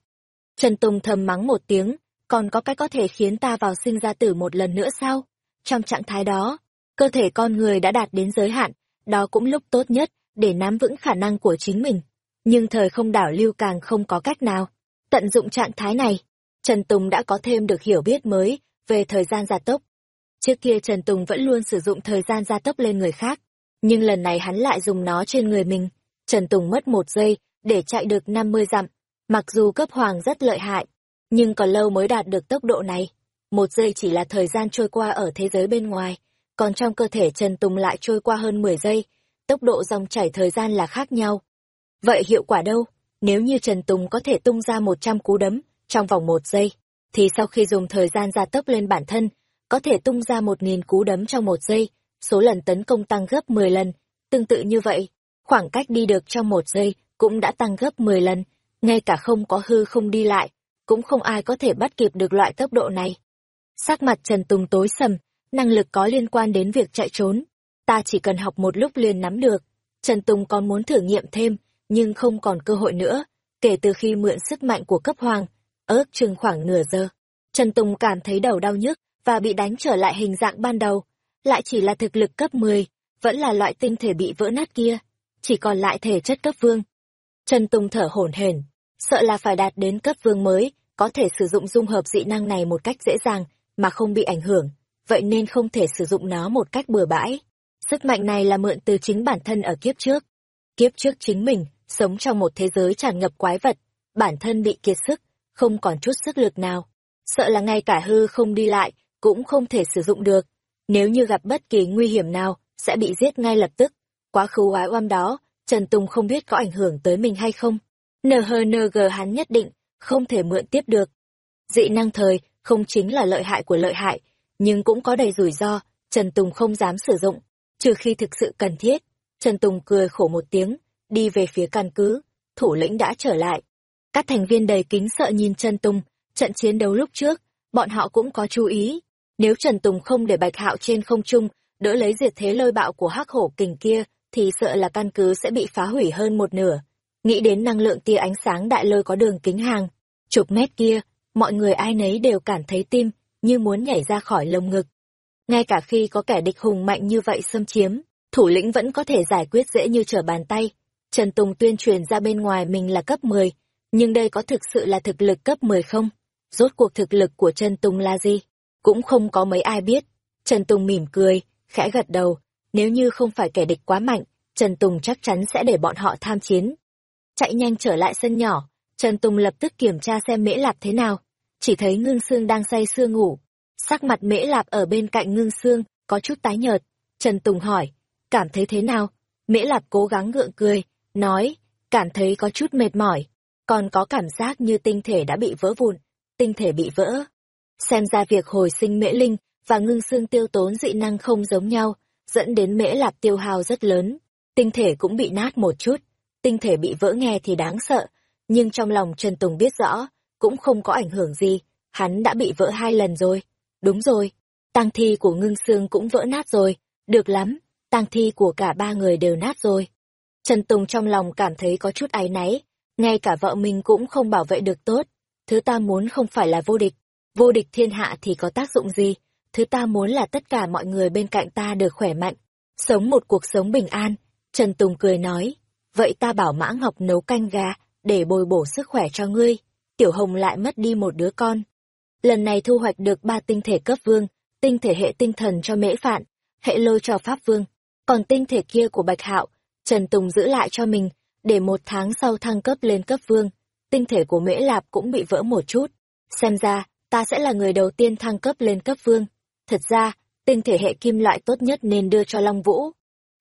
Trần Tùng thầm mắng một tiếng, còn có cách có thể khiến ta vào sinh ra tử một lần nữa sao? Trong trạng thái đó, cơ thể con người đã đạt đến giới hạn, đó cũng lúc tốt nhất để nắm vững khả năng của chính mình. Nhưng thời không đảo lưu càng không có cách nào. Tận dụng trạng thái này, Trần Tùng đã có thêm được hiểu biết mới về thời gian gia tốc. Trước kia Trần Tùng vẫn luôn sử dụng thời gian gia tốc lên người khác, nhưng lần này hắn lại dùng nó trên người mình. Trần Tùng mất một giây để chạy được 50 dặm. Mặc dù cấp hoàng rất lợi hại, nhưng còn lâu mới đạt được tốc độ này. Một giây chỉ là thời gian trôi qua ở thế giới bên ngoài, còn trong cơ thể Trần Tùng lại trôi qua hơn 10 giây. Tốc độ dòng chảy thời gian là khác nhau. Vậy hiệu quả đâu? Nếu như Trần Tùng có thể tung ra 100 cú đấm trong vòng một giây, thì sau khi dùng thời gian gia tốc lên bản thân, có thể tung ra 1.000 cú đấm trong một giây, số lần tấn công tăng gấp 10 lần. Tương tự như vậy, khoảng cách đi được trong một giây cũng đã tăng gấp 10 lần, ngay cả không có hư không đi lại, cũng không ai có thể bắt kịp được loại tốc độ này. Sắc mặt Trần Tùng tối sầm, năng lực có liên quan đến việc chạy trốn. Ta chỉ cần học một lúc liền nắm được. Trần Tùng còn muốn thử nghiệm thêm, nhưng không còn cơ hội nữa. Kể từ khi mượn sức mạnh của cấp hoàng, ước chừng khoảng nửa giờ, Trần Tùng cảm thấy đầu đau nhức và bị đánh trở lại hình dạng ban đầu. Lại chỉ là thực lực cấp 10, vẫn là loại tinh thể bị vỡ nát kia. Chỉ còn lại thể chất cấp vương. Trần Tùng thở hổn hển, sợ là phải đạt đến cấp vương mới, có thể sử dụng dung hợp dị năng này một cách dễ dàng, mà không bị ảnh hưởng, vậy nên không thể sử dụng nó một cách bừa bãi. Sức mạnh này là mượn từ chính bản thân ở kiếp trước. Kiếp trước chính mình, sống trong một thế giới tràn ngập quái vật, bản thân bị kiệt sức, không còn chút sức lực nào. Sợ là ngay cả hư không đi lại, cũng không thể sử dụng được. Nếu như gặp bất kỳ nguy hiểm nào, sẽ bị giết ngay lập tức. Quá khứ oái oăm đó, Trần Tùng không biết có ảnh hưởng tới mình hay không. NHNG hắn nhất định, không thể mượn tiếp được. Dị năng thời, không chính là lợi hại của lợi hại, nhưng cũng có đầy rủi ro, Trần Tùng không dám sử dụng, trừ khi thực sự cần thiết. Trần Tùng cười khổ một tiếng, đi về phía căn cứ, thủ lĩnh đã trở lại. Các thành viên đầy kính sợ nhìn Trần Tùng, trận chiến đấu lúc trước, bọn họ cũng có chú ý. Nếu Trần Tùng không để Bạch Hạo trên không trung, đỡ lấy diệt thế lôi bạo của hắc hổ kình kia, thì sợ là căn cứ sẽ bị phá hủy hơn một nửa. Nghĩ đến năng lượng tia ánh sáng đại lôi có đường kính hàng, chục mét kia, mọi người ai nấy đều cảm thấy tim, như muốn nhảy ra khỏi lồng ngực. Ngay cả khi có kẻ địch hùng mạnh như vậy xâm chiếm, thủ lĩnh vẫn có thể giải quyết dễ như trở bàn tay. Trần Tùng tuyên truyền ra bên ngoài mình là cấp 10, nhưng đây có thực sự là thực lực cấp 10 không? Rốt cuộc thực lực của Trần Tùng là gì? Cũng không có mấy ai biết. Trần Tùng mỉm cười, khẽ gật đầu, nếu như không phải kẻ địch quá mạnh, Trần Tùng chắc chắn sẽ để bọn họ tham chiến. Chạy nhanh trở lại sân nhỏ, Trần Tùng lập tức kiểm tra xem Mễ Lạp thế nào. Chỉ thấy Ngưng xương đang say sưa ngủ. Sắc mặt Mễ Lạp ở bên cạnh Ngưng Sương, có chút tái nhợt. Trần Tùng hỏi, cảm thấy thế nào? Mễ Lạp cố gắng gượng cười, nói, cảm thấy có chút mệt mỏi. Còn có cảm giác như tinh thể đã bị vỡ vụn, tinh thể bị vỡ. Xem ra việc hồi sinh Mễ Linh và Ngưng Sương tiêu tốn dị năng không giống nhau, dẫn đến Mễ Lạp tiêu hao rất lớn. Tinh thể cũng bị nát một chút, tinh thể bị vỡ nghe thì đáng sợ, nhưng trong lòng Trần Tùng biết rõ, cũng không có ảnh hưởng gì, hắn đã bị vỡ hai lần rồi. Đúng rồi, tang thi của ngưng xương cũng vỡ nát rồi, được lắm, tang thi của cả ba người đều nát rồi. Trần Tùng trong lòng cảm thấy có chút áy náy, ngay cả vợ mình cũng không bảo vệ được tốt. Thứ ta muốn không phải là vô địch, vô địch thiên hạ thì có tác dụng gì, thứ ta muốn là tất cả mọi người bên cạnh ta được khỏe mạnh, sống một cuộc sống bình an. Trần Tùng cười nói, vậy ta bảo Mã Ngọc nấu canh gà, để bồi bổ sức khỏe cho ngươi. Tiểu Hồng lại mất đi một đứa con. Lần này thu hoạch được ba tinh thể cấp vương, tinh thể hệ tinh thần cho mễ phạn, hệ lôi cho pháp vương. Còn tinh thể kia của Bạch Hạo, Trần Tùng giữ lại cho mình, để một tháng sau thăng cấp lên cấp vương. Tinh thể của Mễ Lạp cũng bị vỡ một chút. Xem ra, ta sẽ là người đầu tiên thăng cấp lên cấp vương. Thật ra, tinh thể hệ kim loại tốt nhất nên đưa cho Long Vũ.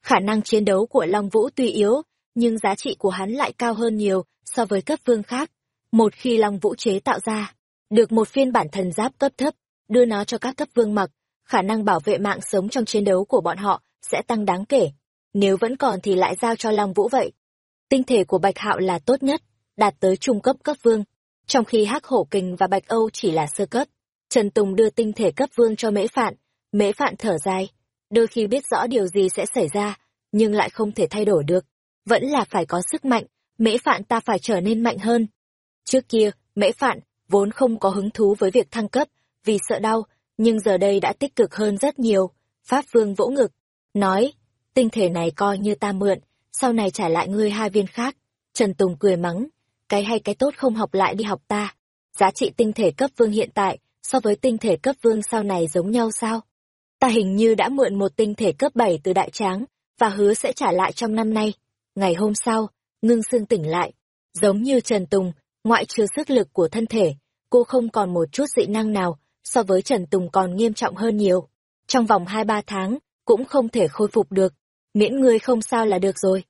Khả năng chiến đấu của Long Vũ tuy yếu, nhưng giá trị của hắn lại cao hơn nhiều so với cấp vương khác. Một khi Long Vũ chế tạo ra, được một phiên bản thần giáp cấp thấp, đưa nó cho các cấp vương mặc, khả năng bảo vệ mạng sống trong chiến đấu của bọn họ sẽ tăng đáng kể. Nếu vẫn còn thì lại giao cho Long Vũ vậy. Tinh thể của Bạch Hạo là tốt nhất, đạt tới trung cấp cấp vương, trong khi Hắc Hổ Kình và Bạch Âu chỉ là sơ cấp. Trần Tùng đưa tinh thể cấp vương cho Mễ Phạn, Mễ Phạn thở dài, đôi khi biết rõ điều gì sẽ xảy ra, nhưng lại không thể thay đổi được. Vẫn là phải có sức mạnh, Mễ Phạn ta phải trở nên mạnh hơn. Trước kia, Mễ Phạn vốn không có hứng thú với việc thăng cấp, vì sợ đau, nhưng giờ đây đã tích cực hơn rất nhiều. Pháp Vương vỗ ngực, nói, tinh thể này coi như ta mượn, sau này trả lại ngươi hai viên khác. Trần Tùng cười mắng, cái hay cái tốt không học lại đi học ta. Giá trị tinh thể cấp vương hiện tại so với tinh thể cấp vương sau này giống nhau sao? Ta hình như đã mượn một tinh thể cấp 7 từ đại tráng, và hứa sẽ trả lại trong năm nay. Ngày hôm sau, ngưng xương tỉnh lại. Giống như Trần Tùng, ngoại trừ sức lực của thân thể, cô không còn một chút dị năng nào, so với Trần Tùng còn nghiêm trọng hơn nhiều. Trong vòng 2-3 tháng, cũng không thể khôi phục được. Miễn ngươi không sao là được rồi.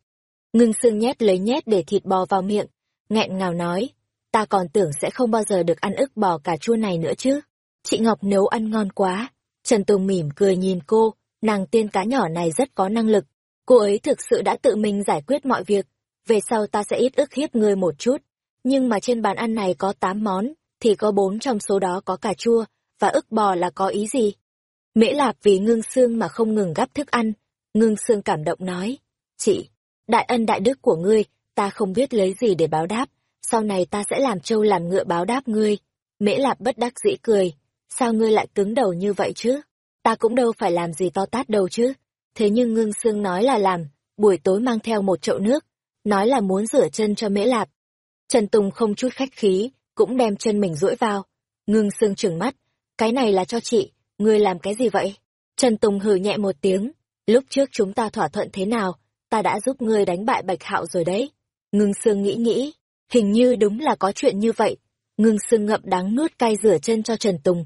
Ngưng xương nhét lấy nhét để thịt bò vào miệng, nghẹn ngào nói, ta còn tưởng sẽ không bao giờ được ăn ức bò cà chua này nữa chứ. Chị Ngọc nấu ăn ngon quá. Trần Tùng mỉm cười nhìn cô, nàng tiên cá nhỏ này rất có năng lực. Cô ấy thực sự đã tự mình giải quyết mọi việc. Về sau ta sẽ ít ức hiếp ngươi một chút. Nhưng mà trên bàn ăn này có tám món, thì có bốn trong số đó có cà chua, và ức bò là có ý gì? Mễ Lạp vì ngưng xương mà không ngừng gắp thức ăn. Ngưng xương cảm động nói, chị, đại ân đại đức của ngươi, ta không biết lấy gì để báo đáp, sau này ta sẽ làm trâu làm ngựa báo đáp ngươi. Mễ Lạp bất đắc dĩ cười, sao ngươi lại cứng đầu như vậy chứ? Ta cũng đâu phải làm gì to tát đâu chứ. Thế nhưng ngưng xương nói là làm, buổi tối mang theo một chậu nước, nói là muốn rửa chân cho Mễ Lạp. Trần Tùng không chút khách khí, cũng đem chân mình duỗi vào. Ngưng xương trừng mắt, cái này là cho chị, ngươi làm cái gì vậy? Trần Tùng hừ nhẹ một tiếng, lúc trước chúng ta thỏa thuận thế nào, ta đã giúp ngươi đánh bại Bạch Hạo rồi đấy. Ngưng Sương nghĩ nghĩ, hình như đúng là có chuyện như vậy. Ngưng Sương ngậm đắng nuốt cay rửa chân cho Trần Tùng.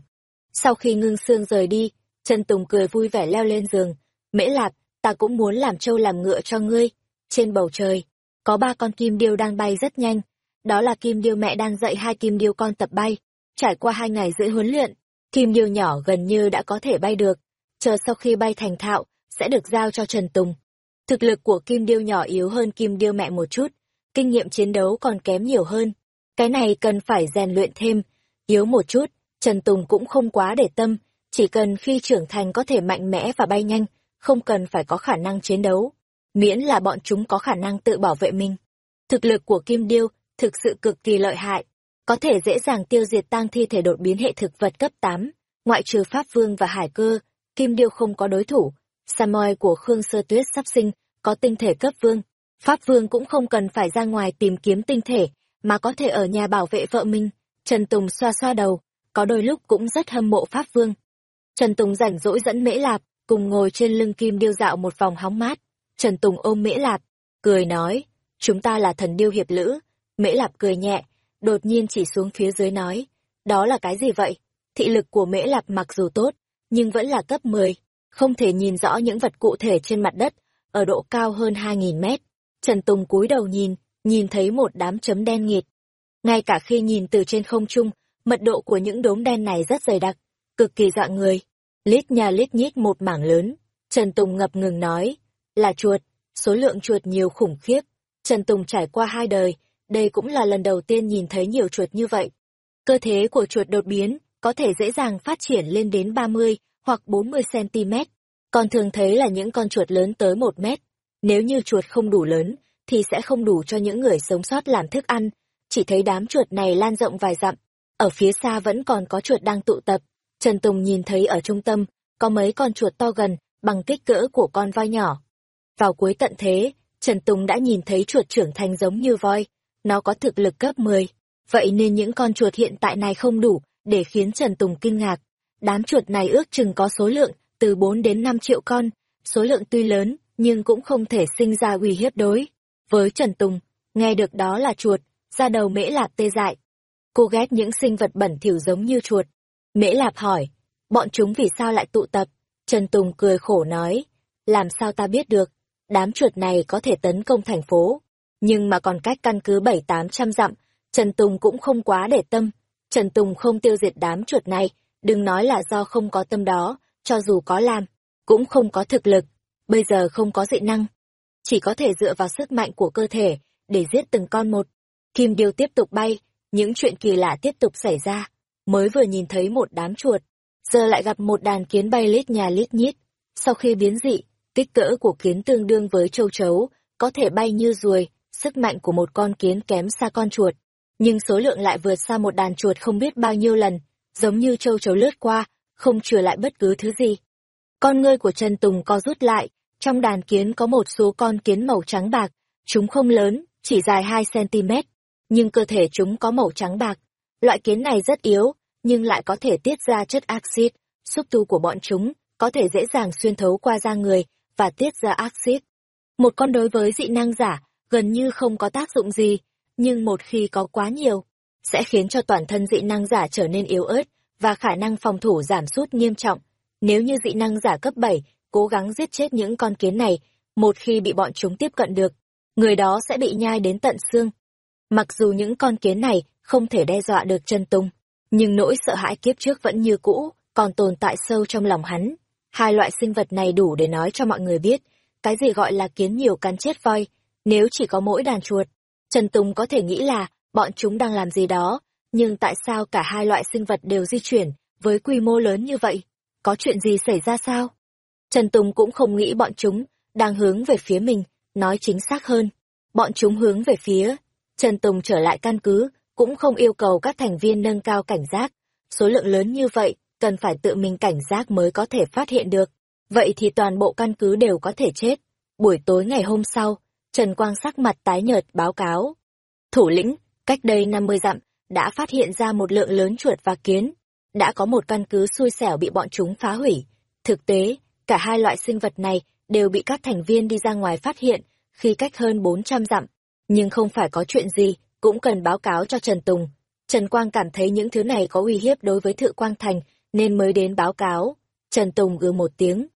Sau khi Ngưng Sương rời đi, Trần Tùng cười vui vẻ leo lên giường. Mễ Lạp, ta cũng muốn làm trâu làm ngựa cho ngươi. Trên bầu trời, có ba con kim điêu đang bay rất nhanh. Đó là kim điêu mẹ đang dạy hai kim điêu con tập bay. Trải qua hai ngày rưỡi huấn luyện, kim điêu nhỏ gần như đã có thể bay được. Chờ sau khi bay thành thạo, sẽ được giao cho Trần Tùng. Thực lực của kim điêu nhỏ yếu hơn kim điêu mẹ một chút, kinh nghiệm chiến đấu còn kém nhiều hơn. Cái này cần phải rèn luyện thêm, yếu một chút, Trần Tùng cũng không quá để tâm, chỉ cần khi trưởng thành có thể mạnh mẽ và bay nhanh, không cần phải có khả năng chiến đấu, miễn là bọn chúng có khả năng tự bảo vệ mình. Thực lực của Kim Điêu thực sự cực kỳ lợi hại, có thể dễ dàng tiêu diệt tang thi thể đột biến hệ thực vật cấp 8, ngoại trừ Pháp Vương và Hải Cơ, Kim Điêu không có đối thủ. Samoy của Khương Sơ Tuyết sắp sinh, có tinh thể cấp vương, Pháp Vương cũng không cần phải ra ngoài tìm kiếm tinh thể, mà có thể ở nhà bảo vệ vợ mình. Trần Tùng xoa xoa đầu, có đôi lúc cũng rất hâm mộ Pháp Vương. Trần Tùng rảnh rỗi dẫn Mễ Lạp, cùng ngồi trên lưng kim điêu dạo một vòng hóng mát. Trần Tùng ôm Mễ Lạp, cười nói, chúng ta là thần điêu hiệp lữ. Mễ Lạp cười nhẹ, đột nhiên chỉ xuống phía dưới nói, đó là cái gì vậy? Thị lực của Mễ Lạp mặc dù tốt, nhưng vẫn là cấp 10, không thể nhìn rõ những vật cụ thể trên mặt đất, ở độ cao hơn 2.000 mét. Trần Tùng cúi đầu nhìn, nhìn thấy một đám chấm đen nghịt. Ngay cả khi nhìn từ trên không trung, mật độ của những đốm đen này rất dày đặc, cực kỳ dọa người. Lít nhà lít nhít một mảng lớn. Trần Tùng ngập ngừng nói, là chuột, số lượng chuột nhiều khủng khiếp. Trần Tùng trải qua hai đời, đây cũng là lần đầu tiên nhìn thấy nhiều chuột như vậy. Cơ thế của chuột đột biến, có thể dễ dàng phát triển lên đến 30 hoặc 40 cm, còn thường thấy là những con chuột lớn tới 1 mét. Nếu như chuột không đủ lớn, thì sẽ không đủ cho những người sống sót làm thức ăn. Chỉ thấy đám chuột này lan rộng vài dặm. Ở phía xa vẫn còn có chuột đang tụ tập. Trần Tùng nhìn thấy ở trung tâm, có mấy con chuột to gần, bằng kích cỡ của con voi nhỏ. Vào cuối tận thế, Trần Tùng đã nhìn thấy chuột trưởng thành giống như voi. Nó có thực lực cấp 10. Vậy nên những con chuột hiện tại này không đủ để khiến Trần Tùng kinh ngạc. Đám chuột này ước chừng có số lượng từ 4 đến 5 triệu con. Số lượng tuy lớn, nhưng cũng không thể sinh ra uy hiếp đối. Với Trần Tùng, nghe được đó là chuột, ra đầu mễ lạp tê dại. Cô ghét những sinh vật bẩn thỉu giống như chuột. Mễ lạp hỏi, bọn chúng vì sao lại tụ tập? Trần Tùng cười khổ nói, làm sao ta biết được, đám chuột này có thể tấn công thành phố, nhưng mà còn cách căn cứ bảy tám trăm dặm, Trần Tùng cũng không quá để tâm. Trần Tùng không tiêu diệt đám chuột này, đừng nói là do không có tâm đó, cho dù có làm, cũng không có thực lực, bây giờ không có dị năng. Chỉ có thể dựa vào sức mạnh của cơ thể, để giết từng con một. Kim điêu tiếp tục bay, những chuyện kỳ lạ tiếp tục xảy ra. Mới vừa nhìn thấy một đám chuột, giờ lại gặp một đàn kiến bay lít nhà lít nhít. Sau khi biến dị, kích cỡ của kiến tương đương với châu chấu, có thể bay như ruồi, sức mạnh của một con kiến kém xa con chuột. Nhưng số lượng lại vượt xa một đàn chuột không biết bao nhiêu lần, giống như châu chấu lướt qua, không chừa lại bất cứ thứ gì. Con ngươi của Trần Tùng co rút lại, trong đàn kiến có một số con kiến màu trắng bạc, chúng không lớn, chỉ dài 2cm, nhưng cơ thể chúng có màu trắng bạc. Loại kiến này rất yếu, nhưng lại có thể tiết ra chất axit, xúc tu của bọn chúng có thể dễ dàng xuyên thấu qua da người và tiết ra axit. Một con đối với dị năng giả gần như không có tác dụng gì, nhưng một khi có quá nhiều, sẽ khiến cho toàn thân dị năng giả trở nên yếu ớt và khả năng phòng thủ giảm sút nghiêm trọng. Nếu như dị năng giả cấp 7 cố gắng giết chết những con kiến này, một khi bị bọn chúng tiếp cận được, người đó sẽ bị nhai đến tận xương. Mặc dù những con kiến này không thể đe dọa được chân tung, nhưng nỗi sợ hãi kiếp trước vẫn như cũ, còn tồn tại sâu trong lòng hắn. Hai loại sinh vật này đủ để nói cho mọi người biết, cái gì gọi là kiến nhiều cắn chết voi, nếu chỉ có mỗi đàn chuột. Trần Tùng có thể nghĩ là bọn chúng đang làm gì đó, nhưng tại sao cả hai loại sinh vật đều di chuyển với quy mô lớn như vậy? Có chuyện gì xảy ra sao? Trần Tùng cũng không nghĩ bọn chúng đang hướng về phía mình, nói chính xác hơn. Bọn chúng hướng về phía. Trần Tùng trở lại căn cứ, cũng không yêu cầu các thành viên nâng cao cảnh giác. Số lượng lớn như vậy, cần phải tự mình cảnh giác mới có thể phát hiện được. Vậy thì toàn bộ căn cứ đều có thể chết. Buổi tối ngày hôm sau, Trần Quang sắc mặt tái nhợt báo cáo. Thủ lĩnh, cách đây 50 dặm, đã phát hiện ra một lượng lớn chuột và kiến. Đã có một căn cứ xui xẻo bị bọn chúng phá hủy. Thực tế, cả hai loại sinh vật này đều bị các thành viên đi ra ngoài phát hiện khi cách hơn 400 dặm. Nhưng không phải có chuyện gì, cũng cần báo cáo cho Trần Tùng. Trần Quang cảm thấy những thứ này có uy hiếp đối với Thự Quang Thành, nên mới đến báo cáo. Trần Tùng ư một tiếng.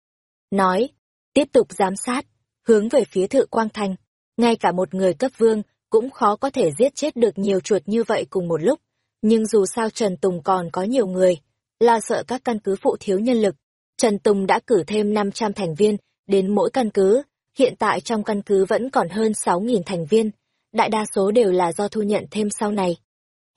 Nói, tiếp tục giám sát, hướng về phía Thự Quang Thành. Ngay cả một người cấp vương cũng khó có thể giết chết được nhiều chuột như vậy cùng một lúc. Nhưng dù sao Trần Tùng còn có nhiều người, lo sợ các căn cứ phụ thiếu nhân lực. Trần Tùng đã cử thêm 500 thành viên đến mỗi căn cứ, hiện tại trong căn cứ vẫn còn hơn 6.000 thành viên, đại đa số đều là do thu nhận thêm sau này.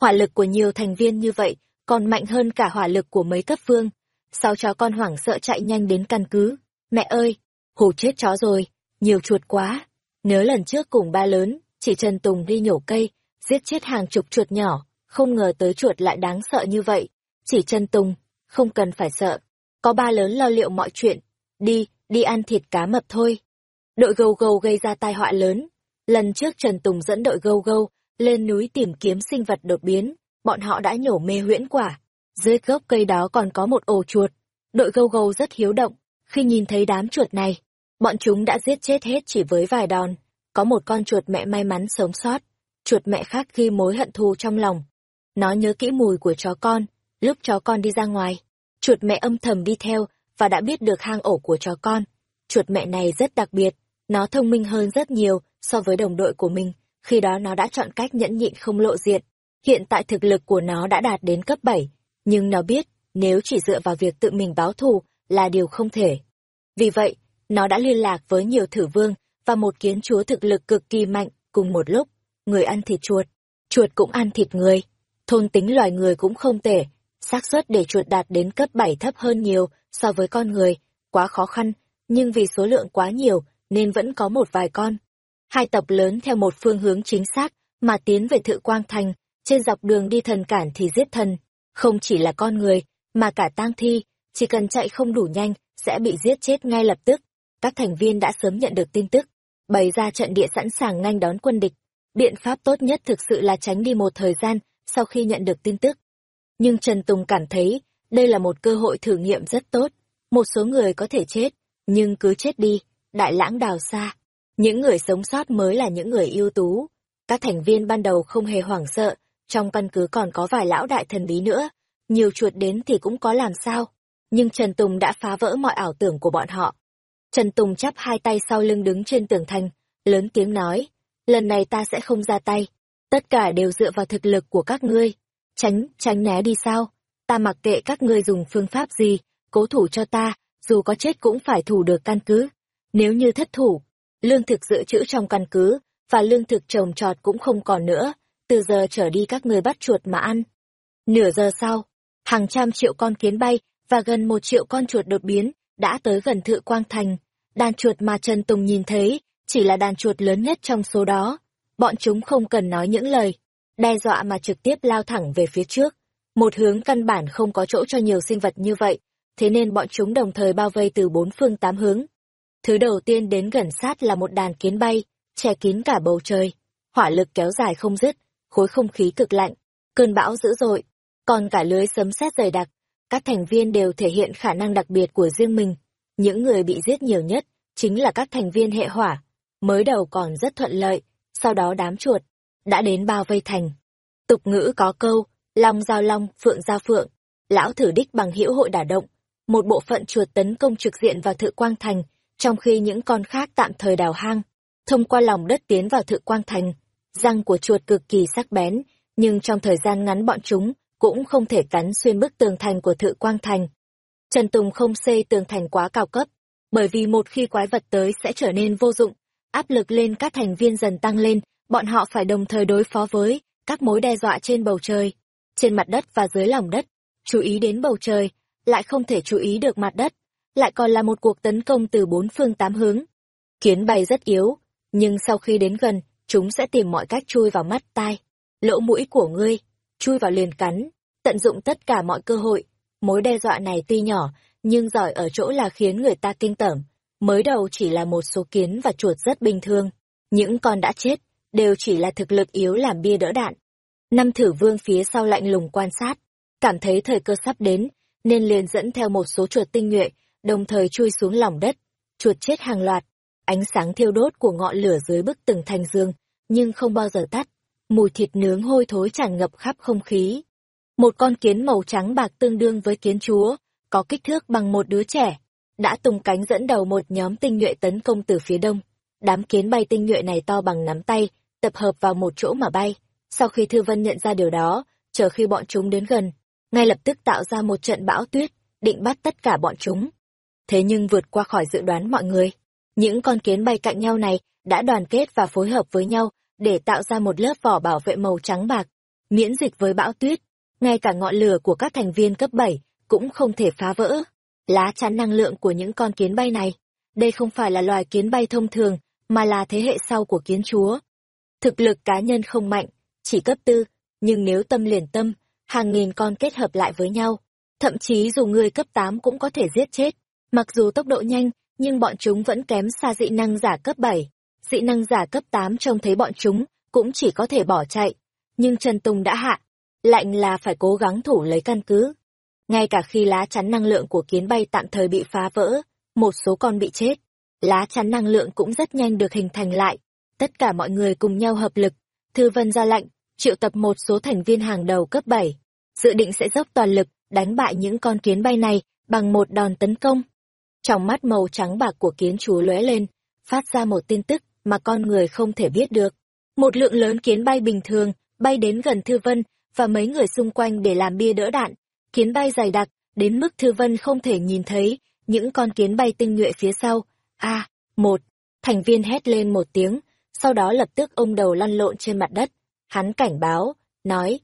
Hỏa lực của nhiều thành viên như vậy còn mạnh hơn cả hỏa lực của mấy cấp vương. sáu chó con hoảng sợ chạy nhanh đến căn cứ? Mẹ ơi, hù chết chó rồi, nhiều chuột quá. Nhớ lần trước cùng ba lớn, chỉ Trần Tùng đi nhổ cây, giết chết hàng chục chuột nhỏ, không ngờ tới chuột lại đáng sợ như vậy. Chỉ Trần Tùng, không cần phải sợ. Có ba lớn lo liệu mọi chuyện. Đi, đi ăn thịt cá mập thôi. Đội gâu gâu gây ra tai họa lớn. Lần trước Trần Tùng dẫn đội gâu gâu lên núi tìm kiếm sinh vật đột biến, bọn họ đã nhổ mê huyễn quả. Dưới gốc cây đó còn có một ổ chuột. Đội gâu gâu rất hiếu động, khi nhìn thấy đám chuột này, bọn chúng đã giết chết hết chỉ với vài đòn. Có một con chuột mẹ may mắn sống sót, chuột mẹ khác ghi mối hận thù trong lòng. Nó nhớ kỹ mùi của chó con, lúc chó con đi ra ngoài, chuột mẹ âm thầm đi theo và đã biết được hang ổ của chó con. Chuột mẹ này rất đặc biệt, nó thông minh hơn rất nhiều so với đồng đội của mình, khi đó nó đã chọn cách nhẫn nhịn không lộ diện. Hiện tại thực lực của nó đã đạt đến cấp 7, nhưng nó biết nếu chỉ dựa vào việc tự mình báo thù là điều không thể. Vì vậy, nó đã liên lạc với nhiều thử vương và một kiến chúa thực lực cực kỳ mạnh cùng một lúc. Người ăn thịt chuột, chuột cũng ăn thịt người. Thôn tính loài người cũng không tệ, xác suất để chuột đạt đến cấp 7 thấp hơn nhiều so với con người, quá khó khăn, nhưng vì số lượng quá nhiều nên vẫn có một vài con. Hai tập lớn theo một phương hướng chính xác mà tiến về Thự Quang Thành, trên dọc đường đi thần cản thì giết thần, không chỉ là con người, mà cả tang thi, chỉ cần chạy không đủ nhanh sẽ bị giết chết ngay lập tức. Các thành viên đã sớm nhận được tin tức, bày ra trận địa sẵn sàng nganh đón quân địch. Biện pháp tốt nhất thực sự là tránh đi một thời gian sau khi nhận được tin tức. Nhưng Trần Tùng cảm thấy đây là một cơ hội thử nghiệm rất tốt. Một số người có thể chết, nhưng cứ chết đi, đại lãng đào xa. Những người sống sót mới là những người ưu tú. Các thành viên ban đầu không hề hoảng sợ, trong căn cứ còn có vài lão đại thần bí nữa. Nhiều chuột đến thì cũng có làm sao. Nhưng Trần Tùng đã phá vỡ mọi ảo tưởng của bọn họ. Trần Tùng chắp hai tay sau lưng đứng trên tường thành, lớn tiếng nói, lần này ta sẽ không ra tay. Tất cả đều dựa vào thực lực của các ngươi. Tránh, tránh né đi sao? Ta mặc kệ các ngươi dùng phương pháp gì, cố thủ cho ta, dù có chết cũng phải thủ được căn cứ. Nếu như thất thủ, lương thực dự trữ trong căn cứ, và lương thực trồng trọt cũng không còn nữa, từ giờ trở đi các ngươi bắt chuột mà ăn. Nửa giờ sau, hàng trăm triệu con kiến bay và gần một triệu con chuột đột biến đã tới gần thự quang thành. Đàn chuột mà Trần Tùng nhìn thấy chỉ là đàn chuột lớn nhất trong số đó. Bọn chúng không cần nói những lời, đe dọa mà trực tiếp lao thẳng về phía trước. Một hướng căn bản không có chỗ cho nhiều sinh vật như vậy, thế nên bọn chúng đồng thời bao vây từ bốn phương tám hướng. Thứ đầu tiên đến gần sát là một đàn kiến bay, che kín cả bầu trời. Hỏa lực kéo dài không dứt, khối không khí cực lạnh, cơn bão dữ dội, còn cả lưới sấm sét dày đặc. Các thành viên đều thể hiện khả năng đặc biệt của riêng mình. Những người bị giết nhiều nhất chính là các thành viên hệ hỏa. Mới đầu còn rất thuận lợi, sau đó đám chuột đã đến bao vây thành. Tục ngữ có câu, long giao long, phượng giao phượng. Lão thử đích bằng hữu hội đả động, một bộ phận chuột tấn công trực diện vào thự quang thành, trong khi những con khác tạm thời đào hang, thông qua lòng đất tiến vào thự quang thành. Răng của chuột cực kỳ sắc bén, nhưng trong thời gian ngắn bọn chúng cũng không thể cắn xuyên bức tường thành của thự quang thành. Trần Tùng không xây tường thành quá cao cấp, bởi vì một khi quái vật tới sẽ trở nên vô dụng, áp lực lên các thành viên dần tăng lên, bọn họ phải đồng thời đối phó với các mối đe dọa trên bầu trời, trên mặt đất và dưới lòng đất. Chú ý đến bầu trời, lại không thể chú ý được mặt đất, lại còn là một cuộc tấn công từ bốn phương tám hướng. Kiến bay rất yếu, nhưng sau khi đến gần, chúng sẽ tìm mọi cách chui vào mắt tai, lỗ mũi của ngươi, chui vào liền cắn, tận dụng tất cả mọi cơ hội. Mối đe dọa này tuy nhỏ, nhưng giỏi ở chỗ là khiến người ta kinh tởm. Mới đầu chỉ là một số kiến và chuột rất bình thường. Những con đã chết, đều chỉ là thực lực yếu làm bia đỡ đạn. Năm thử vương phía sau lạnh lùng quan sát, cảm thấy thời cơ sắp đến, nên liền dẫn theo một số chuột tinh nhuệ, đồng thời chui xuống lòng đất. Chuột chết hàng loạt, ánh sáng thiêu đốt của ngọn lửa dưới bức tường thành dương, nhưng không bao giờ tắt. Mùi thịt nướng hôi thối tràn ngập khắp không khí. Một con kiến màu trắng bạc tương đương với kiến chúa, có kích thước bằng một đứa trẻ, đã tung cánh dẫn đầu một nhóm tinh nhuệ tấn công từ phía đông. Đám kiến bay tinh nhuệ này to bằng nắm tay, tập hợp vào một chỗ mà bay. Sau khi Thư Vân nhận ra điều đó, chờ khi bọn chúng đến gần, ngay lập tức tạo ra một trận bão tuyết, định bắt tất cả bọn chúng. Thế nhưng vượt qua khỏi dự đoán mọi người, những con kiến bay cạnh nhau này đã đoàn kết và phối hợp với nhau để tạo ra một lớp vỏ bảo vệ màu trắng bạc, miễn dịch với bão tuyết. Ngay cả ngọn lửa của các thành viên cấp 7 cũng không thể phá vỡ. Lá chắn năng lượng của những con kiến bay này. Đây không phải là loài kiến bay thông thường, mà là thế hệ sau của kiến chúa. Thực lực cá nhân không mạnh, chỉ cấp tư, nhưng nếu tâm liền tâm, hàng nghìn con kết hợp lại với nhau, thậm chí dù người cấp 8 cũng có thể giết chết. Mặc dù tốc độ nhanh, nhưng bọn chúng vẫn kém xa dị năng giả cấp 7. Dị năng giả cấp 8 trông thấy bọn chúng, cũng chỉ có thể bỏ chạy. Nhưng Trần Tùng đã hạ, lạnh là phải cố gắng thủ lấy căn cứ. Ngay cả khi lá chắn năng lượng của kiến bay tạm thời bị phá vỡ, một số con bị chết, lá chắn năng lượng cũng rất nhanh được hình thành lại. Tất cả mọi người cùng nhau hợp lực, Thư Vân ra lệnh, triệu tập một số thành viên hàng đầu cấp 7, dự định sẽ dốc toàn lực đánh bại những con kiến bay này bằng một đòn tấn công. Trong mắt màu trắng bạc của kiến chúa lóe lên, phát ra một tin tức mà con người không thể biết được. Một lượng lớn kiến bay bình thường bay đến gần Thư Vân và mấy người xung quanh để làm bia đỡ đạn. Kiến bay dày đặc, đến mức Thư Vân không thể nhìn thấy những con kiến bay tinh nhuệ phía sau. A, một, thành viên hét lên một tiếng, sau đó lập tức ôm đầu lăn lộn trên mặt đất. Hắn cảnh báo, nói,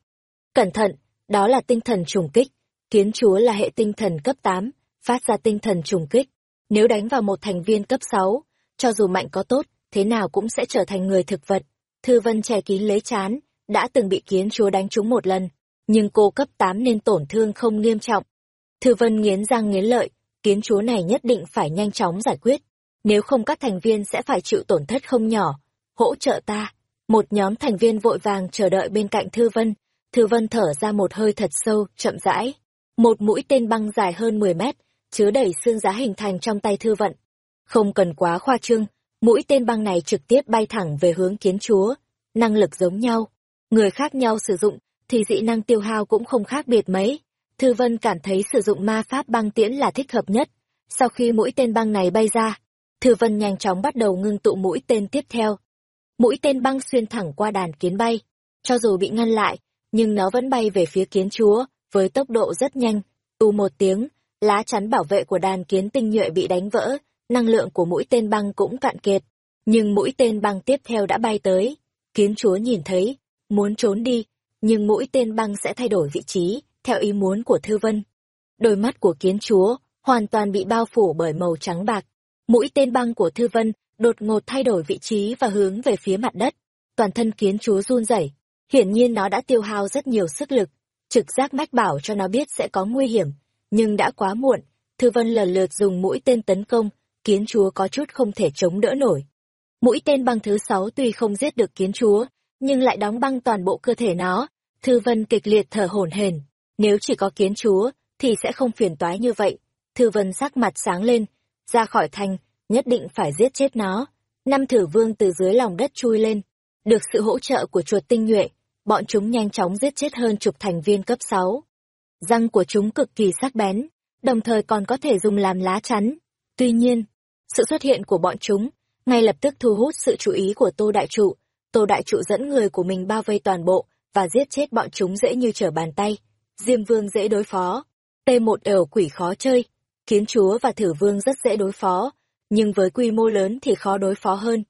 cẩn thận, đó là tinh thần trùng kích. Kiến chúa là hệ tinh thần cấp 8, phát ra tinh thần trùng kích. Nếu đánh vào một thành viên cấp 6, cho dù mạnh có tốt, thế nào cũng sẽ trở thành người thực vật. Thư Vân che kín lấy chán, đã từng bị kiến chúa đánh trúng một lần, nhưng cô cấp 8 nên tổn thương không nghiêm trọng. Thư Vân nghiến răng nghiến lợi, kiến chúa này nhất định phải nhanh chóng giải quyết, nếu không các thành viên sẽ phải chịu tổn thất không nhỏ. Hỗ trợ ta. Một nhóm thành viên vội vàng chờ đợi bên cạnh Thư Vân. Thư Vân thở ra một hơi thật sâu, chậm rãi. Một mũi tên băng dài hơn 10 mét, chứa đầy xương giá hình thành trong tay Thư Vận. Không cần quá khoa trương, mũi tên băng này trực tiếp bay thẳng về hướng kiến chúa. Năng lực giống nhau, người khác nhau sử dụng, thì dị năng tiêu hao cũng không khác biệt mấy. Thư Vân cảm thấy sử dụng ma pháp băng tiễn là thích hợp nhất. Sau khi mũi tên băng này bay ra, Thư Vân nhanh chóng bắt đầu ngưng tụ mũi tên tiếp theo. Mũi tên băng xuyên thẳng qua đàn kiến bay. Cho dù bị ngăn lại, nhưng nó vẫn bay về phía kiến chúa, với tốc độ rất nhanh. U một tiếng, lá chắn bảo vệ của đàn kiến tinh nhuệ bị đánh vỡ, năng lượng của mũi tên băng cũng cạn kiệt. Nhưng mũi tên băng tiếp theo đã bay tới. Kiến chúa nhìn thấy, muốn trốn đi, nhưng mũi tên băng sẽ thay đổi vị trí, theo ý muốn của Thư Vân. Đôi mắt của kiến chúa hoàn toàn bị bao phủ bởi màu trắng bạc. Mũi tên băng của Thư Vân đột ngột thay đổi vị trí và hướng về phía mặt đất. Toàn thân kiến chúa run rẩy, hiển nhiên nó đã tiêu hao rất nhiều sức lực. Trực giác mách bảo cho nó biết sẽ có nguy hiểm, nhưng đã quá muộn. Thư Vân lần lượt dùng mũi tên tấn công, kiến chúa có chút không thể chống đỡ nổi. Mũi tên băng thứ sáu tuy không giết được kiến chúa, nhưng lại đóng băng toàn bộ cơ thể nó. Thư Vân kịch liệt thở hổn hển. Nếu chỉ có kiến chúa, thì sẽ không phiền toái như vậy. Thư Vân sắc mặt sáng lên, ra khỏi thành, nhất định phải giết chết nó. Năm thử vương từ dưới lòng đất chui lên. Được sự hỗ trợ của chuột tinh nhuệ, bọn chúng nhanh chóng giết chết hơn chục thành viên cấp 6. Răng của chúng cực kỳ sắc bén, đồng thời còn có thể dùng làm lá chắn. Tuy nhiên, sự xuất hiện của bọn chúng ngay lập tức thu hút sự chú ý của Tô Đại Trụ. Tô Đại Trụ dẫn người của mình bao vây toàn bộ và giết chết bọn chúng dễ như trở bàn tay. Diêm Vương dễ đối phó, T1 đều quỷ khó chơi, Kiến Chúa và Thử Vương rất dễ đối phó, nhưng với quy mô lớn thì khó đối phó hơn.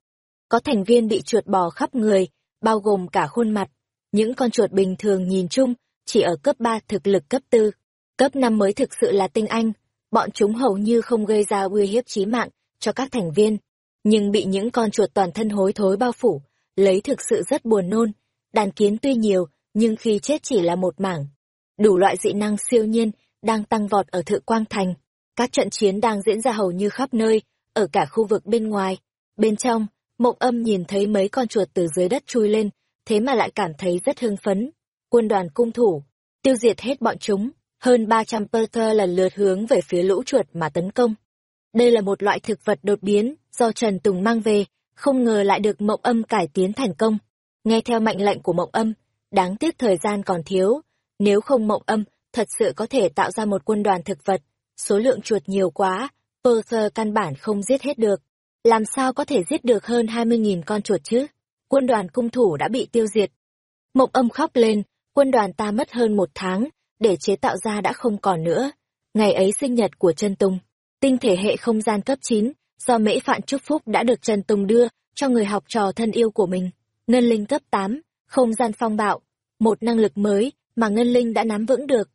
Có thành viên bị chuột bò khắp người, bao gồm cả khuôn mặt. Những con chuột bình thường nhìn chung, chỉ ở cấp 3 thực lực cấp 4. Cấp 5 mới thực sự là tinh anh, bọn chúng hầu như không gây ra uy hiếp chí mạng cho các thành viên. Nhưng bị những con chuột toàn thân hối thối bao phủ, lấy thực sự rất buồn nôn. Đàn kiến tuy nhiều, nhưng khi chết chỉ là một mảng. Đủ loại dị năng siêu nhiên đang tăng vọt ở Thự Quang Thành. Các trận chiến đang diễn ra hầu như khắp nơi, ở cả khu vực bên ngoài. Bên trong, mộng âm nhìn thấy mấy con chuột từ dưới đất chui lên, thế mà lại cảm thấy rất hưng phấn. Quân đoàn cung thủ, tiêu diệt hết bọn chúng, hơn 300 Perter lần lượt hướng về phía lũ chuột mà tấn công. Đây là một loại thực vật đột biến do Trần Tùng mang về, không ngờ lại được mộng âm cải tiến thành công. Nghe theo mệnh lệnh của mộng âm, đáng tiếc thời gian còn thiếu, nếu không mộng âm, thật sự có thể tạo ra một quân đoàn thực vật, số lượng chuột nhiều quá, Perther căn bản không giết hết được. Làm sao có thể giết được hơn 20.000 con chuột chứ? Quân đoàn cung thủ đã bị tiêu diệt. Mộng âm khóc lên, quân đoàn ta mất hơn một tháng, để chế tạo ra đã không còn nữa. Ngày ấy sinh nhật của chân Tùng, tinh thể hệ không gian cấp 9, do mễ phạn chúc phúc đã được Trần Tùng đưa cho người học trò thân yêu của mình. Ngân linh cấp 8, không gian phong bạo, một năng lực mới mà Ngân linh đã nắm vững được.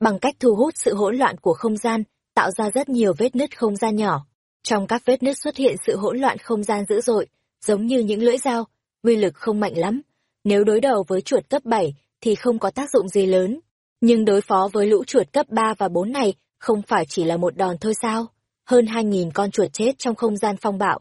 Bằng cách thu hút sự hỗn loạn của không gian, tạo ra rất nhiều vết nứt không gian nhỏ. Trong các vết nứt xuất hiện sự hỗn loạn không gian dữ dội, giống như những lưỡi dao, uy lực không mạnh lắm. Nếu đối đầu với chuột cấp 7 thì không có tác dụng gì lớn. Nhưng đối phó với lũ chuột cấp 3 và 4 này không phải chỉ là một đòn thôi sao? Hơn 2.000 con chuột chết trong không gian phong bạo.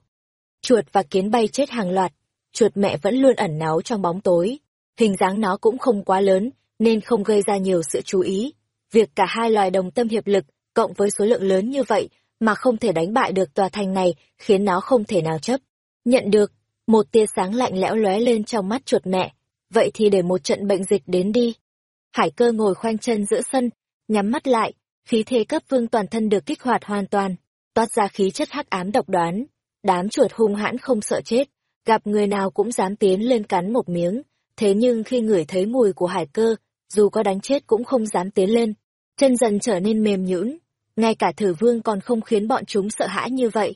Chuột và kiến bay chết hàng loạt. Chuột mẹ vẫn luôn ẩn náu trong bóng tối. Hình dáng nó cũng không quá lớn, nên không gây ra nhiều sự chú ý. Việc cả hai loài đồng tâm hiệp lực cộng với số lượng lớn như vậy mà không thể đánh bại được tòa thành này khiến nó không thể nào chấp. Nhận được, một tia sáng lạnh lẽo lóe lên trong mắt chuột mẹ, vậy thì để một trận bệnh dịch đến đi. Hải cơ ngồi khoanh chân giữa sân, nhắm mắt lại, khí thế cấp vương toàn thân được kích hoạt hoàn toàn, toát ra khí chất hắc ám độc đoán. Đám chuột hung hãn không sợ chết, gặp người nào cũng dám tiến lên cắn một miếng, thế nhưng khi ngửi thấy mùi của hải cơ, dù có đánh chết cũng không dám tiến lên, chân dần trở nên mềm nhũn ngay cả thử vương còn không khiến bọn chúng sợ hãi như vậy.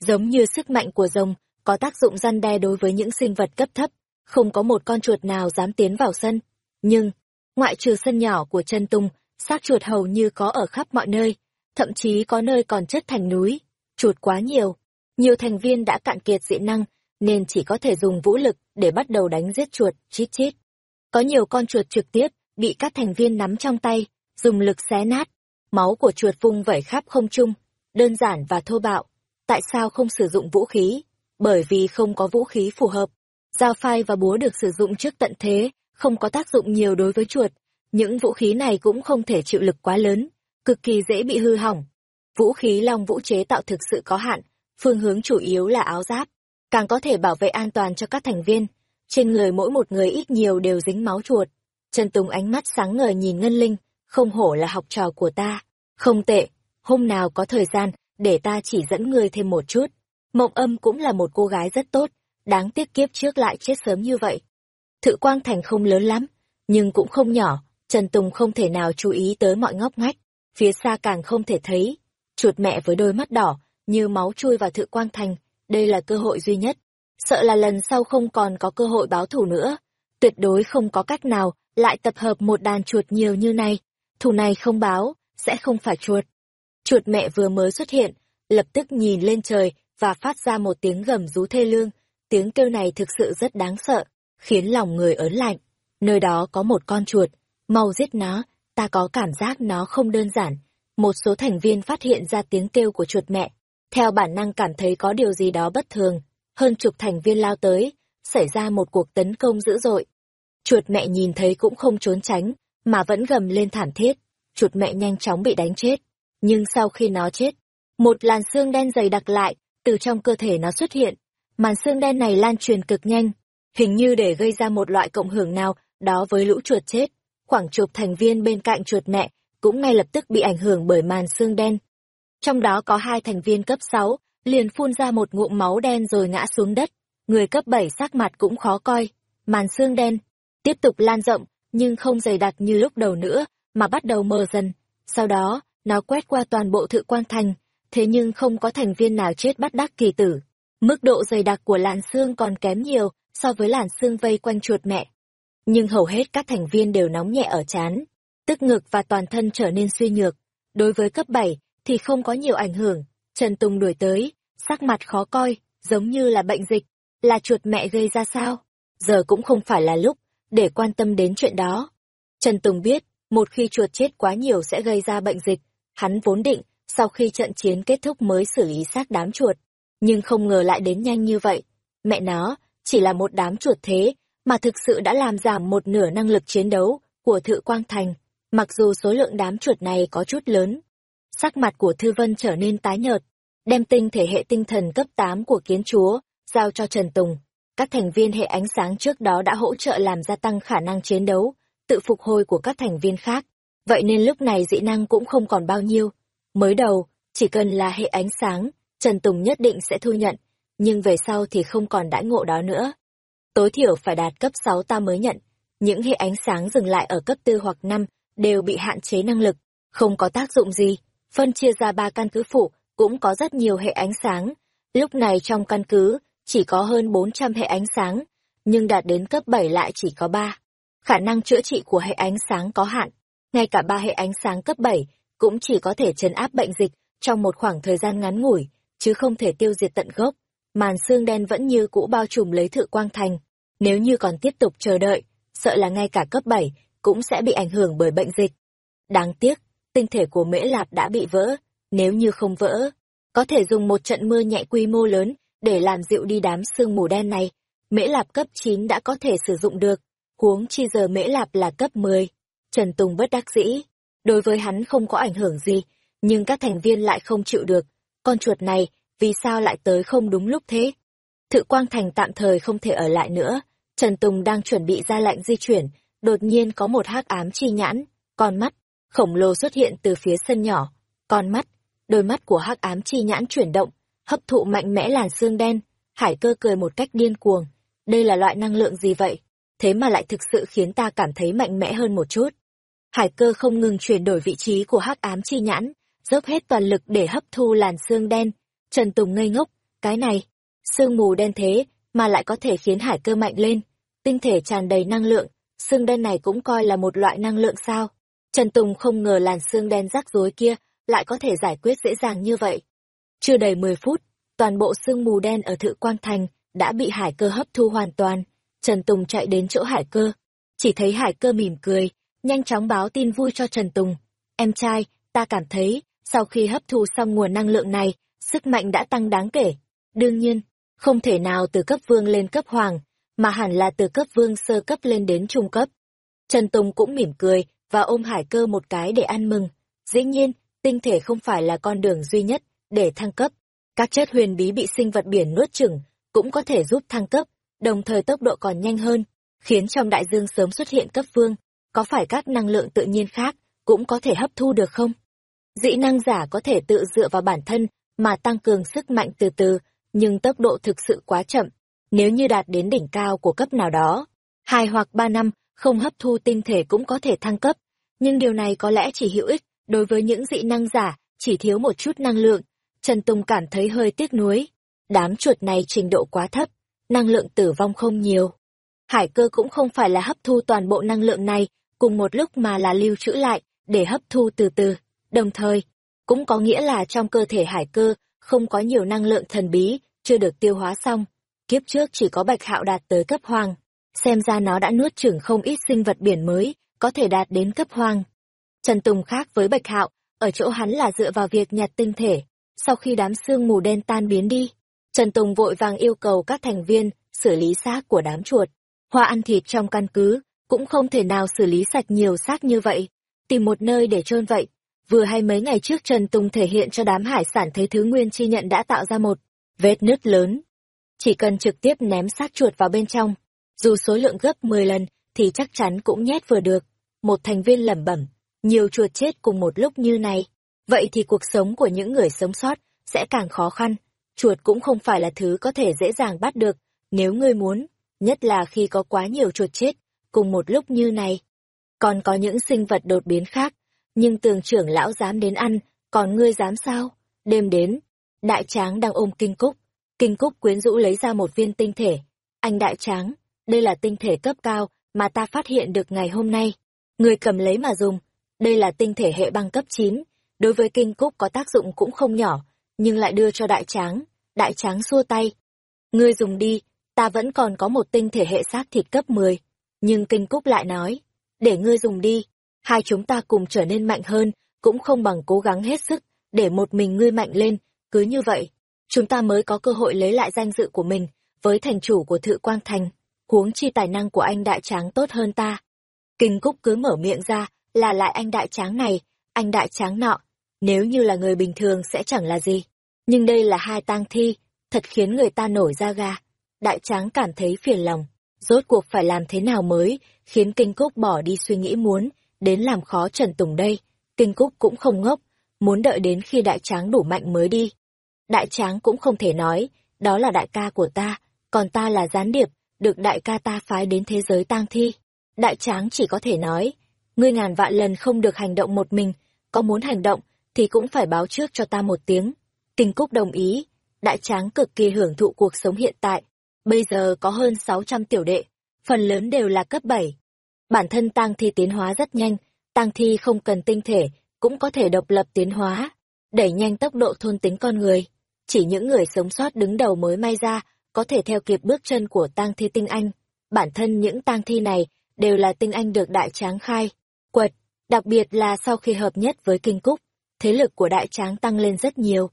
Giống như sức mạnh của rồng, có tác dụng răn đe đối với những sinh vật cấp thấp, không có một con chuột nào dám tiến vào sân. Nhưng, ngoại trừ sân nhỏ của chân tung, xác chuột hầu như có ở khắp mọi nơi, thậm chí có nơi còn chất thành núi, chuột quá nhiều. Nhiều thành viên đã cạn kiệt dị năng, nên chỉ có thể dùng vũ lực để bắt đầu đánh giết chuột, chít chít. Có nhiều con chuột trực tiếp, bị các thành viên nắm trong tay, dùng lực xé nát, Máu của chuột vung vẩy khắp không trung, đơn giản và thô bạo. Tại sao không sử dụng vũ khí? Bởi vì không có vũ khí phù hợp. Dao phai và búa được sử dụng trước tận thế, không có tác dụng nhiều đối với chuột. Những vũ khí này cũng không thể chịu lực quá lớn, cực kỳ dễ bị hư hỏng. Vũ khí long vũ chế tạo thực sự có hạn, phương hướng chủ yếu là áo giáp, càng có thể bảo vệ an toàn cho các thành viên. Trên người mỗi một người ít nhiều đều dính máu chuột. Trần Tùng ánh mắt sáng ngời nhìn Ngân Linh, không hổ là học trò của ta. Không tệ, hôm nào có thời gian, để ta chỉ dẫn ngươi thêm một chút. Mộng âm cũng là một cô gái rất tốt, đáng tiếc kiếp trước lại chết sớm như vậy. Thự quang thành không lớn lắm, nhưng cũng không nhỏ, Trần Tùng không thể nào chú ý tới mọi ngóc ngách, phía xa càng không thể thấy. Chuột mẹ với đôi mắt đỏ, như máu chui vào thự quang thành, đây là cơ hội duy nhất. Sợ là lần sau không còn có cơ hội báo thù nữa. Tuyệt đối không có cách nào lại tập hợp một đàn chuột nhiều như này. Thù này không báo, sẽ không phải chuột. Chuột mẹ vừa mới xuất hiện, lập tức nhìn lên trời và phát ra một tiếng gầm rú thê lương. Tiếng kêu này thực sự rất đáng sợ, khiến lòng người ớn lạnh. Nơi đó có một con chuột, mau giết nó, ta có cảm giác nó không đơn giản. Một số thành viên phát hiện ra tiếng kêu của chuột mẹ, theo bản năng cảm thấy có điều gì đó bất thường, hơn chục thành viên lao tới, xảy ra một cuộc tấn công dữ dội. Chuột mẹ nhìn thấy cũng không trốn tránh, mà vẫn gầm lên thảm thiết, chuột mẹ nhanh chóng bị đánh chết. Nhưng sau khi nó chết, một làn xương đen dày đặc lại, từ trong cơ thể nó xuất hiện. Màn xương đen này lan truyền cực nhanh, hình như để gây ra một loại cộng hưởng nào đó với lũ chuột chết. Khoảng chục thành viên bên cạnh chuột mẹ cũng ngay lập tức bị ảnh hưởng bởi màn xương đen. Trong đó có hai thành viên cấp 6, liền phun ra một ngụm máu đen rồi ngã xuống đất. Người cấp 7 sắc mặt cũng khó coi. Màn xương đen tiếp tục lan rộng, nhưng không dày đặc như lúc đầu nữa, mà bắt đầu mờ dần. Sau đó, nó quét qua toàn bộ thự quan thành, thế nhưng không có thành viên nào chết bắt đắc kỳ tử. Mức độ dày đặc của làn xương còn kém nhiều so với làn xương vây quanh chuột mẹ. Nhưng hầu hết các thành viên đều nóng nhẹ ở chán, tức ngực và toàn thân trở nên suy nhược. Đối với cấp 7 thì không có nhiều ảnh hưởng. Trần Tùng đuổi tới, sắc mặt khó coi, giống như là bệnh dịch, là chuột mẹ gây ra sao? Giờ cũng không phải là lúc để quan tâm đến chuyện đó. Trần Tùng biết, một khi chuột chết quá nhiều sẽ gây ra bệnh dịch, hắn vốn định, sau khi trận chiến kết thúc mới xử lý xác đám chuột, nhưng không ngờ lại đến nhanh như vậy. Mẹ nó, chỉ là một đám chuột thế, mà thực sự đã làm giảm một nửa năng lực chiến đấu của Thự Quang Thành, mặc dù số lượng đám chuột này có chút lớn. Sắc mặt của Thư Vân trở nên tái nhợt, đem tinh thể hệ tinh thần cấp 8 của kiến chúa, giao cho Trần Tùng. Các thành viên hệ ánh sáng trước đó đã hỗ trợ làm gia tăng khả năng chiến đấu, tự phục hồi của các thành viên khác. Vậy nên lúc này dị năng cũng không còn bao nhiêu. Mới đầu, chỉ cần là hệ ánh sáng, Trần Tùng nhất định sẽ thu nhận, nhưng về sau thì không còn đãi ngộ đó nữa. Tối thiểu phải đạt cấp 6 ta mới nhận. Những hệ ánh sáng dừng lại ở cấp 4 hoặc 5 đều bị hạn chế năng lực, không có tác dụng gì. Phân chia ra ba căn cứ phụ, cũng có rất nhiều hệ ánh sáng. Lúc này trong căn cứ, chỉ có hơn 400 hệ ánh sáng, nhưng đạt đến cấp 7 lại chỉ có 3. Khả năng chữa trị của hệ ánh sáng có hạn, ngay cả ba hệ ánh sáng cấp 7 cũng chỉ có thể chấn áp bệnh dịch trong một khoảng thời gian ngắn ngủi, chứ không thể tiêu diệt tận gốc. Màn xương đen vẫn như cũ bao trùm lấy thự quang thành. Nếu như còn tiếp tục chờ đợi, sợ là ngay cả cấp 7 cũng sẽ bị ảnh hưởng bởi bệnh dịch. Đáng tiếc, tinh thể của Mễ Lạp đã bị vỡ, nếu như không vỡ, có thể dùng một trận mưa nhẹ quy mô lớn để làm dịu đi đám sương mù đen này. Mễ Lạp cấp 9 đã có thể sử dụng được, huống chi giờ Mễ Lạp là cấp 10. Trần Tùng bất đắc dĩ, đối với hắn không có ảnh hưởng gì, nhưng các thành viên lại không chịu được. Con chuột này, vì sao lại tới không đúng lúc thế? Thự Quang Thành tạm thời không thể ở lại nữa, Trần Tùng đang chuẩn bị ra lệnh di chuyển, đột nhiên có một hắc ám chi nhãn, con mắt, khổng lồ xuất hiện từ phía sân nhỏ. Con mắt, đôi mắt của hắc ám chi nhãn chuyển động, hấp thụ mạnh mẽ làn xương đen, hải cơ cười một cách điên cuồng. Đây là loại năng lượng gì vậy? Thế mà lại thực sự khiến ta cảm thấy mạnh mẽ hơn một chút. Hải cơ không ngừng chuyển đổi vị trí của hắc ám chi nhãn, dốc hết toàn lực để hấp thu làn xương đen. Trần Tùng ngây ngốc, cái này, sương mù đen thế, mà lại có thể khiến hải cơ mạnh lên. Tinh thể tràn đầy năng lượng, sương đen này cũng coi là một loại năng lượng sao. Trần Tùng không ngờ làn sương đen rắc rối kia lại có thể giải quyết dễ dàng như vậy. Chưa đầy 10 phút, toàn bộ sương mù đen ở Thự Quang Thành đã bị hải cơ hấp thu hoàn toàn. Trần Tùng chạy đến chỗ hải cơ, chỉ thấy hải cơ mỉm cười, nhanh chóng báo tin vui cho Trần Tùng. Em trai, ta cảm thấy, sau khi hấp thu xong nguồn năng lượng này, sức mạnh đã tăng đáng kể. Đương nhiên, không thể nào từ cấp vương lên cấp hoàng, mà hẳn là từ cấp vương sơ cấp lên đến trung cấp. Trần Tùng cũng mỉm cười và ôm hải cơ một cái để ăn mừng. Dĩ nhiên, tinh thể không phải là con đường duy nhất để thăng cấp. Các chất huyền bí bị sinh vật biển nuốt chửng cũng có thể giúp thăng cấp, đồng thời tốc độ còn nhanh hơn, khiến trong đại dương sớm xuất hiện cấp vương. Có phải các năng lượng tự nhiên khác cũng có thể hấp thu được không? Dĩ năng giả có thể tự dựa vào bản thân mà tăng cường sức mạnh từ từ, nhưng tốc độ thực sự quá chậm. Nếu như đạt đến đỉnh cao của cấp nào đó, hai hoặc ba năm không hấp thu tinh thể cũng có thể thăng cấp, nhưng điều này có lẽ chỉ hữu ích đối với những dị năng giả chỉ thiếu một chút năng lượng. Trần Tùng cảm thấy hơi tiếc nuối. Đám chuột này trình độ quá thấp, năng lượng tử vong không nhiều. Hải cơ cũng không phải là hấp thu toàn bộ năng lượng này cùng một lúc mà là lưu trữ lại để hấp thu từ từ. Đồng thời, cũng có nghĩa là trong cơ thể hải cơ không có nhiều năng lượng thần bí chưa được tiêu hóa xong. Kiếp trước chỉ có bạch hạo đạt tới cấp hoàng. Xem ra nó đã nuốt chửng không ít sinh vật biển mới, có thể đạt đến cấp hoàng. Trần Tùng khác với bạch hạo, ở chỗ hắn là dựa vào việc nhặt tinh thể. Sau khi đám sương mù đen tan biến đi, Trần Tùng vội vàng yêu cầu các thành viên xử lý xác của đám chuột. Hoa ăn thịt trong căn cứ, cũng không thể nào xử lý sạch nhiều xác như vậy. Tìm một nơi để chôn vậy. Vừa hay mấy ngày trước Trần Tùng thể hiện cho đám hải sản thấy thứ nguyên chi nhận đã tạo ra một vết nứt lớn. Chỉ cần trực tiếp ném xác chuột vào bên trong, dù số lượng gấp 10 lần thì chắc chắn cũng nhét vừa được. Một thành viên lẩm bẩm, nhiều chuột chết cùng một lúc như này, vậy thì cuộc sống của những người sống sót sẽ càng khó khăn. Chuột cũng không phải là thứ có thể dễ dàng bắt được, nếu ngươi muốn, nhất là khi có quá nhiều chuột chết cùng một lúc như này. Còn có những sinh vật đột biến khác, nhưng tường trưởng lão dám đến ăn, còn ngươi dám sao? Đêm đến, đại tráng đang ôm kinh cúc. Kinh cúc quyến rũ lấy ra một viên tinh thể. Anh đại tráng, đây là tinh thể cấp cao mà ta phát hiện được ngày hôm nay. Người cầm lấy mà dùng. Đây là tinh thể hệ băng cấp 9. Đối với kinh cúc có tác dụng cũng không nhỏ, nhưng lại đưa cho đại tráng. Đại tráng xua tay. Ngươi dùng đi, ta vẫn còn có một tinh thể hệ xác thịt cấp 10. Nhưng kinh cúc lại nói, để ngươi dùng đi, hai chúng ta cùng trở nên mạnh hơn, cũng không bằng cố gắng hết sức, để một mình ngươi mạnh lên, cứ như vậy, chúng ta mới có cơ hội lấy lại danh dự của mình, với thành chủ của Thự Quang Thành, huống chi tài năng của anh đại tráng tốt hơn ta. Kinh Cúc cứ mở miệng ra, là lại anh đại tráng này, anh đại tráng nọ, nếu như là người bình thường sẽ chẳng là gì. Nhưng đây là hai tang thi, thật khiến người ta nổi da gà. Đại tráng cảm thấy phiền lòng, rốt cuộc phải làm thế nào mới, khiến Kinh Cúc bỏ đi suy nghĩ muốn, đến làm khó Trần Tùng đây. Kinh Cúc cũng không ngốc, muốn đợi đến khi đại tráng đủ mạnh mới đi. Đại tráng cũng không thể nói, đó là đại ca của ta, còn ta là gián điệp, được đại ca ta phái đến thế giới tang thi. Đại tráng chỉ có thể nói, ngươi ngàn vạn lần không được hành động một mình, có muốn hành động thì cũng phải báo trước cho ta một tiếng. Kinh Cúc đồng ý, đại tráng cực kỳ hưởng thụ cuộc sống hiện tại. Bây giờ có hơn 600 tiểu đệ, phần lớn đều là cấp 7. Bản thân tang thi tiến hóa rất nhanh, tang thi không cần tinh thể, cũng có thể độc lập tiến hóa, đẩy nhanh tốc độ thôn tính con người. Chỉ những người sống sót đứng đầu mới may ra, có thể theo kịp bước chân của tang thi tinh anh. Bản thân những tang thi này đều là tinh anh được đại tráng khai, quật, đặc biệt là sau khi hợp nhất với kinh cúc, thế lực của đại tráng tăng lên rất nhiều.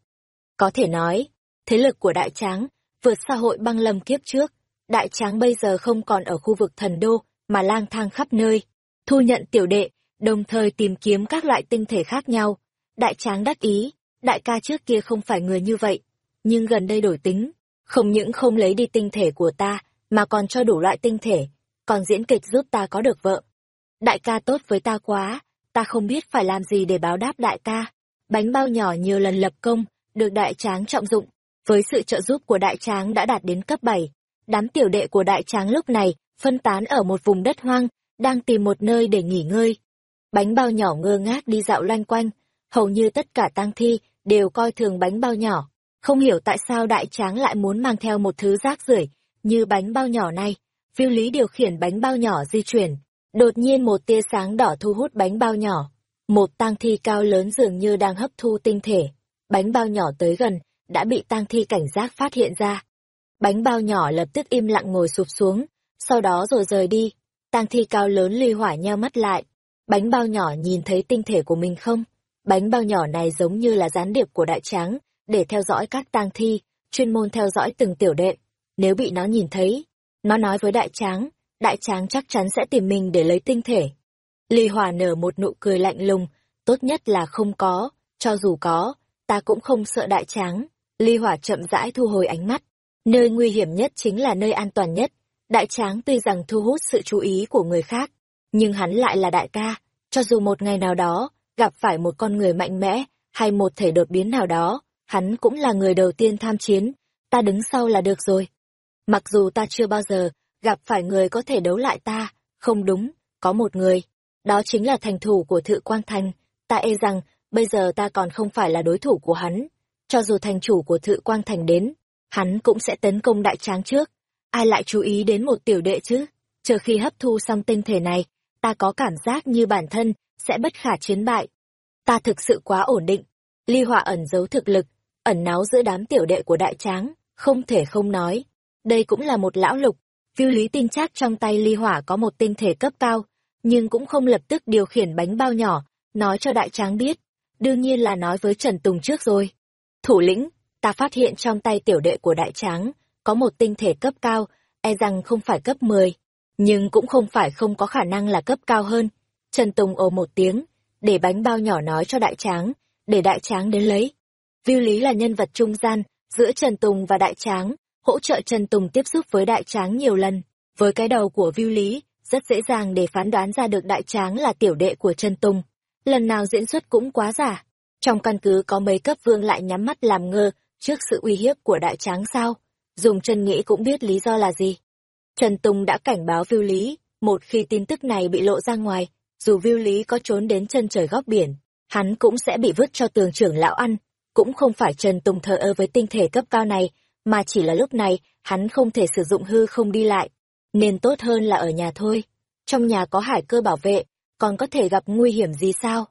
Có thể nói, thế lực của đại tráng vượt xã hội băng lâm kiếp trước, đại tráng bây giờ không còn ở khu vực thần đô, mà lang thang khắp nơi, thu nhận tiểu đệ, đồng thời tìm kiếm các loại tinh thể khác nhau. Đại tráng đắc ý, đại ca trước kia không phải người như vậy, nhưng gần đây đổi tính, không những không lấy đi tinh thể của ta, mà còn cho đủ loại tinh thể, còn diễn kịch giúp ta có được vợ. Đại ca tốt với ta quá, ta không biết phải làm gì để báo đáp đại ca. Bánh bao nhỏ nhiều lần lập công, được đại tráng trọng dụng, với sự trợ giúp của đại tráng đã đạt đến cấp 7. Đám tiểu đệ của đại tráng lúc này phân tán ở một vùng đất hoang, đang tìm một nơi để nghỉ ngơi. Bánh bao nhỏ ngơ ngác đi dạo loanh quanh, hầu như tất cả tang thi đều coi thường bánh bao nhỏ, không hiểu tại sao đại tráng lại muốn mang theo một thứ rác rưởi như bánh bao nhỏ này. Phiêu lý điều khiển bánh bao nhỏ di chuyển, đột nhiên một tia sáng đỏ thu hút bánh bao nhỏ. Một tang thi cao lớn dường như đang hấp thu tinh thể. Bánh bao nhỏ tới gần, đã bị tang thi cảnh giác phát hiện ra. Bánh bao nhỏ lập tức im lặng ngồi sụp xuống, sau đó rồi rời đi. Tang thi cao lớn ly hỏa nheo mắt lại. Bánh bao nhỏ nhìn thấy tinh thể của mình không? Bánh bao nhỏ này giống như là gián điệp của đại tráng, để theo dõi các tang thi, chuyên môn theo dõi từng tiểu đệ. Nếu bị nó nhìn thấy, nó nói với đại tráng, đại tráng chắc chắn sẽ tìm mình để lấy tinh thể. Ly Hòa nở một nụ cười lạnh lùng, tốt nhất là không có, cho dù có, ta cũng không sợ đại tráng. Ly Hỏa chậm rãi thu hồi ánh mắt. Nơi nguy hiểm nhất chính là nơi an toàn nhất. Đại tráng tuy rằng thu hút sự chú ý của người khác, nhưng hắn lại là đại ca. Cho dù một ngày nào đó, gặp phải một con người mạnh mẽ, hay một thể đột biến nào đó, hắn cũng là người đầu tiên tham chiến. Ta đứng sau là được rồi. Mặc dù ta chưa bao giờ gặp phải người có thể đấu lại ta, không đúng, có một người. Đó chính là thành thủ của Thự Quang Thành. Ta e rằng, bây giờ ta còn không phải là đối thủ của hắn. Cho dù thành chủ của Thự Quang Thành đến, hắn cũng sẽ tấn công đại tráng trước. Ai lại chú ý đến một tiểu đệ chứ? Chờ khi hấp thu xong tinh thể này, ta có cảm giác như bản thân sẽ bất khả chiến bại. Ta thực sự quá ổn định. Ly Họa ẩn giấu thực lực, ẩn náu giữa đám tiểu đệ của đại tráng, không thể không nói. Đây cũng là một lão lục. Phiêu Lý tin chắc trong tay Ly Hỏa có một tinh thể cấp cao, nhưng cũng không lập tức điều khiển bánh bao nhỏ, nói cho đại tráng biết. Đương nhiên là nói với Trần Tùng trước rồi. Thủ lĩnh, ta phát hiện trong tay tiểu đệ của đại tráng, có một tinh thể cấp cao, e rằng không phải cấp 10, nhưng cũng không phải không có khả năng là cấp cao hơn. Trần Tùng ồ một tiếng, để bánh bao nhỏ nói cho đại tráng, để đại tráng đến lấy. Viu Lý là nhân vật trung gian, giữa Trần Tùng và đại tráng, hỗ trợ Trần Tùng tiếp xúc với đại tráng nhiều lần. Với cái đầu của Viu Lý, rất dễ dàng để phán đoán ra được đại tráng là tiểu đệ của Trần Tùng. Lần nào diễn xuất cũng quá giả. Trong căn cứ có mấy cấp vương lại nhắm mắt làm ngơ trước sự uy hiếp của đại tráng sao. Dùng chân nghĩ cũng biết lý do là gì. Trần Tùng đã cảnh báo Viu Lý, một khi tin tức này bị lộ ra ngoài, dù Viu Lý có trốn đến chân trời góc biển, hắn cũng sẽ bị vứt cho tường trưởng lão ăn. Cũng không phải Trần Tùng thờ ơ với tinh thể cấp cao này, mà chỉ là lúc này hắn không thể sử dụng hư không đi lại, nên tốt hơn là ở nhà thôi. Trong nhà có hải cơ bảo vệ, còn có thể gặp nguy hiểm gì sao?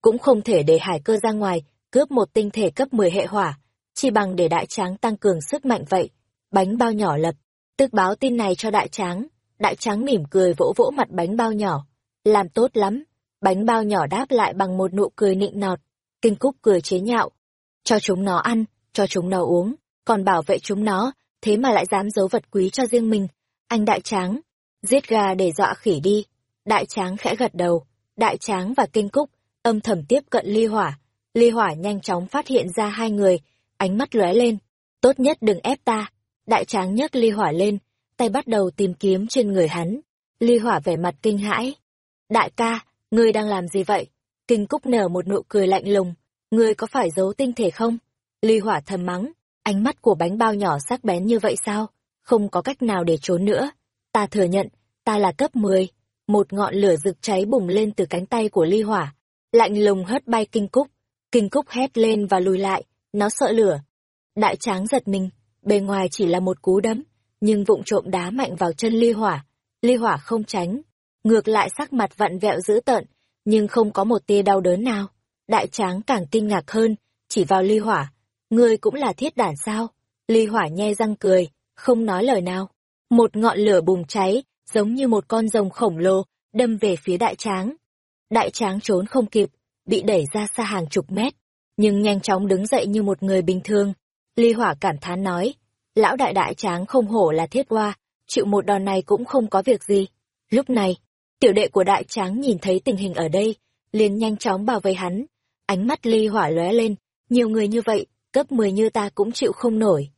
Cũng không thể để hải cơ ra ngoài, cướp một tinh thể cấp 10 hệ hỏa, chỉ bằng để đại tráng tăng cường sức mạnh vậy. Bánh bao nhỏ lập, tức báo tin này cho đại tráng. Đại tráng mỉm cười vỗ vỗ mặt bánh bao nhỏ. Làm tốt lắm. Bánh bao nhỏ đáp lại bằng một nụ cười nịnh nọt. Kinh cúc cười chế nhạo. Cho chúng nó ăn, cho chúng nó uống, còn bảo vệ chúng nó, thế mà lại dám giấu vật quý cho riêng mình. Anh đại tráng, giết gà để dọa khỉ đi. Đại tráng khẽ gật đầu. Đại tráng và kinh cúc âm thầm tiếp cận ly hỏa. Ly hỏa nhanh chóng phát hiện ra hai người, ánh mắt lóe lên. Tốt nhất đừng ép ta. Đại tráng nhấc ly hỏa lên, tay bắt đầu tìm kiếm trên người hắn. Ly hỏa vẻ mặt kinh hãi. Đại ca, ngươi đang làm gì vậy? Kinh Cúc nở một nụ cười lạnh lùng. Ngươi có phải giấu tinh thể không? Ly hỏa thầm mắng. Ánh mắt của bánh bao nhỏ sắc bén như vậy sao? Không có cách nào để trốn nữa. Ta thừa nhận, ta là cấp 10. Một ngọn lửa rực cháy bùng lên từ cánh tay của ly hỏa. Lạnh lùng hất bay Kinh Cúc. Kinh Cúc hét lên và lùi lại. Nó sợ lửa. Đại tráng giật mình. Bề ngoài chỉ là một cú đấm, nhưng vụng trộm đá mạnh vào chân ly hỏa. Ly hỏa không tránh. Ngược lại sắc mặt vặn vẹo dữ tợn, nhưng không có một tia đau đớn nào. Đại tráng càng kinh ngạc hơn, chỉ vào ly hỏa. Ngươi cũng là thiết đản sao? Ly hỏa nhe răng cười, không nói lời nào. Một ngọn lửa bùng cháy, giống như một con rồng khổng lồ, đâm về phía đại tráng. Đại tráng trốn không kịp, bị đẩy ra xa hàng chục mét, nhưng nhanh chóng đứng dậy như một người bình thường. Ly hỏa cảm thán nói, lão đại đại tráng không hổ là thiết hoa, chịu một đòn này cũng không có việc gì. Lúc này, tiểu đệ của đại tráng nhìn thấy tình hình ở đây, liền nhanh chóng bảo vệ hắn. Ánh mắt ly hỏa lóe lên, nhiều người như vậy, cấp 10 như ta cũng chịu không nổi.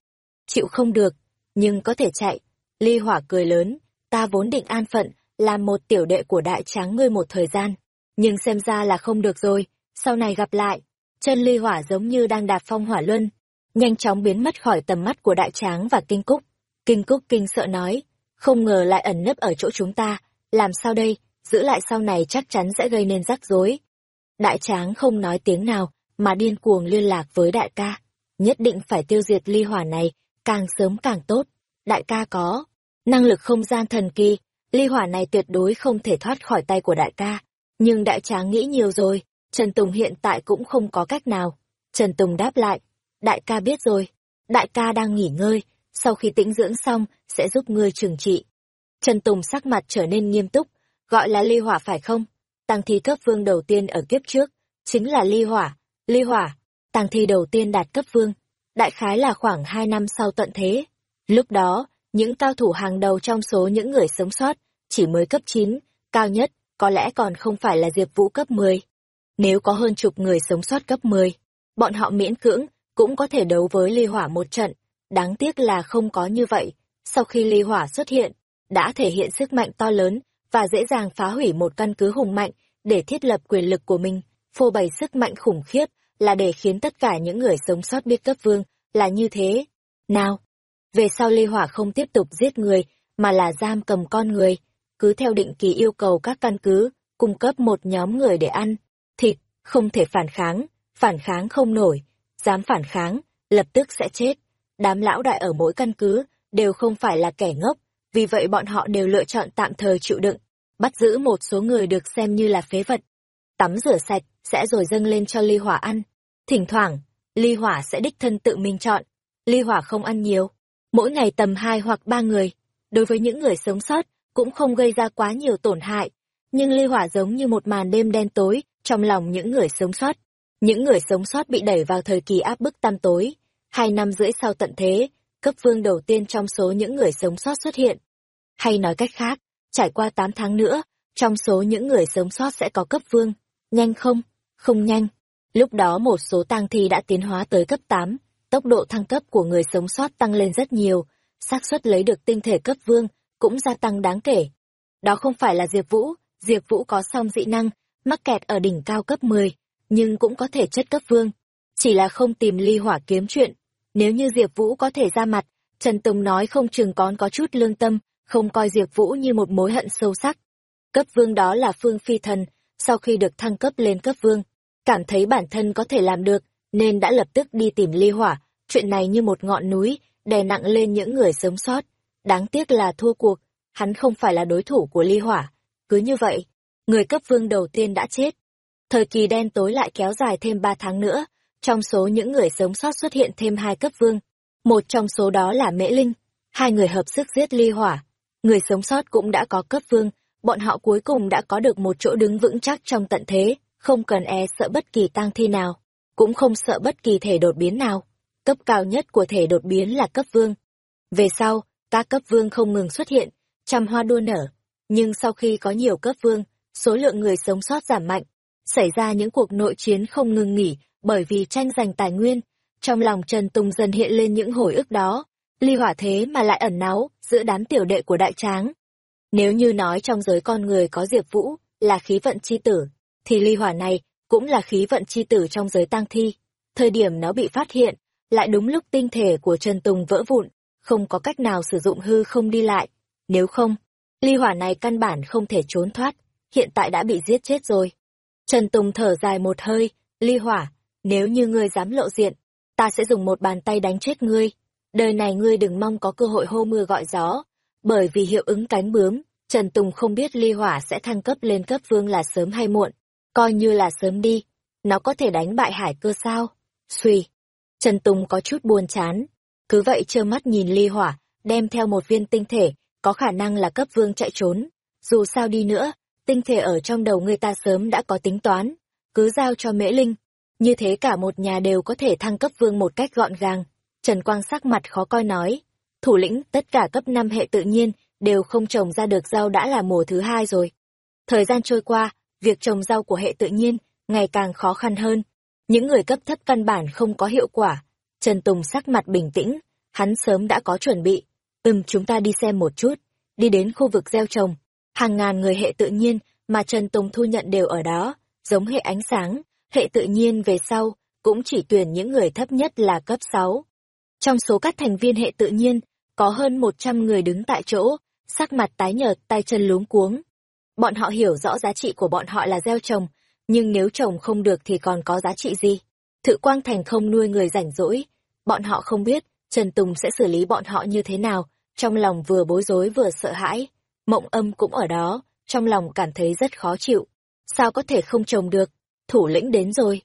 Chịu không được, nhưng có thể chạy. Ly hỏa cười lớn, ta vốn định an phận, làm một tiểu đệ của đại tráng ngươi một thời gian. Nhưng xem ra là không được rồi, sau này gặp lại. Chân ly hỏa giống như đang đạp phong hỏa luân, nhanh chóng biến mất khỏi tầm mắt của đại tráng và kinh cúc. Kinh cúc kinh sợ nói, không ngờ lại ẩn nấp ở chỗ chúng ta, làm sao đây, giữ lại sau này chắc chắn sẽ gây nên rắc rối. Đại tráng không nói tiếng nào, mà điên cuồng liên lạc với đại ca. Nhất định phải tiêu diệt ly hỏa này, càng sớm càng tốt. Đại ca có năng lực không gian thần kỳ, ly hỏa này tuyệt đối không thể thoát khỏi tay của đại ca. Nhưng đại tráng nghĩ nhiều rồi, Trần Tùng hiện tại cũng không có cách nào. Trần Tùng đáp lại, đại ca biết rồi, đại ca đang nghỉ ngơi, sau khi tĩnh dưỡng xong, sẽ giúp ngươi trừng trị. Trần Tùng sắc mặt trở nên nghiêm túc, gọi là ly hỏa phải không? Tăng thi cấp vương đầu tiên ở kiếp trước, chính là ly hỏa, ly hỏa, tăng thi đầu tiên đạt cấp vương, đại khái là khoảng hai năm sau tận thế. Lúc đó, những cao thủ hàng đầu trong số những người sống sót, chỉ mới cấp 9, cao nhất, có lẽ còn không phải là Diệp Vũ cấp 10. Nếu có hơn chục người sống sót cấp 10, bọn họ miễn cưỡng cũng có thể đấu với ly hỏa một trận. Đáng tiếc là không có như vậy. Sau khi ly hỏa xuất hiện, đã thể hiện sức mạnh to lớn và dễ dàng phá hủy một căn cứ hùng mạnh để thiết lập quyền lực của mình, phô bày sức mạnh khủng khiếp là để khiến tất cả những người sống sót biết cấp vương là như thế. Nào, về sau ly hỏa không tiếp tục giết người mà là giam cầm con người, cứ theo định kỳ yêu cầu các căn cứ cung cấp một nhóm người để ăn thịt, không thể phản kháng, phản kháng không nổi, dám phản kháng, lập tức sẽ chết. Đám lão đại ở mỗi căn cứ đều không phải là kẻ ngốc, vì vậy bọn họ đều lựa chọn tạm thời chịu đựng, bắt giữ một số người được xem như là phế vật. Tắm rửa sạch, sẽ rồi dâng lên cho ly hỏa ăn. Thỉnh thoảng, ly hỏa sẽ đích thân tự mình chọn. Ly hỏa không ăn nhiều, mỗi ngày tầm hai hoặc ba người. Đối với những người sống sót, cũng không gây ra quá nhiều tổn hại. Nhưng ly hỏa giống như một màn đêm đen tối trong lòng những người sống sót. Những người sống sót bị đẩy vào thời kỳ áp bức tam tối. Hai năm rưỡi sau tận thế, cấp vương đầu tiên trong số những người sống sót xuất hiện. Hay nói cách khác, trải qua 8 tháng nữa, trong số những người sống sót sẽ có cấp vương. Nhanh không? Không nhanh. Lúc đó một số tang thi đã tiến hóa tới cấp 8, tốc độ thăng cấp của người sống sót tăng lên rất nhiều, xác suất lấy được tinh thể cấp vương cũng gia tăng đáng kể. Đó không phải là Diệp Vũ, Diệp Vũ có song dị năng, mắc kẹt ở đỉnh cao cấp 10, nhưng cũng có thể chất cấp vương. Chỉ là không tìm ly hỏa kiếm chuyện. Nếu như Diệp Vũ có thể ra mặt, Trần Tùng nói không chừng còn có chút lương tâm, không coi Diệp Vũ như một mối hận sâu sắc. Cấp vương đó là Phương Phi Thần, sau khi được thăng cấp lên cấp vương, cảm thấy bản thân có thể làm được, nên đã lập tức đi tìm ly hỏa, chuyện này như một ngọn núi, đè nặng lên những người sống sót. Đáng tiếc là thua cuộc, hắn không phải là đối thủ của ly hỏa. Cứ như vậy, người cấp vương đầu tiên đã chết. Thời kỳ đen tối lại kéo dài thêm ba tháng nữa, trong số những người sống sót xuất hiện thêm hai cấp vương. Một trong số đó là Mễ Linh, hai người hợp sức giết ly hỏa. Người sống sót cũng đã có cấp vương, bọn họ cuối cùng đã có được một chỗ đứng vững chắc trong tận thế, không cần e sợ bất kỳ tang thi nào, cũng không sợ bất kỳ thể đột biến nào. Cấp cao nhất của thể đột biến là cấp vương. Về sau, các cấp vương không ngừng xuất hiện, trăm hoa đua nở, nhưng sau khi có nhiều cấp vương, số lượng người sống sót giảm mạnh, xảy ra những cuộc nội chiến không ngừng nghỉ bởi vì tranh giành tài nguyên. Trong lòng Trần Tùng dần hiện lên những hồi ức đó, ly hỏa thế mà lại ẩn náu giữa đám tiểu đệ của đại tráng. Nếu như nói trong giới con người có Diệp Vũ là khí vận chi tử, thì ly hỏa này cũng là khí vận chi tử trong giới tang thi. Thời điểm nó bị phát hiện, lại đúng lúc tinh thể của Trần Tùng vỡ vụn, không có cách nào sử dụng hư không đi lại. Nếu không, ly hỏa này căn bản không thể trốn thoát, hiện tại đã bị giết chết rồi. Trần Tùng thở dài một hơi, ly hỏa, nếu như ngươi dám lộ diện, ta sẽ dùng một bàn tay đánh chết ngươi. Đời này ngươi đừng mong có cơ hội hô mưa gọi gió, bởi vì hiệu ứng cánh bướm, Trần Tùng không biết ly hỏa sẽ thăng cấp lên cấp vương là sớm hay muộn, coi như là sớm đi, nó có thể đánh bại hải cơ sao? Xùi! Trần Tùng có chút buồn chán, cứ vậy trơ mắt nhìn ly hỏa, đem theo một viên tinh thể, có khả năng là cấp vương chạy trốn. Dù sao đi nữa, tinh thể ở trong đầu người ta sớm đã có tính toán, cứ giao cho Mễ Linh. Như thế cả một nhà đều có thể thăng cấp vương một cách gọn gàng. Trần Quang sắc mặt khó coi nói, thủ lĩnh tất cả cấp 5 hệ tự nhiên đều không trồng ra được rau đã là mùa thứ hai rồi. Thời gian trôi qua, việc trồng rau của hệ tự nhiên ngày càng khó khăn hơn. Những người cấp thấp căn bản không có hiệu quả. Trần Tùng sắc mặt bình tĩnh, hắn sớm đã có chuẩn bị. Ừm chúng ta đi xem một chút, đi đến khu vực gieo trồng. Hàng ngàn người hệ tự nhiên mà Trần Tùng thu nhận đều ở đó, giống hệ ánh sáng, hệ tự nhiên về sau, cũng chỉ tuyển những người thấp nhất là cấp 6. Trong số các thành viên hệ tự nhiên, có hơn 100 người đứng tại chỗ, sắc mặt tái nhợt, tay chân luống cuống. Bọn họ hiểu rõ giá trị của bọn họ là gieo trồng, nhưng nếu trồng không được thì còn có giá trị gì? Thự Quang Thành không nuôi người rảnh rỗi, bọn họ không biết Trần Tùng sẽ xử lý bọn họ như thế nào, trong lòng vừa bối rối vừa sợ hãi. Mộng âm cũng ở đó, trong lòng cảm thấy rất khó chịu. Sao có thể không trồng được? Thủ lĩnh đến rồi.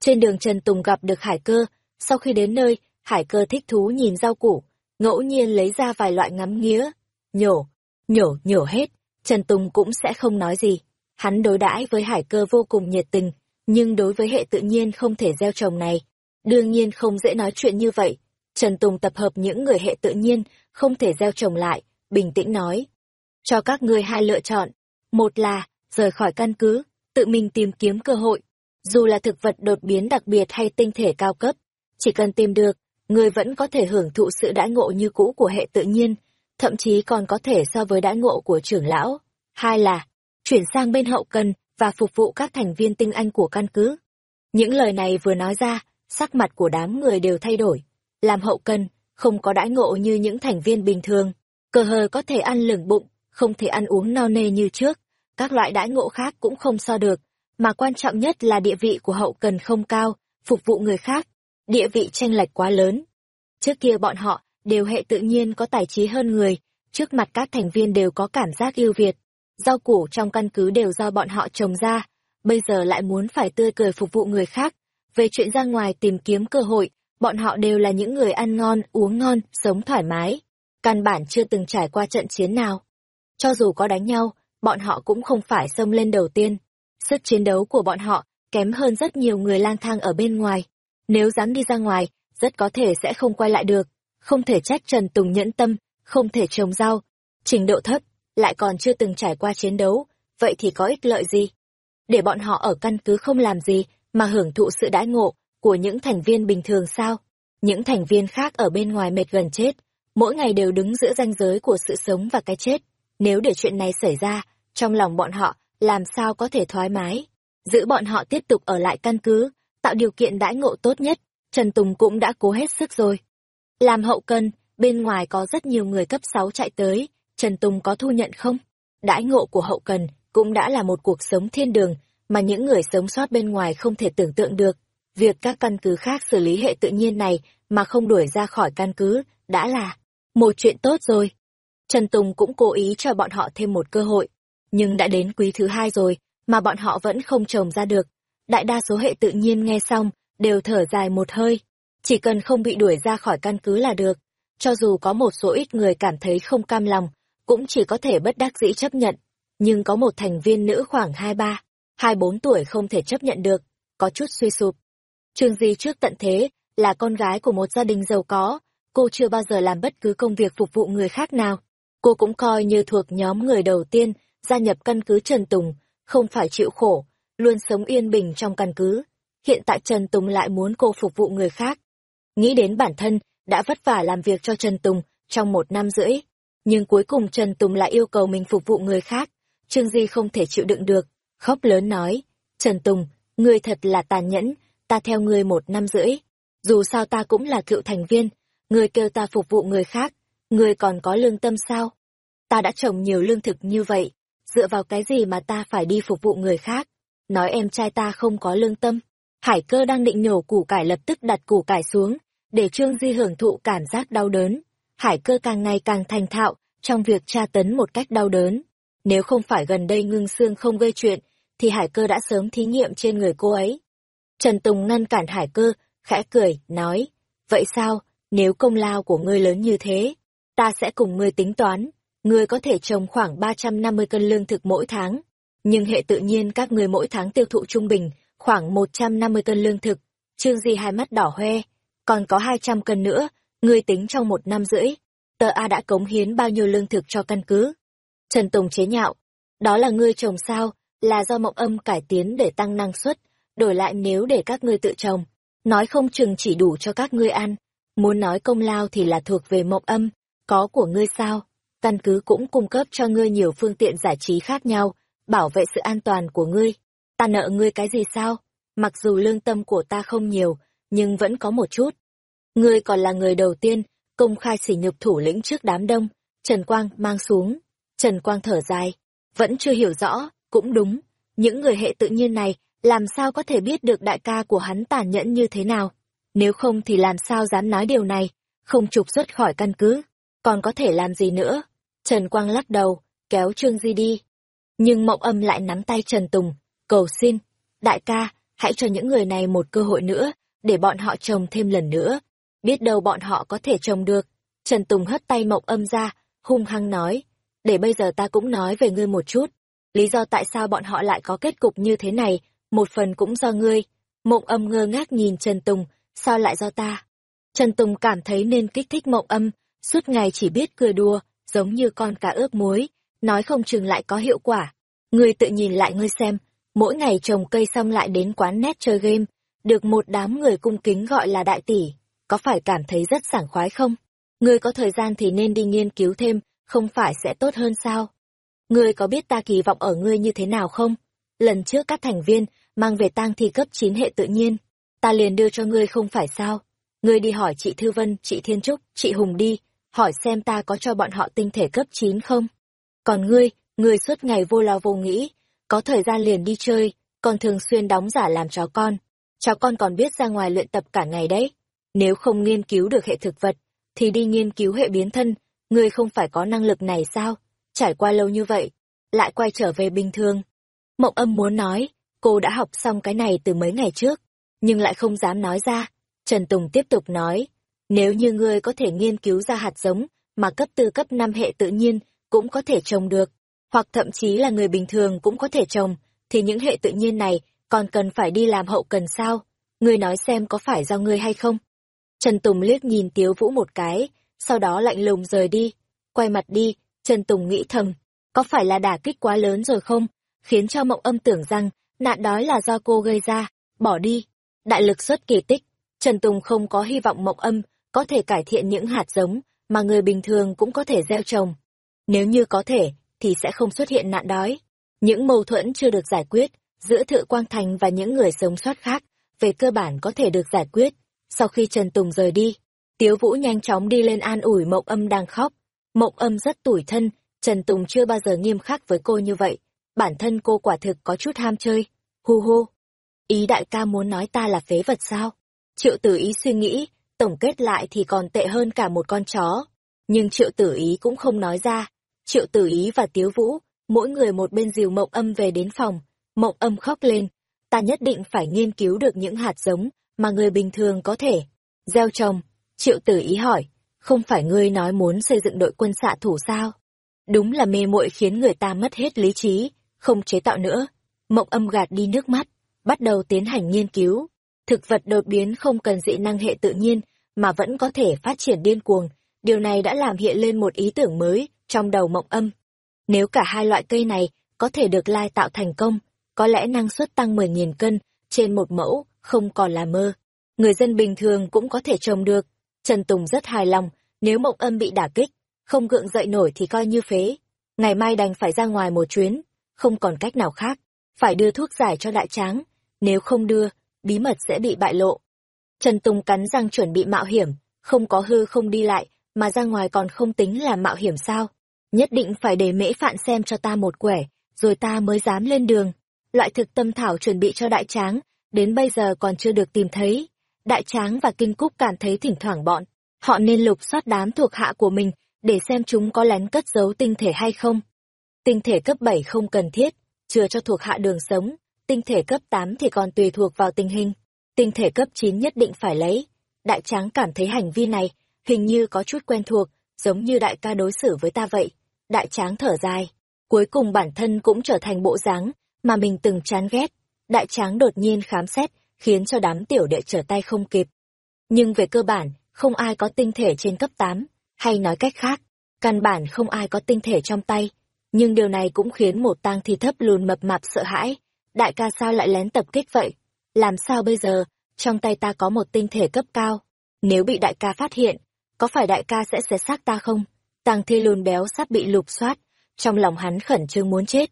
Trên đường Trần Tùng gặp được hải cơ, sau khi đến nơi, hải cơ thích thú nhìn rau củ, ngẫu nhiên lấy ra vài loại ngắm nghía, nhổ, nhổ, nhổ hết, Trần Tùng cũng sẽ không nói gì. Hắn đối đãi với hải cơ vô cùng nhiệt tình, nhưng đối với hệ tự nhiên không thể gieo trồng này, đương nhiên không dễ nói chuyện như vậy. Trần Tùng tập hợp những người hệ tự nhiên, không thể gieo trồng lại, bình tĩnh nói. Cho các ngươi hai lựa chọn. Một là, rời khỏi căn cứ, tự mình tìm kiếm cơ hội. Dù là thực vật đột biến đặc biệt hay tinh thể cao cấp, Chỉ cần tìm được, người vẫn có thể hưởng thụ sự đãi ngộ như cũ của hệ tự nhiên, thậm chí còn có thể so với đãi ngộ của trưởng lão. Hai là, chuyển sang bên hậu cần và phục vụ các thành viên tinh anh của căn cứ. Những lời này vừa nói ra, sắc mặt của đám người đều thay đổi. Làm hậu cần, không có đãi ngộ như những thành viên bình thường. cơ hờ có thể ăn lửng bụng, không thể ăn uống no nê như trước. Các loại đãi ngộ khác cũng không so được, mà quan trọng nhất là địa vị của hậu cần không cao, phục vụ người khác. Địa vị tranh lệch quá lớn. Trước kia bọn họ đều hệ tự nhiên có tài trí hơn người, trước mặt các thành viên đều có cảm giác yêu Việt. Rau củ trong căn cứ đều do bọn họ trồng ra, bây giờ lại muốn phải tươi cười phục vụ người khác. Về chuyện ra ngoài tìm kiếm cơ hội, bọn họ đều là những người ăn ngon, uống ngon, sống thoải mái. Căn bản chưa từng trải qua trận chiến nào. Cho dù có đánh nhau, bọn họ cũng không phải xông lên đầu tiên. Sức chiến đấu của bọn họ kém hơn rất nhiều người lang thang ở bên ngoài. Nếu dám đi ra ngoài, rất có thể sẽ không quay lại được. Không thể trách Trần Tùng nhẫn tâm, không thể trồng rau. Trình độ thấp, lại còn chưa từng trải qua chiến đấu, vậy thì có ích lợi gì? Để bọn họ ở căn cứ không làm gì, mà hưởng thụ sự đãi ngộ của những thành viên bình thường sao? Những thành viên khác ở bên ngoài mệt gần chết, mỗi ngày đều đứng giữa ranh giới của sự sống và cái chết. Nếu để chuyện này xảy ra, trong lòng bọn họ làm sao có thể thoải mái? Giữ bọn họ tiếp tục ở lại căn cứ, tạo điều kiện đãi ngộ tốt nhất, Trần Tùng cũng đã cố hết sức rồi. Làm hậu cần, bên ngoài có rất nhiều người cấp 6 chạy tới, Trần Tùng có thu nhận không? Đãi ngộ của hậu cần cũng đã là một cuộc sống thiên đường mà những người sống sót bên ngoài không thể tưởng tượng được. Việc các căn cứ khác xử lý hệ tự nhiên này mà không đuổi ra khỏi căn cứ đã là một chuyện tốt rồi. Trần Tùng cũng cố ý cho bọn họ thêm một cơ hội. Nhưng đã đến quý thứ hai rồi mà bọn họ vẫn không trồng ra được. Đại đa số hệ tự nhiên nghe xong đều thở dài một hơi. Chỉ cần không bị đuổi ra khỏi căn cứ là được. Cho dù có một số ít người cảm thấy không cam lòng, cũng chỉ có thể bất đắc dĩ chấp nhận. Nhưng có một thành viên nữ khoảng 23, 24 tuổi không thể chấp nhận được, có chút suy sụp. Trương Di trước tận thế, là con gái của một gia đình giàu có, cô chưa bao giờ làm bất cứ công việc phục vụ người khác nào. Cô cũng coi như thuộc nhóm người đầu tiên gia nhập căn cứ Trần Tùng, không phải chịu khổ, luôn sống yên bình trong căn cứ. Hiện tại Trần Tùng lại muốn cô phục vụ người khác. Nghĩ đến bản thân, đã vất vả làm việc cho Trần Tùng trong một năm rưỡi. Nhưng cuối cùng Trần Tùng lại yêu cầu mình phục vụ người khác. Trương Di không thể chịu đựng được, khóc lớn nói. Trần Tùng, ngươi thật là tàn nhẫn, ta theo ngươi một năm rưỡi. Dù sao ta cũng là cựu thành viên, ngươi kêu ta phục vụ người khác, ngươi còn có lương tâm sao? Ta đã trồng nhiều lương thực như vậy, dựa vào cái gì mà ta phải đi phục vụ người khác? Nói em trai ta không có lương tâm. Hải cơ đang định nhổ củ cải lập tức đặt củ cải xuống, để Trương Di hưởng thụ cảm giác đau đớn. Hải cơ càng ngày càng thành thạo trong việc tra tấn một cách đau đớn. Nếu không phải gần đây ngưng xương không gây chuyện, thì hải cơ đã sớm thí nghiệm trên người cô ấy. Trần Tùng ngăn cản hải cơ, khẽ cười, nói, vậy sao, nếu công lao của ngươi lớn như thế, ta sẽ cùng ngươi tính toán, ngươi có thể trồng khoảng 350 cân lương thực mỗi tháng, nhưng hệ tự nhiên các ngươi mỗi tháng tiêu thụ trung bình khoảng 150 cân lương thực. Trương Di hai mắt đỏ hoe, còn có 200 cân nữa, ngươi tính trong một năm rưỡi, tờ A đã cống hiến bao nhiêu lương thực cho căn cứ. Trần Tùng chế nhạo, đó là ngươi trồng sao, là do mộng âm cải tiến để tăng năng suất, đổi lại nếu để các ngươi tự trồng, nói không chừng chỉ đủ cho các ngươi ăn. Muốn nói công lao thì là thuộc về mộng âm, có của ngươi sao? Căn cứ cũng cung cấp cho ngươi nhiều phương tiện giải trí khác nhau, bảo vệ sự an toàn của ngươi. Ta nợ ngươi cái gì sao? Mặc dù lương tâm của ta không nhiều, nhưng vẫn có một chút. Ngươi còn là người đầu tiên, công khai sỉ nhục thủ lĩnh trước đám đông. Trần Quang mang xuống. Trần Quang thở dài. Vẫn chưa hiểu rõ, cũng đúng. Những người hệ tự nhiên này, làm sao có thể biết được đại ca của hắn tàn nhẫn như thế nào? Nếu không thì làm sao dám nói điều này, không trục xuất khỏi căn cứ. Còn có thể làm gì nữa? Trần Quang lắc đầu, kéo Trương Di đi. Nhưng Mộng Âm lại nắm tay Trần Tùng, cầu xin, đại ca, hãy cho những người này một cơ hội nữa, để bọn họ trồng thêm lần nữa. Biết đâu bọn họ có thể trồng được. Trần Tùng hất tay Mộng Âm ra, hung hăng nói, để bây giờ ta cũng nói về ngươi một chút. Lý do tại sao bọn họ lại có kết cục như thế này, một phần cũng do ngươi. Mộng âm ngơ ngác nhìn Trần Tùng, sao lại do ta? Trần Tùng cảm thấy nên kích thích mộng âm, suốt ngày chỉ biết cười đùa, giống như con cá ướp muối, nói không chừng lại có hiệu quả. Ngươi tự nhìn lại ngươi xem, mỗi ngày trồng cây xong lại đến quán nét chơi game, được một đám người cung kính gọi là đại tỷ, có phải cảm thấy rất sảng khoái không? Ngươi có thời gian thì nên đi nghiên cứu thêm, không phải sẽ tốt hơn sao? Ngươi có biết ta kỳ vọng ở ngươi như thế nào không? Lần trước các thành viên mang về tang thi cấp 9 hệ tự nhiên, ta liền đưa cho ngươi không phải sao? Ngươi đi hỏi chị Thư Vân, chị Thiên Trúc, chị Hùng đi, hỏi xem ta có cho bọn họ tinh thể cấp 9 không? Còn ngươi, ngươi suốt ngày vô lo vô nghĩ, có thời gian liền đi chơi, còn thường xuyên đóng giả làm chó con. Chó con còn biết ra ngoài luyện tập cả ngày đấy. Nếu không nghiên cứu được hệ thực vật, thì đi nghiên cứu hệ biến thân, ngươi không phải có năng lực này sao? Trải qua lâu như vậy, lại quay trở về bình thường. Mộng âm muốn nói, cô đã học xong cái này từ mấy ngày trước, nhưng lại không dám nói ra. Trần Tùng tiếp tục nói, nếu như ngươi có thể nghiên cứu ra hạt giống mà cấp tư cấp 5 hệ tự nhiên cũng có thể trồng được, hoặc thậm chí là người bình thường cũng có thể trồng, thì những hệ tự nhiên này còn cần phải đi làm hậu cần sao? Ngươi nói xem có phải do ngươi hay không? Trần Tùng liếc nhìn Tiếu Vũ một cái, sau đó lạnh lùng rời đi. Quay mặt đi, Trần Tùng nghĩ thầm, có phải là đả kích quá lớn rồi không? Khiến cho mộng âm tưởng rằng, nạn đói là do cô gây ra, bỏ đi. Đại lực xuất kỳ tích, Trần Tùng không có hy vọng mộng âm có thể cải thiện những hạt giống mà người bình thường cũng có thể gieo trồng. Nếu như có thể, thì sẽ không xuất hiện nạn đói. Những mâu thuẫn chưa được giải quyết giữa Thự Quang Thành và những người sống sót khác, về cơ bản có thể được giải quyết. Sau khi Trần Tùng rời đi, Tiếu Vũ nhanh chóng đi lên an ủi Mộng Âm đang khóc. Mộng Âm rất tủi thân, Trần Tùng chưa bao giờ nghiêm khắc với cô như vậy. Bản thân cô quả thực có chút ham chơi. Hu hu. Ý đại ca muốn nói ta là phế vật sao? Triệu tử ý suy nghĩ, tổng kết lại thì còn tệ hơn cả một con chó. Nhưng triệu tử ý cũng không nói ra. Triệu tử ý và Tiếu Vũ, mỗi người một bên dìu mộng âm về đến phòng. Mộng âm khóc lên. Ta nhất định phải nghiên cứu được những hạt giống mà người bình thường có thể. Gieo trồng. Triệu tử ý hỏi. Không phải ngươi nói muốn xây dựng đội quân xạ thủ sao? Đúng là mê muội khiến người ta mất hết lý trí, không chế tạo nữa. Mộng âm gạt đi nước mắt, bắt đầu tiến hành nghiên cứu. Thực vật đột biến không cần dị năng hệ tự nhiên, mà vẫn có thể phát triển điên cuồng. Điều này đã làm hiện lên một ý tưởng mới trong đầu mộng âm. Nếu cả hai loại cây này có thể được lai tạo thành công, có lẽ năng suất tăng 10.000 cân trên một mẫu không còn là mơ. Người dân bình thường cũng có thể trồng được. Trần Tùng rất hài lòng, nếu mộng âm bị đả kích, không gượng dậy nổi thì coi như phế. Ngày mai đành phải ra ngoài một chuyến, không còn cách nào khác. Phải đưa thuốc giải cho đại tráng, nếu không đưa, bí mật sẽ bị bại lộ. Trần Tùng cắn răng chuẩn bị mạo hiểm, không có hư không đi lại, mà ra ngoài còn không tính là mạo hiểm sao. Nhất định phải để mễ phạn xem cho ta một quẻ, rồi ta mới dám lên đường. Loại thực tâm thảo chuẩn bị cho đại tráng, đến bây giờ còn chưa được tìm thấy. Đại tráng và kinh cúc cảm thấy thỉnh thoảng bọn, họ nên lục soát đám thuộc hạ của mình, để xem chúng có lén cất giấu tinh thể hay không. Tinh thể cấp 7 không cần thiết, chưa cho thuộc hạ đường sống, tinh thể cấp 8 thì còn tùy thuộc vào tình hình. Tinh thể cấp 9 nhất định phải lấy. Đại tráng cảm thấy hành vi này, hình như có chút quen thuộc, giống như đại ca đối xử với ta vậy. Đại tráng thở dài, cuối cùng bản thân cũng trở thành bộ dáng mà mình từng chán ghét. Đại tráng đột nhiên khám xét, khiến cho đám tiểu đệ trở tay không kịp. Nhưng về cơ bản, không ai có tinh thể trên cấp 8, hay nói cách khác, căn bản không ai có tinh thể trong tay. Nhưng điều này cũng khiến một tang thi thấp lùn mập mạp sợ hãi. Đại ca sao lại lén tập kích vậy? Làm sao bây giờ, trong tay ta có một tinh thể cấp cao. Nếu bị đại ca phát hiện, có phải đại ca sẽ xé xác ta không? Tàng thi lùn béo sắp bị lục soát, trong lòng hắn khẩn trương muốn chết.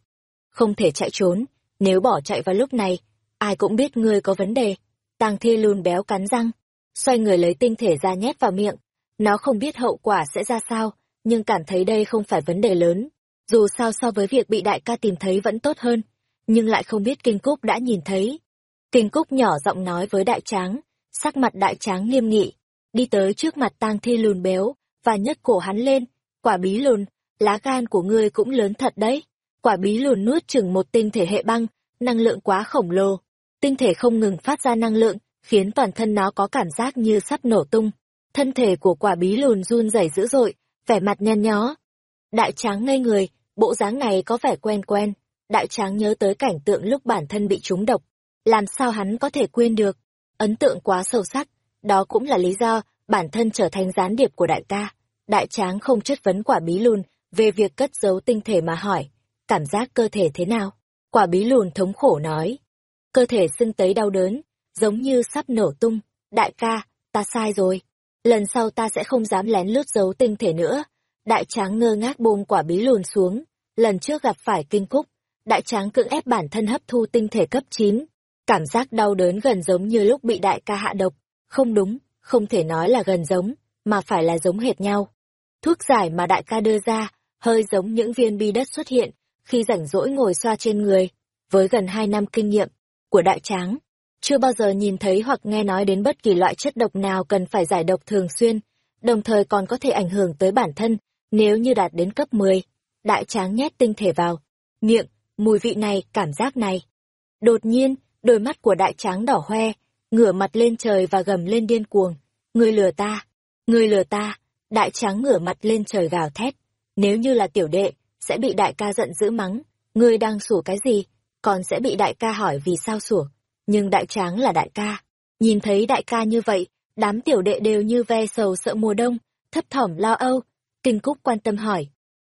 Không thể chạy trốn, nếu bỏ chạy vào lúc này, ai cũng biết ngươi có vấn đề. Tàng thi lùn béo cắn răng, xoay người lấy tinh thể ra nhét vào miệng. Nó không biết hậu quả sẽ ra sao, nhưng cảm thấy đây không phải vấn đề lớn. Dù sao so với việc bị đại ca tìm thấy vẫn tốt hơn, nhưng lại không biết Kinh Cúc đã nhìn thấy. Kinh Cúc nhỏ giọng nói với đại tráng, sắc mặt đại tráng nghiêm nghị, đi tới trước mặt tang thi lùn béo, và nhấc cổ hắn lên, quả bí lùn, lá gan của ngươi cũng lớn thật đấy. Quả bí lùn nuốt chừng một tinh thể hệ băng, năng lượng quá khổng lồ. Tinh thể không ngừng phát ra năng lượng, khiến toàn thân nó có cảm giác như sắp nổ tung. Thân thể của quả bí lùn run rẩy dữ dội, vẻ mặt nhăn nhó. Đại tráng ngây người, bộ dáng này có vẻ quen quen. Đại tráng nhớ tới cảnh tượng lúc bản thân bị trúng độc. Làm sao hắn có thể quên được? Ấn tượng quá sâu sắc, đó cũng là lý do bản thân trở thành gián điệp của đại ca. Đại tráng không chất vấn quả bí lùn về việc cất giấu tinh thể mà hỏi, cảm giác cơ thể thế nào? Quả bí lùn thống khổ nói, cơ thể sưng tấy đau đớn, giống như sắp nổ tung. Đại ca, ta sai rồi. Lần sau ta sẽ không dám lén lút giấu tinh thể nữa. Đại tráng ngơ ngác buông quả bí lùn xuống. Lần trước gặp phải kinh cúc, đại tráng cưỡng ép bản thân hấp thu tinh thể cấp 9. Cảm giác đau đớn gần giống như lúc bị đại ca hạ độc. Không đúng, không thể nói là gần giống, mà phải là giống hệt nhau. Thuốc giải mà đại ca đưa ra, hơi giống những viên bi đất xuất hiện, khi rảnh rỗi ngồi xoa trên người. Với gần hai năm kinh nghiệm của đại tráng, chưa bao giờ nhìn thấy hoặc nghe nói đến bất kỳ loại chất độc nào cần phải giải độc thường xuyên, đồng thời còn có thể ảnh hưởng tới bản thân, nếu như đạt đến cấp 10. Đại tráng nhét tinh thể vào, miệng, mùi vị này, cảm giác này. Đột nhiên, đôi mắt của đại tráng đỏ hoe, ngửa mặt lên trời và gầm lên điên cuồng. Ngươi lừa ta, ngươi lừa ta, đại tráng ngửa mặt lên trời gào thét. Nếu như là tiểu đệ, sẽ bị đại ca giận dữ mắng. Ngươi đang sủa cái gì? Còn sẽ bị đại ca hỏi vì sao sủa. Nhưng đại tráng là đại ca. Nhìn thấy đại ca như vậy, đám tiểu đệ đều như ve sầu sợ mùa đông, thấp thỏm lo âu. Kinh Cúc quan tâm hỏi.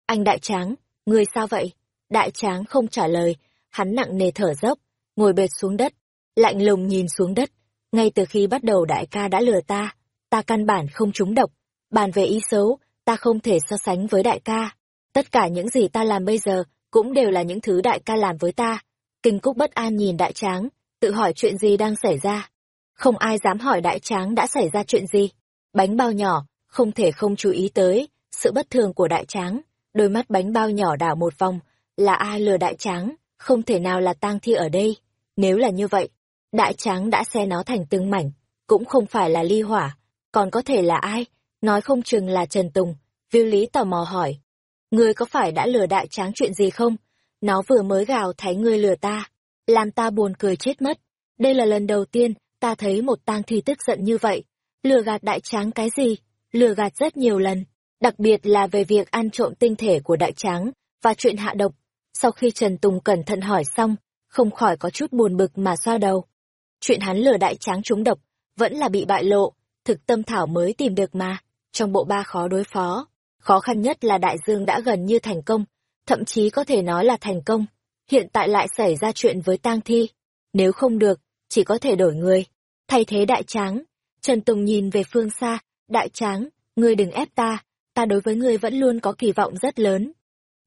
Anh đại tráng, ngươi sao vậy? Đại tráng không trả lời, hắn nặng nề thở dốc, ngồi bệt xuống đất, lạnh lùng nhìn xuống đất. Ngay từ khi bắt đầu đại ca đã lừa ta, ta căn bản không trúng độc. Bàn về ý xấu, ta không thể so sánh với đại ca. Tất cả những gì ta làm bây giờ, cũng đều là những thứ đại ca làm với ta. Kinh Cúc bất an nhìn đại tráng, tự hỏi chuyện gì đang xảy ra. Không ai dám hỏi đại tráng đã xảy ra chuyện gì. Bánh bao nhỏ, không thể không chú ý tới, sự bất thường của đại tráng. Đôi mắt bánh bao nhỏ đảo một vòng, là ai lừa đại tráng, không thể nào là tang thi ở đây. Nếu là như vậy, đại tráng đã xe nó thành từng mảnh, cũng không phải là ly hỏa, còn có thể là ai, nói không chừng là Trần Tùng. Viu Lý tò mò hỏi, ngươi có phải đã lừa đại tráng chuyện gì không? Nó vừa mới gào thấy ngươi lừa ta, làm ta buồn cười chết mất. Đây là lần đầu tiên ta thấy một tang thi tức giận như vậy. Lừa gạt đại tráng cái gì? Lừa gạt rất nhiều lần, đặc biệt là về việc ăn trộm tinh thể của đại tráng và chuyện hạ độc. Sau khi Trần Tùng cẩn thận hỏi xong, không khỏi có chút buồn bực mà xoa đầu. Chuyện hắn lừa đại tráng trúng độc, vẫn là bị bại lộ, thực tâm thảo mới tìm được mà, trong bộ ba khó đối phó. Khó khăn nhất là đại dương đã gần như thành công, thậm chí có thể nói là thành công. Hiện tại lại xảy ra chuyện với tang thi. Nếu không được, chỉ có thể đổi người. Thay thế đại tráng. Trần Tùng nhìn về phương xa, đại tráng, ngươi đừng ép ta, ta đối với ngươi vẫn luôn có kỳ vọng rất lớn.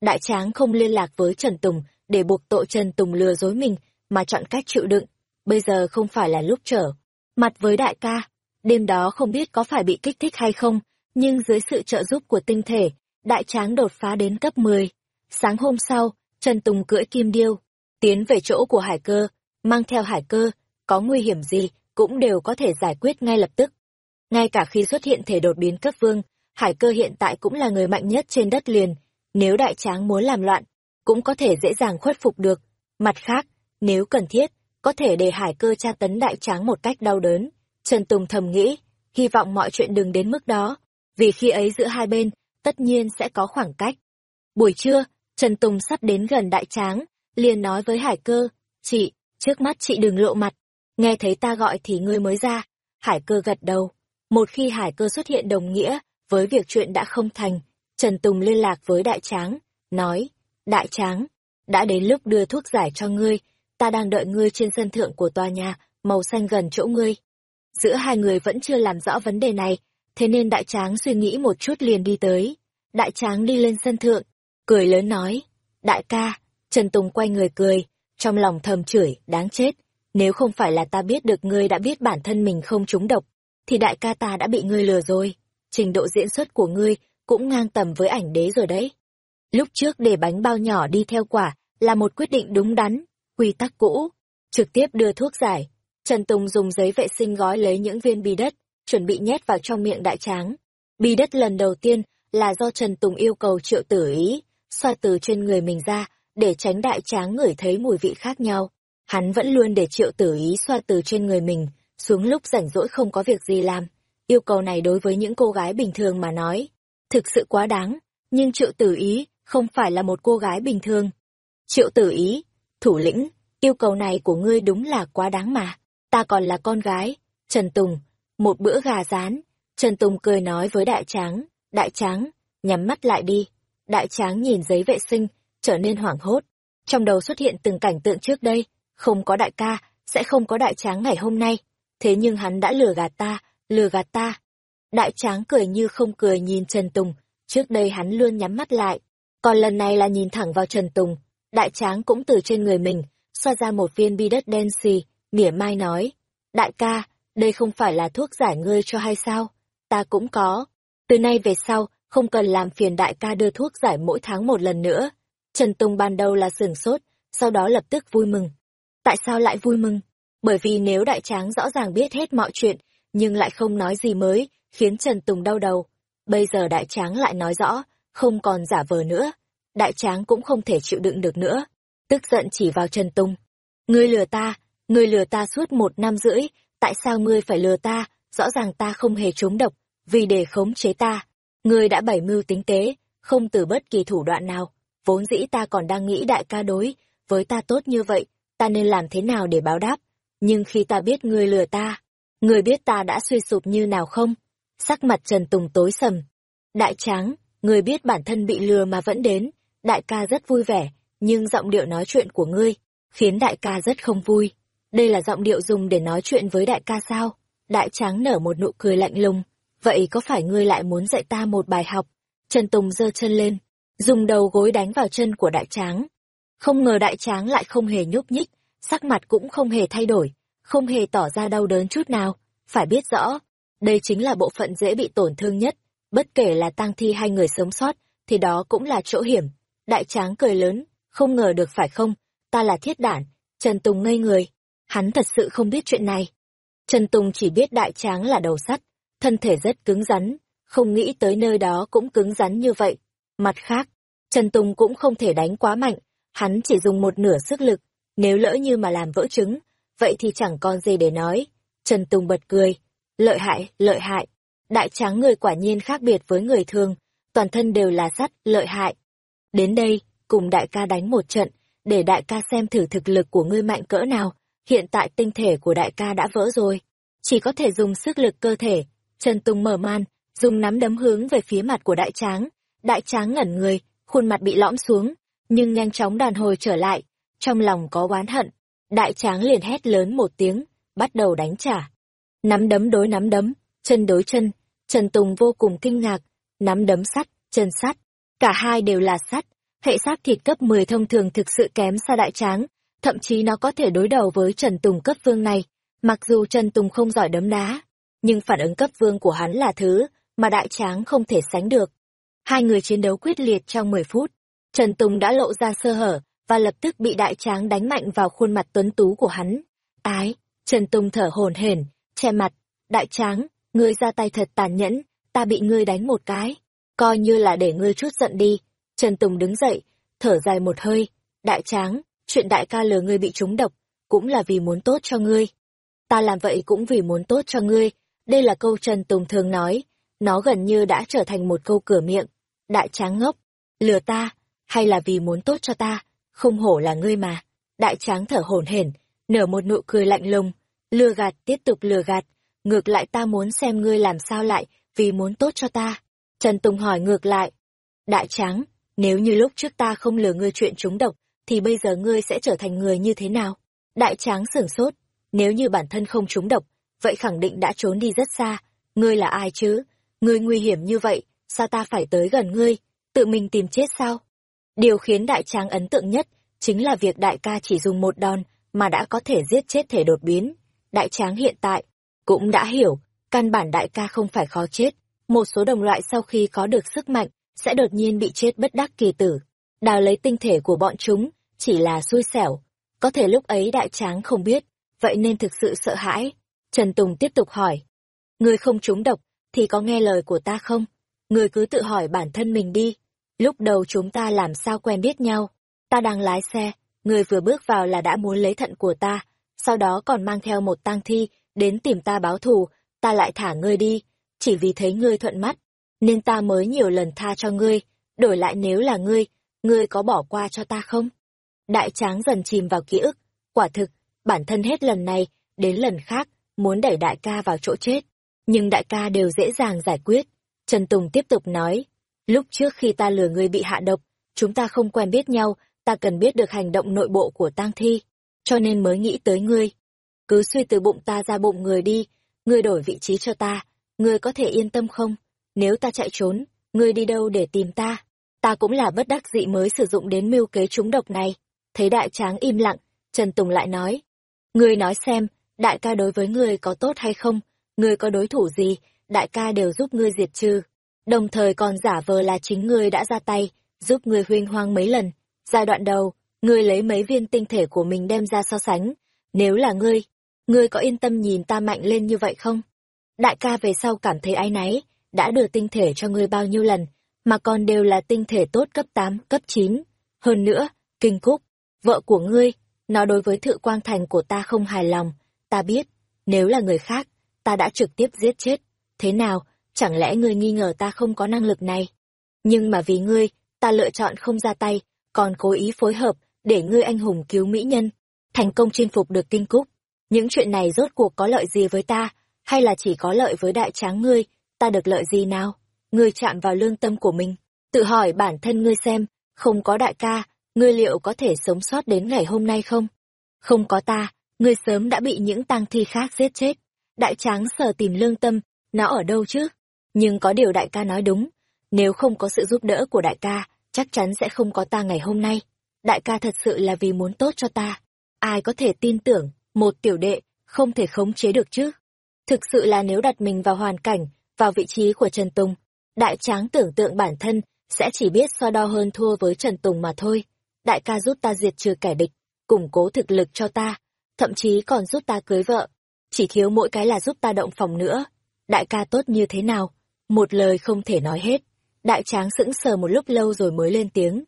Đại tráng không liên lạc với Trần Tùng để buộc tội Trần Tùng lừa dối mình, mà chọn cách chịu đựng. Bây giờ không phải là lúc trở. Mặt với đại ca, đêm đó không biết có phải bị kích thích hay không, nhưng dưới sự trợ giúp của tinh thể, đại tráng đột phá đến cấp 10. Sáng hôm sau, Trần Tùng cưỡi kim điêu, tiến về chỗ của hải cơ, mang theo hải cơ, có nguy hiểm gì, cũng đều có thể giải quyết ngay lập tức. Ngay cả khi xuất hiện thể đột biến cấp vương, hải cơ hiện tại cũng là người mạnh nhất trên đất liền, nếu đại tráng muốn làm loạn, cũng có thể dễ dàng khuất phục được. Mặt khác, nếu cần thiết, có thể để hải cơ tra tấn đại tráng một cách đau đớn. Trần Tùng thầm nghĩ, hy vọng mọi chuyện đừng đến mức đó, vì khi ấy giữa hai bên, tất nhiên sẽ có khoảng cách. Buổi trưa, Trần Tùng sắp đến gần đại tráng, liền nói với hải cơ, chị, trước mắt chị đừng lộ mặt, nghe thấy ta gọi thì ngươi mới ra. Hải cơ gật đầu, một khi hải cơ xuất hiện đồng nghĩa với việc chuyện đã không thành, Trần Tùng liên lạc với đại tráng, nói, đại tráng, đã đến lúc đưa thuốc giải cho ngươi, ta đang đợi ngươi trên sân thượng của tòa nhà, màu xanh gần chỗ ngươi. Giữa hai người vẫn chưa làm rõ vấn đề này, thế nên đại tráng suy nghĩ một chút liền đi tới. Đại tráng đi lên sân thượng, cười lớn nói, đại ca, Trần Tùng quay người cười, trong lòng thầm chửi, đáng chết, nếu không phải là ta biết được ngươi đã biết bản thân mình không trúng độc, thì đại ca ta đã bị ngươi lừa rồi, trình độ diễn xuất của ngươi cũng ngang tầm với ảnh đế rồi đấy. Lúc trước để bánh bao nhỏ đi theo quả là một quyết định đúng đắn, quy tắc cũ, trực tiếp đưa thuốc giải. Trần Tùng dùng giấy vệ sinh gói lấy những viên bi đất, chuẩn bị nhét vào trong miệng đại tráng. Bi đất lần đầu tiên là do Trần Tùng yêu cầu triệu tử ý, xoa từ trên người mình ra, để tránh đại tráng ngửi thấy mùi vị khác nhau. Hắn vẫn luôn để triệu tử ý xoa từ trên người mình, xuống lúc rảnh rỗi không có việc gì làm. Yêu cầu này đối với những cô gái bình thường mà nói, thực sự quá đáng, nhưng triệu tử ý không phải là một cô gái bình thường. Triệu tử ý, thủ lĩnh, yêu cầu này của ngươi đúng là quá đáng mà, ta còn là con gái. Trần Tùng, một bữa gà rán, Trần Tùng cười nói với đại tráng, đại tráng, nhắm mắt lại đi. Đại tráng nhìn giấy vệ sinh, trở nên hoảng hốt. Trong đầu xuất hiện từng cảnh tượng trước đây, không có đại ca, sẽ không có đại tráng ngày hôm nay. Thế nhưng hắn đã lừa gạt ta, lừa gạt ta. Đại tráng cười như không cười nhìn Trần Tùng, trước đây hắn luôn nhắm mắt lại, còn lần này là nhìn thẳng vào Trần Tùng. Đại tráng cũng từ trên người mình, xoa ra một viên bi đất đen xì, mỉa mai nói, đại ca, đây không phải là thuốc giải ngươi cho hay sao? Ta cũng có. Từ nay về sau, không cần làm phiền đại ca đưa thuốc giải mỗi tháng một lần nữa. Trần Tùng ban đầu là sửng sốt, sau đó lập tức vui mừng. Tại sao lại vui mừng? Bởi vì nếu đại tráng rõ ràng biết hết mọi chuyện, nhưng lại không nói gì mới, khiến Trần Tùng đau đầu. Bây giờ đại tráng lại nói rõ, không còn giả vờ nữa. Đại tráng cũng không thể chịu đựng được nữa. Tức giận chỉ vào Trần Tùng. Ngươi lừa ta, ngươi lừa ta suốt một năm rưỡi, tại sao ngươi phải lừa ta, rõ ràng ta không hề trúng độc, vì để khống chế ta. Ngươi đã bảy mưu tính tế, không từ bất kỳ thủ đoạn nào. Vốn dĩ ta còn đang nghĩ đại ca đối, với ta tốt như vậy, ta nên làm thế nào để báo đáp. Nhưng khi ta biết ngươi lừa ta, ngươi biết ta đã suy sụp như nào không? Sắc mặt Trần Tùng tối sầm. Đại tráng, ngươi biết bản thân bị lừa mà vẫn đến, đại ca rất vui vẻ, nhưng giọng điệu nói chuyện của ngươi, khiến đại ca rất không vui. Đây là giọng điệu dùng để nói chuyện với đại ca sao? Đại tráng nở một nụ cười lạnh lùng. Vậy có phải ngươi lại muốn dạy ta một bài học? Trần Tùng giơ chân lên, dùng đầu gối đánh vào chân của đại tráng. Không ngờ đại tráng lại không hề nhúc nhích, sắc mặt cũng không hề thay đổi, không hề tỏ ra đau đớn chút nào. Phải biết rõ, đây chính là bộ phận dễ bị tổn thương nhất, bất kể là tang thi hay người sống sót, thì đó cũng là chỗ hiểm. Đại tráng cười lớn, không ngờ được phải không, ta là thiết đản, Trần Tùng ngây người, hắn thật sự không biết chuyện này. Trần Tùng chỉ biết đại tráng là đầu sắt, thân thể rất cứng rắn, không nghĩ tới nơi đó cũng cứng rắn như vậy. Mặt khác, Trần Tùng cũng không thể đánh quá mạnh, hắn chỉ dùng một nửa sức lực, nếu lỡ như mà làm vỡ trứng, vậy thì chẳng còn gì để nói. Trần Tùng bật cười, lợi hại, lợi hại. Đại tráng người quả nhiên khác biệt với người thường, toàn thân đều là sắt, lợi hại. Đến đây, cùng đại ca đánh một trận, để đại ca xem thử thực lực của ngươi mạnh cỡ nào. Hiện tại tinh thể của đại ca đã vỡ rồi, chỉ có thể dùng sức lực cơ thể. Trần Tùng mở man, dùng nắm đấm hướng về phía mặt của đại tráng. Đại tráng ngẩn người, khuôn mặt bị lõm xuống, nhưng nhanh chóng đàn hồi trở lại, trong lòng có oán hận. Đại tráng liền hét lớn một tiếng, bắt đầu đánh trả. Nắm đấm đối nắm đấm, chân đối chân, Trần Tùng vô cùng kinh ngạc, nắm đấm sắt, chân sắt, cả hai đều là sắt, hệ xác thịt cấp 10 thông thường thực sự kém xa đại tráng, thậm chí nó có thể đối đầu với Trần Tùng cấp vương này, mặc dù Trần Tùng không giỏi đấm đá, nhưng phản ứng cấp vương của hắn là thứ mà đại tráng không thể sánh được. Hai người chiến đấu quyết liệt trong 10 phút, Trần Tùng đã lộ ra sơ hở và lập tức bị đại tráng đánh mạnh vào khuôn mặt tuấn tú của hắn. Ái, Trần Tùng thở hổn hển, che mặt, đại tráng, ngươi ra tay thật tàn nhẫn, ta bị ngươi đánh một cái, coi như là để ngươi chút giận đi. Trần Tùng đứng dậy, thở dài một hơi, đại tráng, chuyện đại ca lừa ngươi bị trúng độc, cũng là vì muốn tốt cho ngươi. Ta làm vậy cũng vì muốn tốt cho ngươi, đây là câu Trần Tùng thường nói, nó gần như đã trở thành một câu cửa miệng. Đại tráng ngốc, lừa ta, hay là vì muốn tốt cho ta, không hổ là ngươi mà. Đại tráng thở hổn hển, nở một nụ cười lạnh lùng, lừa gạt tiếp tục lừa gạt, ngược lại ta muốn xem ngươi làm sao lại, vì muốn tốt cho ta. Trần Tùng hỏi ngược lại, đại tráng, nếu như lúc trước ta không lừa ngươi chuyện trúng độc, thì bây giờ ngươi sẽ trở thành người như thế nào? Đại tráng sửng sốt, nếu như bản thân không trúng độc, vậy khẳng định đã trốn đi rất xa. Ngươi là ai chứ? Ngươi nguy hiểm như vậy, sao ta phải tới gần ngươi? Tự mình tìm chết sao? Điều khiến đại tráng ấn tượng nhất, chính là việc đại ca chỉ dùng một đòn, mà đã có thể giết chết thể đột biến. Đại tráng hiện tại, cũng đã hiểu, căn bản đại ca không phải khó chết. Một số đồng loại sau khi có được sức mạnh, sẽ đột nhiên bị chết bất đắc kỳ tử. Đào lấy tinh thể của bọn chúng, chỉ là xui xẻo. Có thể lúc ấy đại tráng không biết, vậy nên thực sự sợ hãi. Trần Tùng tiếp tục hỏi. Người không trúng độc, thì có nghe lời của ta không? Người cứ tự hỏi bản thân mình đi. Lúc đầu chúng ta làm sao quen biết nhau? Ta đang lái xe, người vừa bước vào là đã muốn lấy thận của ta, sau đó còn mang theo một tang thi, đến tìm ta báo thù, ta lại thả ngươi đi, chỉ vì thấy ngươi thuận mắt, nên ta mới nhiều lần tha cho ngươi, đổi lại nếu là ngươi, ngươi có bỏ qua cho ta không? Đại tráng dần chìm vào ký ức, quả thực, bản thân hết lần này, đến lần khác, muốn đẩy đại ca vào chỗ chết, nhưng đại ca đều dễ dàng giải quyết. Trần Tùng tiếp tục nói, lúc trước khi ta lừa ngươi bị hạ độc, chúng ta không quen biết nhau, ta cần biết được hành động nội bộ của tang thi, cho nên mới nghĩ tới ngươi cứ suy từ bụng ta ra bụng người đi, ngươi đổi vị trí cho ta, ngươi có thể yên tâm không? Nếu ta chạy trốn, ngươi đi đâu để tìm ta? Ta cũng là bất đắc dĩ mới sử dụng đến mưu kế trúng độc này. Thấy đại tráng im lặng, Trần Tùng lại nói. Ngươi nói xem, đại ca đối với ngươi có tốt hay không? Ngươi có đối thủ gì, đại ca đều giúp ngươi diệt trừ. Đồng thời còn giả vờ là chính ngươi đã ra tay, giúp ngươi huynh hoang mấy lần. Giai đoạn đầu, ngươi lấy mấy viên tinh thể của mình đem ra so sánh. Nếu là ngươi, ngươi có yên tâm nhìn ta mạnh lên như vậy không? Đại ca về sau cảm thấy ái náy, đã đưa tinh thể cho ngươi bao nhiêu lần, mà còn đều là tinh thể tốt cấp 8, cấp 9. Hơn nữa, Kinh Cúc, vợ của ngươi, nó đối với Thự Quang Thành của ta không hài lòng, ta biết, nếu là người khác, ta đã trực tiếp giết chết. Thế nào, chẳng lẽ ngươi nghi ngờ ta không có năng lực này? Nhưng mà vì ngươi, ta lựa chọn không ra tay, còn cố ý phối hợp, để ngươi anh hùng cứu mỹ nhân, thành công chinh phục được Kinh Cúc. Những chuyện này rốt cuộc có lợi gì với ta, hay là chỉ có lợi với đại tráng ngươi, ta được lợi gì nào? Ngươi chạm vào lương tâm của mình, tự hỏi bản thân ngươi xem, không có đại ca, ngươi liệu có thể sống sót đến ngày hôm nay không? Không có ta, ngươi sớm đã bị những tang thi khác giết chết. Đại tráng sờ tìm lương tâm, nó ở đâu chứ? Nhưng có điều đại ca nói đúng, nếu không có sự giúp đỡ của đại ca, chắc chắn sẽ không có ta ngày hôm nay. Đại ca thật sự là vì muốn tốt cho ta. Ai có thể tin tưởng, một tiểu đệ, không thể khống chế được chứ? Thực sự là nếu đặt mình vào hoàn cảnh, vào vị trí của Trần Tùng, đại tráng tưởng tượng bản thân sẽ chỉ biết so đo hơn thua với Trần Tùng mà thôi. Đại ca giúp ta diệt trừ kẻ địch, củng cố thực lực cho ta, thậm chí còn giúp ta cưới vợ. Chỉ thiếu mỗi cái là giúp ta động phòng nữa. Đại ca tốt như thế nào? Một lời không thể nói hết. Đại tráng sững sờ một lúc lâu rồi mới lên tiếng.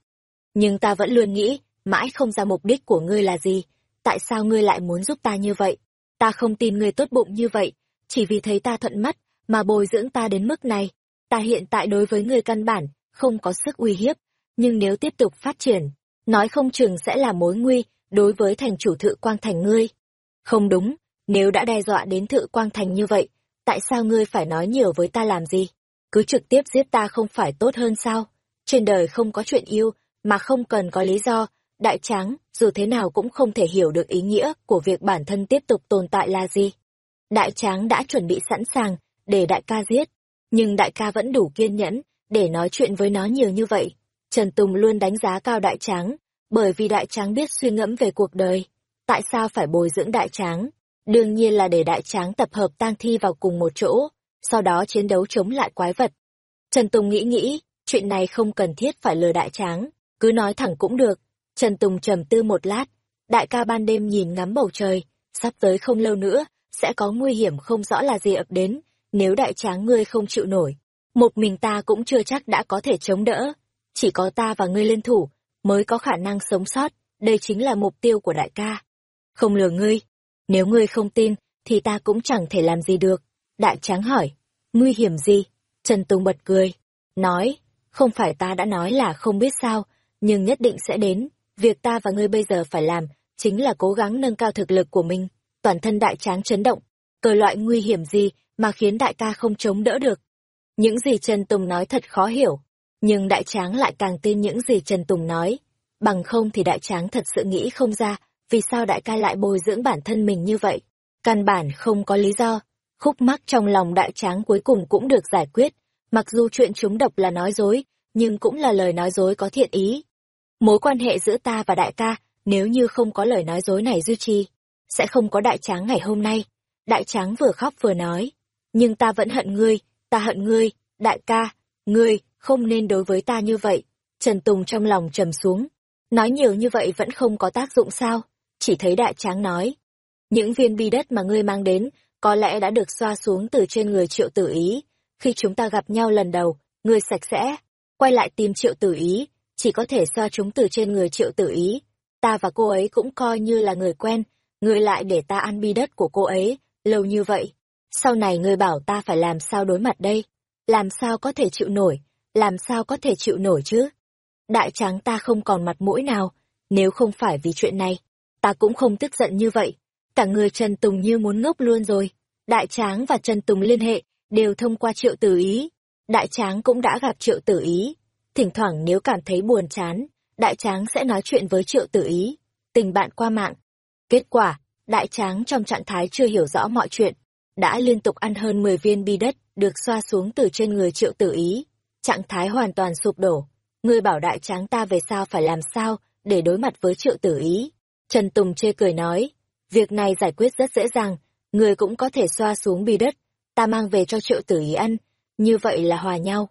Nhưng ta vẫn luôn nghĩ, mãi không ra mục đích của ngươi là gì. Tại sao ngươi lại muốn giúp ta như vậy? Ta không tin ngươi tốt bụng như vậy, chỉ vì thấy ta thuận mắt, mà bồi dưỡng ta đến mức này. Ta hiện tại đối với ngươi căn bản, không có sức uy hiếp, nhưng nếu tiếp tục phát triển, nói không chừng sẽ là mối nguy đối với thành chủ thự quang thành ngươi. Không đúng, nếu đã đe dọa đến thự quang thành như vậy, tại sao ngươi phải nói nhiều với ta làm gì? Cứ trực tiếp giết ta không phải tốt hơn sao? Trên đời không có chuyện yêu, mà không cần có lý do, đại tráng, dù thế nào cũng không thể hiểu được ý nghĩa của việc bản thân tiếp tục tồn tại là gì. Đại tráng đã chuẩn bị sẵn sàng, để đại ca giết, nhưng đại ca vẫn đủ kiên nhẫn, để nói chuyện với nó nhiều như vậy. Trần Tùng luôn đánh giá cao đại tráng, bởi vì đại tráng biết suy ngẫm về cuộc đời. Tại sao phải bồi dưỡng đại tráng? Đương nhiên là để đại tráng tập hợp tang thi vào cùng một chỗ, sau đó chiến đấu chống lại quái vật. Trần Tùng nghĩ nghĩ, chuyện này không cần thiết phải lừa đại tráng, cứ nói thẳng cũng được. Trần Tùng trầm tư một lát, đại ca ban đêm nhìn ngắm bầu trời, sắp tới không lâu nữa, sẽ có nguy hiểm không rõ là gì ập đến, nếu đại tráng ngươi không chịu nổi. Một mình ta cũng chưa chắc đã có thể chống đỡ, chỉ có ta và ngươi liên thủ, mới có khả năng sống sót, đây chính là mục tiêu của đại ca. Không lừa ngươi, nếu ngươi không tin, thì ta cũng chẳng thể làm gì được. Đại tráng hỏi, nguy hiểm gì? Trần Tùng bật cười, nói, không phải ta đã nói là không biết sao, nhưng nhất định sẽ đến. Việc ta và ngươi bây giờ phải làm, chính là cố gắng nâng cao thực lực của mình. Toàn thân đại tráng chấn động, cờ loại nguy hiểm gì mà khiến đại ca không chống đỡ được. Những gì Trần Tùng nói thật khó hiểu, nhưng đại tráng lại càng tin những gì Trần Tùng nói. Bằng không thì đại tráng thật sự nghĩ không ra, vì sao đại ca lại bồi dưỡng bản thân mình như vậy. Căn bản không có lý do, khúc mắc trong lòng đại tráng cuối cùng cũng được giải quyết, mặc dù chuyện chúng độc là nói dối, nhưng cũng là lời nói dối có thiện ý. Mối quan hệ giữa ta và đại ca, nếu như không có lời nói dối này duy trì, sẽ không có đại tráng ngày hôm nay. Đại tráng vừa khóc vừa nói, nhưng ta vẫn hận ngươi, ta hận ngươi, đại ca, ngươi, không nên đối với ta như vậy. Trần Tùng trong lòng trầm xuống, nói nhiều như vậy vẫn không có tác dụng sao, chỉ thấy đại tráng nói. Những viên bi đất mà ngươi mang đến, có lẽ đã được xoa xuống từ trên người triệu tử ý. Khi chúng ta gặp nhau lần đầu, ngươi sạch sẽ, quay lại tìm triệu tử ý, chỉ có thể xoa chúng từ trên người triệu tử ý. Ta và cô ấy cũng coi như là người quen, ngươi lại để ta ăn bi đất của cô ấy, lâu như vậy. Sau này ngươi bảo ta phải làm sao đối mặt đây? Làm sao có thể chịu nổi? Làm sao có thể chịu nổi chứ? Đại tráng ta không còn mặt mũi nào, nếu không phải vì chuyện này, ta cũng không tức giận như vậy. Cả người Trần Tùng như muốn ngốc luôn rồi. Đại tráng và Trần Tùng liên hệ, đều thông qua triệu tử ý. Đại tráng cũng đã gặp triệu tử ý. Thỉnh thoảng nếu cảm thấy buồn chán, đại tráng sẽ nói chuyện với triệu tử ý. Tình bạn qua mạng. Kết quả, đại tráng trong trạng thái chưa hiểu rõ mọi chuyện, đã liên tục ăn hơn 10 viên bi đất được xoa xuống từ trên người triệu tử ý. Trạng thái hoàn toàn sụp đổ. Ngươi bảo đại tráng ta về sao phải làm sao để đối mặt với triệu tử ý. Trần Tùng chê cười nói, việc này giải quyết rất dễ dàng, người cũng có thể xoa xuống bi đất, ta mang về cho triệu tử ý ăn, như vậy là hòa nhau.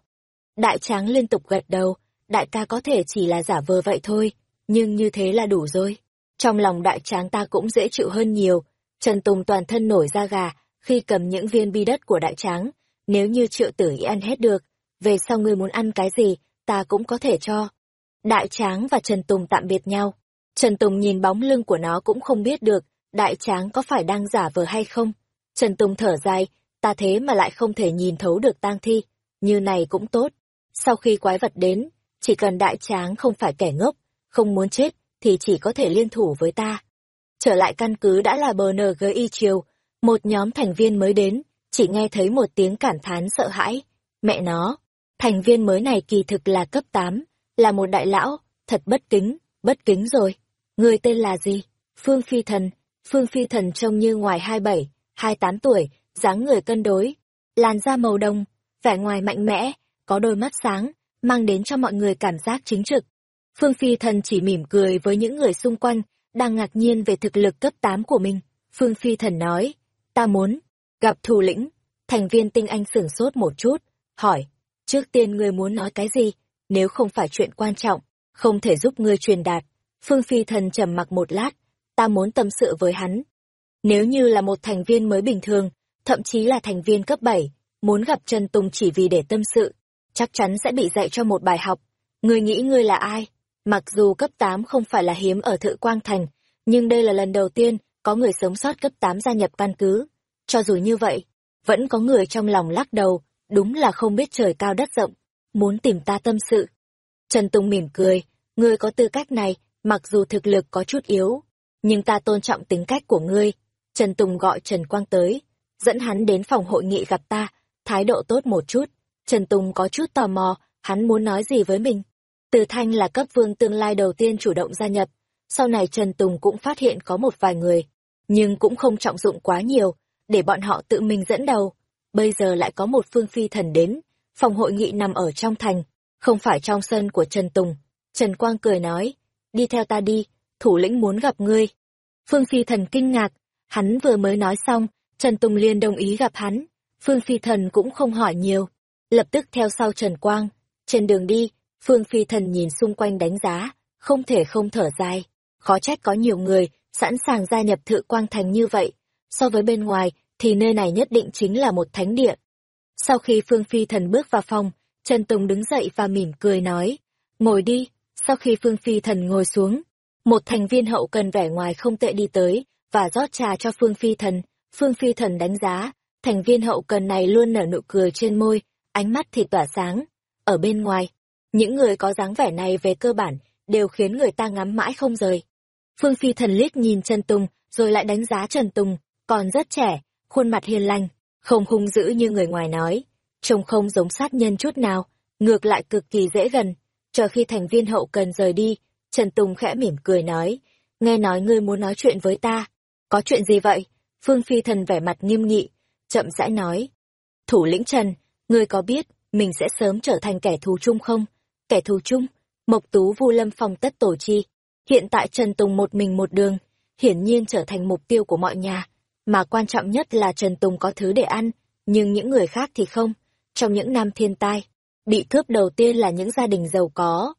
Đại tráng liên tục gật đầu, đại ca có thể chỉ là giả vờ vậy thôi, nhưng như thế là đủ rồi. Trong lòng đại tráng ta cũng dễ chịu hơn nhiều, Trần Tùng toàn thân nổi da gà khi cầm những viên bi đất của đại tráng, nếu như triệu tử ý ăn hết được, về sau ngươi muốn ăn cái gì, ta cũng có thể cho. Đại tráng và Trần Tùng tạm biệt nhau. Trần Tùng nhìn bóng lưng của nó cũng không biết được, đại tráng có phải đang giả vờ hay không. Trần Tùng thở dài, ta thế mà lại không thể nhìn thấu được tang thi, như này cũng tốt. Sau khi quái vật đến, chỉ cần đại tráng không phải kẻ ngốc, không muốn chết, thì chỉ có thể liên thủ với ta. Trở lại căn cứ đã là bờ NGI chiều, một nhóm thành viên mới đến, chỉ nghe thấy một tiếng cảm thán sợ hãi. Mẹ nó, thành viên mới này kỳ thực là cấp 8, là một đại lão, thật bất kính, bất kính rồi. Người tên là gì? Phương Phi Thần. Phương Phi Thần trông như ngoài 27, 28 tuổi, dáng người cân đối, làn da màu đồng, vẻ ngoài mạnh mẽ, có đôi mắt sáng, mang đến cho mọi người cảm giác chính trực. Phương Phi Thần chỉ mỉm cười với những người xung quanh, đang ngạc nhiên về thực lực cấp 8 của mình. Phương Phi Thần nói, ta muốn gặp thủ lĩnh. Thành viên tinh anh sửng sốt một chút, hỏi, trước tiên ngươi muốn nói cái gì, nếu không phải chuyện quan trọng, không thể giúp ngươi truyền đạt. Phương Phi Thần trầm mặc một lát, ta muốn tâm sự với hắn. Nếu như là một thành viên mới bình thường, thậm chí là thành viên cấp 7, muốn gặp Trần Tùng chỉ vì để tâm sự, chắc chắn sẽ bị dạy cho một bài học. Ngươi nghĩ ngươi là ai? Mặc dù cấp 8 không phải là hiếm ở Thự Quang Thành, nhưng đây là lần đầu tiên có người sống sót cấp 8 gia nhập căn cứ. Cho dù như vậy, vẫn có người trong lòng lắc đầu, đúng là không biết trời cao đất rộng, muốn tìm ta tâm sự. Trần Tùng mỉm cười, ngươi có tư cách này, mặc dù thực lực có chút yếu, nhưng ta tôn trọng tính cách của ngươi. Trần Tùng gọi Trần Quang tới, dẫn hắn đến phòng hội nghị gặp ta, thái độ tốt một chút. Trần Tùng có chút tò mò, hắn muốn nói gì với mình. Từ Thanh là cấp vương tương lai đầu tiên chủ động gia nhập, sau này Trần Tùng cũng phát hiện có một vài người, nhưng cũng không trọng dụng quá nhiều, để bọn họ tự mình dẫn đầu. Bây giờ lại có một phương phi thần đến, phòng hội nghị nằm ở trong thành, không phải trong sân của Trần Tùng. Trần Quang cười nói, đi theo ta đi, thủ lĩnh muốn gặp ngươi. Phương phi thần kinh ngạc, hắn vừa mới nói xong, Trần Tùng liền đồng ý gặp hắn. Phương phi thần cũng không hỏi nhiều, lập tức theo sau Trần Quang. Trên đường đi, Phương phi thần nhìn xung quanh đánh giá, không thể không thở dài. Khó trách có nhiều người sẵn sàng gia nhập thự quang thành như vậy. So với bên ngoài, thì nơi này nhất định chính là một thánh địa. Sau khi Phương Phi Thần bước vào phòng, Trần Tùng đứng dậy và mỉm cười nói, ngồi đi. Sau khi Phương Phi Thần ngồi xuống, một thành viên hậu cần vẻ ngoài không tệ đi tới, và rót trà cho Phương Phi Thần. Phương Phi Thần đánh giá, thành viên hậu cần này luôn nở nụ cười trên môi, ánh mắt thì tỏa sáng. Ở bên ngoài, những người có dáng vẻ này về cơ bản đều khiến người ta ngắm mãi không rời. Phương Phi Thần liếc nhìn Trần Tùng, rồi lại đánh giá Trần Tùng, còn rất trẻ, khuôn mặt hiền lành, không hung dữ như người ngoài nói, trông không giống sát nhân chút nào, ngược lại cực kỳ dễ gần. Chờ khi thành viên hậu cần rời đi, Trần Tùng khẽ mỉm cười nói, nghe nói ngươi muốn nói chuyện với ta. Có chuyện gì vậy? Phương Phi Thần vẻ mặt nghiêm nghị, chậm rãi nói. Thủ lĩnh Trần, ngươi có biết mình sẽ sớm trở thành kẻ thù chung không? Kẻ thù chung? Mộc Tú Vu Lâm Phong tất tổ chi. Hiện tại Trần Tùng một mình một đường, hiển nhiên trở thành mục tiêu của mọi nhà. Mà quan trọng nhất là Trần Tùng có thứ để ăn, nhưng những người khác thì không. Trong những năm thiên tai, bị cướp đầu tiên là những gia đình giàu có.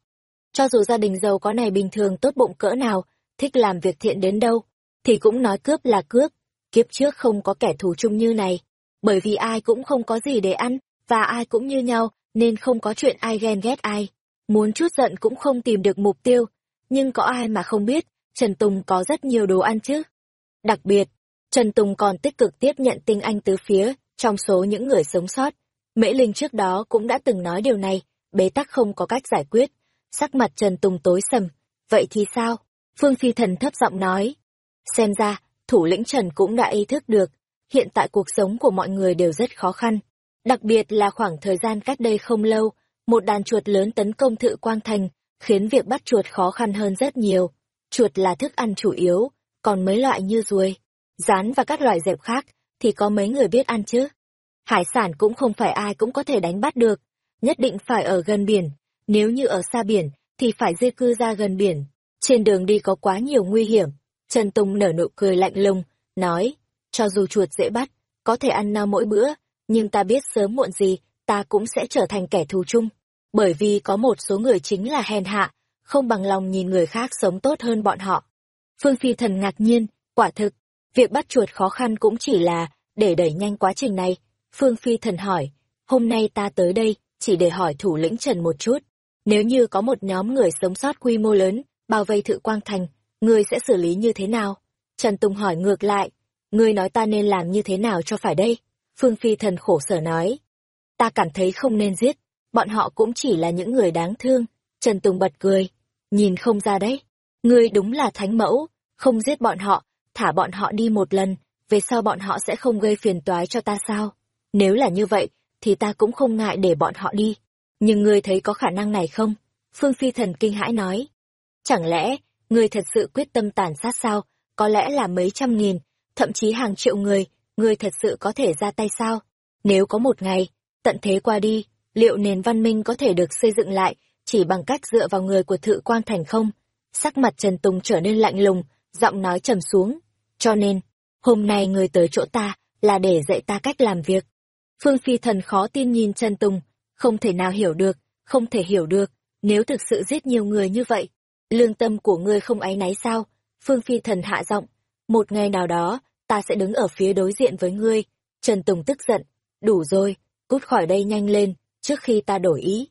Cho dù gia đình giàu có này bình thường tốt bụng cỡ nào, thích làm việc thiện đến đâu, thì cũng nói cướp là cướp. Kiếp trước không có kẻ thù chung như này, bởi vì ai cũng không có gì để ăn, và ai cũng như nhau, nên không có chuyện ai ghen ghét ai. Muốn chút giận cũng không tìm được mục tiêu, nhưng có ai mà không biết, Trần Tùng có rất nhiều đồ ăn chứ. Đặc biệt, Trần Tùng còn tích cực tiếp nhận tinh anh tứ phía, trong số những người sống sót. Mễ Linh trước đó cũng đã từng nói điều này, bế tắc không có cách giải quyết. Sắc mặt Trần Tùng tối sầm. Vậy thì sao? Phương Phi Thần thấp giọng nói. Xem ra, thủ lĩnh Trần cũng đã ý thức được. Hiện tại cuộc sống của mọi người đều rất khó khăn. Đặc biệt là khoảng thời gian cách đây không lâu, một đàn chuột lớn tấn công thự quang thành, khiến việc bắt chuột khó khăn hơn rất nhiều. Chuột là thức ăn chủ yếu, còn mấy loại như ruồi, rán và các loại dẹp khác, thì có mấy người biết ăn chứ. Hải sản cũng không phải ai cũng có thể đánh bắt được, nhất định phải ở gần biển, nếu như ở xa biển, thì phải di cư ra gần biển. Trên đường đi có quá nhiều nguy hiểm. Trần Tùng nở nụ cười lạnh lùng, nói, cho dù chuột dễ bắt, có thể ăn no mỗi bữa, nhưng ta biết sớm muộn gì, ta cũng sẽ trở thành kẻ thù chung. Bởi vì có một số người chính là hèn hạ, không bằng lòng nhìn người khác sống tốt hơn bọn họ. Phương Phi Thần ngạc nhiên, quả thực, việc bắt chuột khó khăn cũng chỉ là để đẩy nhanh quá trình này. Phương Phi Thần hỏi, hôm nay ta tới đây, chỉ để hỏi thủ lĩnh Trần một chút. Nếu như có một nhóm người sống sót quy mô lớn, bao vây thự quang thành, ngươi sẽ xử lý như thế nào? Trần Tùng hỏi ngược lại, ngươi nói ta nên làm như thế nào cho phải đây? Phương Phi Thần khổ sở nói, ta cảm thấy không nên giết, bọn họ cũng chỉ là những người đáng thương. Trần Tùng bật cười, nhìn không ra đấy, ngươi đúng là thánh mẫu, không giết bọn họ, thả bọn họ đi một lần, về sau bọn họ sẽ không gây phiền toái cho ta sao? Nếu là như vậy, thì ta cũng không ngại để bọn họ đi. Nhưng ngươi thấy có khả năng này không? Phương Phi Thần kinh hãi nói. Chẳng lẽ, ngươi thật sự quyết tâm tàn sát sao? Có lẽ là mấy trăm nghìn, thậm chí hàng triệu người, ngươi thật sự có thể ra tay sao? Nếu có một ngày, tận thế qua đi, liệu nền văn minh có thể được xây dựng lại chỉ bằng cách dựa vào người của thự quan thành không? Sắc mặt Trần Tùng trở nên lạnh lùng, giọng nói trầm xuống. Cho nên, hôm nay người tới chỗ ta là để dạy ta cách làm việc. Phương Phi Thần khó tin nhìn Trần Tùng, không thể nào hiểu được, không thể hiểu được, nếu thực sự giết nhiều người như vậy, lương tâm của ngươi không áy náy sao? Phương Phi Thần hạ giọng, một ngày nào đó, ta sẽ đứng ở phía đối diện với ngươi. Trần Tùng tức giận, đủ rồi, cút khỏi đây nhanh lên, trước khi ta đổi ý.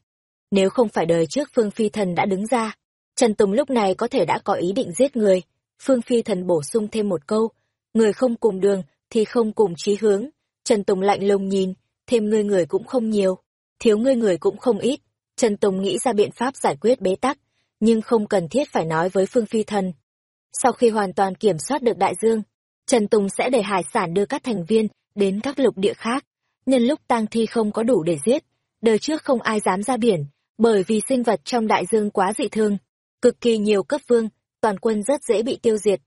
Nếu không phải đời trước Phương Phi Thần đã đứng ra, Trần Tùng lúc này có thể đã có ý định giết người. Phương Phi Thần bổ sung thêm một câu, người không cùng đường thì không cùng chí hướng. Trần Tùng lạnh lùng nhìn, thêm ngươi người cũng không nhiều, thiếu ngươi người cũng không ít. Trần Tùng nghĩ ra biện pháp giải quyết bế tắc, nhưng không cần thiết phải nói với Phương Phi Thần. Sau khi hoàn toàn kiểm soát được đại dương, Trần Tùng sẽ để hải sản đưa các thành viên đến các lục địa khác. Nhân lúc tang thi không có đủ để giết, đời trước không ai dám ra biển, bởi vì sinh vật trong đại dương quá dị thương, cực kỳ nhiều cấp vương, toàn quân rất dễ bị tiêu diệt.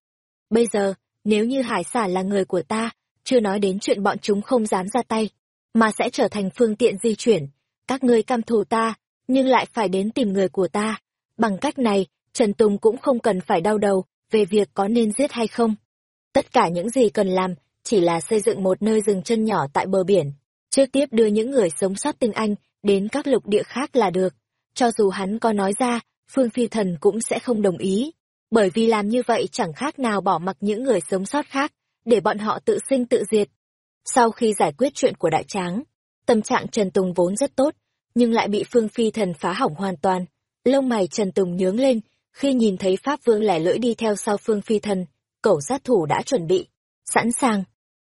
Bây giờ, nếu như hải sản là người của ta, chưa nói đến chuyện bọn chúng không dám ra tay, mà sẽ trở thành phương tiện di chuyển. Các ngươi cam thù ta, nhưng lại phải đến tìm người của ta. Bằng cách này, Trần Tùng cũng không cần phải đau đầu về việc có nên giết hay không. Tất cả những gì cần làm chỉ là xây dựng một nơi dừng chân nhỏ tại bờ biển, trước tiếp đưa những người sống sót tinh anh đến các lục địa khác là được. Cho dù hắn có nói ra, Phương Phi Thần cũng sẽ không đồng ý, bởi vì làm như vậy chẳng khác nào bỏ mặc những người sống sót khác, để bọn họ tự sinh tự diệt. Sau khi giải quyết chuyện của đại tráng, tâm trạng Trần Tùng vốn rất tốt, nhưng lại bị Phương Phi Thần phá hỏng hoàn toàn. Lông mày Trần Tùng nhướng lên, khi nhìn thấy Pháp Vương lẻ lưỡi đi theo sau Phương Phi Thần, cẩu sát thủ đã chuẩn bị, sẵn sàng.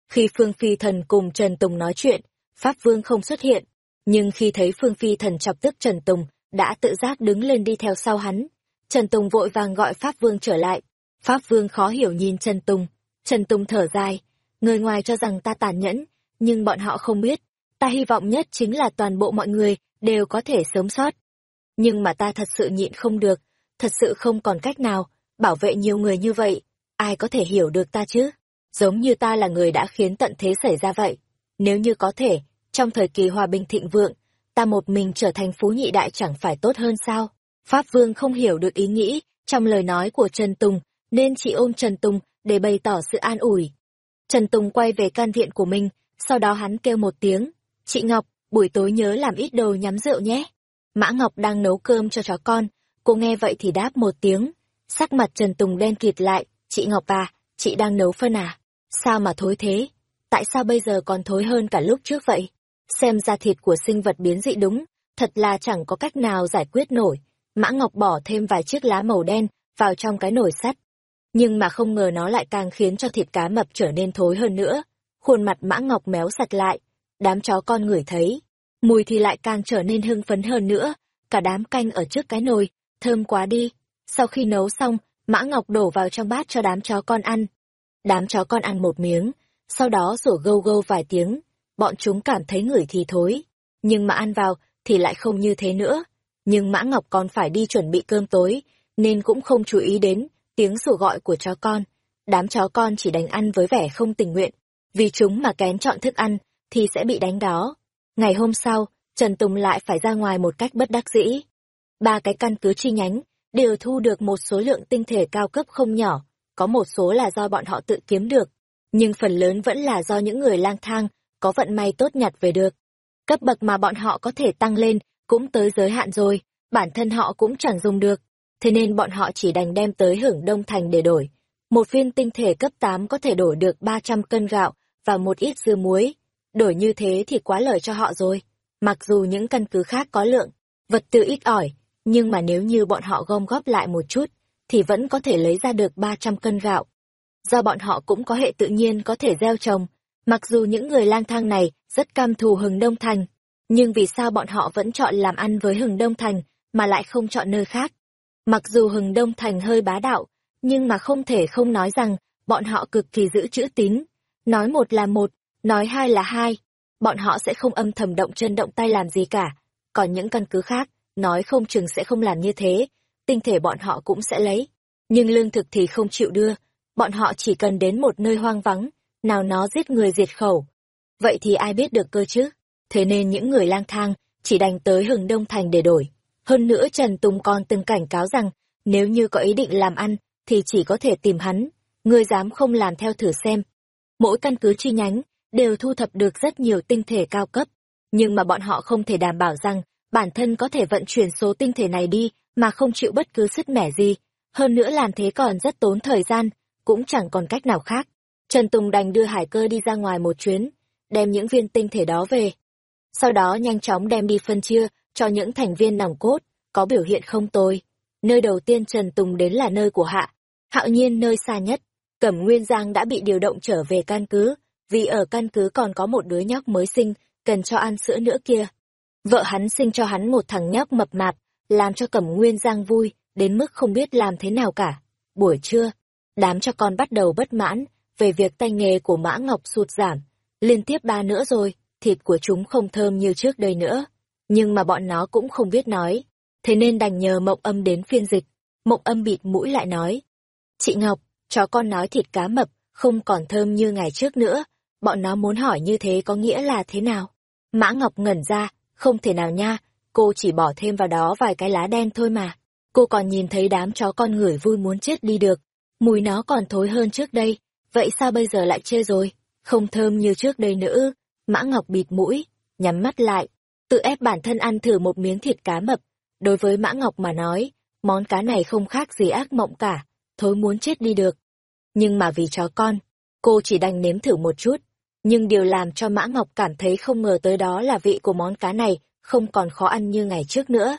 Khi Phương Phi Thần cùng Trần Tùng nói chuyện, Pháp Vương không xuất hiện, nhưng khi thấy Phương Phi Thần chọc tức Trần Tùng, đã tự giác đứng lên đi theo sau hắn. Trần Tùng vội vàng gọi Pháp Vương trở lại. Pháp Vương khó hiểu nhìn Trần Tùng. Trần Tùng thở dài, người ngoài cho rằng ta tàn nhẫn, nhưng bọn họ không biết. Ta hy vọng nhất chính là toàn bộ mọi người đều có thể sống sót. Nhưng mà ta thật sự nhịn không được, thật sự không còn cách nào, bảo vệ nhiều người như vậy, ai có thể hiểu được ta chứ? Giống như ta là người đã khiến tận thế xảy ra vậy. Nếu như có thể, trong thời kỳ hòa bình thịnh vượng, ta một mình trở thành phú nhị đại chẳng phải tốt hơn sao? Pháp Vương không hiểu được ý nghĩ trong lời nói của Trần Tùng, nên chỉ ôm Trần Tùng để bày tỏ sự an ủi. Trần Tùng quay về can viện của mình, sau đó hắn kêu một tiếng, chị Ngọc, buổi tối nhớ làm ít đồ nhắm rượu nhé. Mã Ngọc đang nấu cơm cho chó con, cô nghe vậy thì đáp một tiếng, sắc mặt Trần Tùng đen kịt lại, chị Ngọc à, chị đang nấu phân à? Sao mà thối thế? Tại sao bây giờ còn thối hơn cả lúc trước vậy? Xem ra thịt của sinh vật biến dị đúng, thật là chẳng có cách nào giải quyết nổi. Mã Ngọc bỏ thêm vài chiếc lá màu đen vào trong cái nồi sắt. Nhưng mà không ngờ nó lại càng khiến cho thịt cá mập trở nên thối hơn nữa. Khuôn mặt Mã Ngọc méo sạch lại, đám chó con ngửi thấy. Mùi thì lại càng trở nên hưng phấn hơn nữa, cả đám canh ở trước cái nồi, thơm quá đi. Sau khi nấu xong, Mã Ngọc đổ vào trong bát cho đám chó con ăn. Đám chó con ăn một miếng, sau đó rủa gâu gâu vài tiếng, bọn chúng cảm thấy ngửi thì thối, nhưng mà ăn vào thì lại không như thế nữa. Nhưng Mã Ngọc còn phải đi chuẩn bị cơm tối, nên cũng không chú ý đến tiếng sủa gọi của chó con. đám chó con chỉ đánh ăn với vẻ không tình nguyện, vì chúng mà kén chọn thức ăn, thì sẽ bị đánh đó. Ngày hôm sau, Trần Tùng lại phải ra ngoài một cách bất đắc dĩ. Ba cái căn cứ chi nhánh, đều thu được một số lượng tinh thể cao cấp không nhỏ, có một số là do bọn họ tự kiếm được, nhưng phần lớn vẫn là do những người lang thang, có vận may tốt nhặt về được. Cấp bậc mà bọn họ có thể tăng lên, cũng tới giới hạn rồi, bản thân họ cũng chẳng dùng được, thế nên bọn họ chỉ đành đem tới hưởng đông thành để đổi. Một viên tinh thể cấp 8 có thể đổi được 300 cân gạo và một ít dưa muối. Đổi như thế thì quá lời cho họ rồi. Mặc dù những căn cứ khác có lượng, vật tư ít ỏi, nhưng mà nếu như bọn họ gom góp lại một chút, thì vẫn có thể lấy ra được 300 cân gạo. Do bọn họ cũng có hệ tự nhiên có thể gieo trồng, mặc dù những người lang thang này rất cam thù hừng đông thành, nhưng vì sao bọn họ vẫn chọn làm ăn với hừng đông thành, mà lại không chọn nơi khác? Mặc dù hừng đông thành hơi bá đạo, nhưng mà không thể không nói rằng bọn họ cực kỳ giữ chữ tín. Nói một là một, nói hai là hai. Bọn họ sẽ không âm thầm động chân động tay làm gì cả. Còn những căn cứ khác, nói không chừng sẽ không làm như thế. Tinh thể bọn họ cũng sẽ lấy. Nhưng lương thực thì không chịu đưa. Bọn họ chỉ cần đến một nơi hoang vắng, nào nó giết người diệt khẩu. Vậy thì ai biết được cơ chứ? Thế nên những người lang thang chỉ đành tới hừng đông thành để đổi. Hơn nữa Trần Tùng còn từng cảnh cáo rằng, nếu như có ý định làm ăn, thì chỉ có thể tìm hắn, ngươi dám không làm theo thử xem. Mỗi căn cứ chi nhánh, đều thu thập được rất nhiều tinh thể cao cấp, nhưng mà bọn họ không thể đảm bảo rằng bản thân có thể vận chuyển số tinh thể này đi mà không chịu bất cứ sứt mẻ gì. Hơn nữa làm thế còn rất tốn thời gian, cũng chẳng còn cách nào khác. Trần Tùng đành đưa hải cơ đi ra ngoài một chuyến, đem những viên tinh thể đó về. Sau đó nhanh chóng đem đi phân chia cho những thành viên nòng cốt, có biểu hiện không tồi. Nơi đầu tiên Trần Tùng đến là nơi của Hạ. Hạo nhiên nơi xa nhất, Cẩm Nguyên Giang đã bị điều động trở về căn cứ, vì ở căn cứ còn có một đứa nhóc mới sinh, cần cho ăn sữa nữa kia. Vợ hắn sinh cho hắn một thằng nhóc mập mạp, làm cho Cẩm Nguyên Giang vui, đến mức không biết làm thế nào cả. Buổi trưa, đám cho con bắt đầu bất mãn về việc tay nghề của Mã Ngọc sụt giảm. Liên tiếp ba nữa rồi, thịt của chúng không thơm như trước đây nữa. Nhưng mà bọn nó cũng không biết nói, thế nên đành nhờ Mộng Âm đến phiên dịch. Mộng Âm bịt mũi lại nói, Chị Ngọc, chó con nói thịt cá mập, không còn thơm như ngày trước nữa, bọn nó muốn hỏi như thế có nghĩa là thế nào? Mã Ngọc ngẩn ra, không thể nào nha, cô chỉ bỏ thêm vào đó vài cái lá đen thôi mà. Cô còn nhìn thấy đám chó con người vui muốn chết đi được, mùi nó còn thối hơn trước đây, vậy sao bây giờ lại chê rồi? Không thơm như trước đây nữa Mã Ngọc bịt mũi, nhắm mắt lại, tự ép bản thân ăn thử một miếng thịt cá mập. Đối với Mã Ngọc mà nói, món cá này không khác gì ác mộng cả thối muốn chết đi được. Nhưng mà vì chó con, cô chỉ đành nếm thử một chút. Nhưng điều làm cho Mã Ngọc cảm thấy không ngờ tới đó là vị của món cá này không còn khó ăn như ngày trước nữa.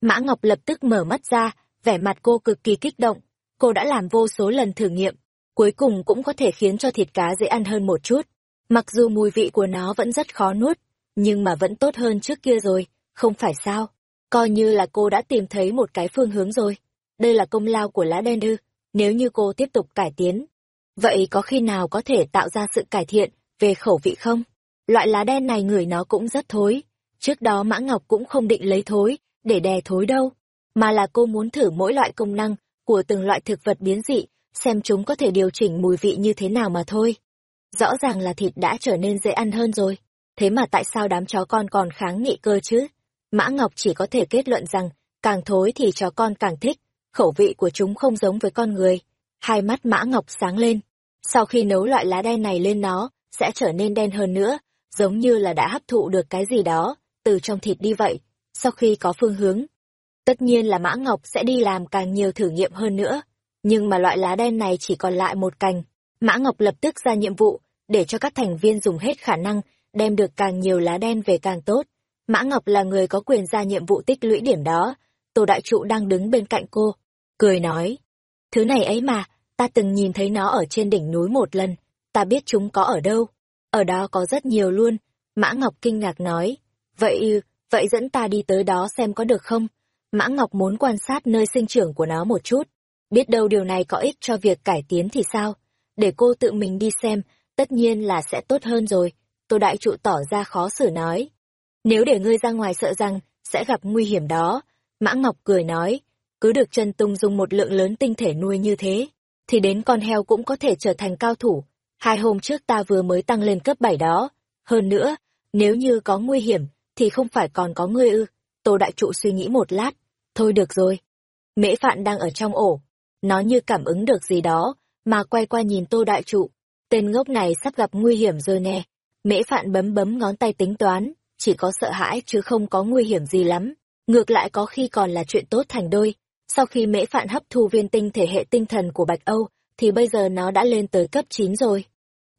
Mã Ngọc lập tức mở mắt ra, vẻ mặt cô cực kỳ kích động. Cô đã làm vô số lần thử nghiệm, cuối cùng cũng có thể khiến cho thịt cá dễ ăn hơn một chút. Mặc dù mùi vị của nó vẫn rất khó nuốt, nhưng mà vẫn tốt hơn trước kia rồi, không phải sao? Coi như là cô đã tìm thấy một cái phương hướng rồi. Đây là công lao của lá đen ư. Nếu như cô tiếp tục cải tiến, vậy có khi nào có thể tạo ra sự cải thiện về khẩu vị không? Loại lá đen này người nó cũng rất thối. Trước đó Mã Ngọc cũng không định lấy thối, để đè thối đâu, mà là cô muốn thử mỗi loại công năng của từng loại thực vật biến dị, xem chúng có thể điều chỉnh mùi vị như thế nào mà thôi. Rõ ràng là thịt đã trở nên dễ ăn hơn rồi, thế mà tại sao đám chó con còn kháng nghị cơ chứ? Mã Ngọc chỉ có thể kết luận rằng, càng thối thì chó con càng thích, khẩu vị của chúng không giống với con người. Hai mắt mã ngọc sáng lên. Sau khi nấu loại lá đen này lên nó, sẽ trở nên đen hơn nữa, giống như là đã hấp thụ được cái gì đó, từ trong thịt đi vậy. Sau khi có phương hướng, tất nhiên là mã ngọc sẽ đi làm càng nhiều thử nghiệm hơn nữa. Nhưng mà loại lá đen này chỉ còn lại một cành. Mã Ngọc lập tức ra nhiệm vụ, để cho các thành viên dùng hết khả năng, đem được càng nhiều lá đen về càng tốt. Mã Ngọc là người có quyền ra nhiệm vụ tích lũy điểm đó. Tổ đại trụ đang đứng bên cạnh cô, cười nói. Thứ này ấy mà, ta từng nhìn thấy nó ở trên đỉnh núi một lần, ta biết chúng có ở đâu. Ở đó có rất nhiều luôn. Mã Ngọc kinh ngạc nói. Vậy, vậy dẫn ta đi tới đó xem có được không? Mã Ngọc muốn quan sát nơi sinh trưởng của nó một chút. Biết đâu điều này có ích cho việc cải tiến thì sao? Để cô tự mình đi xem, tất nhiên là sẽ tốt hơn rồi. Tô Đại Trụ tỏ ra khó xử nói. Nếu để ngươi ra ngoài sợ rằng, sẽ gặp nguy hiểm đó. Mã Ngọc cười nói, cứ được Trần Tung dùng một lượng lớn tinh thể nuôi như thế, thì đến con heo cũng có thể trở thành cao thủ. Hai hôm trước ta vừa mới tăng lên cấp 7 đó. Hơn nữa, nếu như có nguy hiểm, thì không phải còn có ngươi ư. Tô Đại Trụ suy nghĩ một lát. Thôi được rồi. Mễ Phạn đang ở trong ổ. Nó như cảm ứng được gì đó, mà quay qua nhìn Tô Đại Trụ. Tên ngốc này sắp gặp nguy hiểm rồi nè. Mễ Phạn bấm bấm ngón tay tính toán, chỉ có sợ hãi chứ không có nguy hiểm gì lắm. Ngược lại có khi còn là chuyện tốt thành đôi. Sau khi Mễ Phạn hấp thu viên tinh thể hệ tinh thần của Bạch Âu, thì bây giờ nó đã lên tới cấp 9 rồi.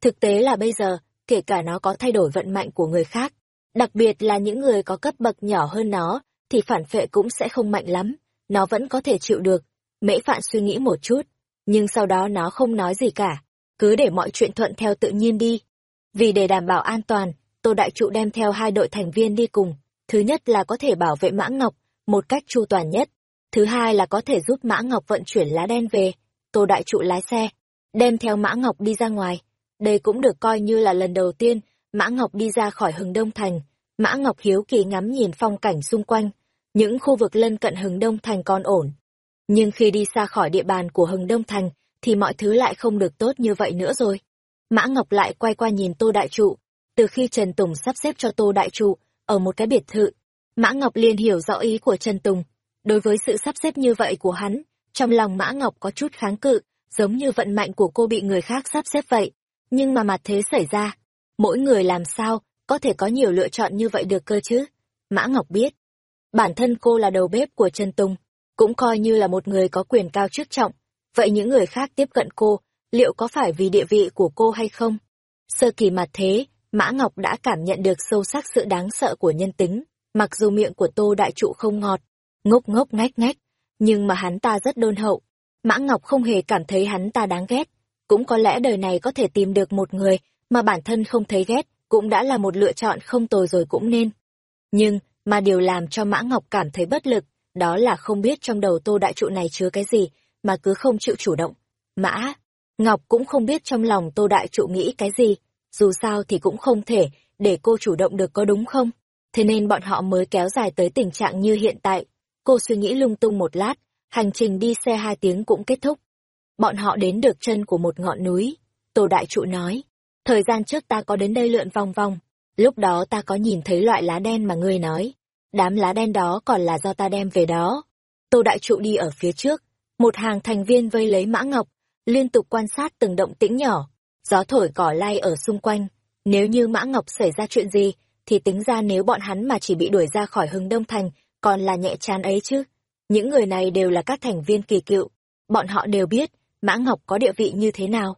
Thực tế là bây giờ, kể cả nó có thay đổi vận mạnh của người khác, đặc biệt là những người có cấp bậc nhỏ hơn nó, thì phản phệ cũng sẽ không mạnh lắm, nó vẫn có thể chịu được. Mễ Phạn suy nghĩ một chút, nhưng sau đó nó không nói gì cả, cứ để mọi chuyện thuận theo tự nhiên đi. Vì để đảm bảo an toàn, Tô Đại Trụ đem theo hai đội thành viên đi cùng. Thứ nhất là có thể bảo vệ Mã Ngọc một cách chu toàn nhất. Thứ hai là có thể giúp Mã Ngọc vận chuyển lá đen về. Tô Đại Trụ lái xe, đem theo Mã Ngọc đi ra ngoài. Đây cũng được coi như là lần đầu tiên Mã Ngọc đi ra khỏi hừng Đông Thành. Mã Ngọc hiếu kỳ ngắm nhìn phong cảnh xung quanh. Những khu vực lân cận hừng Đông Thành còn ổn. Nhưng khi đi xa khỏi địa bàn của hừng Đông Thành, thì mọi thứ lại không được tốt như vậy nữa rồi. Mã Ngọc lại quay qua nhìn Tô Đại Trụ. Từ khi Trần Tùng sắp xếp cho Tô Đại Trụ, ở một cái biệt thự, Mã Ngọc liền hiểu rõ ý của Trần Tùng. Đối với sự sắp xếp như vậy của hắn, trong lòng Mã Ngọc có chút kháng cự, giống như vận mạnh của cô bị người khác sắp xếp vậy. Nhưng mà mặt thế xảy ra, mỗi người làm sao có thể có nhiều lựa chọn như vậy được cơ chứ? Mã Ngọc biết, bản thân cô là đầu bếp của Trần Tùng, cũng coi như là một người có quyền cao chức trọng. Vậy những người khác tiếp cận cô, liệu có phải vì địa vị của cô hay không? Sơ kỳ mặt thế, Mã Ngọc đã cảm nhận được sâu sắc sự đáng sợ của nhân tính, mặc dù miệng của Tô Đại Trụ không ngọt, ngốc ngốc ngách ngách, nhưng mà hắn ta rất đôn hậu. Mã Ngọc không hề cảm thấy hắn ta đáng ghét, cũng có lẽ đời này có thể tìm được một người mà bản thân không thấy ghét, cũng đã là một lựa chọn không tồi rồi cũng nên. Nhưng, mà điều làm cho Mã Ngọc cảm thấy bất lực, đó là không biết trong đầu Tô Đại Trụ này chứa cái gì, mà cứ không chịu chủ động. Mã, Ngọc cũng không biết trong lòng Tô Đại Trụ nghĩ cái gì, dù sao thì cũng không thể để cô chủ động được có đúng không? Thế nên bọn họ mới kéo dài tới tình trạng như hiện tại. Cô suy nghĩ lung tung một lát, hành trình đi xe hai tiếng cũng kết thúc. Bọn họ đến được chân của một ngọn núi. Tô Đại Trụ nói, thời gian trước ta có đến đây lượn vòng vòng, lúc đó ta có nhìn thấy loại lá đen mà ngươi nói. Đám lá đen đó còn là do ta đem về đó. Tô Đại Trụ đi ở phía trước, một hàng thành viên vây lấy Mã Ngọc, liên tục quan sát từng động tĩnh nhỏ. Gió thổi cỏ lay ở xung quanh. Nếu như Mã Ngọc xảy ra chuyện gì, thì tính ra nếu bọn hắn mà chỉ bị đuổi ra khỏi hưng Đông Thành, còn là nhẹ chán ấy chứ. Những người này đều là các thành viên kỳ cựu. Bọn họ đều biết, Mã Ngọc có địa vị như thế nào.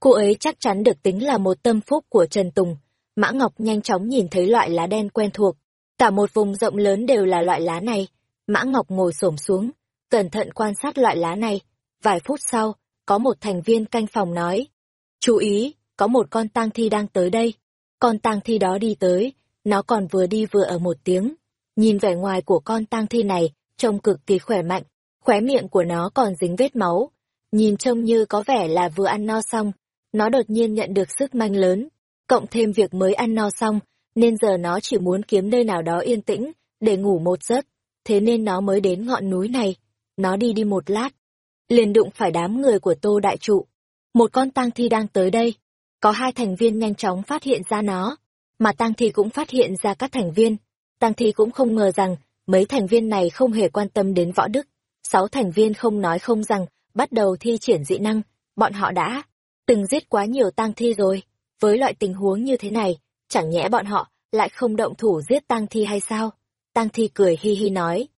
Cô ấy chắc chắn được tính là một tâm phúc của Trần Tùng. Mã Ngọc nhanh chóng nhìn thấy loại lá đen quen thuộc. Cả một vùng rộng lớn đều là loại lá này. Mã Ngọc ngồi xổm xuống, cẩn thận quan sát loại lá này. Vài phút sau, có một thành viên canh phòng nói. Chú ý, có một con tang thi đang tới đây. Con tang thi đó đi tới, nó còn vừa đi vừa ở một tiếng. Nhìn vẻ ngoài của con tang thi này, trông cực kỳ khỏe mạnh. Khóe miệng của nó còn dính vết máu. Nhìn trông như có vẻ là vừa ăn no xong. Nó đột nhiên nhận được sức manh lớn. Cộng thêm việc mới ăn no xong, nên giờ nó chỉ muốn kiếm nơi nào đó yên tĩnh, để ngủ một giấc. Thế nên nó mới đến ngọn núi này. Nó đi đi một lát, liền đụng phải đám người của Tô Đại Trụ. Một con tang thi đang tới đây. Có hai thành viên nhanh chóng phát hiện ra nó, mà tang thi cũng phát hiện ra các thành viên. Tang thi cũng không ngờ rằng mấy thành viên này không hề quan tâm đến võ đức. Sáu thành viên không nói không rằng bắt đầu thi triển dị năng, bọn họ đã từng giết quá nhiều tang thi rồi. Với loại tình huống như thế này, chẳng nhẽ bọn họ lại không động thủ giết tang thi hay sao? Tang thi cười hi hi nói.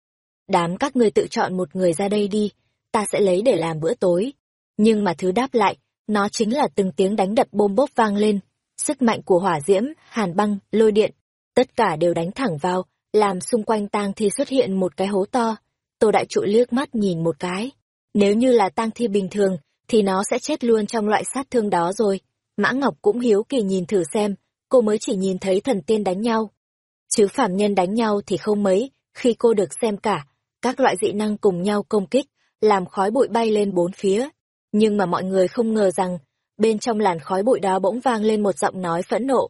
Đám các ngươi tự chọn một người ra đây đi, ta sẽ lấy để làm bữa tối. Nhưng mà thứ đáp lại, nó chính là từng tiếng đánh đập bôm bốp vang lên. Sức mạnh của hỏa diễm, hàn băng, lôi điện, tất cả đều đánh thẳng vào, làm xung quanh tang thi xuất hiện một cái hố to. Tô Đại Trụ liếc mắt nhìn một cái. Nếu như là tang thi bình thường, thì nó sẽ chết luôn trong loại sát thương đó rồi. Mã Ngọc cũng hiếu kỳ nhìn thử xem, cô mới chỉ nhìn thấy thần tiên đánh nhau. Chứ phạm nhân đánh nhau thì không mấy, khi cô được xem cả, các loại dị năng cùng nhau công kích, làm khói bụi bay lên bốn phía. Nhưng mà mọi người không ngờ rằng, bên trong làn khói bụi đó bỗng vang lên một giọng nói phẫn nộ.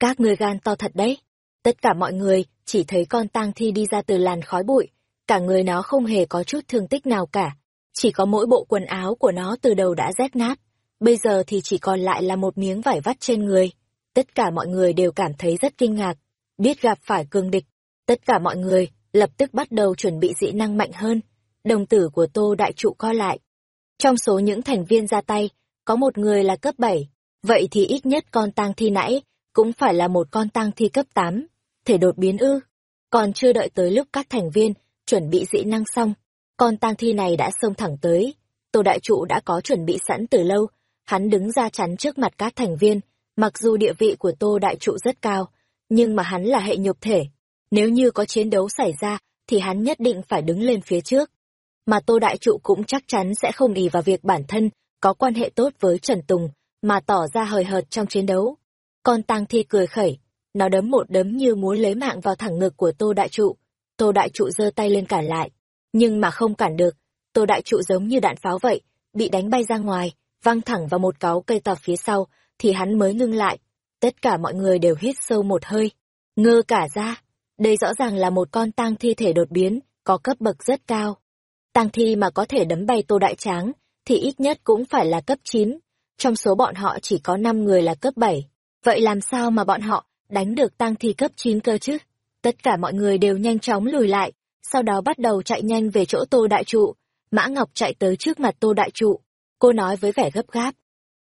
Các người gan to thật đấy. Tất cả mọi người chỉ thấy con tang thi đi ra từ làn khói bụi, cả người nó không hề có chút thương tích nào cả chỉ có mỗi bộ quần áo của nó từ đầu đã rách nát, bây giờ thì chỉ còn lại là một miếng vải vắt trên người. Tất cả mọi người đều cảm thấy rất kinh ngạc, biết gặp phải cường địch. Tất cả mọi người lập tức bắt đầu chuẩn bị dị năng mạnh hơn. Đồng tử của Tô Đại Trụ co lại. Trong số những thành viên ra tay, có một người là cấp 7, vậy thì ít nhất con tang thi nãy cũng phải là một con tang thi cấp 8. Thể đột biến ư? Còn chưa đợi tới lúc các thành viên chuẩn bị dị năng xong, con tang thi này đã xông thẳng tới. Tô Đại Trụ đã có chuẩn bị sẵn từ lâu, hắn đứng ra chắn trước mặt các thành viên, mặc dù địa vị của Tô Đại Trụ rất cao, nhưng mà hắn là hệ nhục thể. Nếu như có chiến đấu xảy ra, thì hắn nhất định phải đứng lên phía trước. Mà Tô Đại Trụ cũng chắc chắn sẽ không ý vào việc bản thân có quan hệ tốt với Trần Tùng, mà tỏ ra hời hợt trong chiến đấu. Con tang thi cười khẩy, nó đấm một đấm như muốn lấy mạng vào thẳng ngực của Tô Đại Trụ. Tô Đại Trụ giơ tay lên cản lại, nhưng mà không cản được. Tô Đại Trụ giống như đạn pháo vậy, bị đánh bay ra ngoài, văng thẳng vào một cáu cây tọp phía sau, thì hắn mới ngưng lại. Tất cả mọi người đều hít sâu một hơi, ngơ cả ra. Đây rõ ràng là một con tang thi thể đột biến, có cấp bậc rất cao. Tang thi mà có thể đấm bay Tô Đại Tráng, thì ít nhất cũng phải là cấp 9. Trong số bọn họ chỉ có 5 người là cấp 7. Vậy làm sao mà bọn họ đánh được tang thi cấp 9 cơ chứ? Tất cả mọi người đều nhanh chóng lùi lại, sau đó bắt đầu chạy nhanh về chỗ Tô Đại Trụ. Mã Ngọc chạy tới trước mặt Tô Đại Trụ. Cô nói với vẻ gấp gáp.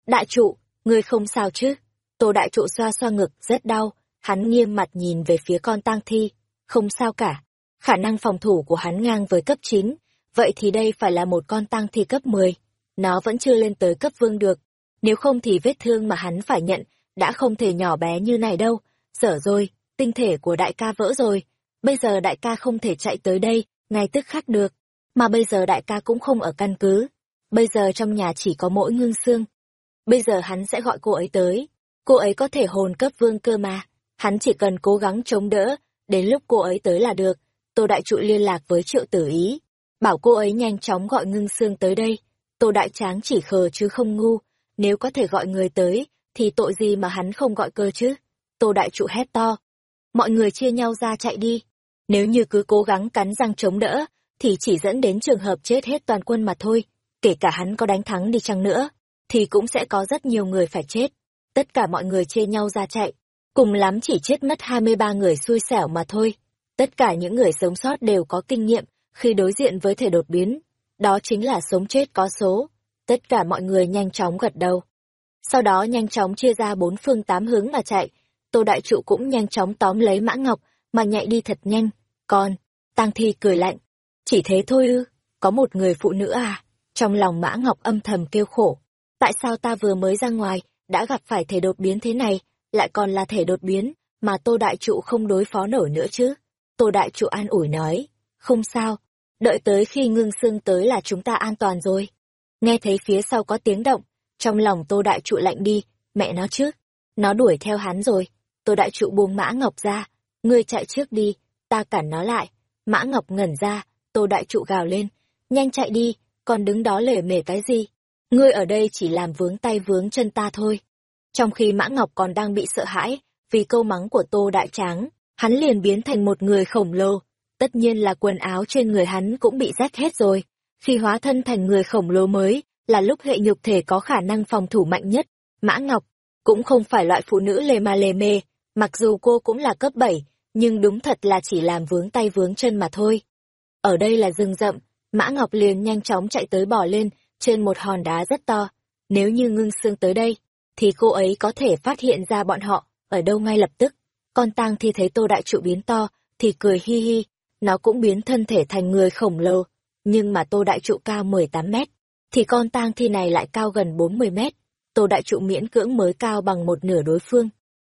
Đại Trụ, ngươi không sao chứ? Tô Đại Trụ xoa xoa ngực, rất đau. Hắn nghiêm mặt nhìn về phía con tang thi. Không sao cả. Khả năng phòng thủ của hắn ngang với cấp 9. Vậy thì đây phải là một con tang thi cấp 10. Nó vẫn chưa lên tới cấp vương được. Nếu không thì vết thương mà hắn phải nhận đã không thể nhỏ bé như này đâu. Dở rồi, tinh thể của đại ca vỡ rồi. Bây giờ đại ca không thể chạy tới đây, ngay tức khắc được. Mà bây giờ đại ca cũng không ở căn cứ. Bây giờ trong nhà chỉ có mỗi ngưng xương. Bây giờ hắn sẽ gọi cô ấy tới. Cô ấy có thể hồn cấp vương cơ mà. Hắn chỉ cần cố gắng chống đỡ, đến lúc cô ấy tới là được. Tô Đại Trụ liên lạc với Triệu Tử Ý. Bảo cô ấy nhanh chóng gọi ngưng xương tới đây. Tô Đại Tráng chỉ khờ chứ không ngu. Nếu có thể gọi người tới, thì tội gì mà hắn không gọi cơ chứ? Tô Đại Trụ hét to. Mọi người chia nhau ra chạy đi. Nếu như cứ cố gắng cắn răng chống đỡ, thì chỉ dẫn đến trường hợp chết hết toàn quân mà thôi. Kể cả hắn có đánh thắng đi chăng nữa, thì cũng sẽ có rất nhiều người phải chết. Tất cả mọi người chia nhau ra chạy. Cùng lắm chỉ chết mất 23 người xui xẻo mà thôi. Tất cả những người sống sót đều có kinh nghiệm khi đối diện với thể đột biến. Đó chính là sống chết có số. Tất cả mọi người nhanh chóng gật đầu. Sau đó nhanh chóng chia ra bốn phương tám hướng mà chạy. Tô Đại Trụ cũng nhanh chóng tóm lấy Mã Ngọc, mà nhạy đi thật nhanh con, Tăng Thi cười lạnh. Chỉ thế thôi ư, có một người phụ nữ à? Trong lòng Mã Ngọc âm thầm kêu khổ. Tại sao ta vừa mới ra ngoài, đã gặp phải thể đột biến thế này, lại còn là thể đột biến, mà Tô Đại Trụ không đối phó nổi nữa chứ? Tô Đại Trụ an ủi nói, không sao, đợi tới khi ngưng xương tới là chúng ta an toàn rồi. Nghe thấy phía sau có tiếng động, trong lòng Tô Đại Trụ lạnh đi, mẹ nó chứ, nó đuổi theo hắn rồi. Tô Đại Trụ buông Mã Ngọc ra, ngươi chạy trước đi, ta cản nó lại. Mã Ngọc ngẩn ra, Tô Đại Trụ gào lên, nhanh chạy đi, còn đứng đó lể mề cái gì? Ngươi ở đây chỉ làm vướng tay vướng chân ta thôi. Trong khi Mã Ngọc còn đang bị sợ hãi, vì câu mắng của Tô Đại Tráng, hắn liền biến thành một người khổng lồ. Tất nhiên là quần áo trên người hắn cũng bị rách hết rồi. Khi hóa thân thành người khổng lồ mới, là lúc hệ nhục thể có khả năng phòng thủ mạnh nhất. Mã Ngọc cũng không phải loại phụ nữ lề mà lề mề, mặc dù cô cũng là cấp bảy nhưng đúng thật là chỉ làm vướng tay vướng chân mà thôi. Ở đây là rừng rậm, Mã Ngọc liền nhanh chóng chạy tới bỏ lên trên một hòn đá rất to. Nếu như ngưng xương tới đây, thì cô ấy có thể phát hiện ra bọn họ ở đâu ngay lập tức. Con tang thi thấy tô đại trụ biến to, thì cười hi hi, nó cũng biến thân thể thành người khổng lồ. Nhưng mà tô đại trụ cao 18 mét, thì con tang thi này lại cao gần 40 mét. Tô đại trụ miễn cưỡng mới cao bằng một nửa đối phương.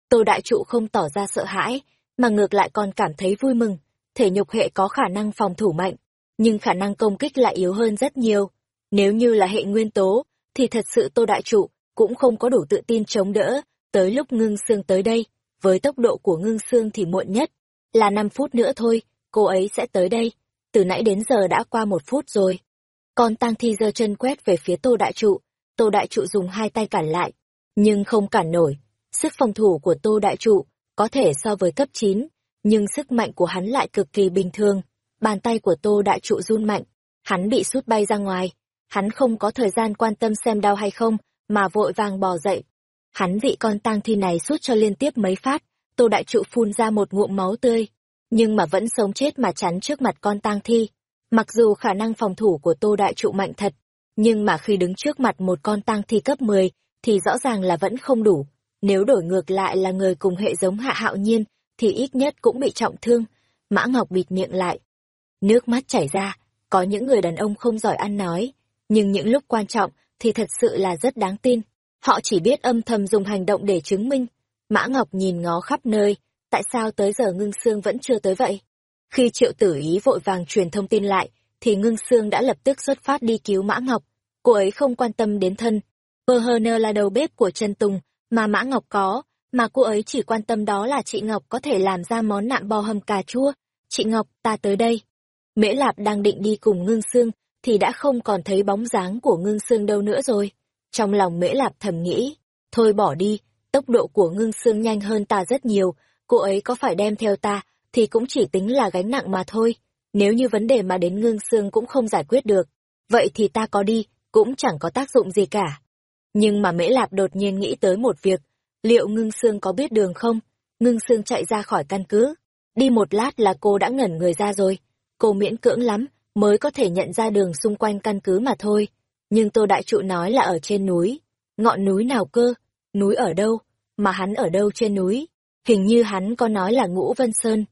Tô đại trụ không tỏ ra sợ hãi, mà ngược lại còn cảm thấy vui mừng. Thể nhục hệ có khả năng phòng thủ mạnh, nhưng khả năng công kích lại yếu hơn rất nhiều. Nếu như là hệ nguyên tố, thì thật sự Tô Đại Trụ cũng không có đủ tự tin chống đỡ, tới lúc ngưng xương tới đây, với tốc độ của ngưng xương thì muộn nhất, là 5 phút nữa thôi, cô ấy sẽ tới đây. Từ nãy đến giờ đã qua một phút rồi. Còn Tăng Thi giơ chân quét về phía Tô Đại Trụ, Tô Đại Trụ dùng hai tay cản lại, nhưng không cản nổi. Sức phòng thủ của Tô Đại Trụ có thể so với cấp 9, nhưng sức mạnh của hắn lại cực kỳ bình thường. Bàn tay của Tô Đại Trụ run mạnh, hắn bị sút bay ra ngoài, hắn không có thời gian quan tâm xem đau hay không, mà vội vàng bò dậy. Hắn vị con tang thi này sút cho liên tiếp mấy phát, Tô Đại Trụ phun ra một ngụm máu tươi, nhưng mà vẫn sống chết mà chắn trước mặt con tang thi. Mặc dù khả năng phòng thủ của Tô Đại Trụ mạnh thật, nhưng mà khi đứng trước mặt một con tang thi cấp 10, thì rõ ràng là vẫn không đủ. Nếu đổi ngược lại là người cùng hệ giống hạ hạo nhiên, thì ít nhất cũng bị trọng thương. Mã Ngọc bịt miệng lại. Nước mắt chảy ra, có những người đàn ông không giỏi ăn nói, nhưng những lúc quan trọng thì thật sự là rất đáng tin. Họ chỉ biết âm thầm dùng hành động để chứng minh. Mã Ngọc nhìn ngó khắp nơi, tại sao tới giờ ngưng xương vẫn chưa tới vậy? Khi triệu tử ý vội vàng truyền thông tin lại, thì ngưng xương đã lập tức xuất phát đi cứu Mã Ngọc. Cô ấy không quan tâm đến thân. Bờ hờ nơ là đầu bếp của Trần Tùng, mà Mã Ngọc có, mà cô ấy chỉ quan tâm đó là chị Ngọc có thể làm ra món nạm bò hầm cà chua. Chị Ngọc, ta tới đây. Mễ Lạp đang định đi cùng ngưng xương, thì đã không còn thấy bóng dáng của ngưng xương đâu nữa rồi. Trong lòng Mễ Lạp thầm nghĩ, thôi bỏ đi, tốc độ của ngưng xương nhanh hơn ta rất nhiều, cô ấy có phải đem theo ta, thì cũng chỉ tính là gánh nặng mà thôi. Nếu như vấn đề mà đến ngưng xương cũng không giải quyết được, vậy thì ta có đi, cũng chẳng có tác dụng gì cả. Nhưng mà Mễ Lạp đột nhiên nghĩ tới một việc, liệu ngưng Sương có biết đường không? Ngưng Sương chạy ra khỏi căn cứ. Đi một lát là cô đã ngẩn người ra rồi. Cô miễn cưỡng lắm, mới có thể nhận ra đường xung quanh căn cứ mà thôi. Nhưng Tô Đại Trụ nói là ở trên núi. Ngọn núi nào cơ? Núi ở đâu? Mà hắn ở đâu trên núi? Hình như hắn có nói là Ngũ Vân Sơn.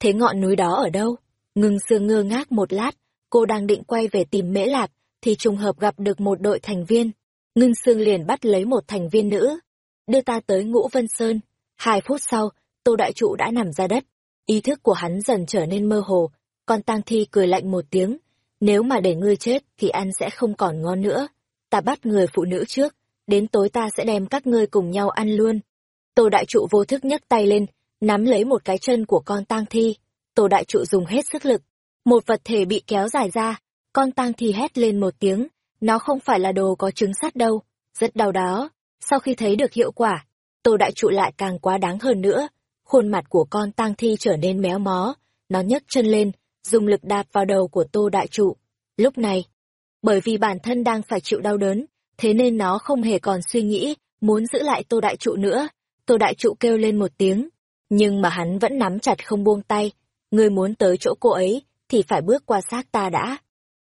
Thế ngọn núi đó ở đâu? Ngưng sương ngơ ngác một lát, cô đang định quay về tìm Mễ Lạp thì trùng hợp gặp được một đội thành viên. Ngưng sương liền bắt lấy một thành viên nữ. Đưa ta tới Ngũ Vân Sơn. Hai phút sau, Tô Đại Trụ đã nằm ra đất. Ý thức của hắn dần trở nên mơ hồ, con tang thi cười lạnh một tiếng, nếu mà để ngươi chết thì ăn sẽ không còn ngon nữa. Ta bắt người phụ nữ trước, đến tối ta sẽ đem các ngươi cùng nhau ăn luôn. Tô đại trụ vô thức nhấc tay lên, nắm lấy một cái chân của con tang thi. Tô đại trụ dùng hết sức lực. Một vật thể bị kéo dài ra, con tang thi hét lên một tiếng, nó không phải là đồ có trứng sắt đâu, rất đau đó. Sau khi thấy được hiệu quả, Tô đại trụ lại càng quá đáng hơn nữa. Khuôn mặt của con tang thi trở nên méo mó, nó nhấc chân lên, dùng lực đạp vào đầu của Tô Đại Trụ. Lúc này, bởi vì bản thân đang phải chịu đau đớn, thế nên nó không hề còn suy nghĩ muốn giữ lại Tô Đại Trụ nữa. Tô Đại Trụ kêu lên một tiếng, nhưng mà hắn vẫn nắm chặt không buông tay. Người muốn tới chỗ cô ấy, thì phải bước qua xác ta đã.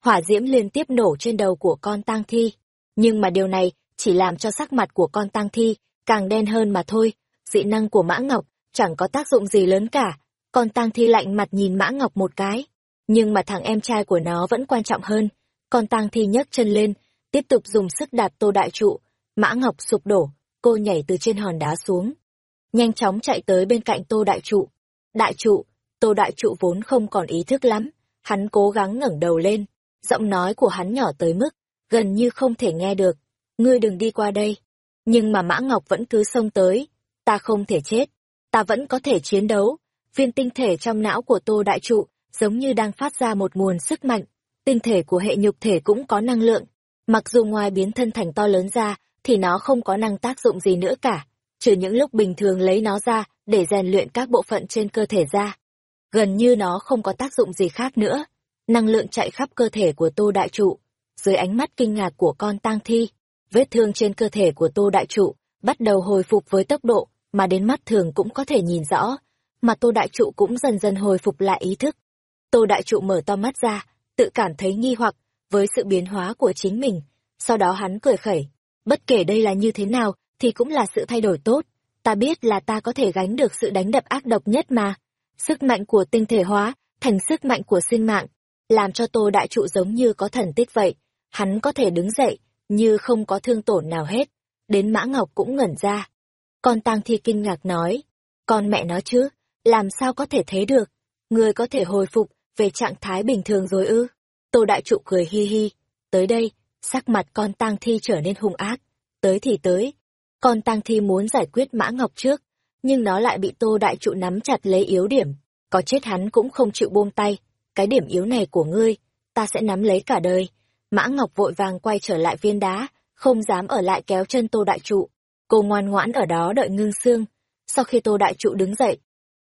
Hỏa diễm liên tiếp nổ trên đầu của con tang thi. Nhưng mà điều này chỉ làm cho sắc mặt của con tang thi càng đen hơn mà thôi. Dị năng của Mã Ngọc chẳng có tác dụng gì lớn cả, con tang thi lạnh mặt nhìn Mã Ngọc một cái. Nhưng mà thằng em trai của nó vẫn quan trọng hơn. Con tang thi nhấc chân lên, tiếp tục dùng sức đạp tô đại trụ. Mã Ngọc sụp đổ, cô nhảy từ trên hòn đá xuống. Nhanh chóng chạy tới bên cạnh tô đại trụ. Đại trụ, tô đại trụ vốn không còn ý thức lắm. Hắn cố gắng ngẩng đầu lên. Giọng nói của hắn nhỏ tới mức, gần như không thể nghe được. Ngươi đừng đi qua đây. Nhưng mà Mã Ngọc vẫn cứ xông tới. Ta không thể chết. Ta vẫn có thể chiến đấu viên tinh thể trong não của Tô Đại Trụ giống như đang phát ra một nguồn sức mạnh. Tinh thể của hệ nhục thể cũng có năng lượng. Mặc dù ngoài biến thân thành to lớn ra, thì nó không có năng tác dụng gì nữa cả, trừ những lúc bình thường lấy nó ra để rèn luyện các bộ phận trên cơ thể ra. Gần như nó không có tác dụng gì khác nữa. Năng lượng chạy khắp cơ thể của Tô Đại Trụ. Dưới ánh mắt kinh ngạc của con tang thi, vết thương trên cơ thể của Tô Đại Trụ bắt đầu hồi phục với tốc độ mà đến mắt thường cũng có thể nhìn rõ mà Tô Đại Trụ cũng dần dần hồi phục lại ý thức. Tô Đại Trụ mở to mắt ra, tự cảm thấy nghi hoặc với sự biến hóa của chính mình, sau đó hắn cười khẩy. Bất kể đây là như thế nào, thì cũng là sự thay đổi tốt. Ta biết là ta có thể gánh được sự đánh đập ác độc nhất mà. Sức mạnh của tinh thể hóa, thành sức mạnh của sinh mạng, làm cho Tô Đại Trụ giống như có thần tích vậy. Hắn có thể đứng dậy, như không có thương tổn nào hết. Đến Mã Ngọc cũng ngẩn ra. Con tang thi kinh ngạc nói, con mẹ nó chứ, làm sao có thể thế được? Người có thể hồi phục về trạng thái bình thường rồi ư? Tô Đại Trụ cười hi hi. Tới đây, sắc mặt con tang thi trở nên hung ác. Tới thì tới. Con tang thi muốn giải quyết Mã Ngọc trước, nhưng nó lại bị Tô Đại Trụ nắm chặt lấy yếu điểm. Có chết hắn cũng không chịu buông tay. Cái điểm yếu này của ngươi, ta sẽ nắm lấy cả đời. Mã Ngọc vội vàng quay trở lại viên đá, không dám ở lại kéo chân Tô Đại Trụ. Cô ngoan ngoãn ở đó đợi ngưng xương. Sau khi Tô Đại Trụ đứng dậy,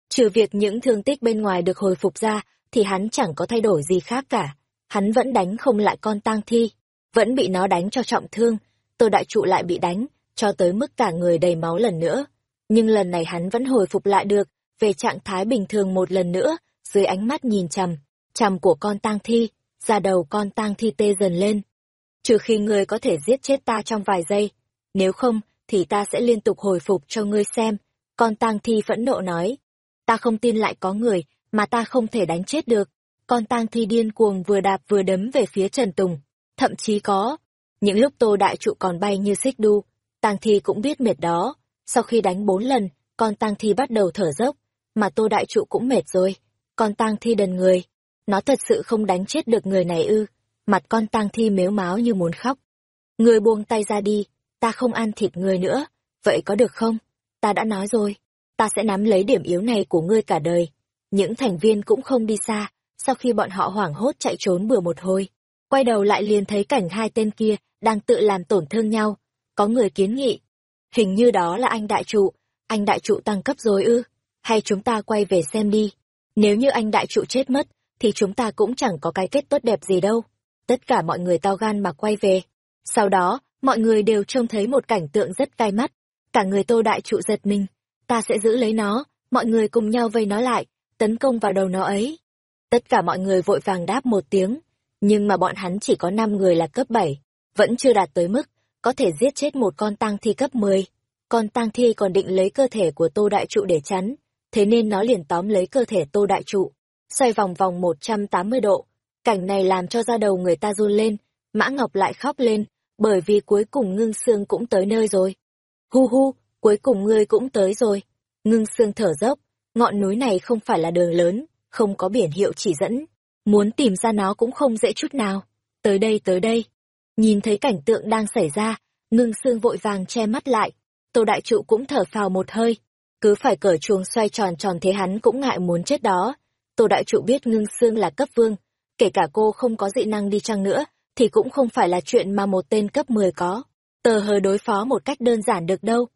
Trừ việc những thương tích bên ngoài được hồi phục ra, thì hắn chẳng có thay đổi gì khác cả. Hắn vẫn đánh không lại con tang thi. vẫn bị nó đánh cho trọng thương, Tô Đại Trụ lại bị đánh, cho tới mức cả người đầy máu lần nữa. Nhưng lần này hắn vẫn hồi phục lại được, về trạng thái bình thường một lần nữa, dưới ánh mắt nhìn chằm, chằm của con tang thi, ra đầu con tang thi tê dần lên. Trừ khi ngươi có thể giết chết ta trong vài giây, nếu không, thì ta sẽ liên tục hồi phục cho ngươi xem. Con tang thi phẫn nộ nói, ta không tin lại có người, mà ta không thể đánh chết được. Con tang thi điên cuồng vừa đạp vừa đấm về phía Trần Tùng. Thậm chí có, những lúc tô đại trụ còn bay như xích đu, tang thi cũng biết mệt đó. Sau khi đánh bốn lần, con tang thi bắt đầu thở dốc, mà tô đại trụ cũng mệt rồi. Con tang thi đần người, nó thật sự không đánh chết được người này ư. Mặt con tang thi mếu máo như muốn khóc. Người buông tay ra đi, ta không ăn thịt người nữa, vậy có được không? Ta đã nói rồi, ta sẽ nắm lấy điểm yếu này của ngươi cả đời. Những thành viên cũng không đi xa, sau khi bọn họ hoảng hốt chạy trốn bừa một hồi. Quay đầu lại liền thấy cảnh hai tên kia đang tự làm tổn thương nhau. Có người kiến nghị. Hình như đó là anh đại trụ. Anh đại trụ tăng cấp rồi ư? Hay chúng ta quay về xem đi. Nếu như anh đại trụ chết mất, thì chúng ta cũng chẳng có cái kết tốt đẹp gì đâu. Tất cả mọi người to gan mà quay về. Sau đó, mọi người đều trông thấy một cảnh tượng rất cay mắt. Cả người tô đại trụ giật mình. Ta sẽ giữ lấy nó, mọi người cùng nhau vây nó lại, tấn công vào đầu nó ấy. Tất cả mọi người vội vàng đáp một tiếng, nhưng mà bọn hắn chỉ có 5 người là cấp 7, vẫn chưa đạt tới mức có thể giết chết một con tang thi cấp 10. Con tang thi còn định lấy cơ thể của Tô Đại Trụ để chắn, thế nên nó liền tóm lấy cơ thể Tô Đại Trụ, xoay vòng vòng 180 độ. Cảnh này làm cho da đầu người ta run lên, Mã Ngọc lại khóc lên, bởi vì cuối cùng ngưng xương cũng tới nơi rồi. Hu hu, cuối cùng ngươi cũng tới rồi. Ngưng xương thở dốc, ngọn núi này không phải là đường lớn, không có biển hiệu chỉ dẫn. Muốn tìm ra nó cũng không dễ chút nào. Tới đây tới đây. Nhìn thấy cảnh tượng đang xảy ra, ngưng xương vội vàng che mắt lại. Tô Đại Trụ cũng thở phào một hơi. Cứ phải cởi chuồng xoay tròn tròn thế hắn cũng ngại muốn chết đó. Tô Đại Trụ biết ngưng xương là cấp vương. Kể cả cô không có dị năng đi chăng nữa, thì cũng không phải là chuyện mà một tên cấp 10 có. Tờ hờ đối phó một cách đơn giản được đâu.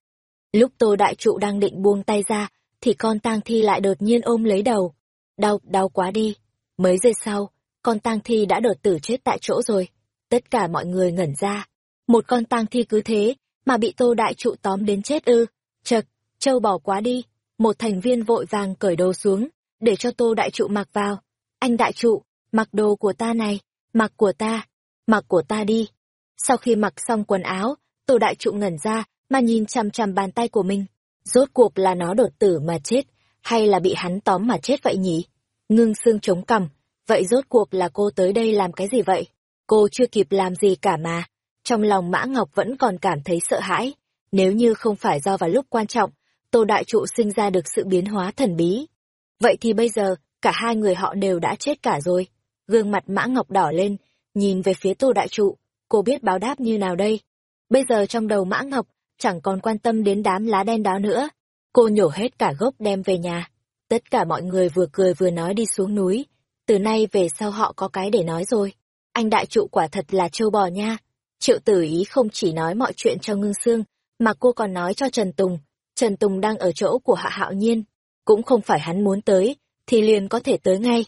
Lúc Tô Đại Trụ đang định buông tay ra, thì con tang thi lại đột nhiên ôm lấy đầu. Đau, đau quá đi. Mấy giây sau, con tang thi đã đột tử chết tại chỗ rồi. Tất cả mọi người ngẩn ra. Một con tang thi cứ thế, mà bị Tô Đại Trụ tóm đến chết ư. Chật, trâu bỏ quá đi. Một thành viên vội vàng cởi đồ xuống, để cho Tô Đại Trụ mặc vào. Anh Đại Trụ, mặc đồ của ta này, mặc của ta, mặc của ta đi. Sau khi mặc xong quần áo, Tô Đại Trụ ngẩn ra, mà nhìn chằm chằm bàn tay của mình. Rốt cuộc là nó đột tử mà chết, hay là bị hắn tóm mà chết vậy nhỉ? Ngưng xương chống cằm, vậy rốt cuộc là cô tới đây làm cái gì vậy? Cô chưa kịp làm gì cả mà. Trong lòng Mã Ngọc vẫn còn cảm thấy sợ hãi. Nếu như không phải do vào lúc quan trọng, Tô Đại Trụ sinh ra được sự biến hóa thần bí. Vậy thì bây giờ, cả hai người họ đều đã chết cả rồi. Gương mặt Mã Ngọc đỏ lên, nhìn về phía Tô Đại Trụ, cô biết báo đáp như nào đây? Bây giờ trong đầu Mã Ngọc, chẳng còn quan tâm đến đám lá đen đó nữa. Cô nhổ hết cả gốc đem về nhà. Tất cả mọi người vừa cười vừa nói đi xuống núi. Từ nay về sau họ có cái để nói rồi. Anh đại trụ quả thật là trâu bò nha. Triệu tử ý không chỉ nói mọi chuyện cho ngưng xương, mà cô còn nói cho Trần Tùng. Trần Tùng đang ở chỗ của Hạ Hạo Nhiên. Cũng không phải hắn muốn tới, thì liền có thể tới ngay.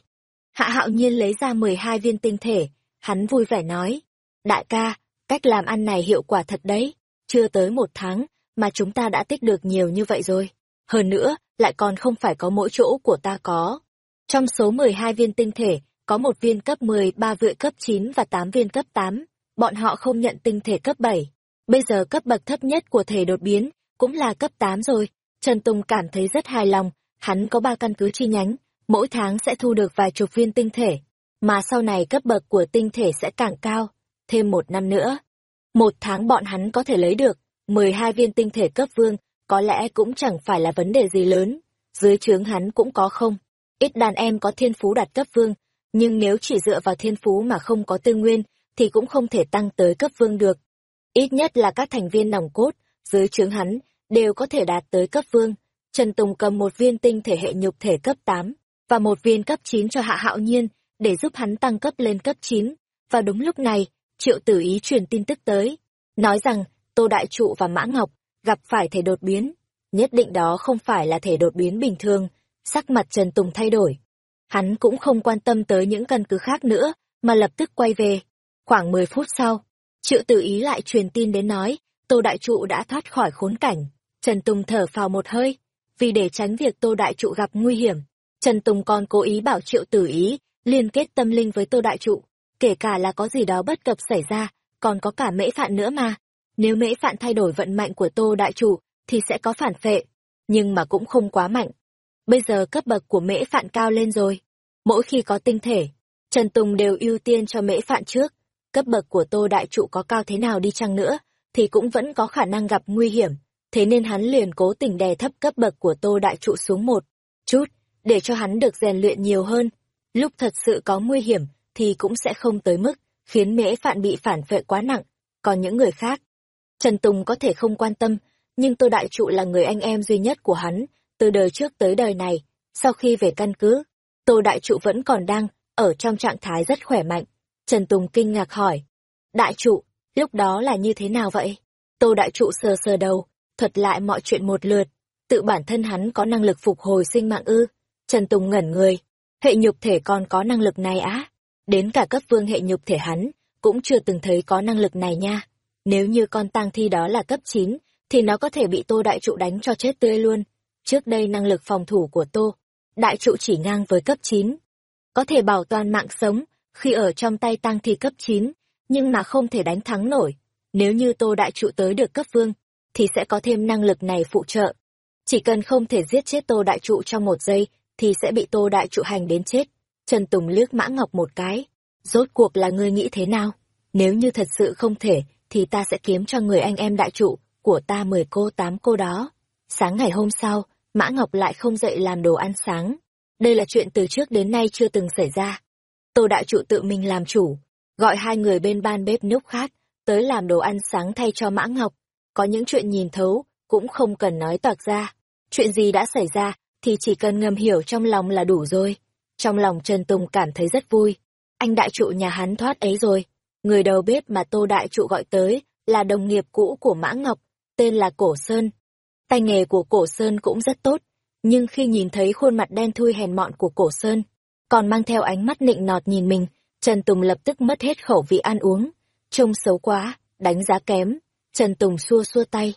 Hạ Hạo Nhiên lấy ra 12 viên tinh thể. Hắn vui vẻ nói. Đại ca, cách làm ăn này hiệu quả thật đấy. Chưa tới một tháng, mà chúng ta đã tích được nhiều như vậy rồi. Hơn nữa, lại còn không phải có mỗi chỗ của ta có. Trong số 12 viên tinh thể, có một viên cấp 10, ba vựa cấp 9 và 8 viên cấp 8. Bọn họ không nhận tinh thể cấp 7. Bây giờ cấp bậc thấp nhất của thể đột biến, cũng là cấp 8 rồi. Trần Tùng cảm thấy rất hài lòng, hắn có ba căn cứ chi nhánh, mỗi tháng sẽ thu được vài chục viên tinh thể. Mà sau này cấp bậc của tinh thể sẽ càng cao, thêm một năm nữa. Một tháng bọn hắn có thể lấy được 12 viên tinh thể cấp vương, có lẽ cũng chẳng phải là vấn đề gì lớn. Dưới trướng hắn cũng có không. Ít đàn em có thiên phú đạt cấp vương, nhưng nếu chỉ dựa vào thiên phú mà không có tư nguyên, thì cũng không thể tăng tới cấp vương được. Ít nhất là các thành viên nòng cốt, dưới trướng hắn, đều có thể đạt tới cấp vương. Trần Tùng cầm một viên tinh thể hệ nhục thể cấp 8, và một viên cấp 9 cho hạ hạo nhiên, để giúp hắn tăng cấp lên cấp 9. Và đúng lúc này, Triệu Tử Ý truyền tin tức tới, nói rằng Tô Đại Trụ và Mã Ngọc gặp phải thể đột biến. Nhất định đó không phải là thể đột biến bình thường, sắc mặt Trần Tùng thay đổi. Hắn cũng không quan tâm tới những căn cứ khác nữa, mà lập tức quay về. Khoảng 10 phút sau, Triệu tử ý lại truyền tin đến nói, Tô Đại Trụ đã thoát khỏi khốn cảnh. Trần Tùng thở phào một hơi, vì để tránh việc Tô Đại Trụ gặp nguy hiểm. Trần Tùng còn cố ý bảo Triệu tử ý liên kết tâm linh với Tô Đại Trụ, kể cả là có gì đó bất cập xảy ra, còn có cả mễ phạn nữa mà. Nếu mễ phạn thay đổi vận mạnh của Tô Đại Trụ, thì sẽ có phản phệ, nhưng mà cũng không quá mạnh. Bây giờ cấp bậc của mễ phạn cao lên rồi. Mỗi khi có tinh thể, Trần Tùng đều ưu tiên cho mễ phạn trước. Cấp bậc của Tô Đại Trụ có cao thế nào đi chăng nữa, thì cũng vẫn có khả năng gặp nguy hiểm. Thế nên hắn liền cố tình đè thấp cấp bậc của Tô Đại Trụ xuống một chút, để cho hắn được rèn luyện nhiều hơn. Lúc thật sự có nguy hiểm, thì cũng sẽ không tới mức, khiến mễ phạn bị phản vệ quá nặng. Còn những người khác, Trần Tùng có thể không quan tâm, nhưng Tô Đại Trụ là người anh em duy nhất của hắn, từ đời trước tới đời này. Sau khi về căn cứ, Tô Đại Trụ vẫn còn đang ở trong trạng thái rất khỏe mạnh. Trần Tùng kinh ngạc hỏi, Đại Trụ, lúc đó là như thế nào vậy? Tô Đại Trụ sờ sờ đầu, thuật lại mọi chuyện một lượt, tự bản thân hắn có năng lực phục hồi sinh mạng ư. Trần Tùng ngẩn người, hệ nhục thể còn có năng lực này á. Đến cả cấp vương hệ nhục thể hắn, cũng chưa từng thấy có năng lực này nha. Nếu như con tang thi đó là cấp 9, thì nó có thể bị Tô Đại Trụ đánh cho chết tươi luôn. Trước đây năng lực phòng thủ của Tô, Đại Trụ chỉ ngang với cấp 9. Có thể bảo toàn mạng sống khi ở trong tay tang thi cấp 9, nhưng mà không thể đánh thắng nổi. Nếu như Tô Đại Trụ tới được cấp vương, thì sẽ có thêm năng lực này phụ trợ. Chỉ cần không thể giết chết Tô Đại Trụ trong một giây, thì sẽ bị Tô Đại Trụ hành đến chết. Trần Tùng liếc Mã Ngọc một cái. Rốt cuộc là ngươi nghĩ thế nào? Nếu như thật sự không thể, thì ta sẽ kiếm cho người anh em đại trụ, của ta mười cô tám cô đó. Sáng ngày hôm sau, Mã Ngọc lại không dậy làm đồ ăn sáng. Đây là chuyện từ trước đến nay chưa từng xảy ra. Tô đại trụ tự mình làm chủ, gọi hai người bên ban bếp núc khác, tới làm đồ ăn sáng thay cho Mã Ngọc. Có những chuyện nhìn thấu, cũng không cần nói toạc ra. Chuyện gì đã xảy ra, thì chỉ cần ngầm hiểu trong lòng là đủ rồi. Trong lòng Trần Tùng cảm thấy rất vui. Anh đại trụ nhà hắn thoát ấy rồi. Người đầu bếp mà Tô đại trụ gọi tới là đồng nghiệp cũ của Mã Ngọc, tên là Cổ Sơn. Tay nghề của Cổ Sơn cũng rất tốt, nhưng khi nhìn thấy khuôn mặt đen thui hèn mọn của Cổ Sơn, còn mang theo ánh mắt nịnh nọt nhìn mình, Trần Tùng lập tức mất hết khẩu vị ăn uống. Trông xấu quá, đánh giá kém. Trần Tùng xua xua tay.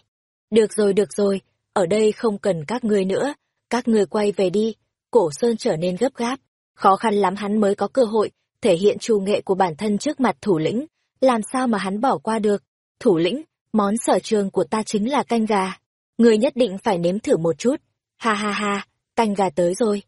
Được rồi, được rồi, ở đây không cần các ngươi nữa, các ngươi quay về đi. Cổ Sơn trở nên gấp gáp, khó khăn lắm hắn mới có cơ hội thể hiện trù nghệ của bản thân trước mặt thủ lĩnh, làm sao mà hắn bỏ qua được. Thủ lĩnh, món sở trường của ta chính là canh gà. Người nhất định phải nếm thử một chút. Ha ha ha, canh gà tới rồi.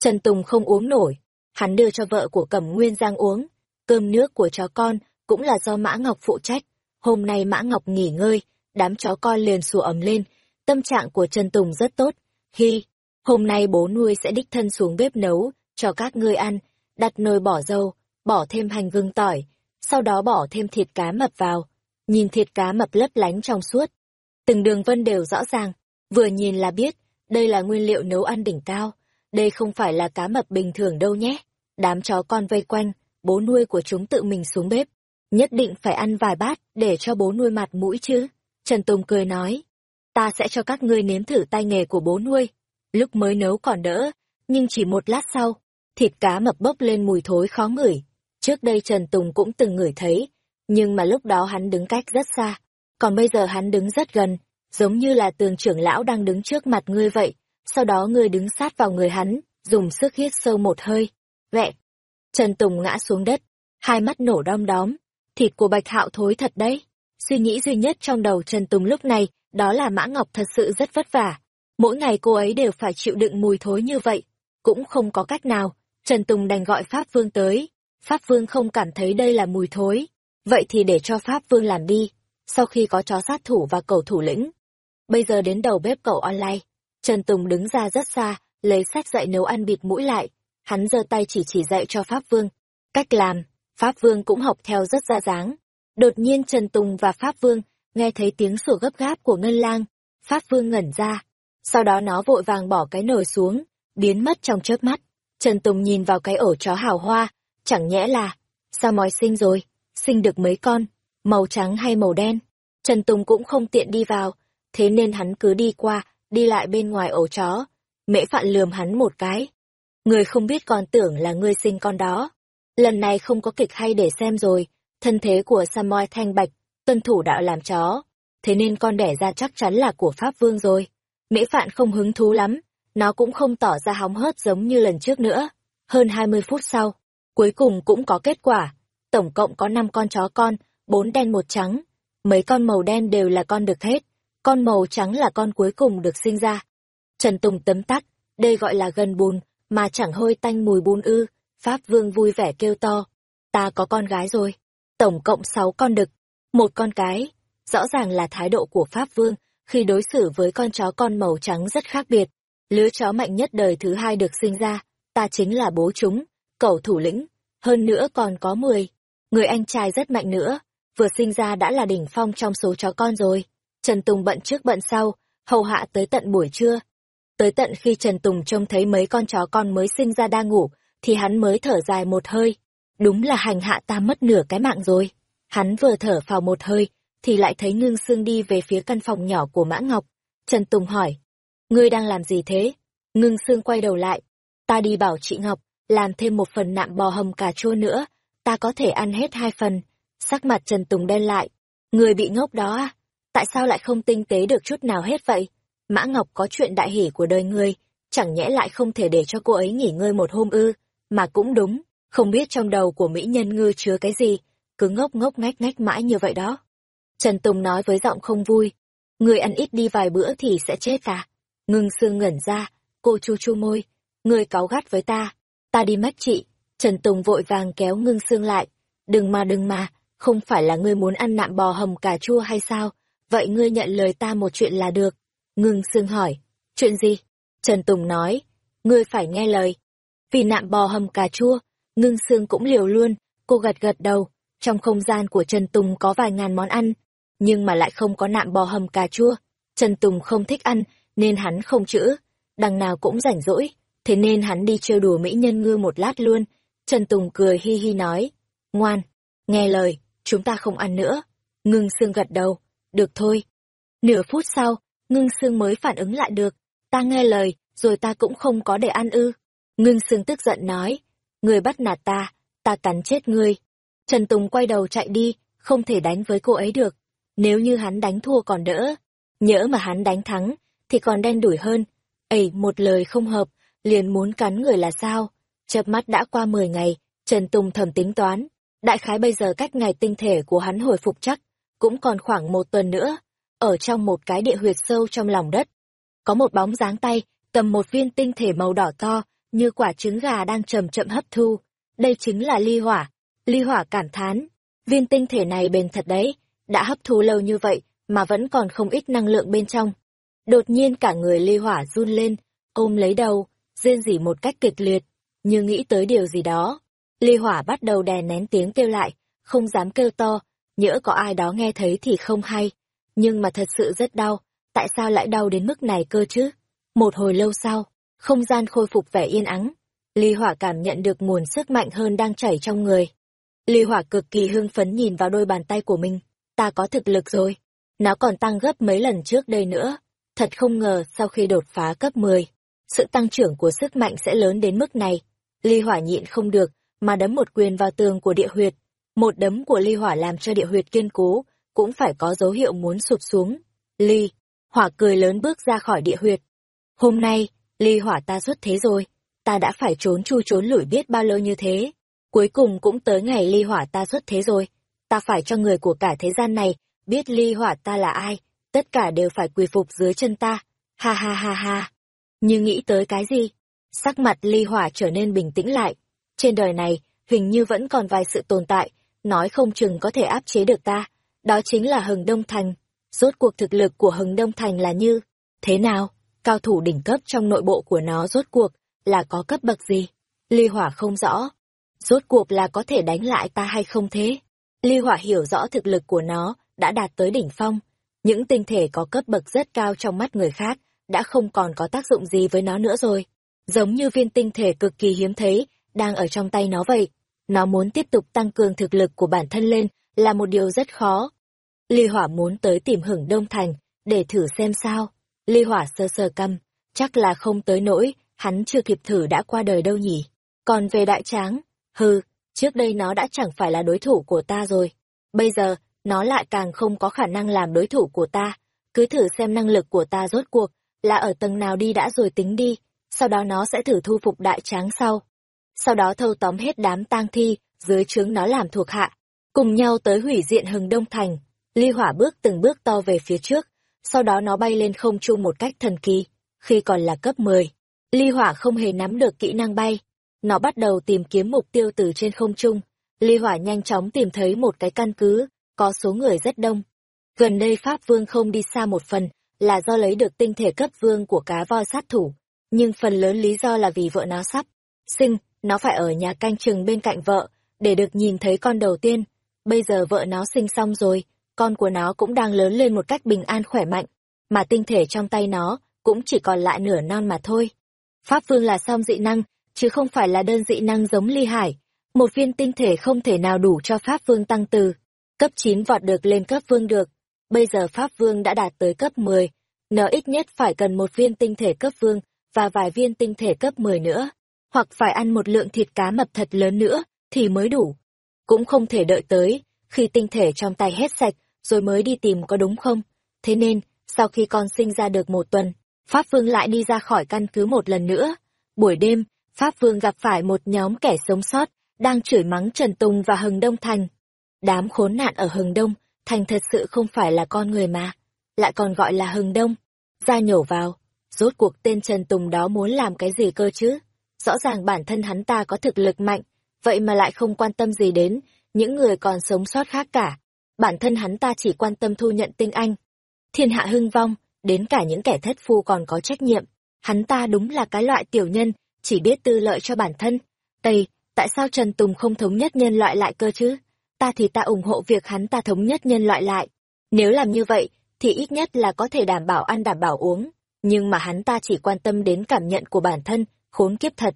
Trần Tùng không uống nổi. Hắn đưa cho vợ của Cẩm Nguyên Giang uống. Cơm nước của chó con cũng là do Mã Ngọc phụ trách. Hôm nay Mã Ngọc nghỉ ngơi, đám chó con liền sủa ầm lên. Tâm trạng của Trần Tùng rất tốt. Hi, hôm nay bố nuôi sẽ đích thân xuống bếp nấu, cho các ngươi ăn, đặt nồi bỏ dâu, bỏ thêm hành gừng tỏi, sau đó bỏ thêm thịt cá mập vào nhìn thịt cá mập lấp lánh trong suốt. Từng đường vân đều rõ ràng, vừa nhìn là biết, đây là nguyên liệu nấu ăn đỉnh cao, đây không phải là cá mập bình thường đâu nhé. Đám chó con vây quanh, bố nuôi của chúng tự mình xuống bếp, nhất định phải ăn vài bát để cho bố nuôi mặt mũi chứ. Trần Tùng cười nói, ta sẽ cho các ngươi nếm thử tay nghề của bố nuôi. Lúc mới nấu còn đỡ, nhưng chỉ một lát sau, thịt cá mập bốc lên mùi thối khó ngửi. Trước đây Trần Tùng cũng từng ngửi thấy, nhưng mà lúc đó hắn đứng cách rất xa, còn bây giờ hắn đứng rất gần, giống như là tường trưởng lão đang đứng trước mặt ngươi vậy, sau đó ngươi đứng sát vào người hắn, dùng sức hít sâu một hơi. Vẹ! Trần Tùng ngã xuống đất, hai mắt nổ đom đóm, thịt của Bạch Hạo thối thật đấy. Suy nghĩ duy nhất trong đầu Trần Tùng lúc này, đó là Mã Ngọc thật sự rất vất vả. Mỗi ngày cô ấy đều phải chịu đựng mùi thối như vậy, cũng không có cách nào. Trần Tùng đành gọi Pháp Vương tới. Pháp Vương không cảm thấy đây là mùi thối, Vậy thì để cho Pháp Vương làm đi, sau khi có chó sát thủ và cầu thủ lĩnh. Bây giờ đến đầu bếp cậu online, Trần Tùng đứng ra rất xa, lấy sách dạy nấu ăn bịt mũi lại, hắn giơ tay chỉ chỉ dạy cho Pháp Vương. Cách làm, Pháp Vương cũng học theo rất ra dáng. Đột nhiên Trần Tùng và Pháp Vương nghe thấy tiếng sủa gấp gáp của Ngân Lang, Pháp Vương ngẩn ra, sau đó nó vội vàng bỏ cái nồi xuống, biến mất trong chớp mắt. Trần Tùng nhìn vào cái ổ chó hào hoa, chẳng nhẽ là, sao mói sinh rồi? sinh được mấy con, màu trắng hay màu đen. Trần Tùng cũng không tiện đi vào, thế nên hắn cứ đi qua, đi lại bên ngoài ổ chó. Mễ phạn lườm hắn một cái. Người không biết còn tưởng là ngươi sinh con đó. Lần này không có kịch hay để xem rồi, thân thế của Samoi thanh bạch, tuân thủ đạo làm chó. Thế nên con đẻ ra chắc chắn là của Pháp Vương rồi. Mễ Phạn không hứng thú lắm, nó cũng không tỏ ra hóng hớt giống như lần trước nữa. Hơn 20 phút sau, cuối cùng cũng có kết quả. Tổng cộng có năm con chó con, bốn đen một trắng. Mấy con màu đen đều là con được hết, con màu trắng là con cuối cùng được sinh ra. Trần Tùng tấm tắc, đây gọi là gần bùn, mà chẳng hôi tanh mùi bùn ư. Pháp Vương vui vẻ kêu to, ta có con gái rồi. Tổng cộng 6 con đực, một con cái. Rõ ràng là thái độ của Pháp Vương khi đối xử với con chó con màu trắng rất khác biệt. Lứa chó mạnh nhất đời thứ hai được sinh ra, ta chính là bố chúng, cẩu thủ lĩnh, hơn nữa còn có 10. Người anh trai rất mạnh nữa, vừa sinh ra đã là đỉnh phong trong số chó con rồi. Trần Tùng bận trước bận sau, hầu hạ tới tận buổi trưa. Tới tận khi Trần Tùng trông thấy mấy con chó con mới sinh ra đang ngủ, thì hắn mới thở dài một hơi. Đúng là hành hạ ta mất nửa cái mạng rồi. Hắn vừa thở vào một hơi, thì lại thấy ngưng xương đi về phía căn phòng nhỏ của Mã Ngọc. Trần Tùng hỏi, ngươi đang làm gì thế? Ngưng xương quay đầu lại, ta đi bảo chị Ngọc, làm thêm một phần nạm bò hầm cà chua nữa, ta có thể ăn hết hai phần. Sắc mặt Trần Tùng đen lại, người bị ngốc đó à? Tại sao lại không tinh tế được chút nào hết vậy? Mã Ngọc có chuyện đại hỷ của đời ngươi, chẳng nhẽ lại không thể để cho cô ấy nghỉ ngơi một hôm ư, mà cũng đúng, không biết trong đầu của mỹ nhân ngư chứa cái gì, cứ ngốc ngốc ngách ngách mãi như vậy đó. Trần Tùng nói với giọng không vui, người ăn ít đi vài bữa thì sẽ chết à? Ngưng xương ngẩn ra, cô chu chu môi, người cáu gắt với ta, ta đi mách chị. Trần Tùng vội vàng kéo ngưng xương lại, đừng mà đừng mà, không phải là ngươi muốn ăn nạm bò hầm cà chua hay sao? Vậy ngươi nhận lời ta một chuyện là được. Ngưng xương hỏi, chuyện gì? Trần Tùng nói, ngươi phải nghe lời. Vì nạm bò hầm cà chua, ngưng xương cũng liều luôn, cô gật gật đầu. Trong không gian của Trần Tùng có vài ngàn món ăn, nhưng mà lại không có nạm bò hầm cà chua. Trần Tùng không thích ăn, nên hắn không chữ. Đằng nào cũng rảnh rỗi, thế nên hắn đi trêu đùa mỹ nhân ngư một lát luôn. Trần Tùng cười hi hi nói, ngoan, nghe lời, chúng ta không ăn nữa. Ngưng xương gật đầu, được thôi. Nửa phút sau, ngưng xương mới phản ứng lại được, ta nghe lời, rồi ta cũng không có để ăn ư. Ngưng sương tức giận nói, người bắt nạt ta, ta cắn chết ngươi. Trần Tùng quay đầu chạy đi, không thể đánh với cô ấy được. Nếu như hắn đánh thua còn đỡ, nhỡ mà hắn đánh thắng, thì còn đen đủi hơn. Ây, một lời không hợp, liền muốn cắn người là sao? Chợp mắt đã qua 10 ngày, Trần Tùng thầm tính toán. Đại khái bây giờ cách ngày tinh thể của hắn hồi phục chắc, cũng còn khoảng một tuần nữa. Ở trong một cái địa huyệt sâu trong lòng đất, có một bóng dáng tay, cầm một viên tinh thể màu đỏ to, như quả trứng gà đang chậm chậm hấp thu. Đây chính là ly hỏa. Ly hỏa cảm thán. Viên tinh thể này bền thật đấy, đã hấp thu lâu như vậy mà vẫn còn không ít năng lượng bên trong. Đột nhiên cả người ly hỏa run lên, ôm lấy đầu, rên rỉ một cách kịch liệt, như nghĩ tới điều gì đó. Ly hỏa bắt đầu đè nén tiếng kêu lại, không dám kêu to, nhỡ có ai đó nghe thấy thì không hay. Nhưng mà thật sự rất đau, tại sao lại đau đến mức này cơ chứ? Một hồi lâu sau, không gian khôi phục vẻ yên ắng. Ly hỏa cảm nhận được nguồn sức mạnh hơn đang chảy trong người. Ly hỏa cực kỳ hưng phấn nhìn vào đôi bàn tay của mình. Ta có thực lực rồi. Nó còn tăng gấp mấy lần trước đây nữa. Thật không ngờ sau khi đột phá cấp 10, sự tăng trưởng của sức mạnh sẽ lớn đến mức này. Ly hỏa nhịn không được, mà đấm một quyền vào tường của địa huyệt. Một đấm của ly hỏa làm cho địa huyệt kiên cố, cũng phải có dấu hiệu muốn sụp xuống. Ly, hỏa cười lớn bước ra khỏi địa huyệt. Hôm nay, ly hỏa ta xuất thế rồi, ta đã phải trốn chu trốn lủi biết bao lâu như thế. Cuối cùng cũng tới ngày ly hỏa ta xuất thế rồi. Ta phải cho người của cả thế gian này biết ly hỏa ta là ai, tất cả đều phải quỳ phục dưới chân ta. Ha ha ha ha. Như nghĩ tới cái gì? Sắc mặt ly hỏa trở nên bình tĩnh lại. Trên đời này, hình như vẫn còn vài sự tồn tại, nói không chừng có thể áp chế được ta. Đó chính là Hừng Đông Thành. Rốt cuộc thực lực của Hừng Đông Thành là như, thế nào? Cao thủ đỉnh cấp trong nội bộ của nó rốt cuộc là có cấp bậc gì? Ly Hỏa không rõ. Rốt cuộc là có thể đánh lại ta hay không thế? Ly Hỏa hiểu rõ thực lực của nó đã đạt tới đỉnh phong. Những tinh thể có cấp bậc rất cao trong mắt người khác đã không còn có tác dụng gì với nó nữa rồi. Giống như viên tinh thể cực kỳ hiếm thấy đang ở trong tay nó vậy. Nó muốn tiếp tục tăng cường thực lực của bản thân lên là một điều rất khó. Ly Hỏa muốn tới tìm hưởng Đông Thành để thử xem sao. Ly Hỏa sơ sơ căm, chắc là không tới nỗi, hắn chưa kịp thử đã qua đời đâu nhỉ. Còn về đại tráng, hừ, trước đây nó đã chẳng phải là đối thủ của ta rồi. Bây giờ, nó lại càng không có khả năng làm đối thủ của ta. Cứ thử xem năng lực của ta rốt cuộc, là ở tầng nào đi đã rồi tính đi, sau đó nó sẽ thử thu phục đại tráng sau. Sau đó thâu tóm hết đám tang thi, dưới trướng nó làm thuộc hạ, cùng nhau tới hủy diện hừng đông thành. Ly hỏa bước từng bước to về phía trước, sau đó nó bay lên không trung một cách thần kỳ. Khi còn là cấp 10, ly hỏa không hề nắm được kỹ năng bay. Nó bắt đầu tìm kiếm mục tiêu từ trên không trung. Ly hỏa nhanh chóng tìm thấy một cái căn cứ, có số người rất đông. Gần đây Pháp Vương không đi xa một phần, là do lấy được tinh thể cấp vương của cá voi sát thủ. Nhưng phần lớn lý do là vì vợ nó sắp sinh, nó phải ở nhà canh chừng bên cạnh vợ, để được nhìn thấy con đầu tiên. Bây giờ vợ nó sinh xong rồi, con của nó cũng đang lớn lên một cách bình an khỏe mạnh, mà tinh thể trong tay nó cũng chỉ còn lại nửa non mà thôi. Pháp Vương là song dị năng, chứ không phải là đơn dị năng giống ly hải. Một viên tinh thể không thể nào đủ cho Pháp Vương tăng từ. Cấp 9 vọt được lên cấp Vương được. Bây giờ Pháp Vương đã đạt tới cấp 10. Nó ít nhất phải cần một viên tinh thể cấp Vương và vài viên tinh thể cấp 10 nữa. Hoặc phải ăn một lượng thịt cá mập thật lớn nữa thì mới đủ. Cũng không thể đợi tới, khi tinh thể trong tay hết sạch, rồi mới đi tìm có đúng không? Thế nên, sau khi con sinh ra được một tuần, Pháp Vương lại đi ra khỏi căn cứ một lần nữa. Buổi đêm, Pháp Vương gặp phải một nhóm kẻ sống sót, đang chửi mắng Trần Tùng và Hừng Đông Thành. Đám khốn nạn ở Hừng Đông, Thành thật sự không phải là con người mà, lại còn gọi là Hừng Đông. Ra nhổ vào, rốt cuộc tên Trần Tùng đó muốn làm cái gì cơ chứ? Rõ ràng bản thân hắn ta có thực lực mạnh, vậy mà lại không quan tâm gì đến những người còn sống sót khác cả. Bản thân hắn ta chỉ quan tâm thu nhận tinh anh. Thiên hạ hưng vong, đến cả những kẻ thất phu còn có trách nhiệm. Hắn ta đúng là cái loại tiểu nhân, chỉ biết tư lợi cho bản thân. Tây, tại sao Trần Tùng không thống nhất nhân loại lại cơ chứ? Ta thì ta ủng hộ việc hắn ta thống nhất nhân loại lại. Nếu làm như vậy, thì ít nhất là có thể đảm bảo ăn đảm bảo uống. Nhưng mà hắn ta chỉ quan tâm đến cảm nhận của bản thân, khốn kiếp thật.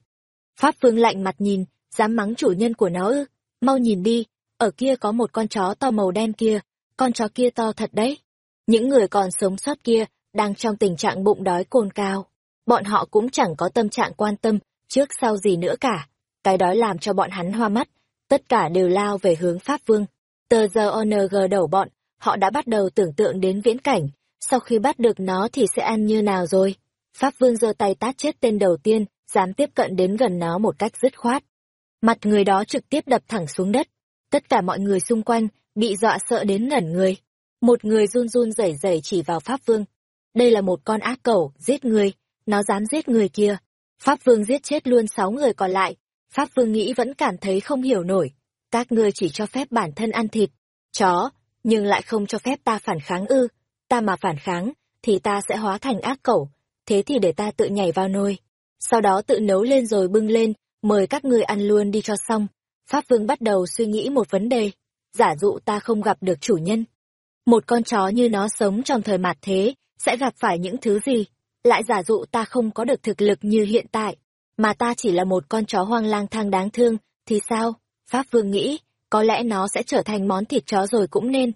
Pháp Vương lạnh mặt nhìn, dám mắng chủ nhân của nó ư, mau nhìn đi, ở kia có một con chó to màu đen kia, con chó kia to thật đấy. Những người còn sống sót kia, đang trong tình trạng bụng đói cồn cao. Bọn họ cũng chẳng có tâm trạng quan tâm, trước sau gì nữa cả. Cái đói làm cho bọn hắn hoa mắt, tất cả đều lao về hướng Pháp Vương. Tờ giờ ONG đầu bọn, họ đã bắt đầu tưởng tượng đến viễn cảnh, sau khi bắt được nó thì sẽ ăn như nào rồi. Pháp Vương giơ tay tát chết tên đầu tiên, dám tiếp cận đến gần nó một cách dứt khoát. Mặt người đó trực tiếp đập thẳng xuống đất. Tất cả mọi người xung quanh bị dọa sợ đến ngẩn người. Một người run run rẩy rẩy chỉ vào Pháp Vương. Đây là một con ác cẩu, giết người, nó dám giết người kia. Pháp Vương giết chết luôn sáu người còn lại. Pháp Vương nghĩ vẫn cảm thấy không hiểu nổi. Các ngươi chỉ cho phép bản thân ăn thịt, chó, nhưng lại không cho phép ta phản kháng ư. Ta mà phản kháng, thì ta sẽ hóa thành ác cẩu. Thế thì để ta tự nhảy vào nồi. Sau đó tự nấu lên rồi bưng lên, mời các ngươi ăn luôn đi cho xong. Pháp Vương bắt đầu suy nghĩ một vấn đề. Giả dụ ta không gặp được chủ nhân. Một con chó như nó sống trong thời mạt thế, sẽ gặp phải những thứ gì? Lại giả dụ ta không có được thực lực như hiện tại, mà ta chỉ là một con chó hoang lang thang đáng thương, thì sao? Pháp Vương nghĩ, có lẽ nó sẽ trở thành món thịt chó rồi cũng nên.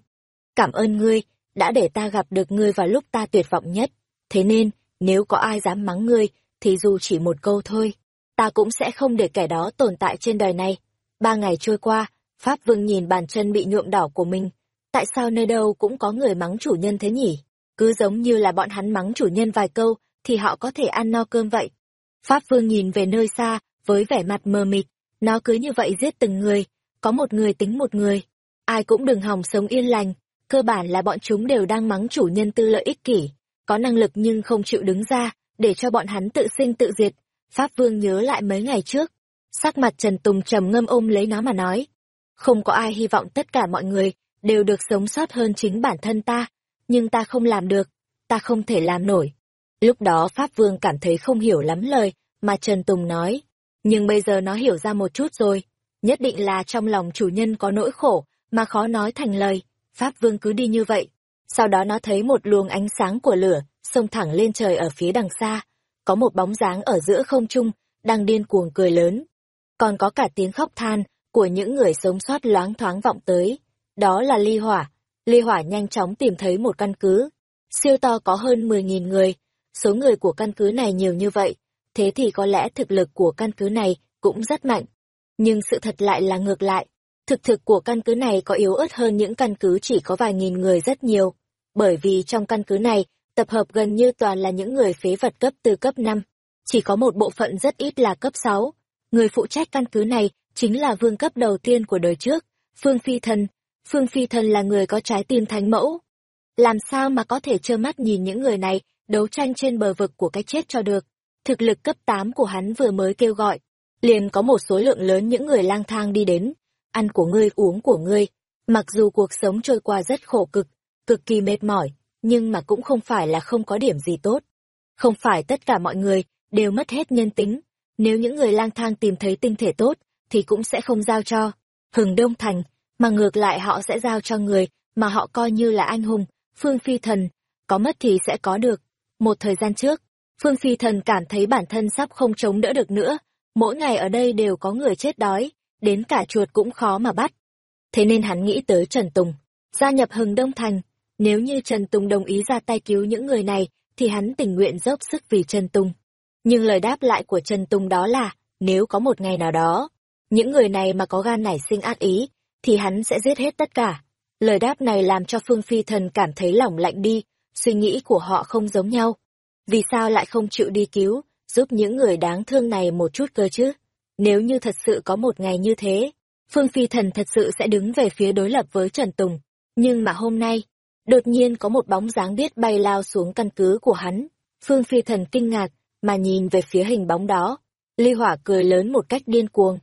Cảm ơn ngươi, đã để ta gặp được ngươi vào lúc ta tuyệt vọng nhất. Thế nên, nếu có ai dám mắng ngươi, thì dù chỉ một câu thôi, ta cũng sẽ không để kẻ đó tồn tại trên đời này. Ba ngày trôi qua, Pháp Vương nhìn bàn chân bị nhuộm đỏ của mình. Tại sao nơi đâu cũng có người mắng chủ nhân thế nhỉ? Cứ giống như là bọn hắn mắng chủ nhân vài câu, thì họ có thể ăn no cơm vậy. Pháp Vương nhìn về nơi xa, với vẻ mặt mờ mịt, nó cứ như vậy giết từng người, có một người tính một người. Ai cũng đừng hòng sống yên lành, cơ bản là bọn chúng đều đang mắng chủ nhân tư lợi ích kỷ, có năng lực nhưng không chịu đứng ra, để cho bọn hắn tự sinh tự diệt. Pháp Vương nhớ lại mấy ngày trước, sắc mặt Trần Tùng trầm ngâm ôm lấy nó mà nói. Không có ai hy vọng tất cả mọi người đều được sống sót hơn chính bản thân ta, nhưng ta không làm được, ta không thể làm nổi. Lúc đó Pháp Vương cảm thấy không hiểu lắm lời mà Trần Tùng nói, nhưng bây giờ nó hiểu ra một chút rồi, nhất định là trong lòng chủ nhân có nỗi khổ mà khó nói thành lời. Pháp Vương cứ đi như vậy, sau đó nó thấy một luồng ánh sáng của lửa xông thẳng lên trời ở phía đằng xa, có một bóng dáng ở giữa không trung, đang điên cuồng cười lớn. Còn có cả tiếng khóc than của những người sống sót loáng thoáng vọng tới. Đó là ly hỏa. Ly hỏa nhanh chóng tìm thấy một căn cứ. Siêu to có hơn 10.000 người. Số người của căn cứ này nhiều như vậy. Thế thì có lẽ thực lực của căn cứ này cũng rất mạnh. Nhưng sự thật lại là ngược lại. Thực thực của căn cứ này có yếu ớt hơn những căn cứ chỉ có vài nghìn người rất nhiều, bởi vì trong căn cứ này, tập hợp gần như toàn là những người phế vật cấp từ cấp 5, chỉ có một bộ phận rất ít là cấp 6. Người phụ trách căn cứ này chính là vương cấp đầu tiên của đời trước, Phương Phi Thần. Phương Phi Thần là người có trái tim thánh mẫu. Làm sao mà có thể trơ mắt nhìn những người này đấu tranh trên bờ vực của cái chết cho được. Thực lực cấp tám của hắn vừa mới kêu gọi, liền có một số lượng lớn những người lang thang đi đến, ăn của ngươi uống của ngươi. Mặc dù cuộc sống trôi qua rất khổ cực, cực kỳ mệt mỏi, nhưng mà cũng không phải là không có điểm gì tốt. Không phải tất cả mọi người đều mất hết nhân tính, nếu những người lang thang tìm thấy tinh thể tốt, thì cũng sẽ không giao cho Hừng Đông Thành, mà ngược lại họ sẽ giao cho người mà họ coi như là anh hùng, Phương Phi Thần, có mất thì sẽ có được. Một thời gian trước, Phương Phi Thần cảm thấy bản thân sắp không chống đỡ được nữa, mỗi ngày ở đây đều có người chết đói, đến cả chuột cũng khó mà bắt. Thế nên hắn nghĩ tới Trần Tùng, gia nhập Hừng Đông Thành, nếu như Trần Tùng đồng ý ra tay cứu những người này, thì hắn tình nguyện dốc sức vì Trần Tùng. Nhưng lời đáp lại của Trần Tùng đó là, nếu có một ngày nào đó, những người này mà có gan nảy sinh ác ý, thì hắn sẽ giết hết tất cả. Lời đáp này làm cho Phương Phi Thần cảm thấy lỏng lạnh đi, suy nghĩ của họ không giống nhau. Vì sao lại không chịu đi cứu, giúp những người đáng thương này một chút cơ chứ? Nếu như thật sự có một ngày như thế, Phương Phi Thần thật sự sẽ đứng về phía đối lập với Trần Tùng. Nhưng mà hôm nay, đột nhiên có một bóng dáng biết bay lao xuống căn cứ của hắn. Phương Phi Thần kinh ngạc, mà nhìn về phía hình bóng đó. Ly Hỏa cười lớn một cách điên cuồng.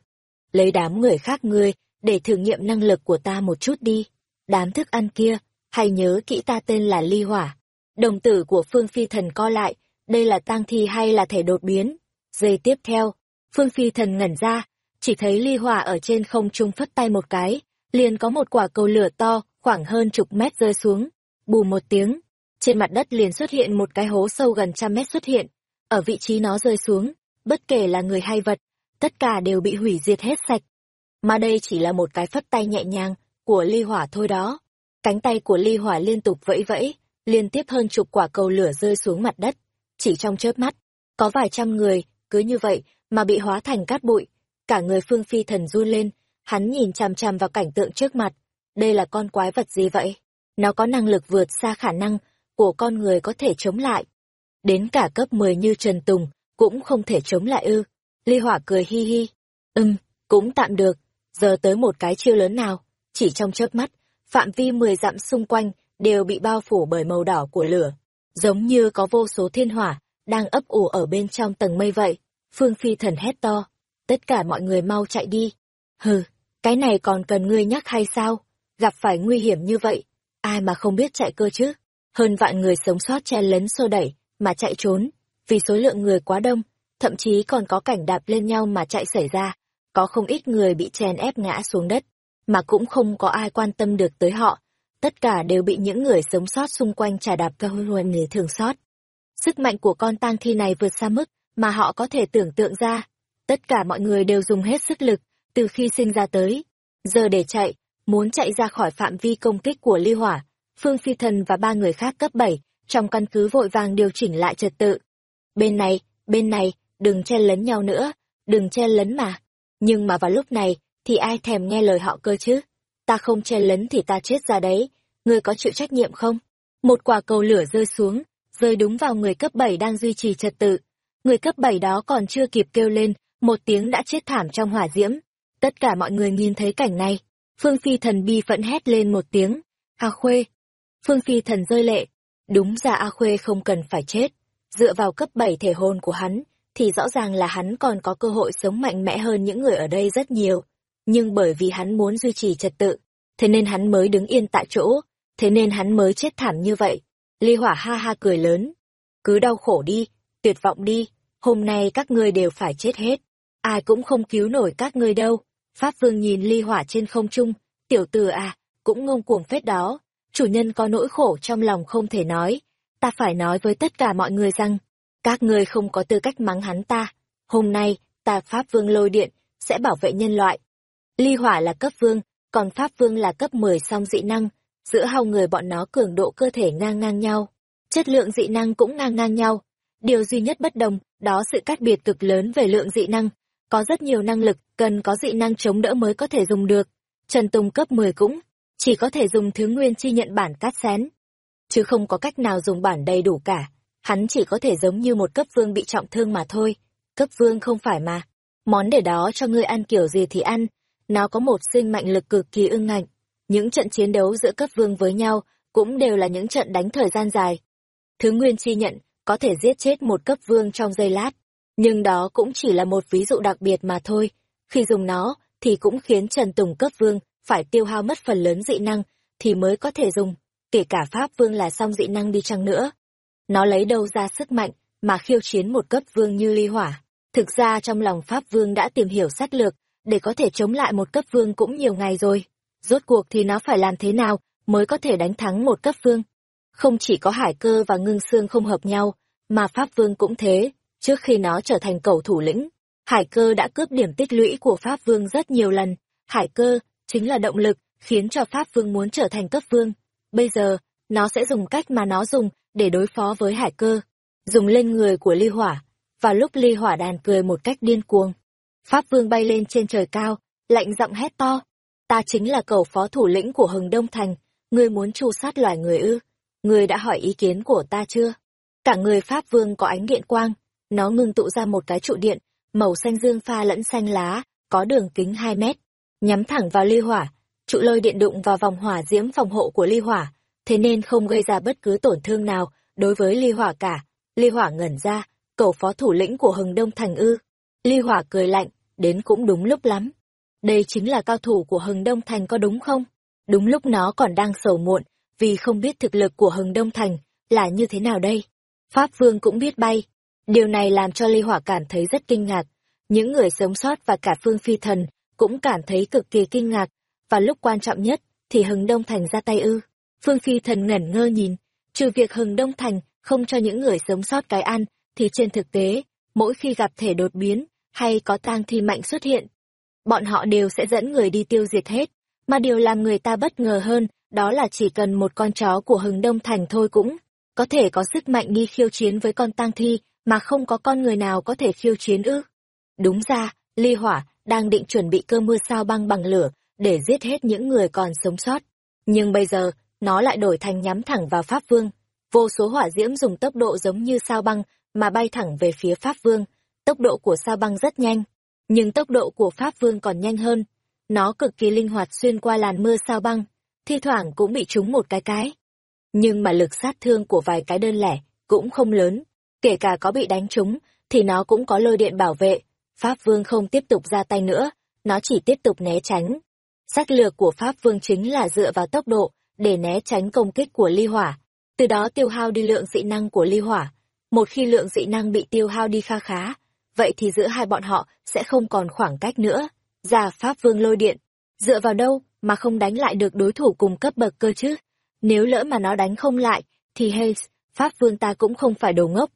Lấy đám người khác ngươi, để thử nghiệm năng lực của ta một chút đi. Đám thức ăn kia, hay nhớ kỹ ta tên là Ly Hỏa. Đồng tử của Phương Phi Thần co lại, đây là tang thi hay là thể đột biến? Giây tiếp theo, Phương Phi Thần ngẩn ra, chỉ thấy Ly Hỏa ở trên không trung phất tay một cái, liền có một quả cầu lửa to, khoảng hơn chục mét rơi xuống. Bù một tiếng, trên mặt đất liền xuất hiện một cái hố sâu gần trăm mét xuất hiện. Ở vị trí nó rơi xuống, bất kể là người hay vật, tất cả đều bị hủy diệt hết sạch. Mà đây chỉ là một cái phất tay nhẹ nhàng của ly hỏa thôi đó. Cánh tay của ly hỏa liên tục vẫy vẫy, liên tiếp hơn chục quả cầu lửa rơi xuống mặt đất. Chỉ trong chớp mắt, có vài trăm người, cứ như vậy mà bị hóa thành cát bụi. Cả người phương phi thần run lên, hắn nhìn chằm chằm vào cảnh tượng trước mặt. Đây là con quái vật gì vậy? Nó có năng lực vượt xa khả năng của con người có thể chống lại. Đến cả cấp 10 như Trần Tùng, cũng không thể chống lại ư. Ly Hỏa cười hi hi. Ừm, cũng tạm được. Giờ tới một cái chiêu lớn nào. Chỉ trong chớp mắt, phạm vi 10 dặm xung quanh đều bị bao phủ bởi màu đỏ của lửa. Giống như có vô số thiên hỏa, đang ấp ủ ở bên trong tầng mây vậy. Phương Phi thần hét to. Tất cả mọi người mau chạy đi. Hừ, cái này còn cần ngươi nhắc hay sao? Gặp phải nguy hiểm như vậy, ai mà không biết chạy cơ chứ? Hơn vạn người sống sót chen lấn xô đẩy, mà chạy trốn. Vì số lượng người quá đông, thậm chí còn có cảnh đạp lên nhau mà chạy xảy ra, có không ít người bị chèn ép ngã xuống đất, mà cũng không có ai quan tâm được tới họ, tất cả đều bị những người sống sót xung quanh trà đạp cơ hội người thường sót. Sức mạnh của con tang thi này vượt xa mức mà họ có thể tưởng tượng ra. Tất cả mọi người đều dùng hết sức lực, từ khi sinh ra tới. Giờ để chạy, muốn chạy ra khỏi phạm vi công kích của ly hỏa, Phương Phi Thần và ba người khác cấp 7, trong căn cứ vội vàng điều chỉnh lại trật tự. Bên này, bên này, đừng chen lấn nhau nữa, đừng chen lấn mà. Nhưng mà vào lúc này, thì ai thèm nghe lời họ cơ chứ? Ta không chen lấn thì ta chết ra đấy, ngươi có chịu trách nhiệm không? Một quả cầu lửa rơi xuống, rơi đúng vào người cấp 7 đang duy trì trật tự. Người cấp 7 đó còn chưa kịp kêu lên, một tiếng đã chết thảm trong hỏa diễm. Tất cả mọi người nhìn thấy cảnh này. Phương Phi thần bi phẫn hét lên một tiếng. Hà Khuê. Phương Phi thần rơi lệ. Đúng ra A Khuê không cần phải chết. Dựa vào cấp 7 thể hồn của hắn, thì rõ ràng là hắn còn có cơ hội sống mạnh mẽ hơn những người ở đây rất nhiều. Nhưng bởi vì hắn muốn duy trì trật tự, thế nên hắn mới đứng yên tại chỗ, thế nên hắn mới chết thảm như vậy. Ly Hỏa ha ha cười lớn. Cứ đau khổ đi, tuyệt vọng đi, hôm nay các ngươi đều phải chết hết. Ai cũng không cứu nổi các ngươi đâu. Pháp Vương nhìn Ly Hỏa trên không trung, tiểu tử à, cũng ngông cuồng phết đó. Chủ nhân có nỗi khổ trong lòng không thể nói. Ta phải nói với tất cả mọi người rằng, các ngươi không có tư cách mắng hắn ta. Hôm nay, ta Pháp Vương lôi điện, sẽ bảo vệ nhân loại. Ly hỏa là cấp vương, còn Pháp Vương là cấp 10 song dị năng. Giữa hai người bọn nó cường độ cơ thể ngang ngang nhau. Chất lượng dị năng cũng ngang ngang nhau. Điều duy nhất bất đồng, đó sự cách biệt cực lớn về lượng dị năng. Có rất nhiều năng lực, cần có dị năng chống đỡ mới có thể dùng được. Trần Tùng cấp 10 cũng chỉ có thể dùng thứ nguyên chi nhận bản cát xén, chứ không có cách nào dùng bản đầy đủ cả. Hắn chỉ có thể giống như một cấp vương bị trọng thương mà thôi. Cấp vương không phải mà. Món để đó cho ngươi ăn kiểu gì thì ăn. Nó có một sinh mạnh lực cực kỳ ưng ngạnh. Những trận chiến đấu giữa cấp vương với nhau cũng đều là những trận đánh thời gian dài. Thứ nguyên chi nhận có thể giết chết một cấp vương trong giây lát. Nhưng đó cũng chỉ là một ví dụ đặc biệt mà thôi. Khi dùng nó, thì cũng khiến Trần Tùng cấp vương phải tiêu hao mất phần lớn dị năng, thì mới có thể dùng. Kể cả Pháp vương là xong dị năng đi chăng nữa. Nó lấy đâu ra sức mạnh mà khiêu chiến một cấp vương như ly hỏa. Thực ra trong lòng Pháp vương đã tìm hiểu sát lược, để có thể chống lại một cấp vương cũng nhiều ngày rồi. Rốt cuộc thì nó phải làm thế nào mới có thể đánh thắng một cấp vương? Không chỉ có hải cơ và ngưng xương không hợp nhau, mà Pháp vương cũng thế, trước khi nó trở thành cầu thủ lĩnh. Hải cơ đã cướp điểm tích lũy của Pháp vương rất nhiều lần. Hải cơ chính là động lực khiến cho Pháp vương muốn trở thành cấp vương. Bây giờ, nó sẽ dùng cách mà nó dùng để đối phó với hải cơ. Dùng lên người của ly hỏa. Vào lúc ly hỏa đàn cười một cách điên cuồng. Pháp vương bay lên trên trời cao, lạnh giọng hét to. Ta chính là cầu phó thủ lĩnh của hừng Đông Thành. Ngươi muốn tru sát loài người ư? Ngươi đã hỏi ý kiến của ta chưa? Cả người Pháp vương có ánh điện quang. Nó ngưng tụ ra một cái trụ điện, màu xanh dương pha lẫn xanh lá, có đường kính 2 mét. Nhắm thẳng vào ly hỏa, trụ lôi điện đụng vào vòng hỏa diễm phòng hộ của ly hỏa, thế nên không gây ra bất cứ tổn thương nào đối với ly hỏa cả. Ly hỏa ngẩn ra, cầu phó thủ lĩnh của hừng đông thành ư. Ly hỏa cười lạnh, đến cũng đúng lúc lắm. Đây chính là cao thủ của hừng đông thành có đúng không? Đúng lúc nó còn đang sầu muộn, vì không biết thực lực của hừng đông thành là như thế nào đây. Pháp Vương cũng biết bay. Điều này làm cho Ly Hỏa cảm thấy rất kinh ngạc. Những người sống sót và cả Phương Phi Thần cũng cảm thấy cực kỳ kinh ngạc. Và lúc quan trọng nhất, thì Hừng Đông Thành ra tay ư. Phương Phi Thần ngẩn ngơ nhìn, trừ việc Hừng Đông Thành không cho những người sống sót cái ăn, thì trên thực tế, mỗi khi gặp thể đột biến, hay có tang thi mạnh xuất hiện, bọn họ đều sẽ dẫn người đi tiêu diệt hết. Mà điều làm người ta bất ngờ hơn, đó là chỉ cần một con chó của Hừng Đông Thành thôi cũng có thể có sức mạnh đi khiêu chiến với con tang thi, mà không có con người nào có thể khiêu chiến ư. Đúng ra, Ly Hỏa đang định chuẩn bị cơ mưa sao băng bằng lửa để giết hết những người còn sống sót. Nhưng bây giờ, nó lại đổi thành nhắm thẳng vào Pháp Vương. Vô số hỏa diễm dùng tốc độ giống như sao băng mà bay thẳng về phía Pháp Vương. Tốc độ của sao băng rất nhanh, nhưng tốc độ của Pháp Vương còn nhanh hơn. Nó cực kỳ linh hoạt xuyên qua làn mưa sao băng, thi thoảng cũng bị trúng một cái cái. Nhưng mà lực sát thương của vài cái đơn lẻ cũng không lớn, kể cả có bị đánh trúng thì nó cũng có lôi điện bảo vệ. Pháp Vương không tiếp tục ra tay nữa, nó chỉ tiếp tục né tránh. Sách lược của Pháp Vương chính là dựa vào tốc độ để né tránh công kích của ly hỏa, từ đó tiêu hao đi lượng dị năng của ly hỏa. Một khi lượng dị năng bị tiêu hao đi kha khá, vậy thì giữa hai bọn họ sẽ không còn khoảng cách nữa. Già Pháp Vương lôi điện, dựa vào đâu mà không đánh lại được đối thủ cùng cấp bậc cơ chứ? Nếu lỡ mà nó đánh không lại, thì Hayes, Pháp Vương ta cũng không phải đồ ngốc.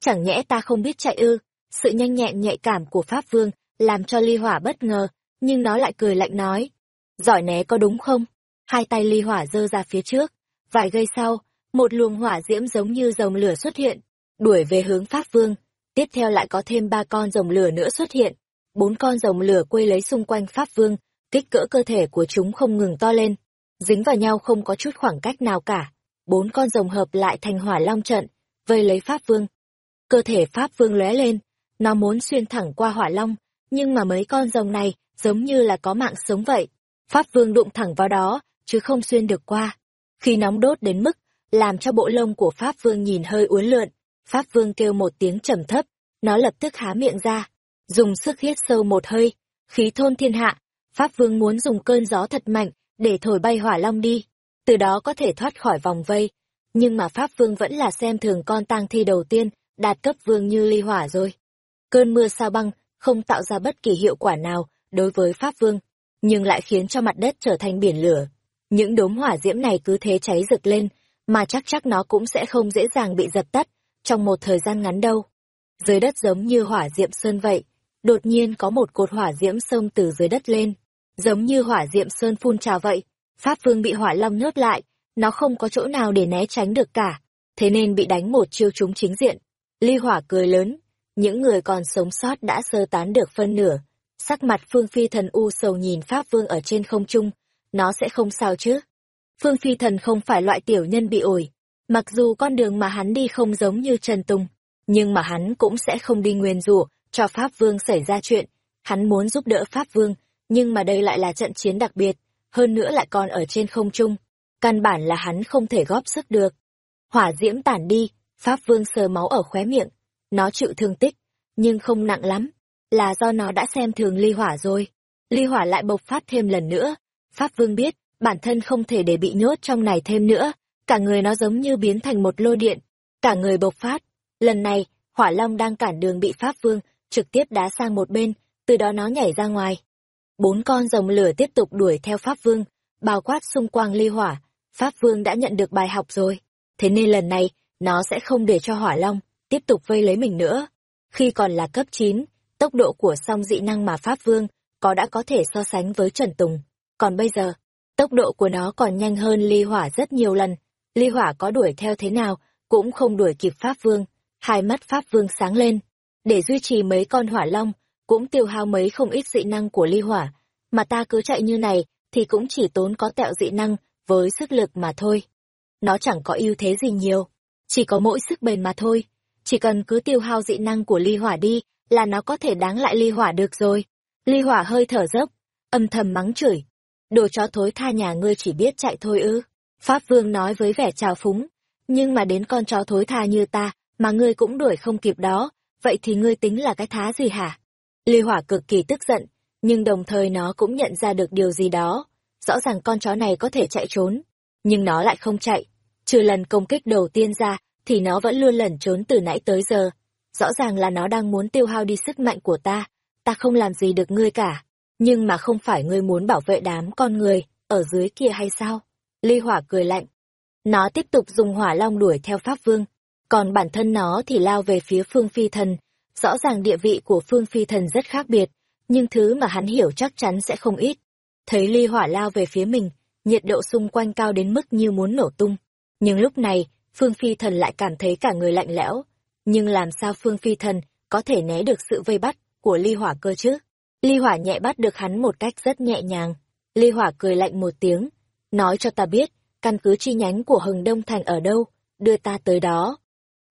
Chẳng nhẽ ta không biết chạy ư? Sự nhanh nhẹn nhạy cảm của Pháp Vương làm cho Ly Hỏa bất ngờ, nhưng nó lại cười lạnh nói. Giỏi né có đúng không? Hai tay Ly Hỏa giơ ra phía trước. Vài giây sau, một luồng hỏa diễm giống như dòng lửa xuất hiện, đuổi về hướng Pháp Vương. Tiếp theo lại có thêm ba con rồng lửa nữa xuất hiện. Bốn con rồng lửa quây lấy xung quanh Pháp Vương, kích cỡ cơ thể của chúng không ngừng to lên. Dính vào nhau không có chút khoảng cách nào cả. Bốn con rồng hợp lại thành hỏa long trận, vây lấy Pháp Vương. Cơ thể Pháp Vương lóe lên, nó muốn xuyên thẳng qua hỏa long, nhưng mà mấy con rồng này giống như là có mạng sống vậy. Pháp Vương đụng thẳng vào đó, chứ không xuyên được qua. Khi nóng đốt đến mức, làm cho bộ lông của Pháp Vương nhìn hơi uốn lượn, Pháp Vương kêu một tiếng trầm thấp, nó lập tức há miệng ra, dùng sức hít sâu một hơi, khí thôn thiên hạ. Pháp Vương muốn dùng cơn gió thật mạnh để thổi bay hỏa long đi, từ đó có thể thoát khỏi vòng vây. Nhưng mà Pháp Vương vẫn là xem thường con tang thi đầu tiên, đạt cấp vương như ly hỏa rồi. Cơn mưa sao băng không tạo ra bất kỳ hiệu quả nào đối với Pháp Vương, nhưng lại khiến cho mặt đất trở thành biển lửa. Những đốm hỏa diễm này cứ thế cháy rực lên, mà chắc chắc nó cũng sẽ không dễ dàng bị dập tắt trong một thời gian ngắn đâu. Dưới đất giống như hỏa diệm sơn vậy, đột nhiên có một cột hỏa diễm sông từ dưới đất lên, giống như hỏa diệm sơn phun trào vậy. Pháp Vương bị hỏa long nhốt lại, nó không có chỗ nào để né tránh được cả, thế nên bị đánh một chiêu trúng chính diện. Ly hỏa cười lớn, những người còn sống sót đã sơ tán được phân nửa. Sắc mặt Phương Phi Thần u sầu nhìn Pháp Vương ở trên không trung, nó sẽ không sao chứ. Phương Phi Thần không phải loại tiểu nhân bị ổi, mặc dù con đường mà hắn đi không giống như Trần Tùng, nhưng mà hắn cũng sẽ không đi nguyền rủa cho Pháp Vương xảy ra chuyện. Hắn muốn giúp đỡ Pháp Vương, nhưng mà đây lại là trận chiến đặc biệt, hơn nữa lại còn ở trên không trung. Căn bản là hắn không thể góp sức được. Hỏa diễm tản đi, Pháp Vương sờ máu ở khóe miệng. Nó chịu thương tích, nhưng không nặng lắm. Là do nó đã xem thường ly hỏa rồi. Ly hỏa lại bộc phát thêm lần nữa. Pháp Vương biết, bản thân không thể để bị nhốt trong này thêm nữa. Cả người nó giống như biến thành một lô điện. Cả người bộc phát. Lần này, hỏa long đang cản đường bị Pháp Vương trực tiếp đá sang một bên, từ đó nó nhảy ra ngoài. Bốn con rồng lửa tiếp tục đuổi theo Pháp Vương, bao quát xung quanh ly hỏa. Pháp Vương đã nhận được bài học rồi. Thế nên lần này, nó sẽ không để cho hỏa long tiếp tục vây lấy mình nữa. Khi còn là cấp 9, tốc độ của song dị năng mà Pháp Vương có đã có thể so sánh với Trần Tùng. Còn bây giờ, tốc độ của nó còn nhanh hơn ly hỏa rất nhiều lần. Ly hỏa có đuổi theo thế nào, cũng không đuổi kịp Pháp Vương. Hai mắt Pháp Vương sáng lên. Để duy trì mấy con hỏa long, cũng tiêu hao mấy không ít dị năng của ly hỏa. Mà ta cứ chạy như này, thì cũng chỉ tốn có tẹo dị năng với sức lực mà thôi. Nó chẳng có ưu thế gì nhiều, chỉ có mỗi sức bền mà thôi. Chỉ cần cứ tiêu hao dị năng của ly hỏa đi, là nó có thể đáng lại ly hỏa được rồi. Ly hỏa hơi thở dốc, âm thầm mắng chửi. Đồ chó thối tha nhà ngươi chỉ biết chạy thôi ư. Pháp Vương nói với vẻ trào phúng. Nhưng mà đến con chó thối tha như ta, mà ngươi cũng đuổi không kịp đó, vậy thì ngươi tính là cái thá gì hả? Ly hỏa cực kỳ tức giận, nhưng đồng thời nó cũng nhận ra được điều gì đó. Rõ ràng con chó này có thể chạy trốn, nhưng nó lại không chạy. Trừ lần công kích đầu tiên ra, thì nó vẫn luôn lẩn trốn từ nãy tới giờ. Rõ ràng là nó đang muốn tiêu hao đi sức mạnh của ta. Ta không làm gì được ngươi cả. Nhưng mà không phải ngươi muốn bảo vệ đám con người, ở dưới kia hay sao? Ly hỏa cười lạnh. Nó tiếp tục dùng hỏa long đuổi theo Pháp Vương. Còn bản thân nó thì lao về phía Phương Phi Thần. Rõ ràng địa vị của Phương Phi Thần rất khác biệt, nhưng thứ mà hắn hiểu chắc chắn sẽ không ít. Thấy ly hỏa lao về phía mình, nhiệt độ xung quanh cao đến mức như muốn nổ tung. Nhưng lúc này, Phương Phi Thần lại cảm thấy cả người lạnh lẽo. Nhưng làm sao Phương Phi Thần có thể né được sự vây bắt của ly hỏa cơ chứ? Ly hỏa nhẹ bắt được hắn một cách rất nhẹ nhàng. Ly hỏa cười lạnh một tiếng, nói cho ta biết, căn cứ chi nhánh của Hừng Đông Thành ở đâu, đưa ta tới đó.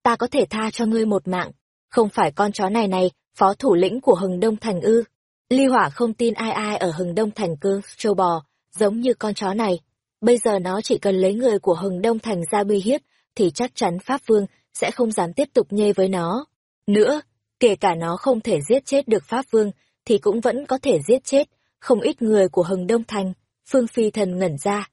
Ta có thể tha cho ngươi một mạng, không phải con chó này này, phó thủ lĩnh của Hừng Đông Thành ư. Ly hỏa không tin ai ai ở Hừng Đông Thành cơ, châu bò, giống như con chó này. Bây giờ nó chỉ cần lấy người của Hừng Đông Thành ra uy hiếp, thì chắc chắn Pháp Vương sẽ không dám tiếp tục nhê với nó. Nữa, kể cả nó không thể giết chết được Pháp Vương, thì cũng vẫn có thể giết chết không ít người của Hừng Đông Thành. Phương Phi Thần ngẩn ra.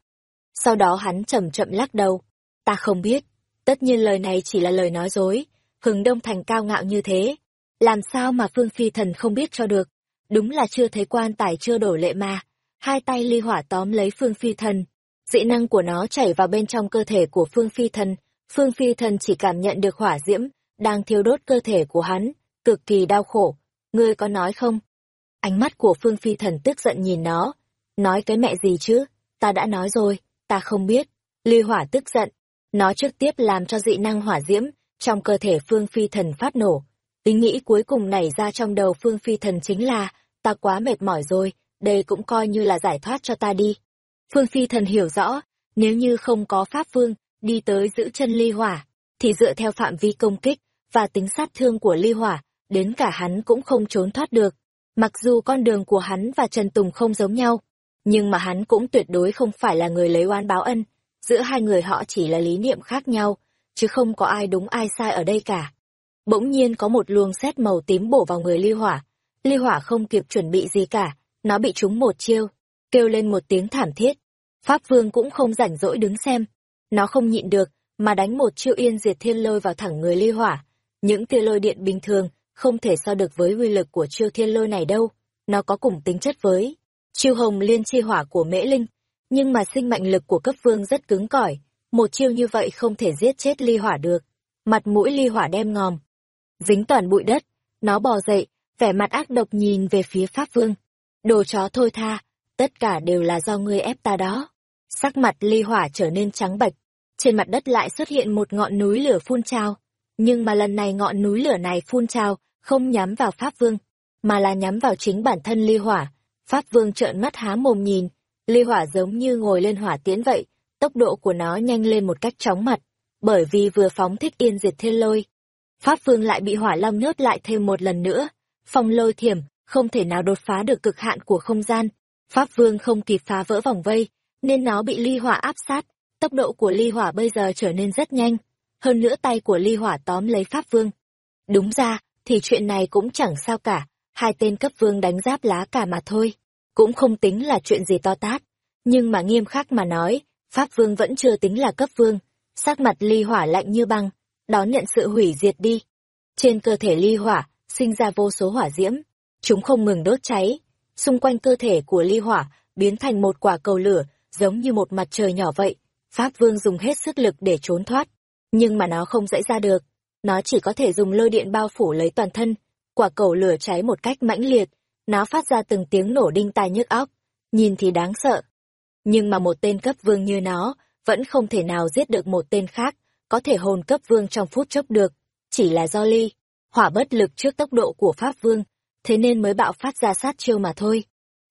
Sau đó hắn chậm chậm lắc đầu. Ta không biết. Tất nhiên lời này chỉ là lời nói dối. Hừng Đông Thành cao ngạo như thế. Làm sao mà Phương Phi Thần không biết cho được? Đúng là chưa thấy quan tài chưa đổ lệ mà. Hai tay ly hỏa tóm lấy Phương Phi Thần. Dị năng của nó chảy vào bên trong cơ thể của Phương Phi Thần. Phương Phi Thần chỉ cảm nhận được hỏa diễm, đang thiêu đốt cơ thể của hắn, cực kỳ đau khổ. Ngươi có nói không? Ánh mắt của Phương Phi Thần tức giận nhìn nó. Nói cái mẹ gì chứ? Ta đã nói rồi, ta không biết. Ly hỏa tức giận. Nó trực tiếp làm cho dị năng hỏa diễm trong cơ thể Phương Phi Thần phát nổ. Ý nghĩ cuối cùng nảy ra trong đầu Phương Phi Thần chính là, ta quá mệt mỏi rồi, đây cũng coi như là giải thoát cho ta đi. Phương Phi Thần hiểu rõ, nếu như không có Pháp Vương, đi tới giữ chân ly hỏa, thì dựa theo phạm vi công kích và tính sát thương của ly hỏa, đến cả hắn cũng không trốn thoát được. Mặc dù con đường của hắn và Trần Tùng không giống nhau, nhưng mà hắn cũng tuyệt đối không phải là người lấy oan báo ân. Giữa hai người họ chỉ là lý niệm khác nhau, chứ không có ai đúng ai sai ở đây cả. Bỗng nhiên có một luồng sét màu tím bổ vào người ly hỏa. Ly hỏa không kịp chuẩn bị gì cả, nó bị trúng một chiêu, kêu lên một tiếng thảm thiết. Pháp Vương cũng không rảnh rỗi đứng xem, nó không nhịn được, mà đánh một chiêu yên diệt thiên lôi vào thẳng người ly hỏa. Những tia lôi điện bình thường không thể so được với uy lực của chiêu thiên lôi này đâu. Nó có cùng tính chất với chiêu hồng liên chi hỏa của mễ linh. Nhưng mà sinh mệnh lực của cấp vương rất cứng cỏi. Một chiêu như vậy không thể giết chết ly hỏa được. Mặt mũi ly hỏa đem ngòm. Dính toàn bụi đất. Nó bò dậy, vẻ mặt ác độc nhìn về phía Pháp Vương. Đồ chó thôi tha, tất cả đều là do ngươi ép ta đó. Sắc mặt ly hỏa trở nên trắng bệch, trên mặt đất lại xuất hiện một ngọn núi lửa phun trào. Nhưng mà lần này ngọn núi lửa này phun trào, không nhắm vào Pháp Vương, mà là nhắm vào chính bản thân ly hỏa. Pháp vương trợn mắt há mồm nhìn, ly hỏa giống như ngồi lên hỏa tiễn vậy, tốc độ của nó nhanh lên một cách chóng mặt, bởi vì vừa phóng thích yên diệt thiên lôi. Pháp vương lại bị hỏa long nhốt lại thêm một lần nữa, phong lôi thiểm, không thể nào đột phá được cực hạn của không gian. Pháp vương không kịp phá vỡ vòng vây, nên nó bị ly hỏa áp sát, tốc độ của ly hỏa bây giờ trở nên rất nhanh, hơn nữa tay của ly hỏa tóm lấy Pháp vương. Đúng ra, thì chuyện này cũng chẳng sao cả, hai tên cấp vương đánh giáp lá cả mà thôi, cũng không tính là chuyện gì to tát. Nhưng mà nghiêm khắc mà nói, Pháp vương vẫn chưa tính là cấp vương, sắc mặt ly hỏa lạnh như băng, đón nhận sự hủy diệt đi. Trên cơ thể ly hỏa, sinh ra vô số hỏa diễm, chúng không ngừng đốt cháy, xung quanh cơ thể của ly hỏa biến thành một quả cầu lửa, giống như một mặt trời nhỏ vậy. Pháp vương dùng hết sức lực để trốn thoát, nhưng mà nó không dãy ra được, nó chỉ có thể dùng lôi điện bao phủ lấy toàn thân, quả cầu lửa cháy một cách mãnh liệt, nó phát ra từng tiếng nổ đinh tai nhức óc, nhìn thì đáng sợ. Nhưng mà một tên cấp vương như nó, vẫn không thể nào giết được một tên khác, có thể hồn cấp vương trong phút chốc được, chỉ là do ly, hỏa bất lực trước tốc độ của Pháp vương, thế nên mới bạo phát ra sát chiêu mà thôi.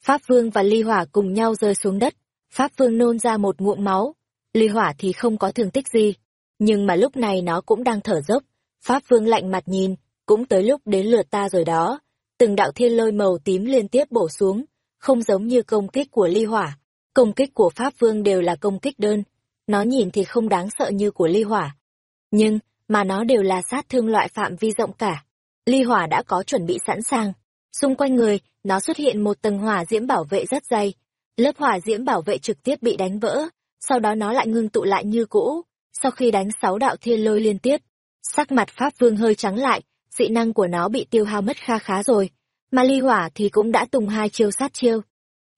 Pháp vương và ly hỏa cùng nhau rơi xuống đất, Pháp vương nôn ra một ngụm máu, ly hỏa thì không có thương tích gì, nhưng mà lúc này nó cũng đang thở dốc, Pháp vương lạnh mặt nhìn, cũng tới lúc đến lượt ta rồi đó. Từng đạo thiên lôi màu tím liên tiếp bổ xuống, không giống như công kích của ly hỏa. Công kích của Pháp vương đều là công kích đơn. Nó nhìn thì không đáng sợ như của ly hỏa. Nhưng, mà nó đều là sát thương loại phạm vi rộng cả. Ly hỏa đã có chuẩn bị sẵn sàng. Xung quanh người, nó xuất hiện một tầng hỏa diễm bảo vệ rất dày. Lớp hỏa diễm bảo vệ trực tiếp bị đánh vỡ, sau đó nó lại ngưng tụ lại như cũ. Sau khi đánh sáu đạo thiên lôi liên tiếp, Sắc mặt Pháp Vương hơi trắng lại, dị năng của nó bị tiêu hao mất kha khá rồi, mà ly hỏa thì cũng đã tung hai chiêu sát chiêu.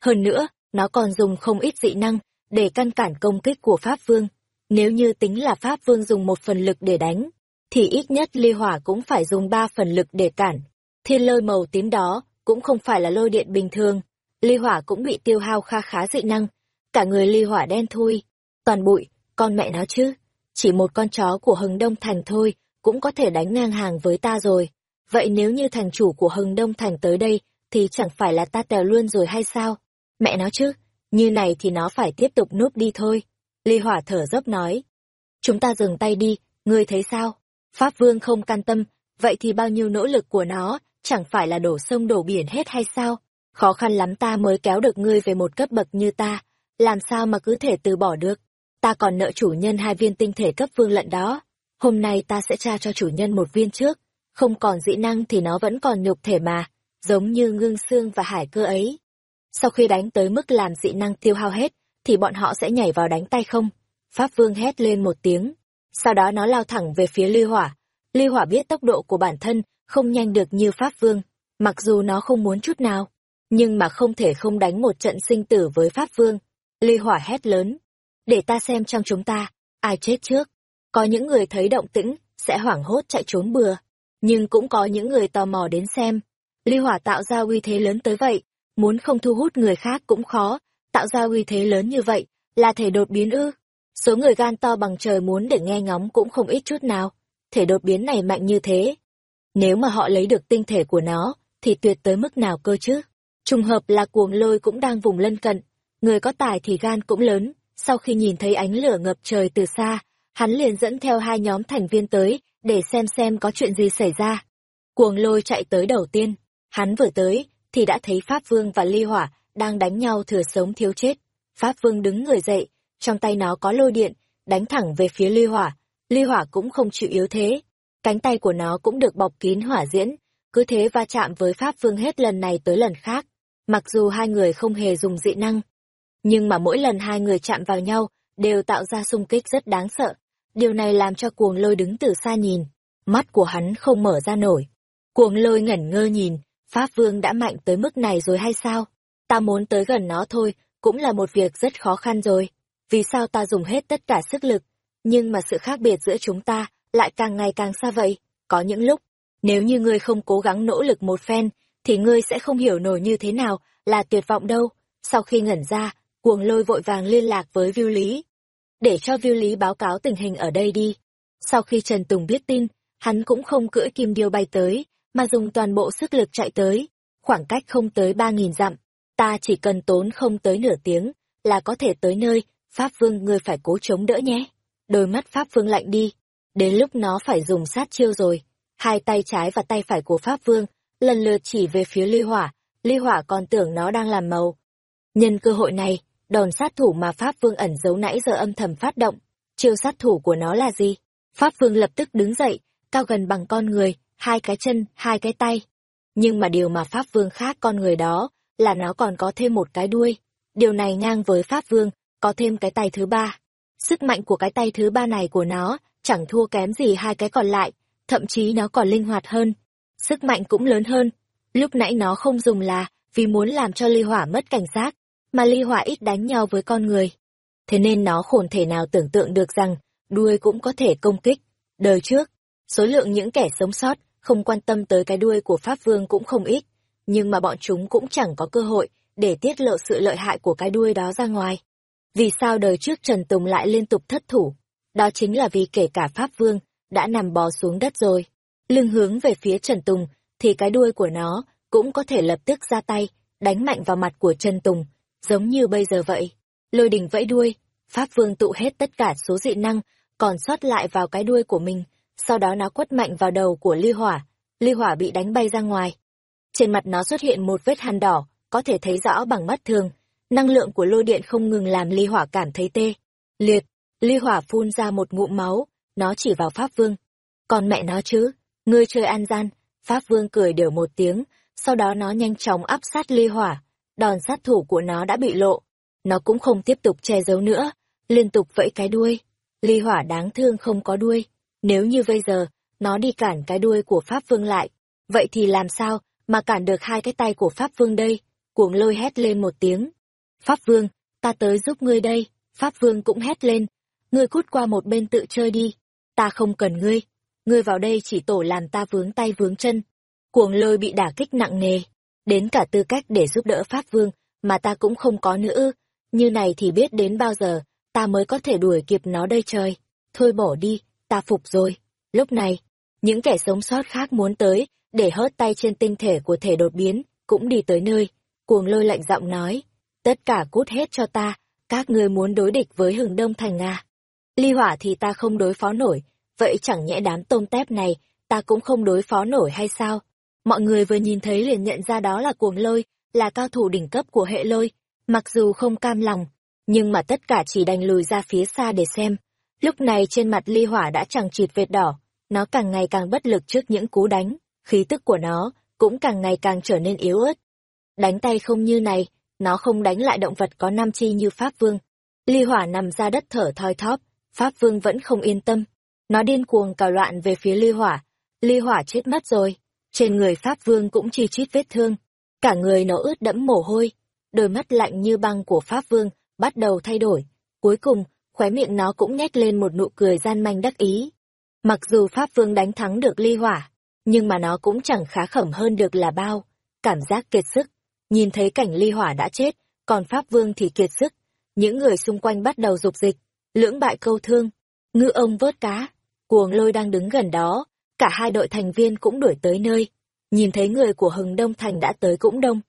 Hơn nữa, nó còn dùng không ít dị năng để căn cản công kích của Pháp Vương. Nếu như tính là Pháp Vương dùng một phần lực để đánh, thì ít nhất ly hỏa cũng phải dùng ba phần lực để cản. Thiên lôi màu tím đó cũng không phải là lôi điện bình thường, ly hỏa cũng bị tiêu hao kha khá dị năng, cả người ly hỏa đen thui, toàn bụi, con mẹ nó chứ chỉ một con chó của Hừng Đông Thành thôi, cũng có thể đánh ngang hàng với ta rồi. Vậy nếu như thành chủ của Hừng Đông Thành tới đây, thì chẳng phải là ta tèo luôn rồi hay sao? Mẹ nó chứ, như này thì nó phải tiếp tục núp đi thôi. Ly Hỏa thở dốc nói. Chúng ta dừng tay đi, ngươi thấy sao? Pháp Vương không can tâm, vậy thì bao nhiêu nỗ lực của nó, chẳng phải là đổ sông đổ biển hết hay sao? Khó khăn lắm ta mới kéo được ngươi về một cấp bậc như ta, làm sao mà cứ thể từ bỏ được? ta còn nợ chủ nhân hai viên tinh thể cấp vương lận đó. Hôm nay ta sẽ tra cho chủ nhân một viên trước, không còn dĩ năng thì nó vẫn còn nhục thể mà, giống như ngưng xương và hải cơ ấy. Sau khi đánh tới mức làm dị năng tiêu hao hết, thì bọn họ sẽ nhảy vào đánh tay không? Pháp vương hét lên một tiếng, sau đó nó lao thẳng về phía ly hỏa. Ly hỏa biết tốc độ của bản thân không nhanh được như Pháp vương, mặc dù nó không muốn chút nào, nhưng mà không thể không đánh một trận sinh tử với Pháp vương. Ly hỏa hét lớn, để ta xem trong chúng ta, ai chết trước. Có những người thấy động tĩnh, sẽ hoảng hốt chạy trốn bừa, nhưng cũng có những người tò mò đến xem. Ly hỏa tạo ra uy thế lớn tới vậy, muốn không thu hút người khác cũng khó, tạo ra uy thế lớn như vậy, là thể đột biến ư. Số người gan to bằng trời muốn để nghe ngóng cũng không ít chút nào, thể đột biến này mạnh như thế. Nếu mà họ lấy được tinh thể của nó, thì tuyệt tới mức nào cơ chứ? Trùng hợp là cuồng lôi cũng đang vùng lân cận, người có tài thì gan cũng lớn, sau khi nhìn thấy ánh lửa ngập trời từ xa, hắn liền dẫn theo hai nhóm thành viên tới, để xem xem có chuyện gì xảy ra. Cuồng lôi chạy tới đầu tiên, hắn vừa tới, thì đã thấy Pháp Vương và Ly Hỏa đang đánh nhau thừa sống thiếu chết. Pháp Vương đứng người dậy, trong tay nó có lôi điện, đánh thẳng về phía Ly Hỏa. Ly Hỏa cũng không chịu yếu thế, cánh tay của nó cũng được bọc kín hỏa diễn, cứ thế va chạm với Pháp Vương hết lần này tới lần khác. Mặc dù hai người không hề dùng dị năng, nhưng mà mỗi lần hai người chạm vào nhau, đều tạo ra xung kích rất đáng sợ. Điều này làm cho cuồng lôi đứng từ xa nhìn, mắt của hắn không mở ra nổi. Cuồng lôi ngẩn ngơ nhìn, Pháp Vương đã mạnh tới mức này rồi hay sao? Ta muốn tới gần nó thôi, cũng là một việc rất khó khăn rồi. Vì sao ta dùng hết tất cả sức lực, nhưng mà sự khác biệt giữa chúng ta lại càng ngày càng xa vậy? Có những lúc, nếu như ngươi không cố gắng nỗ lực một phen, thì ngươi sẽ không hiểu nổi như thế nào là tuyệt vọng đâu. Sau khi ngẩn ra, cuồng lôi vội vàng liên lạc với Viu Lý. Để cho Viu Lý báo cáo tình hình ở đây đi. Sau khi Trần Tùng biết tin, hắn cũng không cưỡi kim điêu bay tới, mà dùng toàn bộ sức lực chạy tới. khoảng cách không tới ba nghìn dặm, ta chỉ cần tốn không tới nửa tiếng, là có thể tới nơi, Pháp Vương ngươi phải cố chống đỡ nhé. Đôi mắt Pháp Vương lạnh đi, đến lúc nó phải dùng sát chiêu rồi. Hai tay trái và tay phải của Pháp Vương, lần lượt chỉ về phía ly hỏa, ly hỏa còn tưởng nó đang làm màu. Nhân cơ hội này, đòn sát thủ mà Pháp Vương ẩn giấu nãy giờ âm thầm phát động. Chiêu sát thủ của nó là gì? Pháp Vương lập tức đứng dậy, cao gần bằng con người, hai cái chân, hai cái tay. Nhưng mà điều mà Pháp Vương khác con người đó là nó còn có thêm một cái đuôi. Điều này ngang với Pháp Vương, có thêm cái tay thứ ba. Sức mạnh của cái tay thứ ba này của nó chẳng thua kém gì hai cái còn lại, thậm chí nó còn linh hoạt hơn. Sức mạnh cũng lớn hơn. Lúc nãy nó không dùng là vì muốn làm cho ly hỏa mất cảnh giác, mà ly hỏa ít đánh nhau với con người. Thế nên nó khổn thể nào tưởng tượng được rằng đuôi cũng có thể công kích. Đời trước, số lượng những kẻ sống sót không quan tâm tới cái đuôi của Pháp Vương cũng không ít, nhưng mà bọn chúng cũng chẳng có cơ hội để tiết lộ sự lợi hại của cái đuôi đó ra ngoài. Vì sao đời trước Trần Tùng lại liên tục thất thủ? Đó chính là vì kể cả Pháp Vương đã nằm bò xuống đất rồi. Lưng hướng về phía Trần Tùng, thì cái đuôi của nó cũng có thể lập tức ra tay, đánh mạnh vào mặt của Trần Tùng, giống như bây giờ vậy. Lôi đình vẫy đuôi, Pháp Vương tụ hết tất cả số dị năng, còn sót lại vào cái đuôi của mình, sau đó nó quất mạnh vào đầu của ly hỏa, ly hỏa bị đánh bay ra ngoài. Trên mặt nó xuất hiện một vết hàn đỏ, có thể thấy rõ bằng mắt thường, năng lượng của lôi điện không ngừng làm ly hỏa cảm thấy tê. Liệt, ly hỏa phun ra một ngụm máu, nó chỉ vào Pháp Vương. Còn mẹ nó chứ, ngươi chơi an gian, Pháp Vương cười đều một tiếng, sau đó nó nhanh chóng áp sát ly hỏa, đòn sát thủ của nó đã bị lộ. Nó cũng không tiếp tục che giấu nữa, liên tục vẫy cái đuôi. Ly hỏa đáng thương không có đuôi. Nếu như bây giờ, nó đi cản cái đuôi của Pháp Vương lại, vậy thì làm sao mà cản được hai cái tay của Pháp Vương đây? Cuồng lôi hét lên một tiếng. Pháp Vương, ta tới giúp ngươi đây. Pháp Vương cũng hét lên. Ngươi cút qua một bên tự chơi đi. Ta không cần ngươi. Ngươi vào đây chỉ tổ làm ta vướng tay vướng chân. Cuồng lôi bị đả kích nặng nề. Đến cả tư cách để giúp đỡ Pháp Vương, mà ta cũng không có nữa. Như này thì biết đến bao giờ, ta mới có thể đuổi kịp nó đây trời. Thôi bỏ đi, ta phục rồi. Lúc này, những kẻ sống sót khác muốn tới, để hớt tay trên tinh thể của thể đột biến, cũng đi tới nơi. Cuồng lôi lạnh giọng nói, tất cả cút hết cho ta, các ngươi muốn đối địch với hừng đông thành à. Ly hỏa thì ta không đối phó nổi, vậy chẳng nhẽ đám tôm tép này, ta cũng không đối phó nổi hay sao? Mọi người vừa nhìn thấy liền nhận ra đó là cuồng lôi, là cao thủ đỉnh cấp của hệ lôi, mặc dù không cam lòng, nhưng mà tất cả chỉ đành lùi ra phía xa để xem. Lúc này trên mặt ly hỏa đã chẳng chịt vệt đỏ, nó càng ngày càng bất lực trước những cú đánh, khí tức của nó cũng càng ngày càng trở nên yếu ớt. Đánh tay không như này, nó không đánh lại động vật có năm chi như Pháp Vương. Ly hỏa nằm ra đất thở thoi thóp, Pháp Vương vẫn không yên tâm. Nó điên cuồng cào loạn về phía ly hỏa. Ly hỏa chết mất rồi. Trên người Pháp Vương cũng chi chít vết thương. Cả người nó ướt đẫm mồ hôi. Đôi mắt lạnh như băng của Pháp Vương bắt đầu thay đổi. Cuối cùng, khóe miệng nó cũng nhét lên một nụ cười gian manh đắc ý. Mặc dù Pháp Vương đánh thắng được ly hỏa, nhưng mà nó cũng chẳng khá khẩm hơn được là bao. Cảm giác kiệt sức, nhìn thấy cảnh ly hỏa đã chết, còn Pháp Vương thì kiệt sức. Những người xung quanh bắt đầu dục dịch, lưỡng bại câu thương, ngư ông vớt cá. Cuồng lôi đang đứng gần đó, cả hai đội thành viên cũng đuổi tới nơi. Nhìn thấy người của Hừng Đông Thành đã tới cũng đông.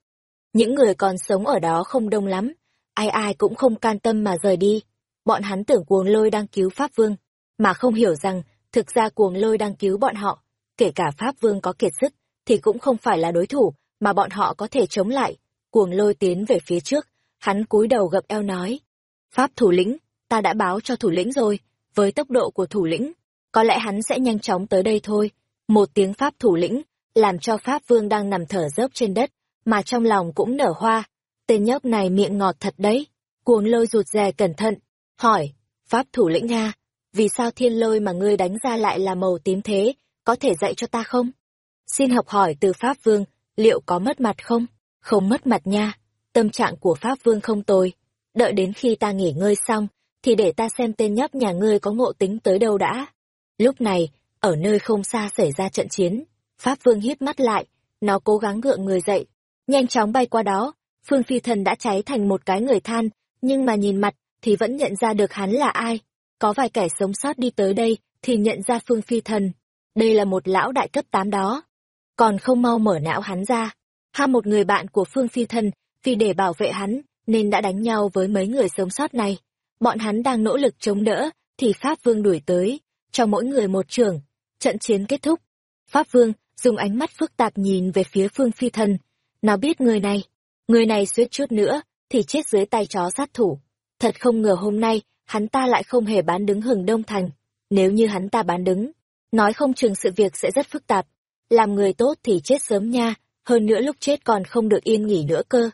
Những người còn sống ở đó không đông lắm, ai ai cũng không can tâm mà rời đi. Bọn hắn tưởng cuồng lôi đang cứu Pháp Vương, mà không hiểu rằng thực ra cuồng lôi đang cứu bọn họ. Kể cả Pháp Vương có kiệt sức, thì cũng không phải là đối thủ mà bọn họ có thể chống lại. Cuồng lôi tiến về phía trước, hắn cúi đầu gập eo nói. Pháp thủ lĩnh, ta đã báo cho thủ lĩnh rồi, với tốc độ của thủ lĩnh, có lẽ hắn sẽ nhanh chóng tới đây thôi. Một tiếng Pháp thủ lĩnh, làm cho Pháp Vương đang nằm thở dốc trên đất, mà trong lòng cũng nở hoa. Tên nhóc này miệng ngọt thật đấy. Cuồng lôi rụt rè cẩn thận, hỏi, Pháp thủ lĩnh Nga, vì sao thiên lôi mà ngươi đánh ra lại là màu tím thế, có thể dạy cho ta không? Xin học hỏi từ Pháp Vương, liệu có mất mặt không? Không mất mặt nha, tâm trạng của Pháp Vương không tồi. Đợi đến khi ta nghỉ ngơi xong, thì để ta xem tên nhóc nhà ngươi có ngộ tính tới đâu đã. Lúc này, ở nơi không xa xảy ra trận chiến, Pháp Vương hít mắt lại, nó cố gắng gượng người dậy, nhanh chóng bay qua đó. Phương Phi Thần đã cháy thành một cái người than, nhưng mà nhìn mặt thì vẫn nhận ra được hắn là ai. Có vài kẻ sống sót đi tới đây thì nhận ra Phương Phi Thần. Đây là một lão đại cấp 8 đó. Còn không mau mở não hắn ra. ha một người bạn của Phương Phi thần vì để bảo vệ hắn, nên đã đánh nhau với mấy người sống sót này. Bọn hắn đang nỗ lực chống đỡ, thì Pháp Vương đuổi tới, cho mỗi người một trường. Trận chiến kết thúc. Pháp Vương dùng ánh mắt phức tạp nhìn về phía Phương Phi Thân. Nó biết người này, người này suýt chút nữa, thì chết dưới tay chó sát thủ. Thật không ngờ hôm nay, hắn ta lại không hề bán đứng hừng Đông Thành. Nếu như hắn ta bán đứng, nói không chừng sự việc sẽ rất phức tạp. Làm người tốt thì chết sớm nha, hơn nữa lúc chết còn không được yên nghỉ nữa cơ.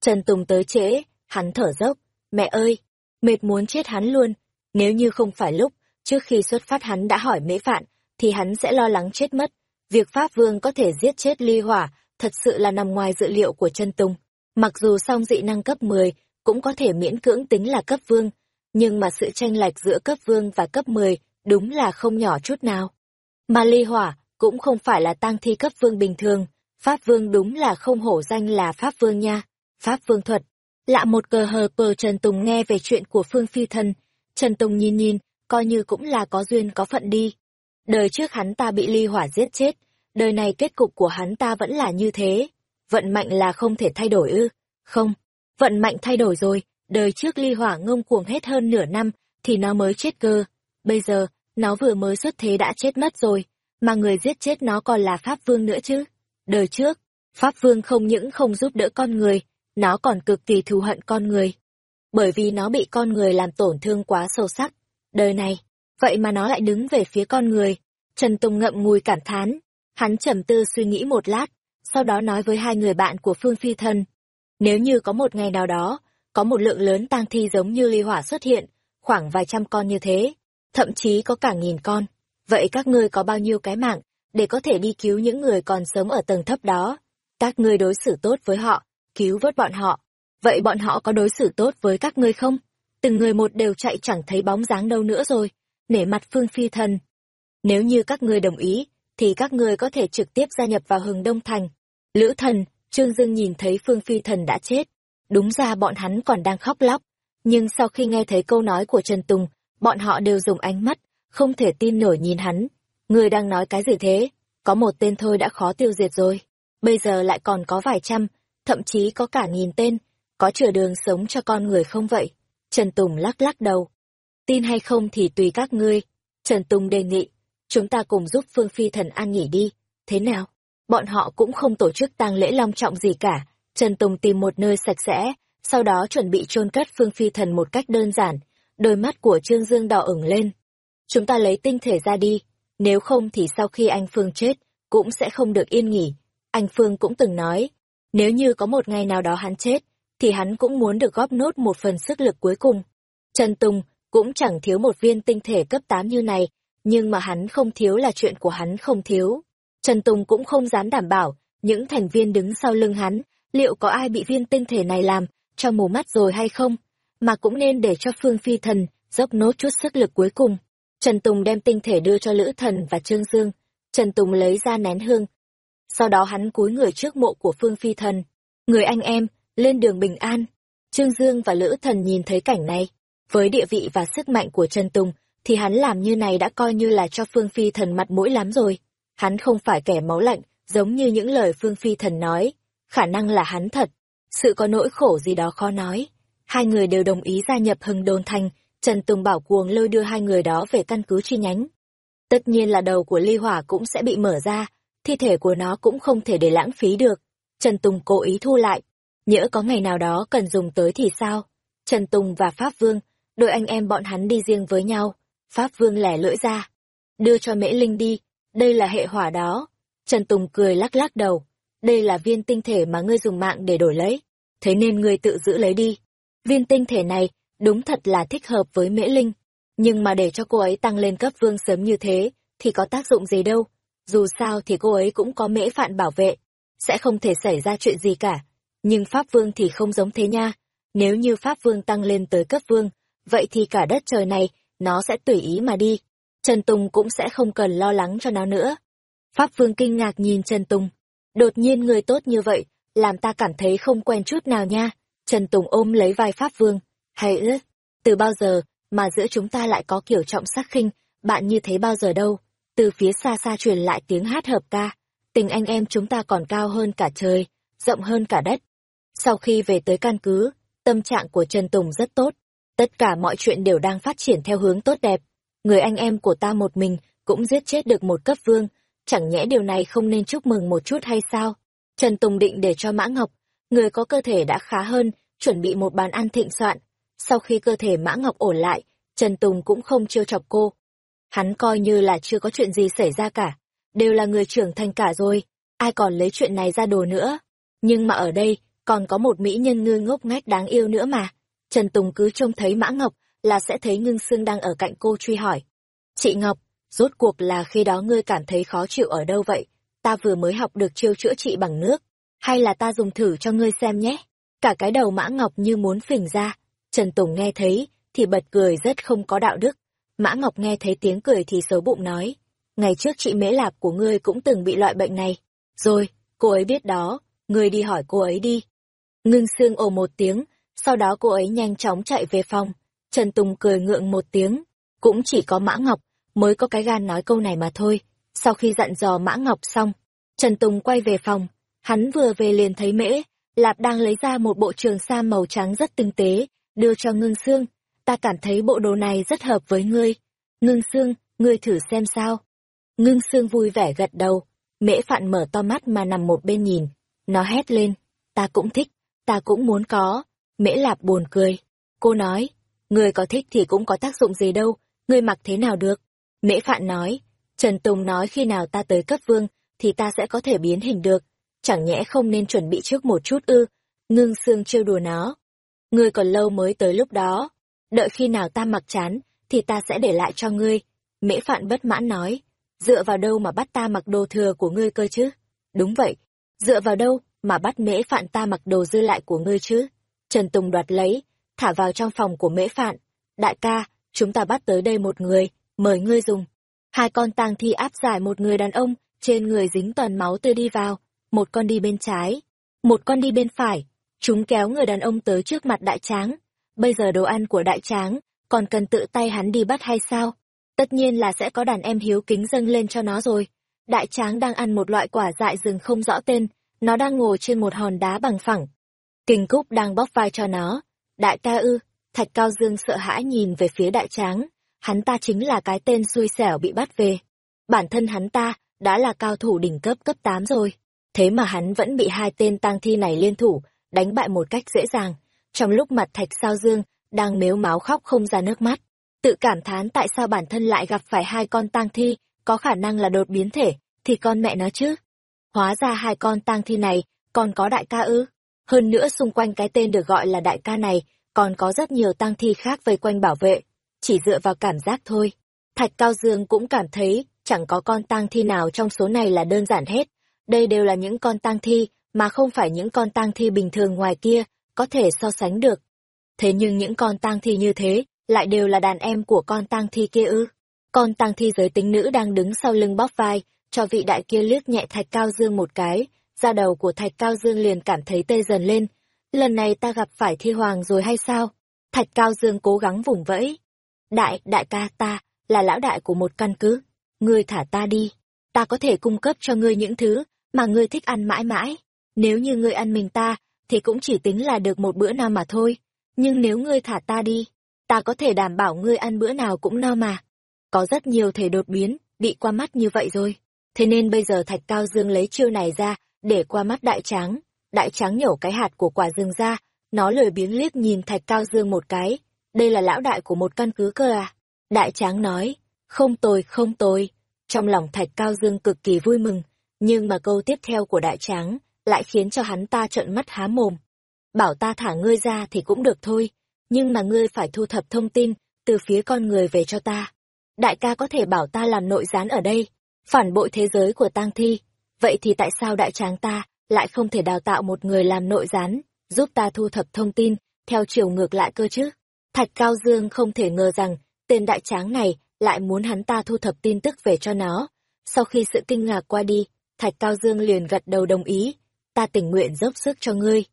Trần Tùng tới trễ, hắn thở dốc. Mẹ ơi, mệt muốn chết hắn luôn. Nếu như không phải lúc, trước khi xuất phát hắn đã hỏi mễ phạn, thì hắn sẽ lo lắng chết mất. Việc Pháp Vương có thể giết chết ly hỏa, thật sự là nằm ngoài dự liệu của Trần Tùng. Mặc dù song dị năng cấp 10, cũng có thể miễn cưỡng tính là cấp vương, nhưng mà sự tranh lệch giữa cấp vương và cấp 10 đúng là không nhỏ chút nào. Mà ly hỏa cũng không phải là tăng thi cấp vương bình thường, Pháp vương đúng là không hổ danh là Pháp vương nha. Pháp vương thuật. Lạ một cờ hờ pờ Trần Tùng nghe về chuyện của Phương Phi Thân. Trần Tùng nhìn nhìn, coi như cũng là có duyên có phận đi. Đời trước hắn ta bị ly hỏa giết chết, đời này kết cục của hắn ta vẫn là như thế. Vận mạnh là không thể thay đổi ư. Không, vận mạnh thay đổi rồi, đời trước ly hỏa ngông cuồng hết hơn nửa năm, thì nó mới chết cơ. Bây giờ, nó vừa mới xuất thế đã chết mất rồi, mà người giết chết nó còn là Pháp Vương nữa chứ. Đời trước, Pháp Vương không những không giúp đỡ con người, nó còn cực kỳ thù hận con người. Bởi vì nó bị con người làm tổn thương quá sâu sắc. Đời này, vậy mà nó lại đứng về phía con người. Trần Tùng ngậm ngùi cảm thán. Hắn trầm tư suy nghĩ một lát, sau đó nói với hai người bạn của Phương Phi Thân. Nếu như có một ngày nào đó, có một lượng lớn tang thi giống như ly hỏa xuất hiện, khoảng vài trăm con như thế, thậm chí có cả nghìn con. Vậy các ngươi có bao nhiêu cái mạng, để có thể đi cứu những người còn sống ở tầng thấp đó? Các ngươi đối xử tốt với họ, cứu vớt bọn họ. Vậy bọn họ có đối xử tốt với các ngươi không? Từng người một đều chạy chẳng thấy bóng dáng đâu nữa rồi, nể mặt Phương Phi Thần. Nếu như các ngươi đồng ý, thì các ngươi có thể trực tiếp gia nhập vào hừng Đông Thành. Lữ thần, Trương Dương nhìn thấy Phương Phi Thần đã chết. Đúng ra bọn hắn còn đang khóc lóc. Nhưng sau khi nghe thấy câu nói của Trần Tùng, bọn họ đều dùng ánh mắt, không thể tin nổi nhìn hắn. Người đang nói cái gì thế? Có một tên thôi đã khó tiêu diệt rồi. Bây giờ lại còn có vài trăm, thậm chí có cả nghìn tên. Có chừa đường sống cho con người không vậy? Trần Tùng lắc lắc đầu. Tin hay không thì tùy các ngươi. Trần Tùng đề nghị, chúng ta cùng giúp Phương Phi Thần an nghỉ đi. Thế nào? Bọn họ cũng không tổ chức tang lễ long trọng gì cả. Trần Tùng tìm một nơi sạch sẽ, sau đó chuẩn bị chôn cất Phương Phi Thần một cách đơn giản. Đôi mắt của Trương Dương đỏ ửng lên. Chúng ta lấy tinh thể ra đi, nếu không thì sau khi anh Phương chết, cũng sẽ không được yên nghỉ. Anh Phương cũng từng nói, nếu như có một ngày nào đó hắn chết, thì hắn cũng muốn được góp nốt một phần sức lực cuối cùng. Trần Tùng cũng chẳng thiếu một viên tinh thể cấp 8 như này, nhưng mà hắn không thiếu là chuyện của hắn không thiếu. Trần Tùng cũng không dám đảm bảo, những thành viên đứng sau lưng hắn, liệu có ai bị viên tinh thể này làm, cho mù mắt rồi hay không, mà cũng nên để cho Phương Phi Thần dốc nốt chút sức lực cuối cùng. Trần Tùng đem tinh thể đưa cho Lữ Thần và Trương Dương. Trần Tùng lấy ra nén hương. Sau đó hắn cúi người trước mộ của Phương Phi Thần. Người anh em, lên đường bình an. Trương Dương và Lữ Thần nhìn thấy cảnh này. Với địa vị và sức mạnh của Trần Tùng, thì hắn làm như này đã coi như là cho Phương Phi Thần mặt mũi lắm rồi. Hắn không phải kẻ máu lạnh, giống như những lời Phương Phi Thần nói. Khả năng là hắn thật. Sự có nỗi khổ gì đó khó nói. Hai người đều đồng ý gia nhập hưng đồn thành, Trần Tùng bảo cuồng lôi đưa hai người đó về căn cứ chi nhánh. Tất nhiên là đầu của ly hỏa cũng sẽ bị mở ra, thi thể của nó cũng không thể để lãng phí được. Trần Tùng cố ý thu lại, nhỡ có ngày nào đó cần dùng tới thì sao? Trần Tùng và Pháp Vương, đôi anh em bọn hắn đi riêng với nhau. Pháp Vương lẻ lưỡi ra. Đưa cho Mễ Linh đi, đây là hệ hỏa đó. Trần Tùng cười lắc lắc đầu. Đây là viên tinh thể mà ngươi dùng mạng để đổi lấy. Thế nên ngươi tự giữ lấy đi. Viên tinh thể này, đúng thật là thích hợp với Mễ Linh. Nhưng mà để cho cô ấy tăng lên cấp vương sớm như thế, thì có tác dụng gì đâu. Dù sao thì cô ấy cũng có mễ phạn bảo vệ. Sẽ không thể xảy ra chuyện gì cả. Nhưng Pháp Vương thì không giống thế nha. Nếu như Pháp Vương tăng lên tới cấp vương, vậy thì cả đất trời này, nó sẽ tùy ý mà đi. Trần Tùng cũng sẽ không cần lo lắng cho nó nữa. Pháp Vương kinh ngạc nhìn Trần Tùng. Đột nhiên người tốt như vậy, làm ta cảm thấy không quen chút nào nha. Trần Tùng ôm lấy vai Pháp Vương. Hay ư, từ bao giờ mà giữa chúng ta lại có kiểu trọng sắc khinh, bạn như thế bao giờ đâu. Từ phía xa xa truyền lại tiếng hát hợp ca. Tình anh em chúng ta còn cao hơn cả trời. rộng hơn cả đất. Sau khi về tới căn cứ, tâm trạng của Trần Tùng rất tốt. Tất cả mọi chuyện đều đang phát triển theo hướng tốt đẹp. Người anh em của ta một mình cũng giết chết được một cấp vương, chẳng nhẽ điều này không nên chúc mừng một chút hay sao? Trần Tùng định để cho Mã Ngọc, người có cơ thể đã khá hơn, chuẩn bị một bàn ăn thịnh soạn. Sau khi cơ thể Mã Ngọc ổn lại, Trần Tùng cũng không trêu chọc cô. Hắn coi như là chưa có chuyện gì xảy ra cả, đều là người trưởng thành cả rồi, ai còn lấy chuyện này ra đồ nữa. Nhưng mà ở đây, còn có một mỹ nhân ngư ngốc ngách đáng yêu nữa mà. Trần Tùng cứ trông thấy Mã Ngọc là sẽ thấy ngưng xương đang ở cạnh cô truy hỏi. Chị Ngọc, rốt cuộc là khi đó ngươi cảm thấy khó chịu ở đâu vậy? Ta vừa mới học được chiêu chữa trị bằng nước, hay là ta dùng thử cho ngươi xem nhé? Cả cái đầu Mã Ngọc như muốn phình ra. Trần Tùng nghe thấy, thì bật cười rất không có đạo đức. Mã Ngọc nghe thấy tiếng cười thì xấu bụng nói. Ngày trước chị Mễ Lạp của ngươi cũng từng bị loại bệnh này. Rồi, cô ấy biết đó, ngươi đi hỏi cô ấy đi. Ngưng xương ồ một tiếng, sau đó cô ấy nhanh chóng chạy về phòng. Trần Tùng cười ngượng một tiếng, cũng chỉ có Mã Ngọc mới có cái gan nói câu này mà thôi. Sau khi dặn dò Mã Ngọc xong, Trần Tùng quay về phòng, hắn vừa về liền thấy Mễ, Lạp đang lấy ra một bộ trường sa màu trắng rất tinh tế, đưa cho Ngưng Sương. Ta cảm thấy bộ đồ này rất hợp với ngươi. Ngưng Sương, ngươi thử xem sao. Ngưng Sương vui vẻ gật đầu, Mễ Phạn mở to mắt mà nằm một bên nhìn. Nó hét lên, ta cũng thích, ta cũng muốn có. Mễ Lạp buồn cười. Cô nói, người có thích thì cũng có tác dụng gì đâu, người mặc thế nào được. Mễ Phạn nói, Trần Tùng nói khi nào ta tới cấp vương, thì ta sẽ có thể biến hình được. Chẳng nhẽ không nên chuẩn bị trước một chút ư, ngưng xương trêu đùa nó. Ngươi còn lâu mới tới lúc đó. Đợi khi nào ta mặc chán, thì ta sẽ để lại cho ngươi. Mễ Phạn bất mãn nói, dựa vào đâu mà bắt ta mặc đồ thừa của ngươi cơ chứ? Đúng vậy, dựa vào đâu mà bắt Mễ Phạn ta mặc đồ dư lại của ngươi chứ? Trần Tùng đoạt lấy, thả vào trong phòng của Mễ Phạn. Đại ca, chúng ta bắt tới đây một người, mời ngươi dùng. Hai con tang thi áp giải một người đàn ông, trên người dính toàn máu tươi đi vào, một con đi bên trái, một con đi bên phải. Chúng kéo người đàn ông tới trước mặt đại tráng. Bây giờ đồ ăn của đại tráng, còn cần tự tay hắn đi bắt hay sao? Tất nhiên là sẽ có đàn em hiếu kính dâng lên cho nó rồi. Đại tráng đang ăn một loại quả dại rừng không rõ tên, nó đang ngồi trên một hòn đá bằng phẳng. Kinh Cúc đang bóp vai cho nó. Đại ca ư, Thạch Cao Dương sợ hãi nhìn về phía đại tráng. Hắn ta chính là cái tên xui xẻo bị bắt về. Bản thân hắn ta đã là cao thủ đỉnh cấp cấp 8 rồi. Thế mà hắn vẫn bị hai tên tang thi này liên thủ, đánh bại một cách dễ dàng. Trong lúc mặt Thạch Sao Dương đang mếu máu khóc không ra nước mắt. Tự cảm thán tại sao bản thân lại gặp phải hai con tang thi, có khả năng là đột biến thể, thì con mẹ nó chứ. Hóa ra hai con tang thi này, còn có đại ca ư. Hơn nữa xung quanh cái tên được gọi là đại ca này, còn có rất nhiều tang thi khác vây quanh bảo vệ. Chỉ dựa vào cảm giác thôi. Thạch Cao Dương cũng cảm thấy chẳng có con tang thi nào trong số này là đơn giản hết. Đây đều là những con tang thi mà không phải những con tang thi bình thường ngoài kia có thể so sánh được. Thế nhưng những con tang thi như thế lại đều là đàn em của con tang thi kia ư? Con tang thi giới tính nữ đang đứng sau lưng bóp vai, cho vị đại kia liếc nhẹ Thạch Cao Dương một cái, da đầu của Thạch Cao Dương liền cảm thấy tê dần lên. Lần này ta gặp phải thi hoàng rồi hay sao? Thạch Cao Dương cố gắng vùng vẫy. Đại, đại ca ta, là lão đại của một căn cứ. Ngươi thả ta đi. Ta có thể cung cấp cho ngươi những thứ mà ngươi thích ăn mãi mãi. Nếu như ngươi ăn mình ta, thì cũng chỉ tính là được một bữa nào mà thôi. Nhưng nếu ngươi thả ta đi, ta có thể đảm bảo ngươi ăn bữa nào cũng no mà. Có rất nhiều thể đột biến, bị qua mắt như vậy rồi. Thế nên bây giờ Thạch Cao Dương lấy chiêu này ra, để qua mắt đại tráng. Đại tráng nhổ cái hạt của quả rừng ra, nó lười biếng liếc nhìn Thạch Cao Dương một cái. Đây là lão đại của một căn cứ cơ à? Đại tráng nói, không tồi không tồi. Trong lòng Thạch Cao Dương cực kỳ vui mừng, nhưng mà câu tiếp theo của đại tráng lại khiến cho hắn ta trợn mắt há mồm. Bảo ta thả ngươi ra thì cũng được thôi, nhưng mà ngươi phải thu thập thông tin từ phía con người về cho ta. Đại ca có thể bảo ta làm nội gián ở đây, phản bội thế giới của tang thi. Vậy thì tại sao đại tráng ta lại không thể đào tạo một người làm nội gián, giúp ta thu thập thông tin theo chiều ngược lại cơ chứ? Thạch Cao Dương không thể ngờ rằng tên đại tráng này lại muốn hắn ta thu thập tin tức về cho nó. Sau khi sự kinh ngạc qua đi, Thạch Cao Dương liền gật đầu đồng ý, ta tình nguyện dốc sức cho ngươi.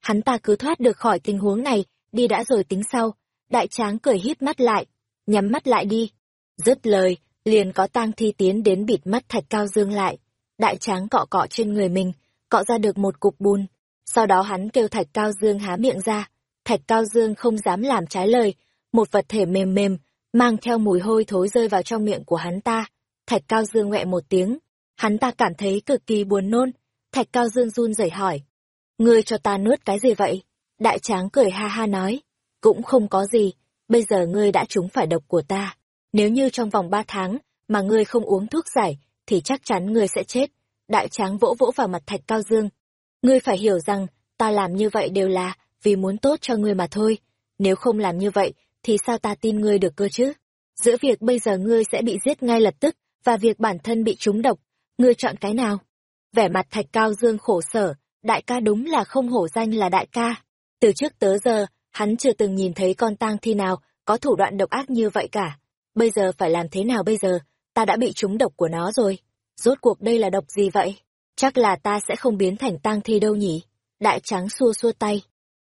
Hắn ta cứ thoát được khỏi tình huống này, đi đã rồi tính sau. Đại tráng cười hít mắt lại, nhắm mắt lại đi. Dứt lời, liền có tang thi tiến đến bịt mắt Thạch Cao Dương lại. Đại tráng cọ cọ trên người mình, cọ ra được một cục bùn. Sau đó hắn kêu Thạch Cao Dương há miệng ra. Thạch Cao Dương không dám làm trái lời, một vật thể mềm mềm, mang theo mùi hôi thối rơi vào trong miệng của hắn ta. Thạch Cao Dương ngoẹ một tiếng, hắn ta cảm thấy cực kỳ buồn nôn. Thạch Cao Dương run rẩy hỏi, ngươi cho ta nuốt cái gì vậy? Đại tráng cười ha ha nói, cũng không có gì, bây giờ ngươi đã trúng phải độc của ta. Nếu như trong vòng ba tháng mà ngươi không uống thuốc giải, thì chắc chắn ngươi sẽ chết. Đại tráng vỗ vỗ vào mặt Thạch Cao Dương. Ngươi phải hiểu rằng, ta làm như vậy đều là vì muốn tốt cho ngươi mà thôi. Nếu không làm như vậy, thì sao ta tin ngươi được cơ chứ? Giữa việc bây giờ ngươi sẽ bị giết ngay lập tức, và việc bản thân bị trúng độc, ngươi chọn cái nào? Vẻ mặt Thạch Cao Dương khổ sở, đại ca đúng là không hổ danh là đại ca. Từ trước tới giờ, hắn chưa từng nhìn thấy con tang thi nào có thủ đoạn độc ác như vậy cả. Bây giờ phải làm thế nào bây giờ? Ta đã bị trúng độc của nó rồi. Rốt cuộc đây là độc gì vậy? Chắc là ta sẽ không biến thành tang thi đâu nhỉ? Đại trắng xua xua tay.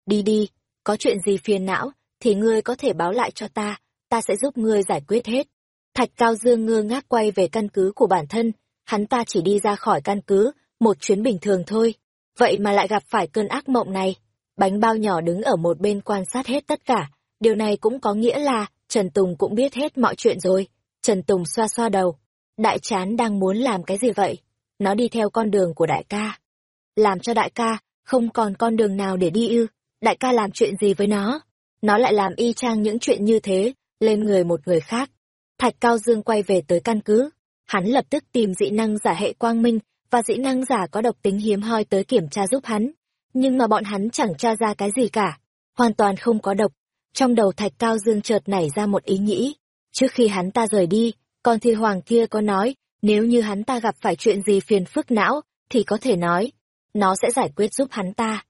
Đi đi, có chuyện gì phiền não, thì ngươi có thể báo lại cho ta, ta sẽ giúp ngươi giải quyết hết. Thạch Cao Dương ngơ ngác quay về căn cứ của bản thân, hắn ta chỉ đi ra khỏi căn cứ, một chuyến bình thường thôi. Vậy mà lại gặp phải cơn ác mộng này. Bánh bao nhỏ đứng ở một bên quan sát hết tất cả. Điều này cũng có nghĩa là Trần Tùng cũng biết hết mọi chuyện rồi. Trần Tùng xoa xoa đầu. Đại chán đang muốn làm cái gì vậy? Nó đi theo con đường của đại ca. Làm cho đại ca, không còn con đường nào để đi ư. Đại ca làm chuyện gì với nó? Nó lại làm y chang những chuyện như thế, lên người một người khác. Thạch Cao Dương quay về tới căn cứ. Hắn lập tức tìm dị năng giả hệ quang minh và dị năng giả có độc tính hiếm hoi tới kiểm tra giúp hắn. Nhưng mà bọn hắn chẳng tra ra cái gì cả. Hoàn toàn không có độc. Trong đầu Thạch Cao Dương chợt nảy ra một ý nghĩ. Trước khi hắn ta rời đi, con thi hoàng kia có nói, nếu như hắn ta gặp phải chuyện gì phiền phức não, thì có thể nói. Nó sẽ giải quyết giúp hắn ta.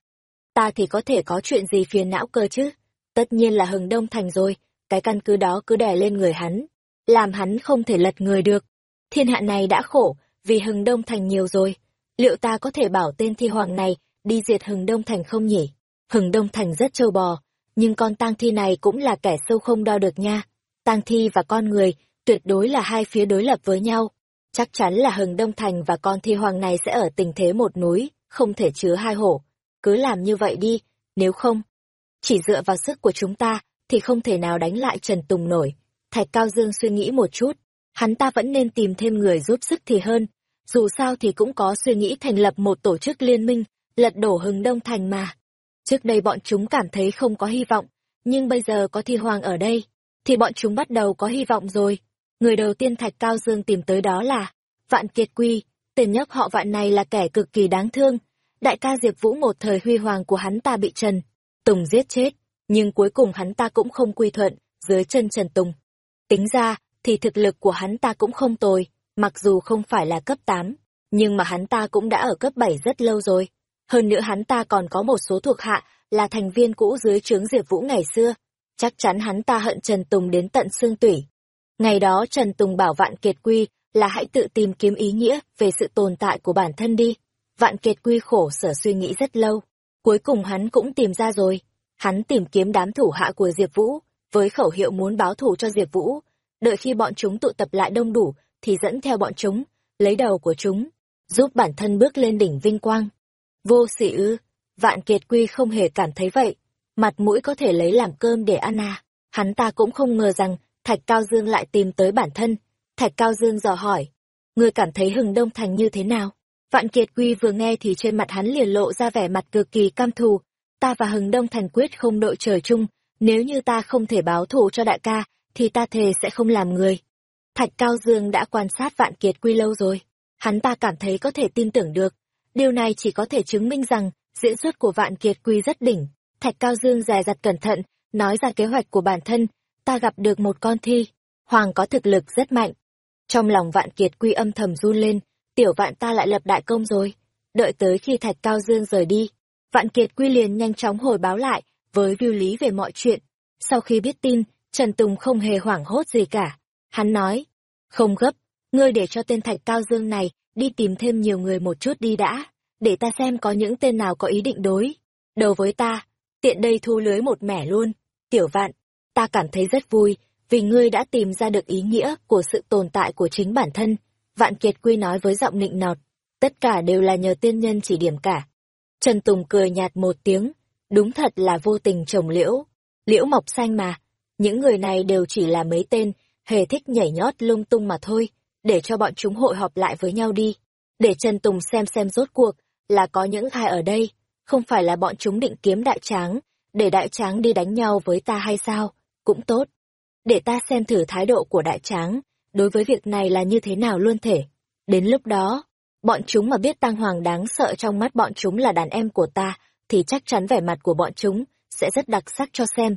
Ta thì có thể có chuyện gì phiền não cơ chứ? Tất nhiên là hừng đông thành rồi, cái căn cứ đó cứ đè lên người hắn. Làm hắn không thể lật người được. Thiên hạ này đã khổ, vì hừng đông thành nhiều rồi. Liệu ta có thể bảo tên thi hoàng này đi diệt hừng đông thành không nhỉ? Hừng đông thành rất trâu bò, nhưng con tang thi này cũng là kẻ sâu không đo được nha. Tang thi và con người tuyệt đối là hai phía đối lập với nhau. Chắc chắn là hừng đông thành và con thi hoàng này sẽ ở tình thế một núi, không thể chứa hai hổ. Cứ làm như vậy đi, nếu không, chỉ dựa vào sức của chúng ta thì không thể nào đánh lại Trần Tùng nổi. Thạch Cao Dương suy nghĩ một chút, hắn ta vẫn nên tìm thêm người giúp sức thì hơn. Dù sao thì cũng có suy nghĩ thành lập một tổ chức liên minh, lật đổ hừng đông thành mà. Trước đây bọn chúng cảm thấy không có hy vọng, nhưng bây giờ có thi hoàng ở đây, thì bọn chúng bắt đầu có hy vọng rồi. Người đầu tiên Thạch Cao Dương tìm tới đó là Vạn Kiệt Quy, tên nhóc họ Vạn này là kẻ cực kỳ đáng thương. Đại ca Diệp Vũ một thời huy hoàng của hắn ta bị Trần Tùng giết chết, nhưng cuối cùng hắn ta cũng không quy thuận dưới chân Trần Tùng. Tính ra, thì thực lực của hắn ta cũng không tồi, mặc dù không phải là cấp 8, nhưng mà hắn ta cũng đã ở cấp 7 rất lâu rồi. Hơn nữa hắn ta còn có một số thuộc hạ là thành viên cũ dưới trướng Diệp Vũ ngày xưa. Chắc chắn hắn ta hận Trần Tùng đến tận xương tủy. Ngày đó Trần Tùng bảo Vạn Kiệt Quy là hãy tự tìm kiếm ý nghĩa về sự tồn tại của bản thân đi. Vạn Kiệt Quy khổ sở suy nghĩ rất lâu. Cuối cùng hắn cũng tìm ra rồi. Hắn tìm kiếm đám thủ hạ của Diệp Vũ, với khẩu hiệu muốn báo thù cho Diệp Vũ. Đợi khi bọn chúng tụ tập lại đông đủ, thì dẫn theo bọn chúng, lấy đầu của chúng, giúp bản thân bước lên đỉnh vinh quang. Vô sỉ ư, Vạn Kiệt Quy không hề cảm thấy vậy. Mặt mũi có thể lấy làm cơm để ăn à. Hắn ta cũng không ngờ rằng Thạch Cao Dương lại tìm tới bản thân. Thạch Cao Dương dò hỏi, người cảm thấy hừng đông thành như thế nào? Vạn Kiệt Quy vừa nghe thì trên mặt hắn liền lộ ra vẻ mặt cực kỳ cam thù. Ta và hừng đông thành quyết không đội trời chung, nếu như ta không thể báo thù cho đại ca, thì ta thề sẽ không làm người. Thạch Cao Dương đã quan sát Vạn Kiệt Quy lâu rồi. Hắn ta cảm thấy có thể tin tưởng được. Điều này chỉ có thể chứng minh rằng diễn xuất của Vạn Kiệt Quy rất đỉnh. Thạch Cao Dương dè dặt cẩn thận, nói ra kế hoạch của bản thân. Ta gặp được một con thi. Hoàng có thực lực rất mạnh. Trong lòng Vạn Kiệt Quy âm thầm run lên, tiểu vạn ta lại lập đại công rồi. Đợi tới khi Thạch Cao Dương rời đi, Vạn Kiệt Quy liền nhanh chóng hồi báo lại với Viu Lý về mọi chuyện. Sau khi biết tin, Trần Tùng không hề hoảng hốt gì cả. Hắn nói, không gấp, ngươi để cho tên Thạch Cao Dương này đi tìm thêm nhiều người một chút đi đã, để ta xem có những tên nào có ý định đối. Đầu với ta, tiện đây thu lưới một mẻ luôn. Tiểu vạn, ta cảm thấy rất vui, vì ngươi đã tìm ra được ý nghĩa của sự tồn tại của chính bản thân. Vạn Kiệt Quy nói với giọng nịnh nọt. Tất cả đều là nhờ tiên nhân chỉ điểm cả. Trần Tùng cười nhạt một tiếng, đúng thật là vô tình trồng liễu. Liễu mọc xanh mà, những người này đều chỉ là mấy tên, hề thích nhảy nhót lung tung mà thôi, để cho bọn chúng hội họp lại với nhau đi. Để Trần Tùng xem xem rốt cuộc, là có những ai ở đây, không phải là bọn chúng định kiếm đại tráng, để đại tráng đi đánh nhau với ta hay sao, cũng tốt. Để ta xem thử thái độ của đại tráng, đối với việc này là như thế nào luôn thể. Đến lúc đó, bọn chúng mà biết Tăng Hoàng đáng sợ trong mắt bọn chúng là đàn em của ta, thì chắc chắn vẻ mặt của bọn chúng sẽ rất đặc sắc cho xem.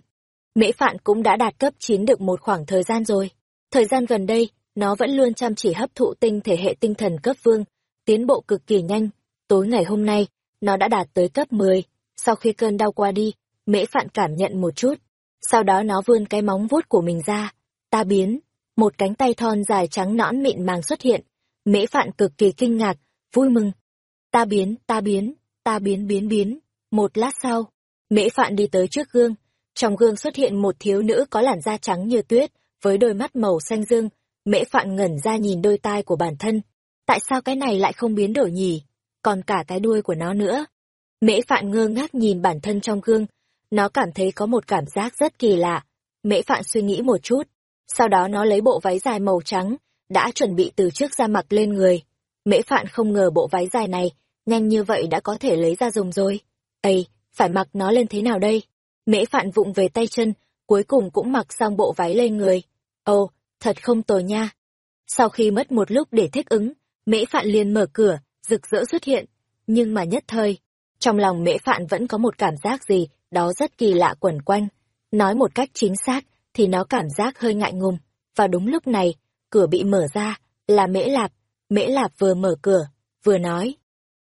Mễ Phạn cũng đã đạt cấp 9 được một khoảng thời gian rồi. Thời gian gần đây, nó vẫn luôn chăm chỉ hấp thụ tinh thể hệ tinh thần cấp vương, tiến bộ cực kỳ nhanh. Tối ngày hôm nay, nó đã đạt tới cấp 10. Sau khi cơn đau qua đi, Mễ Phạn cảm nhận một chút. Sau đó nó vươn cái móng vuốt của mình ra. Ta biến, một cánh tay thon dài trắng nõn mịn màng xuất hiện. Mễ Phạn cực kỳ kinh ngạc, vui mừng. Ta biến, ta biến, ta biến biến biến. Một lát sau, Mễ Phạn đi tới trước gương. Trong gương xuất hiện một thiếu nữ có làn da trắng như tuyết, với đôi mắt màu xanh dương. Mễ Phạn ngẩn ra nhìn đôi tai của bản thân. Tại sao cái này lại không biến đổi nhỉ? Còn cả cái đuôi của nó nữa. Mễ Phạn ngơ ngác nhìn bản thân trong gương. Nó cảm thấy có một cảm giác rất kỳ lạ. Mễ Phạn suy nghĩ một chút. Sau đó nó lấy bộ váy dài màu trắng, đã chuẩn bị từ trước ra mặc lên người. Mễ Phạn không ngờ bộ váy dài này, nhanh như vậy đã có thể lấy ra dùng rồi. Ây, phải mặc nó lên thế nào đây? Mễ Phạn vụng về tay chân, cuối cùng cũng mặc xong bộ váy lên người. Ồ, thật không tồi nha. Sau khi mất một lúc để thích ứng, Mễ Phạn liền mở cửa, rực rỡ xuất hiện. Nhưng mà nhất thời, trong lòng Mễ Phạn vẫn có một cảm giác gì đó rất kỳ lạ quẩn quanh. Nói một cách chính xác, thì nó cảm giác hơi ngại ngùng. Và đúng lúc này, cửa bị mở ra, là Mễ Lạp. Mễ Lạp vừa mở cửa, vừa nói.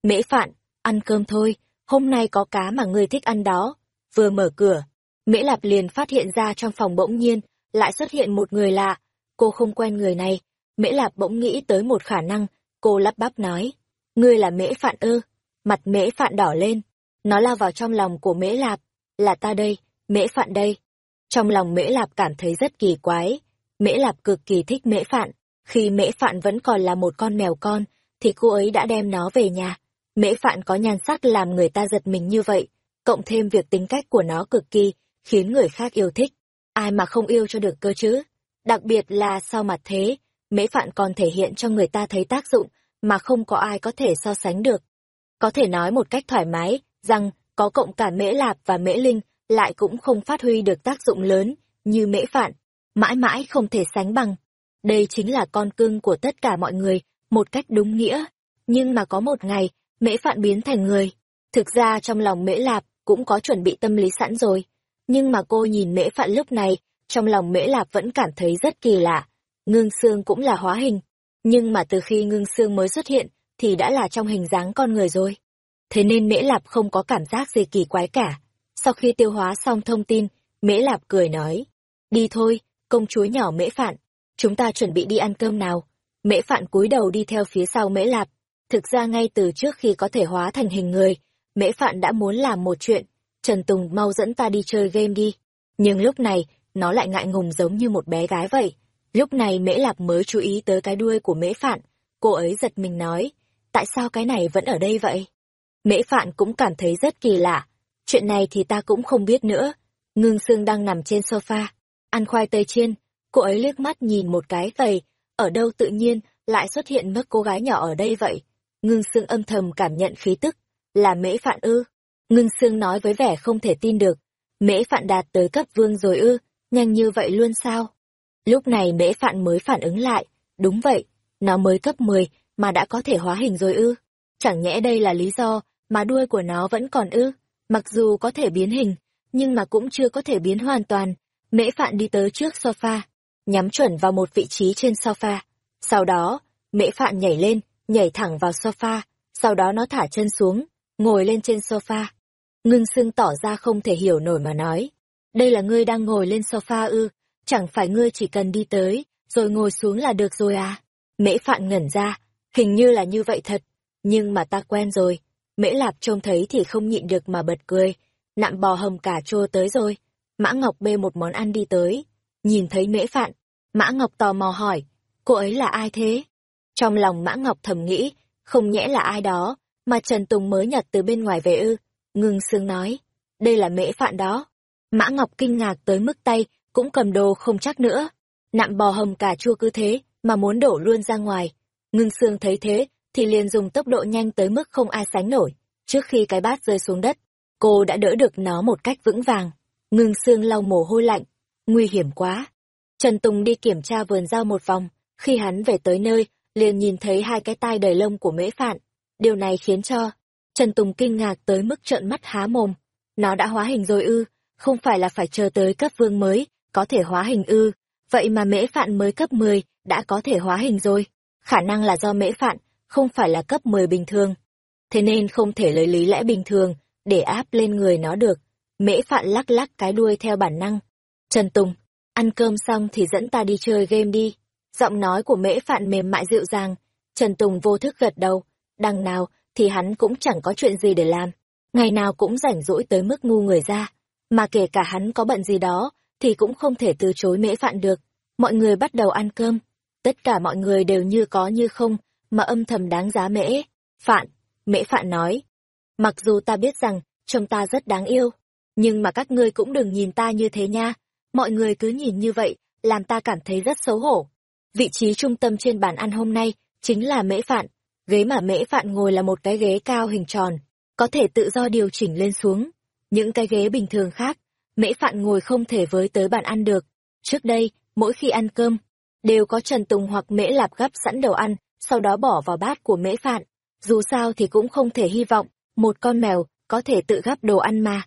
Mễ Phạn, ăn cơm thôi, hôm nay có cá mà ngươi thích ăn đó. Vừa mở cửa, Mễ Lạp liền phát hiện ra trong phòng bỗng nhiên, lại xuất hiện một người lạ. Cô không quen người này. Mễ Lạp bỗng nghĩ tới một khả năng, cô lắp bắp nói. Ngươi là Mễ Phạn ư? Mặt Mễ Phạn đỏ lên. Nó lao vào trong lòng của Mễ Lạp. Là ta đây, Mễ Phạn đây. Trong lòng Mễ Lạp cảm thấy rất kỳ quái. Mễ Lạp cực kỳ thích Mễ Phạn. Khi Mễ Phạn vẫn còn là một con mèo con, thì cô ấy đã đem nó về nhà. Mễ Phạn có nhan sắc làm người ta giật mình như vậy, cộng thêm việc tính cách của nó cực kỳ, khiến người khác yêu thích. Ai mà không yêu cho được cơ chứ? Đặc biệt là sau mặt thế, Mễ Phạn còn thể hiện cho người ta thấy tác dụng mà không có ai có thể so sánh được. Có thể nói một cách thoải mái rằng có cộng cả Mễ Lạp và Mễ Linh lại cũng không phát huy được tác dụng lớn như Mễ Phạn, mãi mãi không thể sánh bằng. Đây chính là con cưng của tất cả mọi người, một cách đúng nghĩa. Nhưng mà có một ngày, Mễ Phạn biến thành người. Thực ra trong lòng Mễ Lạp cũng có chuẩn bị tâm lý sẵn rồi. Nhưng mà cô nhìn Mễ Phạn lúc này, trong lòng Mễ Lạp vẫn cảm thấy rất kỳ lạ. Ngưng xương cũng là hóa hình. Nhưng mà từ khi ngưng xương mới xuất hiện, thì đã là trong hình dáng con người rồi. Thế nên Mễ Lạp không có cảm giác gì kỳ quái cả. Sau khi tiêu hóa xong thông tin, Mễ Lạp cười nói. Đi thôi, công chúa nhỏ Mễ Phạn. Chúng ta chuẩn bị đi ăn cơm nào. Mễ Phạn cúi đầu đi theo phía sau Mễ Lạp. Thực ra ngay từ trước khi có thể hóa thành hình người, Mễ Phạn đã muốn làm một chuyện. Trần Tùng mau dẫn ta đi chơi game đi. Nhưng lúc này, nó lại ngại ngùng giống như một bé gái vậy. Lúc này Mễ Lạp mới chú ý tới cái đuôi của Mễ Phạn. Cô ấy giật mình nói, tại sao cái này vẫn ở đây vậy? Mễ Phạn cũng cảm thấy rất kỳ lạ. Chuyện này thì ta cũng không biết nữa. Ngưng Sương đang nằm trên sofa, ăn khoai tây chiên. Cô ấy liếc mắt nhìn một cái vầy, ở đâu tự nhiên lại xuất hiện mất cô gái nhỏ ở đây vậy? Ngưng Sương âm thầm cảm nhận khí tức, là Mễ Phạn ư? Ngưng Sương nói với vẻ không thể tin được. Mễ Phạn đạt tới cấp vương rồi ư, nhanh như vậy luôn sao? Lúc này Mễ Phạn mới phản ứng lại, đúng vậy, nó mới cấp 10 mà đã có thể hóa hình rồi ư? Chẳng nhẽ đây là lý do mà đuôi của nó vẫn còn ư? Mặc dù có thể biến hình, nhưng mà cũng chưa có thể biến hoàn toàn. Mễ Phạn đi tới trước sofa, nhắm chuẩn vào một vị trí trên sofa. Sau đó, Mễ Phạn nhảy lên, nhảy thẳng vào sofa, sau đó nó thả chân xuống, ngồi lên trên sofa. Ngưng sưng tỏ ra không thể hiểu nổi mà nói. Đây là ngươi đang ngồi lên sofa ư, chẳng phải ngươi chỉ cần đi tới, rồi ngồi xuống là được rồi à? Mễ Phạn ngẩn ra, hình như là như vậy thật, nhưng mà ta quen rồi. Mễ Lạp trông thấy thì không nhịn được mà bật cười, nạm bò hầm cả chua tới rồi. Mã Ngọc bê một món ăn đi tới, nhìn thấy Mễ Phạn, Mã Ngọc tò mò hỏi, cô ấy là ai thế? Trong lòng Mã Ngọc thầm nghĩ, không nhẽ là ai đó, mà Trần Tùng mới nhặt từ bên ngoài về ư. Ngưng sương nói, đây là mễ phạn đó. Mã Ngọc kinh ngạc tới mức tay, cũng cầm đồ không chắc nữa. Nạm bò hầm cà chua cứ thế, mà muốn đổ luôn ra ngoài. Ngưng sương thấy thế, thì liền dùng tốc độ nhanh tới mức không ai sánh nổi. Trước khi cái bát rơi xuống đất, cô đã đỡ được nó một cách vững vàng. Ngưng xương lau mồ hôi lạnh. Nguy hiểm quá. Trần Tùng đi kiểm tra vườn rau một vòng. Khi hắn về tới nơi, liền nhìn thấy hai cái tai đầy lông của mễ phạn. Điều này khiến cho Trần Tùng kinh ngạc tới mức trợn mắt há mồm. Nó đã hóa hình rồi ư, không phải là phải chờ tới cấp vương mới, có thể hóa hình ư. Vậy mà mễ phạn mới cấp 10, đã có thể hóa hình rồi. Khả năng là do mễ phạn, không phải là cấp 10 bình thường. Thế nên không thể lấy lý lẽ bình thường, để áp lên người nó được. Mễ phạn lắc lắc cái đuôi theo bản năng. Trần Tùng, ăn cơm xong thì dẫn ta đi chơi game đi. Giọng nói của mễ phạn mềm mại dịu dàng. Trần Tùng vô thức gật đầu. Đằng nào thì hắn cũng chẳng có chuyện gì để làm. Ngày nào cũng rảnh rỗi tới mức ngu người ra. Mà kể cả hắn có bận gì đó, thì cũng không thể từ chối mễ phạn được. Mọi người bắt đầu ăn cơm. Tất cả mọi người đều như có như không, mà âm thầm đáng giá mễ. Phạn, mễ phạn nói. Mặc dù ta biết rằng, trông ta rất đáng yêu, nhưng mà các ngươi cũng đừng nhìn ta như thế nha. Mọi người cứ nhìn như vậy, làm ta cảm thấy rất xấu hổ. Vị trí trung tâm trên bàn ăn hôm nay chính là mễ phạn. Ghế mà mễ phạn ngồi là một cái ghế cao hình tròn, có thể tự do điều chỉnh lên xuống. Những cái ghế bình thường khác, mễ phạn ngồi không thể với tới bàn ăn được. Trước đây, mỗi khi ăn cơm, đều có Trần Tùng hoặc mễ lạp gấp sẵn đầu ăn, sau đó bỏ vào bát của mễ phạn. Dù sao thì cũng không thể hy vọng, một con mèo có thể tự gắp đồ ăn mà.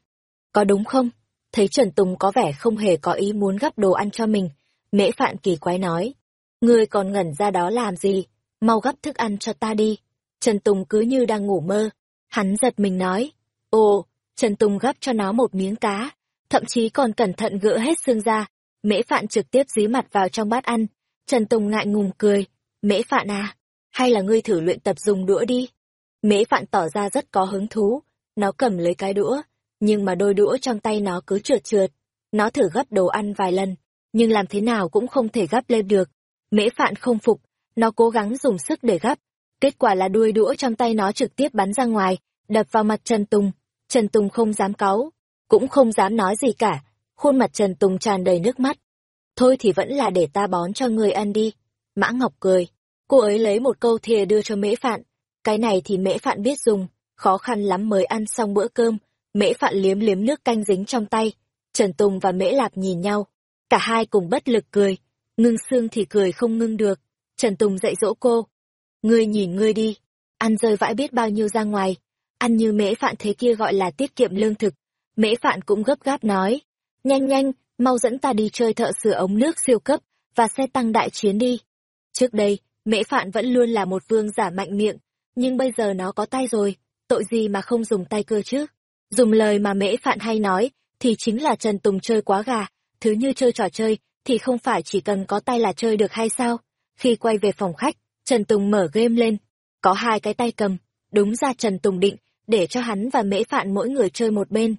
Có đúng không? Thấy Trần Tùng có vẻ không hề có ý muốn gắp đồ ăn cho mình. Mễ Phạn kỳ quái nói. Ngươi còn ngẩn ra đó làm gì? Mau gắp thức ăn cho ta đi. Trần Tùng cứ như đang ngủ mơ. Hắn giật mình nói. Ồ, Trần Tùng gắp cho nó một miếng cá. Thậm chí còn cẩn thận gỡ hết xương ra. Mễ Phạn trực tiếp dí mặt vào trong bát ăn. Trần Tùng ngại ngùng cười. Mễ Phạn à, hay là ngươi thử luyện tập dùng đũa đi. Mễ Phạn tỏ ra rất có hứng thú. Nó cầm lấy cái đũa, nhưng mà đôi đũa trong tay nó cứ trượt trượt. Nó thử gấp đồ ăn vài lần, nhưng làm thế nào cũng không thể gấp lên được. Mễ Phạn không phục, nó cố gắng dùng sức để gấp. Kết quả là đuôi đũa trong tay nó trực tiếp bắn ra ngoài, đập vào mặt Trần Tùng. Trần Tùng không dám cáu, cũng không dám nói gì cả. Khuôn mặt Trần Tùng tràn đầy nước mắt. Thôi thì vẫn là để ta bón cho người ăn đi. Mã Ngọc cười. Cô ấy lấy một câu thìa đưa cho Mễ Phạn. Cái này thì Mễ Phạn biết dùng, khó khăn lắm mới ăn xong bữa cơm, mễ phạn liếm liếm nước canh dính trong tay. Trần Tùng và mễ lạp nhìn nhau, cả hai cùng bất lực cười, ngưng xương thì cười không ngưng được. Trần Tùng dạy dỗ cô. Ngươi nhìn ngươi đi, ăn rơi vãi biết bao nhiêu ra ngoài, ăn như mễ phạn thế kia gọi là tiết kiệm lương thực. Mễ phạn cũng gấp gáp nói, nhanh nhanh, mau dẫn ta đi chơi thợ sửa ống nước siêu cấp, và xe tăng đại chiến đi. Trước đây, mễ phạn vẫn luôn là một vương giả mạnh miệng, nhưng bây giờ nó có tay rồi, tội gì mà không dùng tay cơ chứ? Dùng lời mà mễ phạn hay nói, thì chính là Trần Tùng chơi quá gà, thứ như chơi trò chơi, thì không phải chỉ cần có tay là chơi được hay sao? Khi quay về phòng khách, Trần Tùng mở game lên, có hai cái tay cầm, đúng ra Trần Tùng định, để cho hắn và mễ phạn mỗi người chơi một bên.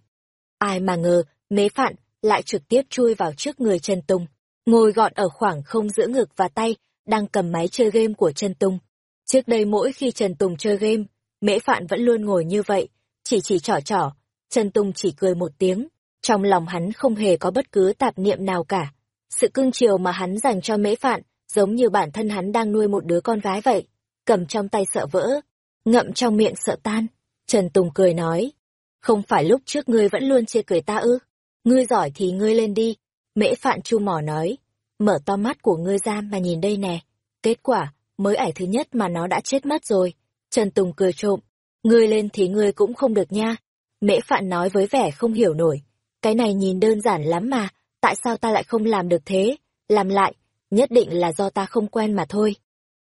Ai mà ngờ, mễ phạn lại trực tiếp chui vào trước người Trần Tùng, ngồi gọn ở khoảng không giữa ngực và tay, đang cầm máy chơi game của Trần Tùng. Trước đây mỗi khi Trần Tùng chơi game, Mễ Phạn vẫn luôn ngồi như vậy, chỉ chỉ trỏ trỏ, Trần Tùng chỉ cười một tiếng, trong lòng hắn không hề có bất cứ tạp niệm nào cả. Sự cưng chiều mà hắn dành cho Mễ Phạn, giống như bản thân hắn đang nuôi một đứa con gái vậy, cầm trong tay sợ vỡ, ngậm trong miệng sợ tan. Trần Tùng cười nói, không phải lúc trước ngươi vẫn luôn chê cười ta ư, ngươi giỏi thì ngươi lên đi. Mễ Phạn chu mỏ nói, mở to mắt của ngươi ra mà nhìn đây nè, kết quả, mới ải thứ nhất mà nó đã chết mất rồi. Trần Tùng cười trộm, ngươi lên thì ngươi cũng không được nha. Mễ Phạn nói với vẻ không hiểu nổi, cái này nhìn đơn giản lắm mà, tại sao ta lại không làm được thế, làm lại, nhất định là do ta không quen mà thôi.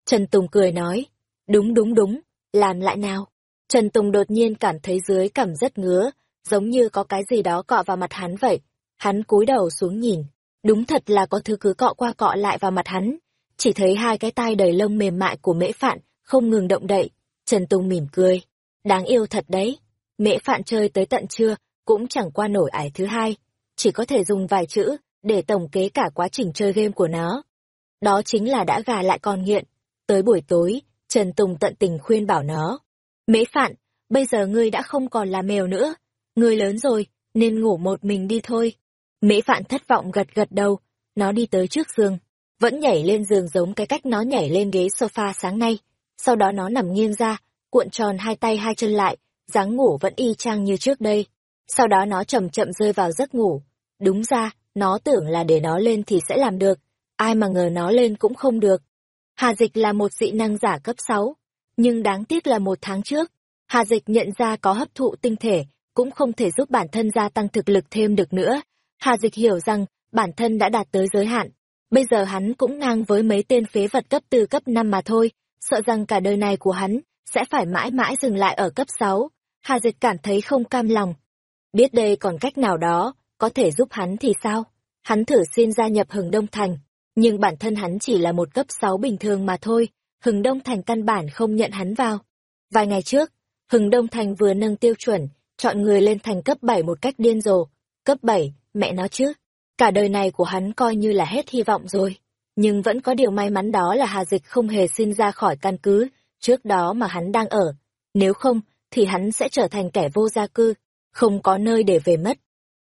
Trần Tùng cười nói, đúng đúng đúng, làm lại nào. Trần Tùng đột nhiên cảm thấy dưới cảm rất ngứa, giống như có cái gì đó cọ vào mặt hắn vậy. Hắn cúi đầu xuống nhìn, đúng thật là có thứ cứ cọ qua cọ lại vào mặt hắn. Chỉ thấy hai cái tai đầy lông mềm mại của mễ phạn không ngừng động đậy. Trần Tùng mỉm cười. Đáng yêu thật đấy. Mễ phạn chơi tới tận trưa, cũng chẳng qua nổi ải thứ hai. Chỉ có thể dùng vài chữ, để tổng kế cả quá trình chơi game của nó. Đó chính là đã gà lại con nghiện. Tới buổi tối, Trần Tùng tận tình khuyên bảo nó. Mễ phạn, bây giờ ngươi đã không còn là mèo nữa. Ngươi lớn rồi, nên ngủ một mình đi thôi. Mễ phạn thất vọng gật gật đầu, nó đi tới trước giường. Vẫn nhảy lên giường giống cái cách nó nhảy lên ghế sofa sáng nay. Sau đó nó nằm nghiêng ra, cuộn tròn hai tay hai chân lại, dáng ngủ vẫn y chang như trước đây. Sau đó nó chậm chậm rơi vào giấc ngủ. Đúng ra, nó tưởng là để nó lên thì sẽ làm được, ai mà ngờ nó lên cũng không được. Hà Dịch là một dị năng giả cấp 6, nhưng đáng tiếc là một tháng trước, Hà Dịch nhận ra có hấp thụ tinh thể, cũng không thể giúp bản thân gia tăng thực lực thêm được nữa. Hà Dịch hiểu rằng, bản thân đã đạt tới giới hạn. Bây giờ hắn cũng ngang với mấy tên phế vật cấp từ cấp 5 mà thôi, sợ rằng cả đời này của hắn sẽ phải mãi mãi dừng lại ở cấp 6. Hà Dịch cảm thấy không cam lòng. Biết đây còn cách nào đó, có thể giúp hắn thì sao? Hắn thử xin gia nhập Hừng Đông Thành, nhưng bản thân hắn chỉ là một cấp 6 bình thường mà thôi, Hừng Đông Thành căn bản không nhận hắn vào. Vài ngày trước, Hừng Đông Thành vừa nâng tiêu chuẩn, chọn người lên thành cấp 7 một cách điên rồ. Cấp 7, mẹ nó chứ. Cả đời này của hắn coi như là hết hy vọng rồi. Nhưng vẫn có điều may mắn đó là Hà Dịch không hề xin ra khỏi căn cứ, trước đó mà hắn đang ở. Nếu không, thì hắn sẽ trở thành kẻ vô gia cư, không có nơi để về mất.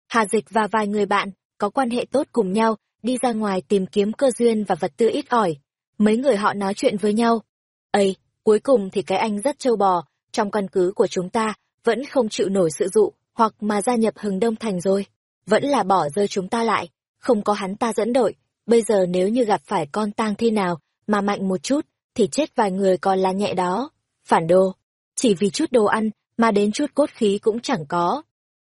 Hà Dịch và vài người bạn, có quan hệ tốt cùng nhau, đi ra ngoài tìm kiếm cơ duyên và vật tư ít ỏi. Mấy người họ nói chuyện với nhau. Ây, cuối cùng thì cái anh rất trâu bò, trong căn cứ của chúng ta, vẫn không chịu nổi sự dụ, hoặc mà gia nhập hừng đông thành rồi. Vẫn là bỏ rơi chúng ta lại, không có hắn ta dẫn đội. Bây giờ nếu như gặp phải con tang thi nào, mà mạnh một chút, thì chết vài người còn là nhẹ đó. Phản đồ, chỉ vì chút đồ ăn, mà đến chút cốt khí cũng chẳng có.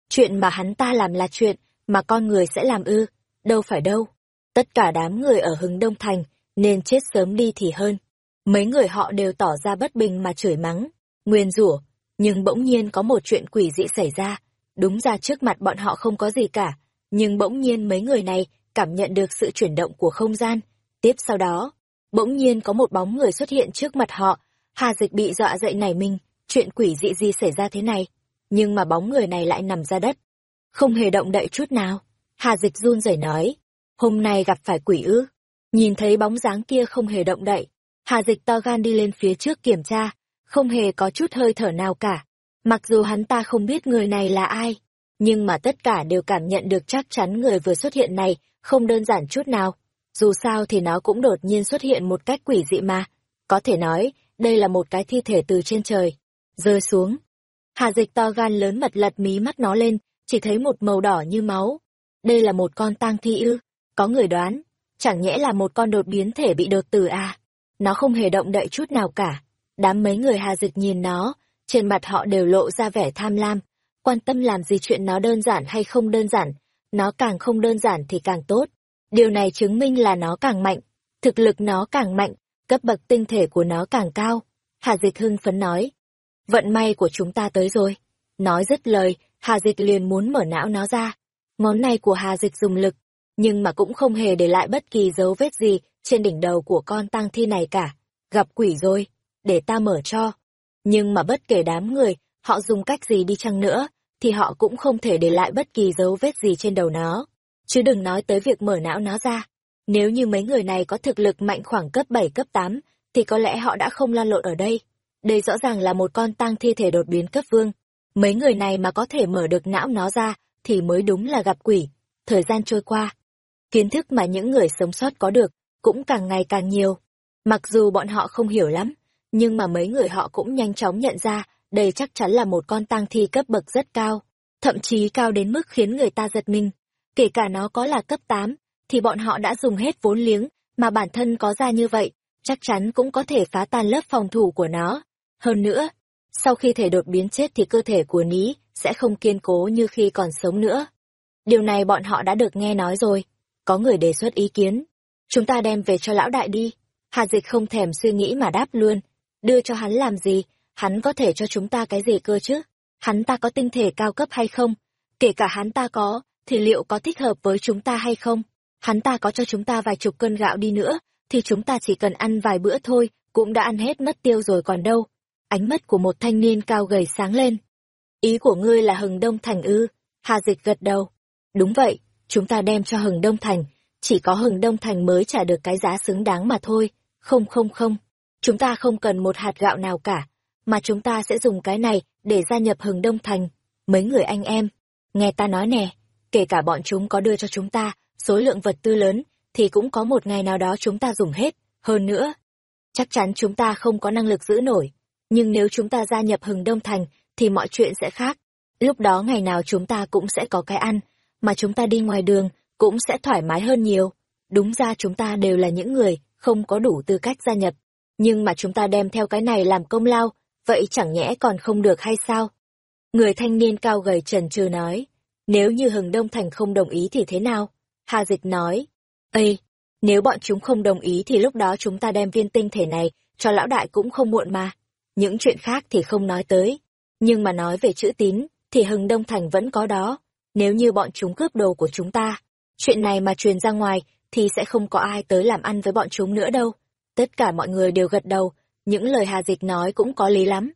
Chuyện mà hắn ta làm là chuyện, mà con người sẽ làm ư, đâu phải đâu. Tất cả đám người ở hừng đông thành, nên chết sớm đi thì hơn. Mấy người họ đều tỏ ra bất bình mà chửi mắng, nguyên rủa nhưng bỗng nhiên có một chuyện quỷ dị xảy ra. Đúng ra trước mặt bọn họ không có gì cả, nhưng bỗng nhiên mấy người này cảm nhận được sự chuyển động của không gian. Tiếp sau đó, bỗng nhiên có một bóng người xuất hiện trước mặt họ. Hà dịch bị dọa dậy nảy mình, chuyện quỷ dị gì xảy ra thế này. Nhưng mà bóng người này lại nằm ra đất, không hề động đậy chút nào. Hà dịch run rẩy nói, hôm nay gặp phải quỷ ư. Nhìn thấy bóng dáng kia không hề động đậy, Hà dịch to gan đi lên phía trước kiểm tra, không hề có chút hơi thở nào cả. Mặc dù hắn ta không biết người này là ai, nhưng mà tất cả đều cảm nhận được chắc chắn người vừa xuất hiện này không đơn giản chút nào. Dù sao thì nó cũng đột nhiên xuất hiện một cách quỷ dị mà. Có thể nói, đây là một cái thi thể từ trên trời. Rơi xuống. Hà dịch to gan lớn mật lật mí mắt nó lên, chỉ thấy một màu đỏ như máu. Đây là một con tang thi ư, có người đoán, chẳng nhẽ là một con đột biến thể bị đột tử à. Nó không hề động đậy chút nào cả. Đám mấy người hà dịch nhìn nó, trên mặt họ đều lộ ra vẻ tham lam, quan tâm làm gì chuyện nó đơn giản hay không đơn giản, nó càng không đơn giản thì càng tốt. Điều này chứng minh là nó càng mạnh, thực lực nó càng mạnh, cấp bậc tinh thể của nó càng cao. Hà Dịch hưng phấn nói, vận may của chúng ta tới rồi. Nói dứt lời, Hà Dịch liền muốn mở não nó ra. Ngón này của Hà Dịch dùng lực, nhưng mà cũng không hề để lại bất kỳ dấu vết gì trên đỉnh đầu của con tang thi này cả. Gặp quỷ rồi, để ta mở cho. Nhưng mà bất kể đám người, họ dùng cách gì đi chăng nữa, thì họ cũng không thể để lại bất kỳ dấu vết gì trên đầu nó. Chứ đừng nói tới việc mở não nó ra. Nếu như mấy người này có thực lực mạnh khoảng cấp 7 cấp 8, thì có lẽ họ đã không lan lộn ở đây. Đây rõ ràng là một con tang thi thể đột biến cấp vương. Mấy người này mà có thể mở được não nó ra, thì mới đúng là gặp quỷ. Thời gian trôi qua, kiến thức mà những người sống sót có được, cũng càng ngày càng nhiều. Mặc dù bọn họ không hiểu lắm, nhưng mà mấy người họ cũng nhanh chóng nhận ra, đây chắc chắn là một con tang thi cấp bậc rất cao, thậm chí cao đến mức khiến người ta giật mình. Kể cả nó có là cấp 8, thì bọn họ đã dùng hết vốn liếng, mà bản thân có ra như vậy, chắc chắn cũng có thể phá tan lớp phòng thủ của nó. Hơn nữa, sau khi thể đột biến chết thì cơ thể của ní sẽ không kiên cố như khi còn sống nữa. Điều này bọn họ đã được nghe nói rồi. Có người đề xuất ý kiến. Chúng ta đem về cho lão đại đi. Hà dịch không thèm suy nghĩ mà đáp luôn. Đưa cho hắn làm gì? Hắn có thể cho chúng ta cái gì cơ chứ? Hắn ta có tinh thể cao cấp hay không? Kể cả hắn ta có, thì liệu có thích hợp với chúng ta hay không? Hắn ta có cho chúng ta vài chục cân gạo đi nữa, thì chúng ta chỉ cần ăn vài bữa thôi, cũng đã ăn hết mất tiêu rồi còn đâu. Ánh mắt của một thanh niên cao gầy sáng lên. Ý của ngươi là hừng đông thành ư? Hà dịch gật đầu. Đúng vậy, chúng ta đem cho hừng đông thành. Chỉ có hừng đông thành mới trả được cái giá xứng đáng mà thôi. Không không không. chúng ta không cần một hạt gạo nào cả, mà chúng ta sẽ dùng cái này để gia nhập hừng đông thành. Mấy người anh em, nghe ta nói nè, kể cả bọn chúng có đưa cho chúng ta số lượng vật tư lớn, thì cũng có một ngày nào đó chúng ta dùng hết. Hơn nữa, chắc chắn chúng ta không có năng lực giữ nổi. Nhưng nếu chúng ta gia nhập hừng đông thành, thì mọi chuyện sẽ khác. Lúc đó ngày nào chúng ta cũng sẽ có cái ăn, mà chúng ta đi ngoài đường cũng sẽ thoải mái hơn nhiều. Đúng ra chúng ta đều là những người không có đủ tư cách gia nhập. Nhưng mà chúng ta đem theo cái này làm công lao, vậy chẳng nhẽ còn không được hay sao? Người thanh niên cao gầy trần trừ nói, nếu như hừng đông thành không đồng ý thì thế nào? Hà dịch nói, Ê, nếu bọn chúng không đồng ý thì lúc đó chúng ta đem viên tinh thể này cho lão đại cũng không muộn mà. Những chuyện khác thì không nói tới. Nhưng mà nói về chữ tín, thì hừng đông thành vẫn có đó. Nếu như bọn chúng cướp đồ của chúng ta, chuyện này mà truyền ra ngoài thì sẽ không có ai tới làm ăn với bọn chúng nữa đâu. Tất cả mọi người đều gật đầu, những lời Hà Dịch nói cũng có lý lắm.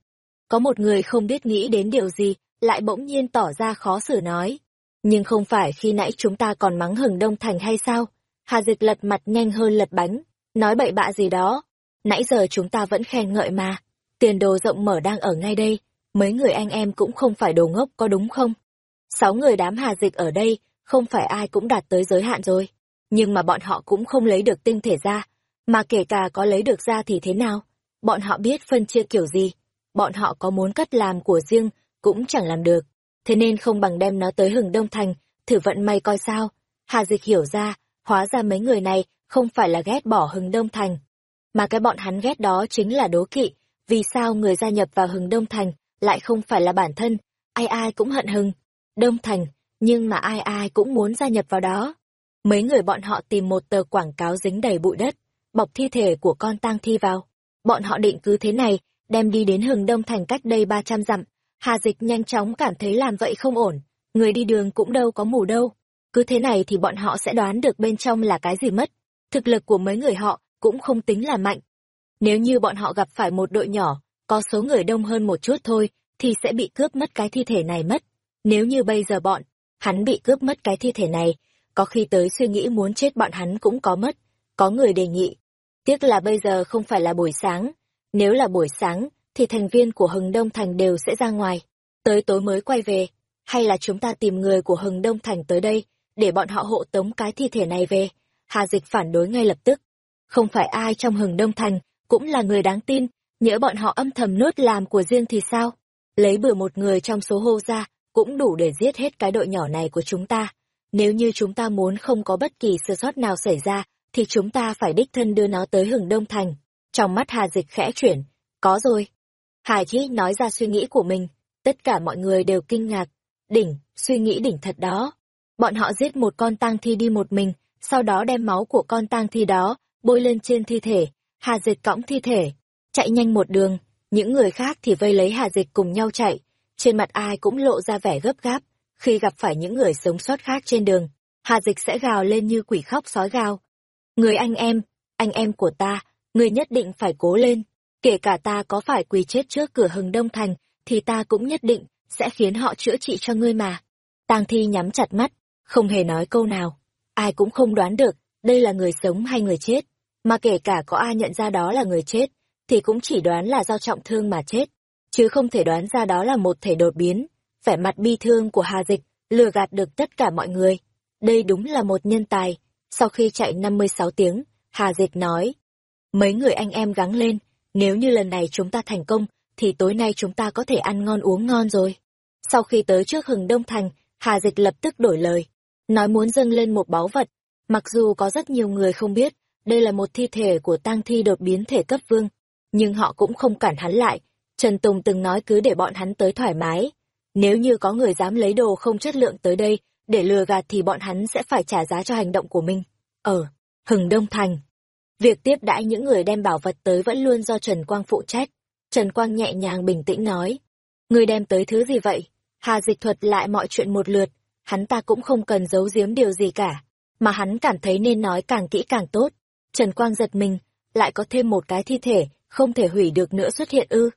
Có một người không biết nghĩ đến điều gì, lại bỗng nhiên tỏ ra khó xử nói. Nhưng không phải khi nãy chúng ta còn mắng hừng đông thành hay sao? Hà Dịch lật mặt nhanh hơn lật bánh, nói bậy bạ gì đó. Nãy giờ chúng ta vẫn khen ngợi mà. Tiền đồ rộng mở đang ở ngay đây, mấy người anh em cũng không phải đồ ngốc có đúng không? Sáu người đám Hà Dịch ở đây, không phải ai cũng đạt tới giới hạn rồi. Nhưng mà bọn họ cũng không lấy được tinh thể ra, mà kể cả có lấy được ra thì thế nào? Bọn họ biết phân chia kiểu gì? Bọn họ có muốn cắt làm của riêng, cũng chẳng làm được. Thế nên không bằng đem nó tới hừng Đông Thành, thử vận may coi sao. Hà Dịch hiểu ra, hóa ra mấy người này không phải là ghét bỏ hừng Đông Thành. Mà cái bọn hắn ghét đó chính là đố kỵ, vì sao người gia nhập vào hừng Đông Thành lại không phải là bản thân, ai ai cũng hận hừng. Đông Thành, nhưng mà ai ai cũng muốn gia nhập vào đó. Mấy người bọn họ tìm một tờ quảng cáo dính đầy bụi đất, bọc thi thể của con tang thi vào. Bọn họ định cứ thế này, đem đi đến hừng Đông Thành cách đây 300 dặm. Hà Dịch nhanh chóng cảm thấy làm vậy không ổn, người đi đường cũng đâu có mù đâu. Cứ thế này thì bọn họ sẽ đoán được bên trong là cái gì mất. Thực lực của mấy người họ cũng không tính là mạnh. Nếu như bọn họ gặp phải một đội nhỏ, có số người đông hơn một chút thôi, thì sẽ bị cướp mất cái thi thể này mất. Nếu như bây giờ bọn, hắn bị cướp mất cái thi thể này, có khi tới suy nghĩ muốn chết bọn hắn cũng có mất. Có người đề nghị. Tiếc là bây giờ không phải là buổi sáng. Nếu là buổi sáng, thì thành viên của Hừng Đông Thành đều sẽ ra ngoài. Tới tối mới quay về. Hay là chúng ta tìm người của Hừng Đông Thành tới đây, để bọn họ hộ tống cái thi thể này về. Hà Dịch phản đối ngay lập tức. Không phải ai trong Hừng Đông Thành cũng là người đáng tin, nhỡ bọn họ âm thầm nốt làm của riêng thì sao? Lấy bừa một người trong số hô ra, cũng đủ để giết hết cái đội nhỏ này của chúng ta. Nếu như chúng ta muốn không có bất kỳ sơ sót nào xảy ra, thì chúng ta phải đích thân đưa nó tới hừng đông thành. Trong mắt Hà Dịch khẽ chuyển, có rồi. Hải Chí nói ra suy nghĩ của mình, tất cả mọi người đều kinh ngạc. Đỉnh, suy nghĩ đỉnh thật đó. Bọn họ giết một con tang thi đi một mình, sau đó đem máu của con tang thi đó, bôi lên trên thi thể. Hà Dịch cõng thi thể, chạy nhanh một đường, những người khác thì vây lấy Hà Dịch cùng nhau chạy. Trên mặt ai cũng lộ ra vẻ gấp gáp, khi gặp phải những người sống sót khác trên đường. Hà Dịch sẽ gào lên như quỷ khóc sói gào. Người anh em, anh em của ta, người nhất định phải cố lên. Kể cả ta có phải quỳ chết trước cửa hừng đông thành, thì ta cũng nhất định sẽ khiến họ chữa trị cho ngươi mà. Tang Thi nhắm chặt mắt, không hề nói câu nào. Ai cũng không đoán được, đây là người sống hay người chết. Mà kể cả có ai nhận ra đó là người chết, thì cũng chỉ đoán là do trọng thương mà chết, chứ không thể đoán ra đó là một thể đột biến. Vẻ mặt bi thương của Hà Dịch lừa gạt được tất cả mọi người. Đây đúng là một nhân tài. Sau khi chạy 56 tiếng, Hà Dịch nói, mấy người anh em gắng lên, nếu như lần này chúng ta thành công, thì tối nay chúng ta có thể ăn ngon uống ngon rồi. Sau khi tới trước hừng Đông Thành, Hà Dịch lập tức đổi lời, nói muốn dâng lên một báu vật. Mặc dù có rất nhiều người không biết, đây là một thi thể của tang thi đột biến thể cấp vương, nhưng họ cũng không cản hắn lại. Trần Tùng từng nói cứ để bọn hắn tới thoải mái. Nếu như có người dám lấy đồ không chất lượng tới đây, để lừa gạt thì bọn hắn sẽ phải trả giá cho hành động của mình. Ở, Hừng Đông Thành. Việc tiếp đãi những người đem bảo vật tới vẫn luôn do Trần Quang phụ trách. Trần Quang nhẹ nhàng bình tĩnh nói. Người đem tới thứ gì vậy? Hà dịch thuật lại mọi chuyện một lượt, hắn ta cũng không cần giấu giếm điều gì cả, mà hắn cảm thấy nên nói càng kỹ càng tốt. Trần Quang giật mình, lại có thêm một cái thi thể, không thể hủy được nữa xuất hiện ư.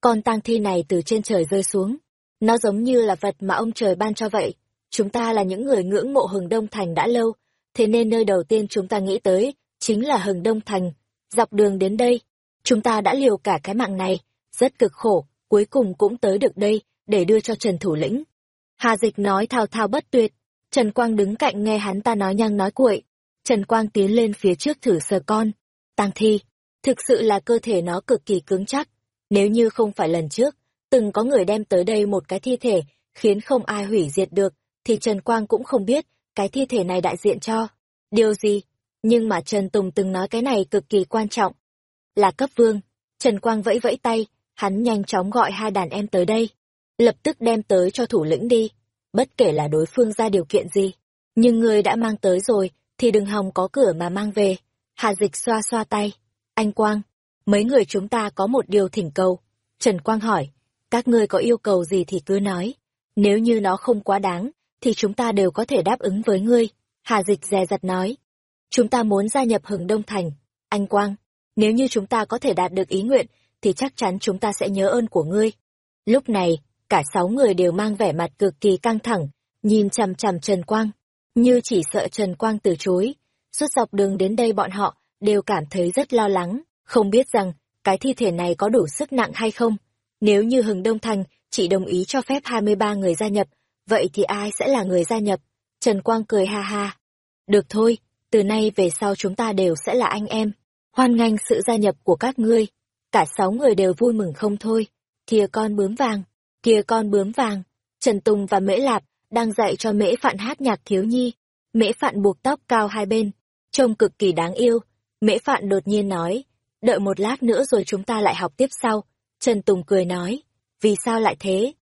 Con tang thi này từ trên trời rơi xuống. Nó giống như là vật mà ông trời ban cho vậy. Chúng ta là những người ngưỡng mộ hừng Đông Thành đã lâu, thế nên nơi đầu tiên chúng ta nghĩ tới chính là hừng Đông Thành. Dọc đường đến đây, Chúng ta đã liều cả cái mạng này, rất cực khổ, cuối cùng cũng tới được đây, để đưa cho Trần Thủ lĩnh. Hà Dịch nói thao thao bất tuyệt, Trần Quang đứng cạnh nghe hắn ta nói nhăng nói cuội. Trần Quang tiến lên phía trước thử sờ con. tang thi, thực sự là cơ thể nó cực kỳ cứng chắc. Nếu như không phải lần trước, từng có người đem tới đây một cái thi thể, khiến không ai hủy diệt được, thì Trần Quang cũng không biết cái thi thể này đại diện cho. Điều gì? Nhưng mà Trần Tùng từng nói cái này cực kỳ quan trọng. Là cấp vương. Trần Quang vẫy vẫy tay, hắn nhanh chóng gọi hai đàn em tới đây. Lập tức đem tới cho thủ lĩnh đi. Bất kể là đối phương ra điều kiện gì. Nhưng người đã mang tới rồi, thì đừng hòng có cửa mà mang về. Hà dịch xoa xoa tay. Anh Quang, mấy người chúng ta có một điều thỉnh cầu. Trần Quang hỏi, các ngươi có yêu cầu gì thì cứ nói. Nếu như nó không quá đáng, thì chúng ta đều có thể đáp ứng với ngươi. Hà dịch dè dặt nói. Chúng ta muốn gia nhập hừng Đông Thành. Anh Quang, nếu như chúng ta có thể đạt được ý nguyện, thì chắc chắn chúng ta sẽ nhớ ơn của ngươi. Lúc này, cả sáu người đều mang vẻ mặt cực kỳ căng thẳng, nhìn chằm chằm Trần Quang, như chỉ sợ Trần Quang từ chối. Suốt dọc đường đến đây bọn họ đều cảm thấy rất lo lắng, không biết rằng cái thi thể này có đủ sức nặng hay không. Nếu như Hừng Đông Thành chỉ đồng ý cho phép 23 người gia nhập, vậy thì ai sẽ là người gia nhập? Trần Quang cười ha ha. Được thôi, từ nay về sau chúng ta đều sẽ là anh em. Hoan nghênh sự gia nhập của các ngươi. Cả sáu người đều vui mừng không thôi. Kìa con bướm vàng, kìa con bướm vàng. Trần Tùng và Mễ Lạp đang dạy cho Mễ Phạn hát nhạc thiếu nhi. Mễ Phạn buộc tóc cao hai bên, trông cực kỳ đáng yêu. Mễ Phạn đột nhiên nói, đợi một lát nữa rồi chúng ta lại học tiếp sau. Trần Tùng cười nói, vì sao lại thế?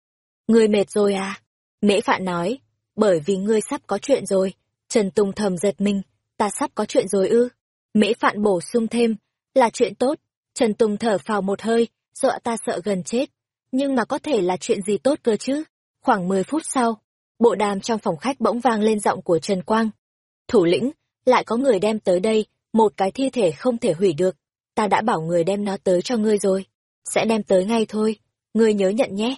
Ngươi mệt rồi à? Mễ Phạn nói, bởi vì ngươi sắp có chuyện rồi. Trần Tùng thầm giật mình, ta sắp có chuyện rồi ư? Mễ Phạn bổ sung thêm, là chuyện tốt. Trần Tùng thở phào một hơi, dọa ta sợ gần chết. Nhưng mà có thể là chuyện gì tốt cơ chứ? Khoảng 10 phút sau, bộ đàm trong phòng khách bỗng vang lên giọng của Trần Quang. Thủ lĩnh, lại có người đem tới đây, một cái thi thể không thể hủy được. Ta đã bảo người đem nó tới cho ngươi rồi. Sẽ đem tới ngay thôi. Ngươi nhớ nhận nhé.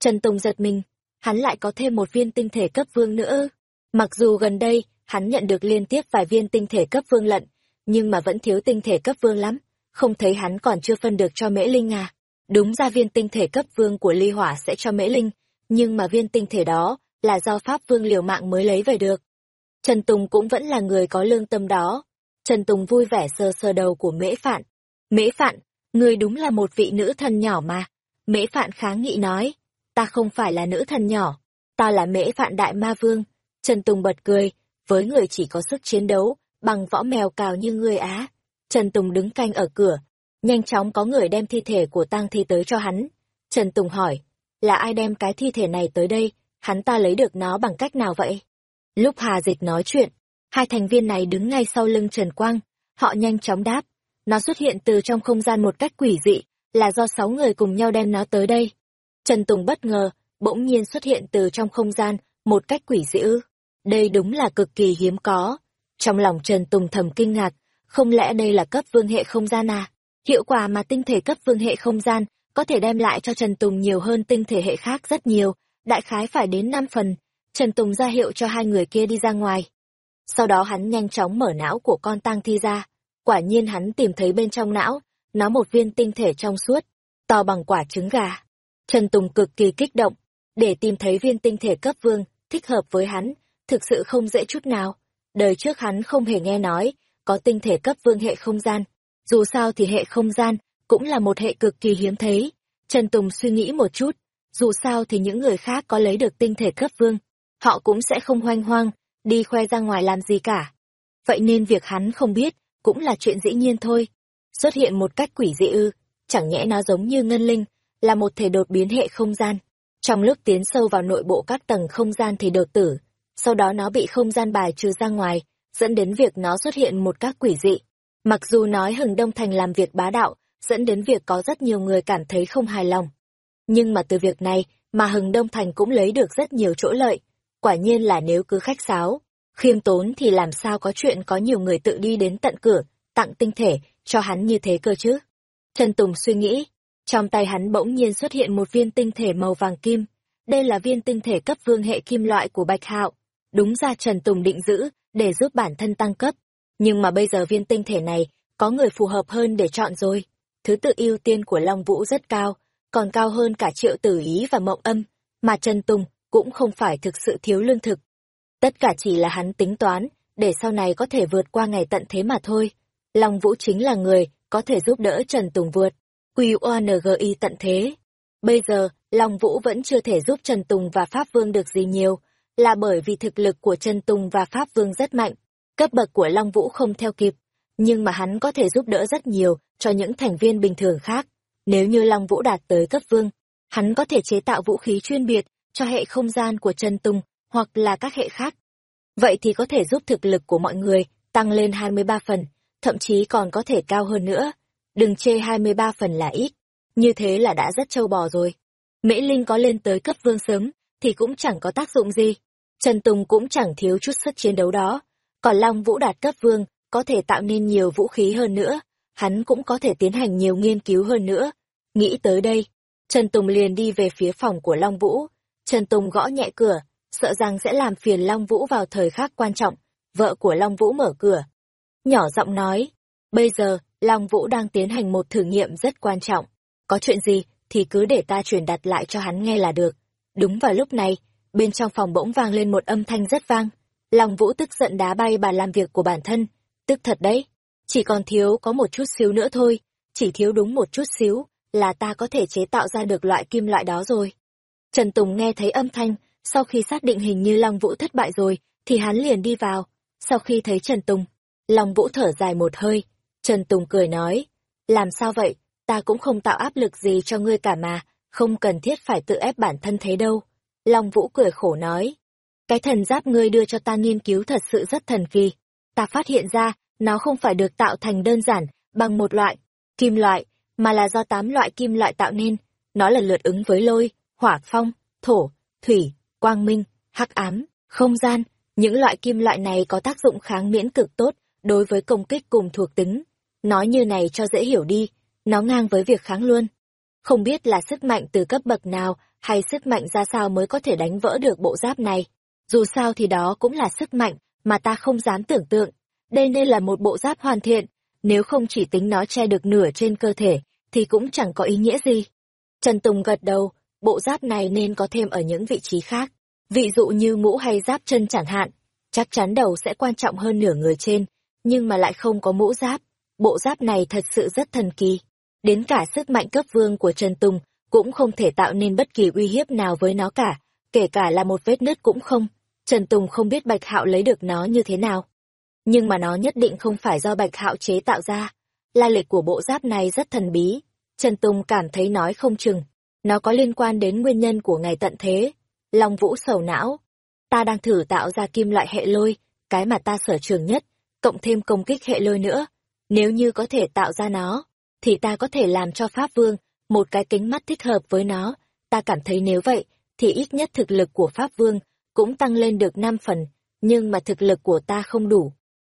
Trần Tùng giật mình, hắn lại có thêm một viên tinh thể cấp vương nữa. Mặc dù gần đây, hắn nhận được liên tiếp vài viên tinh thể cấp vương lận, nhưng mà vẫn thiếu tinh thể cấp vương lắm, không thấy hắn còn chưa phân được cho Mễ Linh à. Đúng ra viên tinh thể cấp vương của ly hỏa sẽ cho Mễ Linh, nhưng mà viên tinh thể đó là do Pháp Vương liều mạng mới lấy về được. Trần Tùng cũng vẫn là người có lương tâm đó. Trần Tùng vui vẻ sờ sờ đầu của Mễ Phạn. Mễ Phạn, ngươi đúng là một vị nữ thần nhỏ mà. Mễ Phạn kháng nghị nói, ta không phải là nữ thần nhỏ, ta là Mễ Phạn Đại Ma Vương. Trần Tùng bật cười, với người chỉ có sức chiến đấu, bằng võ mèo cào như ngươi á. Trần Tùng đứng canh ở cửa, nhanh chóng có người đem thi thể của tang thi tới cho hắn. Trần Tùng hỏi, là ai đem cái thi thể này tới đây, hắn ta lấy được nó bằng cách nào vậy? Lúc Hà Dịch nói chuyện, hai thành viên này đứng ngay sau lưng Trần Quang, họ nhanh chóng đáp, nó xuất hiện từ trong không gian một cách quỷ dị, là do sáu người cùng nhau đem nó tới đây. Trần Tùng bất ngờ, bỗng nhiên xuất hiện từ trong không gian, một cách quỷ dị ư. Đây đúng là cực kỳ hiếm có. Trong lòng Trần Tùng thầm kinh ngạc, không lẽ đây là cấp vương hệ không gian à? Hiệu quả mà tinh thể cấp vương hệ không gian có thể đem lại cho Trần Tùng nhiều hơn tinh thể hệ khác rất nhiều, đại khái phải đến 5 phần. Trần Tùng ra hiệu cho hai người kia đi ra ngoài. Sau đó hắn nhanh chóng mở não của con tang thi ra. Quả nhiên hắn tìm thấy bên trong não, nó một viên tinh thể trong suốt, to bằng quả trứng gà. Trần Tùng cực kỳ kích động, để tìm thấy viên tinh thể cấp vương, thích hợp với hắn, thực sự không dễ chút nào. Đời trước hắn không hề nghe nói, có tinh thể cấp vương hệ không gian. Dù sao thì hệ không gian, cũng là một hệ cực kỳ hiếm thấy. Trần Tùng suy nghĩ một chút, dù sao thì những người khác có lấy được tinh thể cấp vương, họ cũng sẽ không hoanh hoang, đi khoe ra ngoài làm gì cả. Vậy nên việc hắn không biết, cũng là chuyện dĩ nhiên thôi. Xuất hiện một cách quỷ dị ư, chẳng nhẽ nó giống như ngân linh, là một thể đột biến hệ không gian. Trong lúc tiến sâu vào nội bộ các tầng không gian thì đột tử, sau đó nó bị không gian bài trừ ra ngoài, dẫn đến việc nó xuất hiện một các quỷ dị. Mặc dù nói Hừng Đông Thành làm việc bá đạo, dẫn đến việc có rất nhiều người cảm thấy không hài lòng. Nhưng mà từ việc này mà Hừng Đông Thành cũng lấy được rất nhiều chỗ lợi. Quả nhiên là nếu cứ khách sáo, khiêm tốn thì làm sao có chuyện có nhiều người tự đi đến tận cửa, tặng tinh thể cho hắn như thế cơ chứ. Trần Tùng suy nghĩ, trong tay hắn bỗng nhiên xuất hiện một viên tinh thể màu vàng kim. Đây là viên tinh thể cấp vương hệ kim loại của Bạch Hạo. Đúng ra Trần Tùng định giữ, để giúp bản thân tăng cấp. Nhưng mà bây giờ viên tinh thể này, có người phù hợp hơn để chọn rồi. Thứ tự ưu tiên của Long Vũ rất cao, còn cao hơn cả triệu tử ý và mộng âm, mà Trần Tùng cũng không phải thực sự thiếu lương thực. Tất cả chỉ là hắn tính toán, để sau này có thể vượt qua ngày tận thế mà thôi. Long Vũ chính là người có thể giúp đỡ Trần Tùng vượt. QONGI tận thế. Bây giờ, Long Vũ vẫn chưa thể giúp Trần Tùng và Pháp Vương được gì nhiều, là bởi vì thực lực của Trần Tùng và Pháp Vương rất mạnh. Cấp bậc của Long Vũ không theo kịp, nhưng mà hắn có thể giúp đỡ rất nhiều cho những thành viên bình thường khác. Nếu như Long Vũ đạt tới cấp vương, hắn có thể chế tạo vũ khí chuyên biệt cho hệ không gian của Trần Tùng hoặc là các hệ khác. Vậy thì có thể giúp thực lực của mọi người tăng lên 23 phần, thậm chí còn có thể cao hơn nữa. Đừng chê 23 phần là ít, như thế là đã rất trâu bò rồi. Mễ Linh có lên tới cấp vương sớm, thì cũng chẳng có tác dụng gì. Trần Tùng cũng chẳng thiếu chút sức chiến đấu đó. Còn Long Vũ đạt cấp vương, có thể tạo nên nhiều vũ khí hơn nữa, hắn cũng có thể tiến hành nhiều nghiên cứu hơn nữa. Nghĩ tới đây, Trần Tùng liền đi về phía phòng của Long Vũ. Trần Tùng gõ nhẹ cửa, sợ rằng sẽ làm phiền Long Vũ vào thời khắc quan trọng. Vợ của Long Vũ mở cửa. Nhỏ giọng nói, bây giờ, Long Vũ đang tiến hành một thử nghiệm rất quan trọng. Có chuyện gì, thì cứ để ta truyền đặt lại cho hắn nghe là được. Đúng vào lúc này, bên trong phòng bỗng vang lên một âm thanh rất vang. Long Vũ tức giận đá bay bà làm việc của bản thân. Tức thật đấy, chỉ còn thiếu có một chút xíu nữa thôi, chỉ thiếu đúng một chút xíu, là ta có thể chế tạo ra được loại kim loại đó rồi. Trần Tùng nghe thấy âm thanh, sau khi xác định hình như Long Vũ thất bại rồi, thì hắn liền đi vào. Sau khi thấy Trần Tùng, Long Vũ thở dài một hơi. Trần Tùng cười nói, làm sao vậy, ta cũng không tạo áp lực gì cho ngươi cả mà, không cần thiết phải tự ép bản thân thế đâu. Long Vũ cười khổ nói, cái thần giáp ngươi đưa cho ta nghiên cứu thật sự rất thần kỳ. Ta phát hiện ra, nó không phải được tạo thành đơn giản, bằng một loại, kim loại, mà là do tám loại kim loại tạo nên. Nó lần lượt ứng với lôi, hỏa phong, thổ, thủy, quang minh, hắc ám, không gian. Những loại kim loại này có tác dụng kháng miễn cực tốt đối với công kích cùng thuộc tính. Nói như này cho dễ hiểu đi, nó ngang với việc kháng luôn. Không biết là sức mạnh từ cấp bậc nào hay sức mạnh ra sao mới có thể đánh vỡ được bộ giáp này. Dù sao thì đó cũng là sức mạnh mà ta không dám tưởng tượng. Đây nên là một bộ giáp hoàn thiện, nếu không chỉ tính nó che được nửa trên cơ thể, thì cũng chẳng có ý nghĩa gì. Trần Tùng gật đầu, bộ giáp này nên có thêm ở những vị trí khác. Ví dụ như mũ hay giáp chân chẳng hạn, chắc chắn đầu sẽ quan trọng hơn nửa người trên, nhưng mà lại không có mũ giáp. Bộ giáp này thật sự rất thần kỳ. Đến cả sức mạnh cấp vương của Trần Tùng cũng không thể tạo nên bất kỳ uy hiếp nào với nó cả, kể cả là một vết nứt cũng không. Trần Tùng không biết Bạch Hạo lấy được nó như thế nào. Nhưng mà nó nhất định không phải do Bạch Hạo chế tạo ra. La lịch của bộ giáp này rất thần bí. Trần Tùng cảm thấy nói không chừng. Nó có liên quan đến nguyên nhân của ngày tận thế. Long Vũ sầu não. Ta đang thử tạo ra kim loại hệ lôi, cái mà ta sở trường nhất, cộng thêm công kích hệ lôi nữa. Nếu như có thể tạo ra nó, thì ta có thể làm cho Pháp Vương một cái kính mắt thích hợp với nó. Ta cảm thấy nếu vậy, thì ít nhất thực lực của Pháp Vương cũng tăng lên được 5 phần, nhưng mà thực lực của ta không đủ.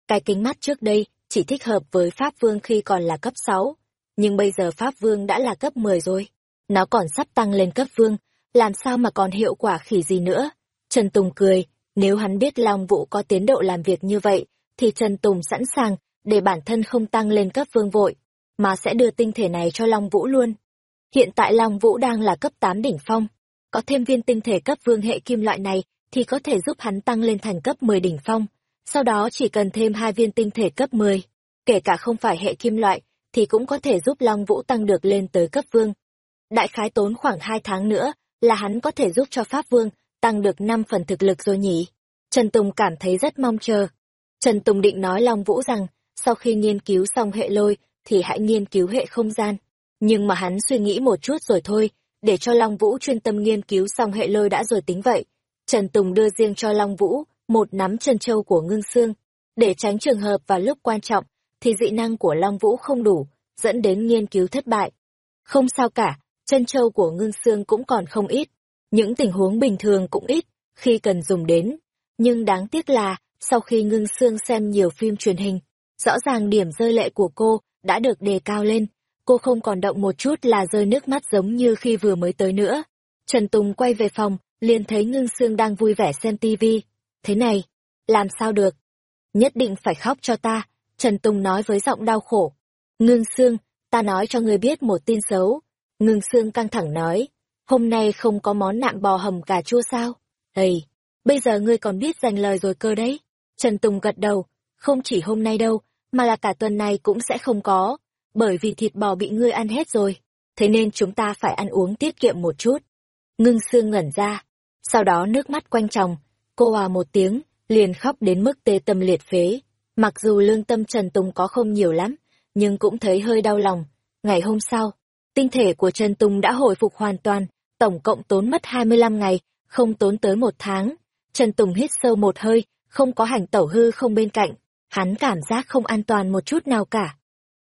Cái kính mắt trước đây chỉ thích hợp với Pháp Vương khi còn là cấp 6, nhưng bây giờ Pháp Vương đã là cấp 10 rồi. Nó còn sắp tăng lên cấp Vương, làm sao mà còn hiệu quả khỉ gì nữa. Trần Tùng cười, nếu hắn biết Long Vũ có tiến độ làm việc như vậy, thì Trần Tùng sẵn sàng để bản thân không tăng lên cấp Vương vội, mà sẽ đưa tinh thể này cho Long Vũ luôn. Hiện tại Long Vũ đang là cấp 8 đỉnh phong, có thêm viên tinh thể cấp Vương hệ kim loại này thì có thể giúp hắn tăng lên thành cấp 10 đỉnh phong. Sau đó chỉ cần thêm hai viên tinh thể cấp 10, kể cả không phải hệ kim loại, thì cũng có thể giúp Long Vũ tăng được lên tới cấp vương. Đại khái tốn khoảng hai tháng nữa là hắn có thể giúp cho Pháp Vương tăng được năm phần thực lực rồi nhỉ. Trần Tùng cảm thấy rất mong chờ. Trần Tùng định nói Long Vũ rằng, sau khi nghiên cứu xong hệ lôi, thì hãy nghiên cứu hệ không gian. Nhưng mà hắn suy nghĩ một chút rồi thôi, để cho Long Vũ chuyên tâm nghiên cứu xong hệ lôi đã rồi tính vậy. Trần Tùng đưa riêng cho Long Vũ một nắm chân châu của ngưng xương, để tránh trường hợp vào lúc quan trọng thì dị năng của Long Vũ không đủ, dẫn đến nghiên cứu thất bại. Không sao cả, chân châu của ngưng xương cũng còn không ít, những tình huống bình thường cũng ít, khi cần dùng đến. Nhưng đáng tiếc là, sau khi ngưng xương xem nhiều phim truyền hình, rõ ràng điểm rơi lệ của cô đã được đề cao lên, cô không còn động một chút là rơi nước mắt giống như khi vừa mới tới nữa. Trần Tùng quay về phòng, liền thấy ngưng xương đang vui vẻ xem tivi. Thế này, làm sao được? Nhất định phải khóc cho ta, Trần Tùng nói với giọng đau khổ. Ngưng xương, ta nói cho ngươi biết một tin xấu. Ngưng xương căng thẳng nói, hôm nay không có món nạm bò hầm cà chua sao? Ây, bây giờ ngươi còn biết dành lời rồi cơ đấy. Trần Tùng gật đầu, không chỉ hôm nay đâu, mà là cả tuần này cũng sẽ không có, bởi vì thịt bò bị ngươi ăn hết rồi, thế nên chúng ta phải ăn uống tiết kiệm một chút. Ngưng xương ngẩn ra, sau đó nước mắt quanh tròng, cô hòa một tiếng, liền khóc đến mức tê tâm liệt phế. Mặc dù lương tâm Trần Tùng có không nhiều lắm, nhưng cũng thấy hơi đau lòng. Ngày hôm sau, tinh thể của Trần Tùng đã hồi phục hoàn toàn, tổng cộng tốn mất 25 ngày, không tốn tới một tháng. Trần Tùng hít sâu một hơi, không có hành tẩu hư không bên cạnh, hắn cảm giác không an toàn một chút nào cả.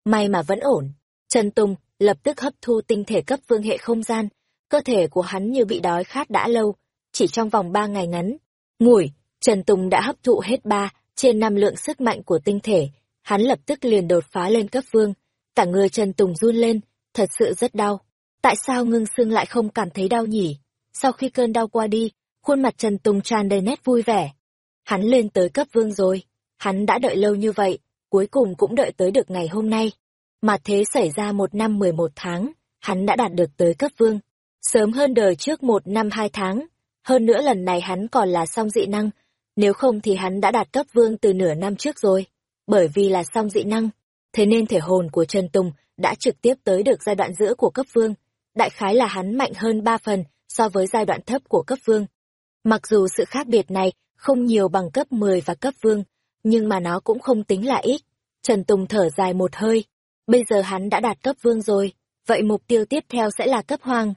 May mà vẫn ổn. Trần Tùng lập tức hấp thu tinh thể cấp vương hệ không gian, cơ thể của hắn như bị đói khát đã lâu, chỉ trong vòng ba ngày ngắn. Ngủi, Trần Tùng đã hấp thụ hết ba trên năm lượng sức mạnh của tinh thể, hắn lập tức liền đột phá lên cấp vương. Cả người Trần Tùng run lên, thật sự rất đau. Tại sao ngưng xương lại không cảm thấy đau nhỉ? Sau khi cơn đau qua đi, khuôn mặt Trần Tùng tràn đầy nét vui vẻ. Hắn lên tới cấp vương rồi, hắn đã đợi lâu như vậy, cuối cùng cũng đợi tới được ngày hôm nay. Mà thế xảy ra một năm mười một tháng, hắn đã đạt được tới cấp vương. Sớm hơn đời trước một năm hai tháng, hơn nữa lần này hắn còn là song dị năng, nếu không thì hắn đã đạt cấp vương từ nửa năm trước rồi. Bởi vì là song dị năng, thế nên thể hồn của Trần Tùng đã trực tiếp tới được giai đoạn giữa của cấp vương. Đại khái là hắn mạnh hơn ba phần so với giai đoạn thấp của cấp vương. Mặc dù sự khác biệt này không nhiều bằng cấp 10 và cấp vương, nhưng mà nó cũng không tính là ít. Trần Tùng thở dài một hơi. Bây giờ hắn đã đạt cấp vương rồi, vậy mục tiêu tiếp theo sẽ là cấp hoàng.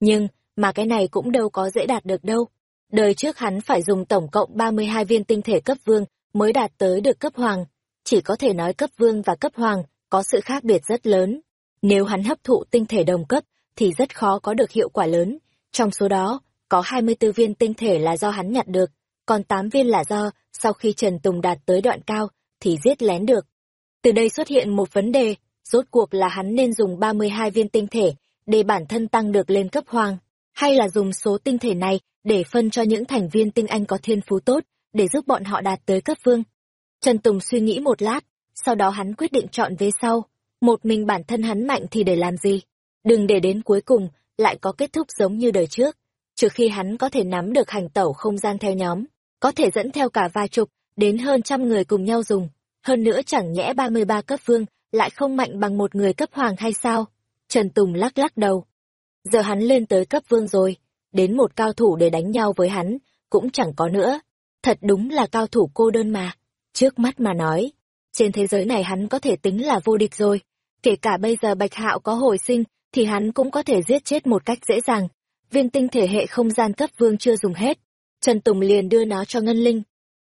Nhưng, mà cái này cũng đâu có dễ đạt được đâu. Đời trước hắn phải dùng tổng cộng 32 viên tinh thể cấp vương mới đạt tới được cấp hoàng. Chỉ có thể nói cấp vương và cấp hoàng có sự khác biệt rất lớn. Nếu hắn hấp thụ tinh thể đồng cấp thì rất khó có được hiệu quả lớn. Trong số đó, có 24 viên tinh thể là do hắn nhặt được, còn 8 viên là do sau khi Trần Tùng đạt tới đoạn cao thì giết lén được. Từ đây xuất hiện một vấn đề, rốt cuộc là hắn nên dùng 32 viên tinh thể để bản thân tăng được lên cấp hoàng, hay là dùng số tinh thể này để phân cho những thành viên tinh anh có thiên phú tốt, để giúp bọn họ đạt tới cấp vương. Trần Tùng suy nghĩ một lát, sau đó hắn quyết định chọn về sau, một mình bản thân hắn mạnh thì để làm gì? Đừng để đến cuối cùng, lại có kết thúc giống như đời trước, trừ khi hắn có thể nắm được hành tẩu không gian theo nhóm, có thể dẫn theo cả vài chục, đến hơn trăm người cùng nhau dùng. Hơn nữa chẳng nhẽ 33 cấp vương, lại không mạnh bằng một người cấp hoàng hay sao? Trần Tùng lắc lắc đầu. Giờ hắn lên tới cấp vương rồi, đến một cao thủ để đánh nhau với hắn, cũng chẳng có nữa. Thật đúng là cao thủ cô đơn mà. Trước mắt mà nói, trên thế giới này hắn có thể tính là vô địch rồi. Kể cả bây giờ Bạch Hạo có hồi sinh, thì hắn cũng có thể giết chết một cách dễ dàng. Viên tinh thể hệ không gian cấp vương chưa dùng hết. Trần Tùng liền đưa nó cho Ngân Linh.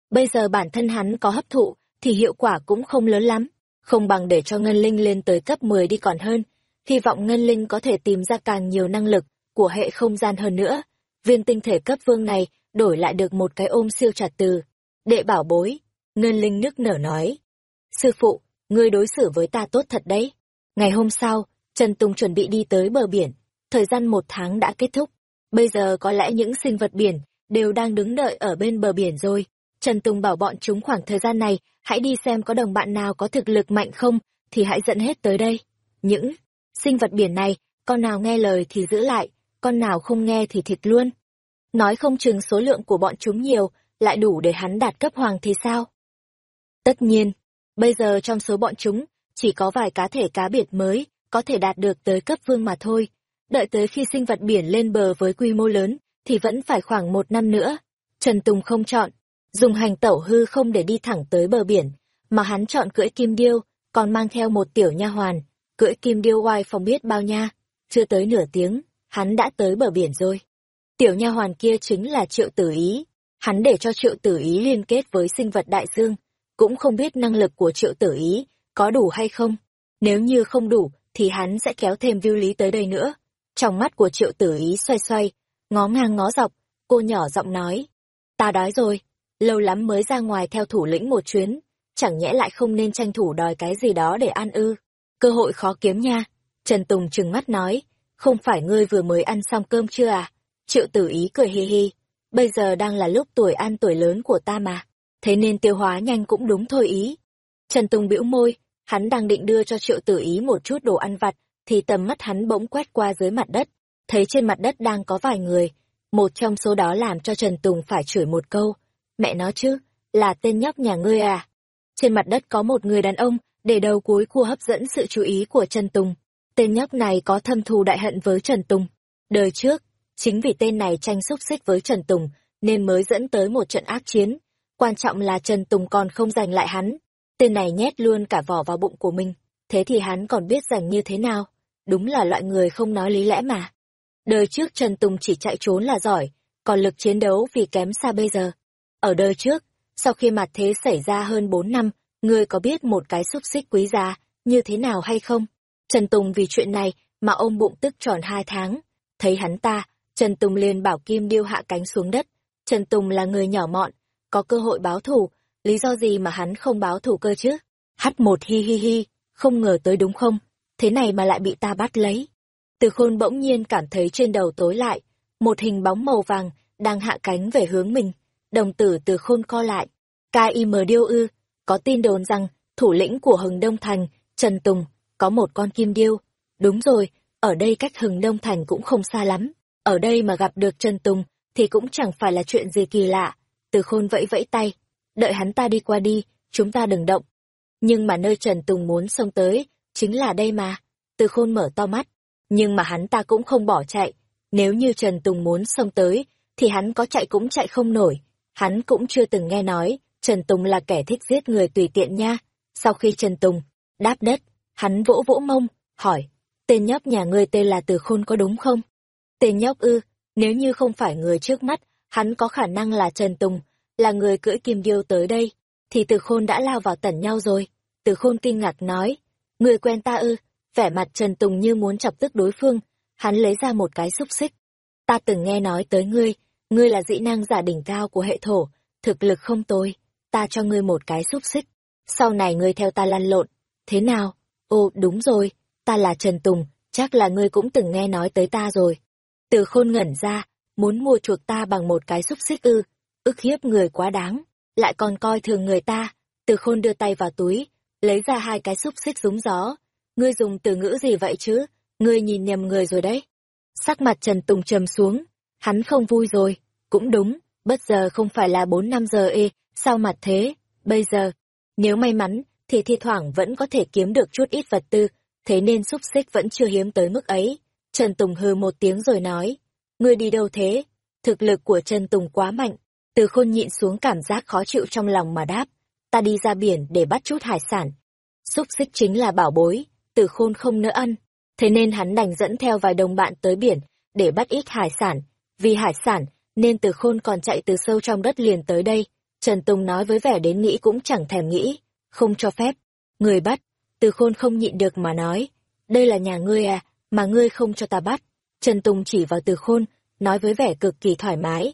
Bây giờ bản thân hắn có hấp thụ, thì hiệu quả cũng không lớn lắm. Không bằng để cho Ngân Linh lên tới cấp 10 đi còn hơn. Hy vọng Ngân Linh có thể tìm ra càng nhiều năng lực của hệ không gian hơn nữa. Viên tinh thể cấp vương này đổi lại được một cái ôm siêu chặt từ. Đệ bảo bối, Ngân Linh nức nở nói. Sư phụ, ngươi đối xử với ta tốt thật đấy. Ngày hôm sau, Trần Tùng chuẩn bị đi tới bờ biển. Thời gian một tháng đã kết thúc. Bây giờ có lẽ những sinh vật biển đều đang đứng đợi ở bên bờ biển rồi. Trần Tùng bảo bọn chúng khoảng thời gian này, hãy đi xem có đồng bạn nào có thực lực mạnh không, thì hãy dẫn hết tới đây. Những sinh vật biển này, con nào nghe lời thì giữ lại, con nào không nghe thì thịt luôn. Nói không chừng số lượng của bọn chúng nhiều, lại đủ để hắn đạt cấp hoàng thì sao? Tất nhiên, bây giờ trong số bọn chúng, chỉ có vài cá thể cá biệt mới, có thể đạt được tới cấp vương mà thôi. Đợi tới khi sinh vật biển lên bờ với quy mô lớn, thì vẫn phải khoảng một năm nữa. Trần Tùng không chọn, dùng hành tẩu hư không để đi thẳng tới bờ biển, mà hắn chọn cưỡi kim điêu, còn mang theo một tiểu nha hoàn, cưỡi kim điêu oai phòng biết bao nha. Chưa tới nửa tiếng, hắn đã tới bờ biển rồi. Tiểu nha hoàn kia chính là Triệu Tử Ý. Hắn để cho Triệu Tử Ý liên kết với sinh vật đại dương, cũng không biết năng lực của Triệu Tử Ý có đủ hay không. Nếu như không đủ, thì hắn sẽ kéo thêm viu lý tới đây nữa. Trong mắt của Triệu Tử Ý xoay xoay, ngó ngang ngó dọc, cô nhỏ giọng nói. Ta đói rồi, lâu lắm mới ra ngoài theo thủ lĩnh một chuyến, chẳng nhẽ lại không nên tranh thủ đòi cái gì đó để ăn ư. Cơ hội khó kiếm nha. Trần Tùng trừng mắt nói, không phải ngươi vừa mới ăn xong cơm chưa à? Triệu tử ý cười hi hi, bây giờ đang là lúc tuổi ăn tuổi lớn của ta mà, thế nên tiêu hóa nhanh cũng đúng thôi ý. Trần Tùng bĩu môi, hắn đang định đưa cho triệu tử ý một chút đồ ăn vặt, thì tầm mắt hắn bỗng quét qua dưới mặt đất, thấy trên mặt đất đang có vài người, một trong số đó làm cho Trần Tùng phải chửi một câu, mẹ nó chứ, là tên nhóc nhà ngươi à. Trên mặt đất có một người đàn ông, để đầu cuối cua hấp dẫn sự chú ý của Trần Tùng. Tên nhóc này có thâm thù đại hận với Trần Tùng. Đời trước, chính vì tên này tranh xúc xích với Trần Tùng, nên mới dẫn tới một trận ác chiến. Quan trọng là Trần Tùng còn không giành lại hắn. Tên này nhét luôn cả vỏ vào bụng của mình. Thế thì hắn còn biết giành như thế nào? Đúng là loại người không nói lý lẽ mà. Đời trước Trần Tùng chỉ chạy trốn là giỏi, còn lực chiến đấu vì kém xa bây giờ. Ở đời trước, sau khi mặt thế xảy ra hơn 4 năm, ngươi có biết một cái xúc xích quý giá như thế nào hay không? Trần Tùng vì chuyện này mà ôm bụng tức tròn hai tháng. Thấy hắn ta, Trần Tùng liền bảo Kim Điêu hạ cánh xuống đất. Trần Tùng là người nhỏ mọn, có cơ hội báo thù, lý do gì mà hắn không báo thù cơ chứ? Hắt một hi hi hi, không ngờ tới đúng không? Thế này mà lại bị ta bắt lấy. Từ khôn bỗng nhiên cảm thấy trên đầu tối lại, một hình bóng màu vàng đang hạ cánh về hướng mình. Đồng tử từ khôn co lại. K.I.M. Điêu ư, có tin đồn rằng thủ lĩnh của Hừng Đông Thành, Trần Tùng, có một con kim điêu. Đúng rồi, ở đây cách Hừng Đông Thành cũng không xa lắm. Ở đây mà gặp được Trần Tùng thì cũng chẳng phải là chuyện gì kỳ lạ. Từ khôn vẫy vẫy tay, đợi hắn ta đi qua đi, chúng ta đừng động. Nhưng mà nơi Trần Tùng muốn xông tới, chính là đây mà. Từ khôn mở to mắt, nhưng mà hắn ta cũng không bỏ chạy. Nếu như Trần Tùng muốn xông tới, thì hắn có chạy cũng chạy không nổi. Hắn cũng chưa từng nghe nói, Trần Tùng là kẻ thích giết người tùy tiện nha. Sau khi Trần Tùng đáp đất, hắn vỗ vỗ mông, hỏi, tên nhóc nhà ngươi tên là Từ Khôn có đúng không? Tên nhóc ư, nếu như không phải người trước mắt, hắn có khả năng là Trần Tùng, là người cưỡi kim điêu tới đây, thì Từ Khôn đã lao vào tẩn nhau rồi. Từ Khôn kinh ngạc nói, người quen ta ư, vẻ mặt Trần Tùng như muốn chọc tức đối phương, hắn lấy ra một cái xúc xích. Ta từng nghe nói tới ngươi, ngươi là dĩ năng giả đỉnh cao của hệ thổ, thực lực không tồi, ta cho ngươi một cái xúc xích, sau này ngươi theo ta lăn lộn, thế nào? Ồ, đúng rồi, ta là Trần Tùng, chắc là ngươi cũng từng nghe nói tới ta rồi. Từ khôn ngẩn ra, muốn mua chuộc ta bằng một cái xúc xích ư, ức hiếp người quá đáng, lại còn coi thường người ta. Từ khôn đưa tay vào túi, lấy ra hai cái xúc xích rúng gió. Ngươi dùng từ ngữ gì vậy chứ? Ngươi nhìn nhầm người rồi đấy. Sắc mặt Trần Tùng trầm xuống, hắn không vui rồi, cũng đúng, bất giờ không phải là bốn năm giờ ê, sao mặt thế, bây giờ, nếu may mắn, thì thi thoảng vẫn có thể kiếm được chút ít vật tư, thế nên xúc xích vẫn chưa hiếm tới mức ấy. Trần Tùng hừ một tiếng rồi nói, ngươi đi đâu thế? Thực lực của Trần Tùng quá mạnh, từ khôn nhịn xuống cảm giác khó chịu trong lòng mà đáp, ta đi ra biển để bắt chút hải sản. Xúc xích chính là bảo bối, từ khôn không nỡ ăn, thế nên hắn đành dẫn theo vài đồng bạn tới biển, để bắt ít hải sản. Vì hải sản, nên từ khôn còn chạy từ sâu trong đất liền tới đây. Trần Tùng nói với vẻ đến nghĩ cũng chẳng thèm nghĩ, không cho phép. Người bắt, từ khôn không nhịn được mà nói, đây là nhà ngươi à, mà ngươi không cho ta bắt. Trần Tùng chỉ vào từ khôn, nói với vẻ cực kỳ thoải mái.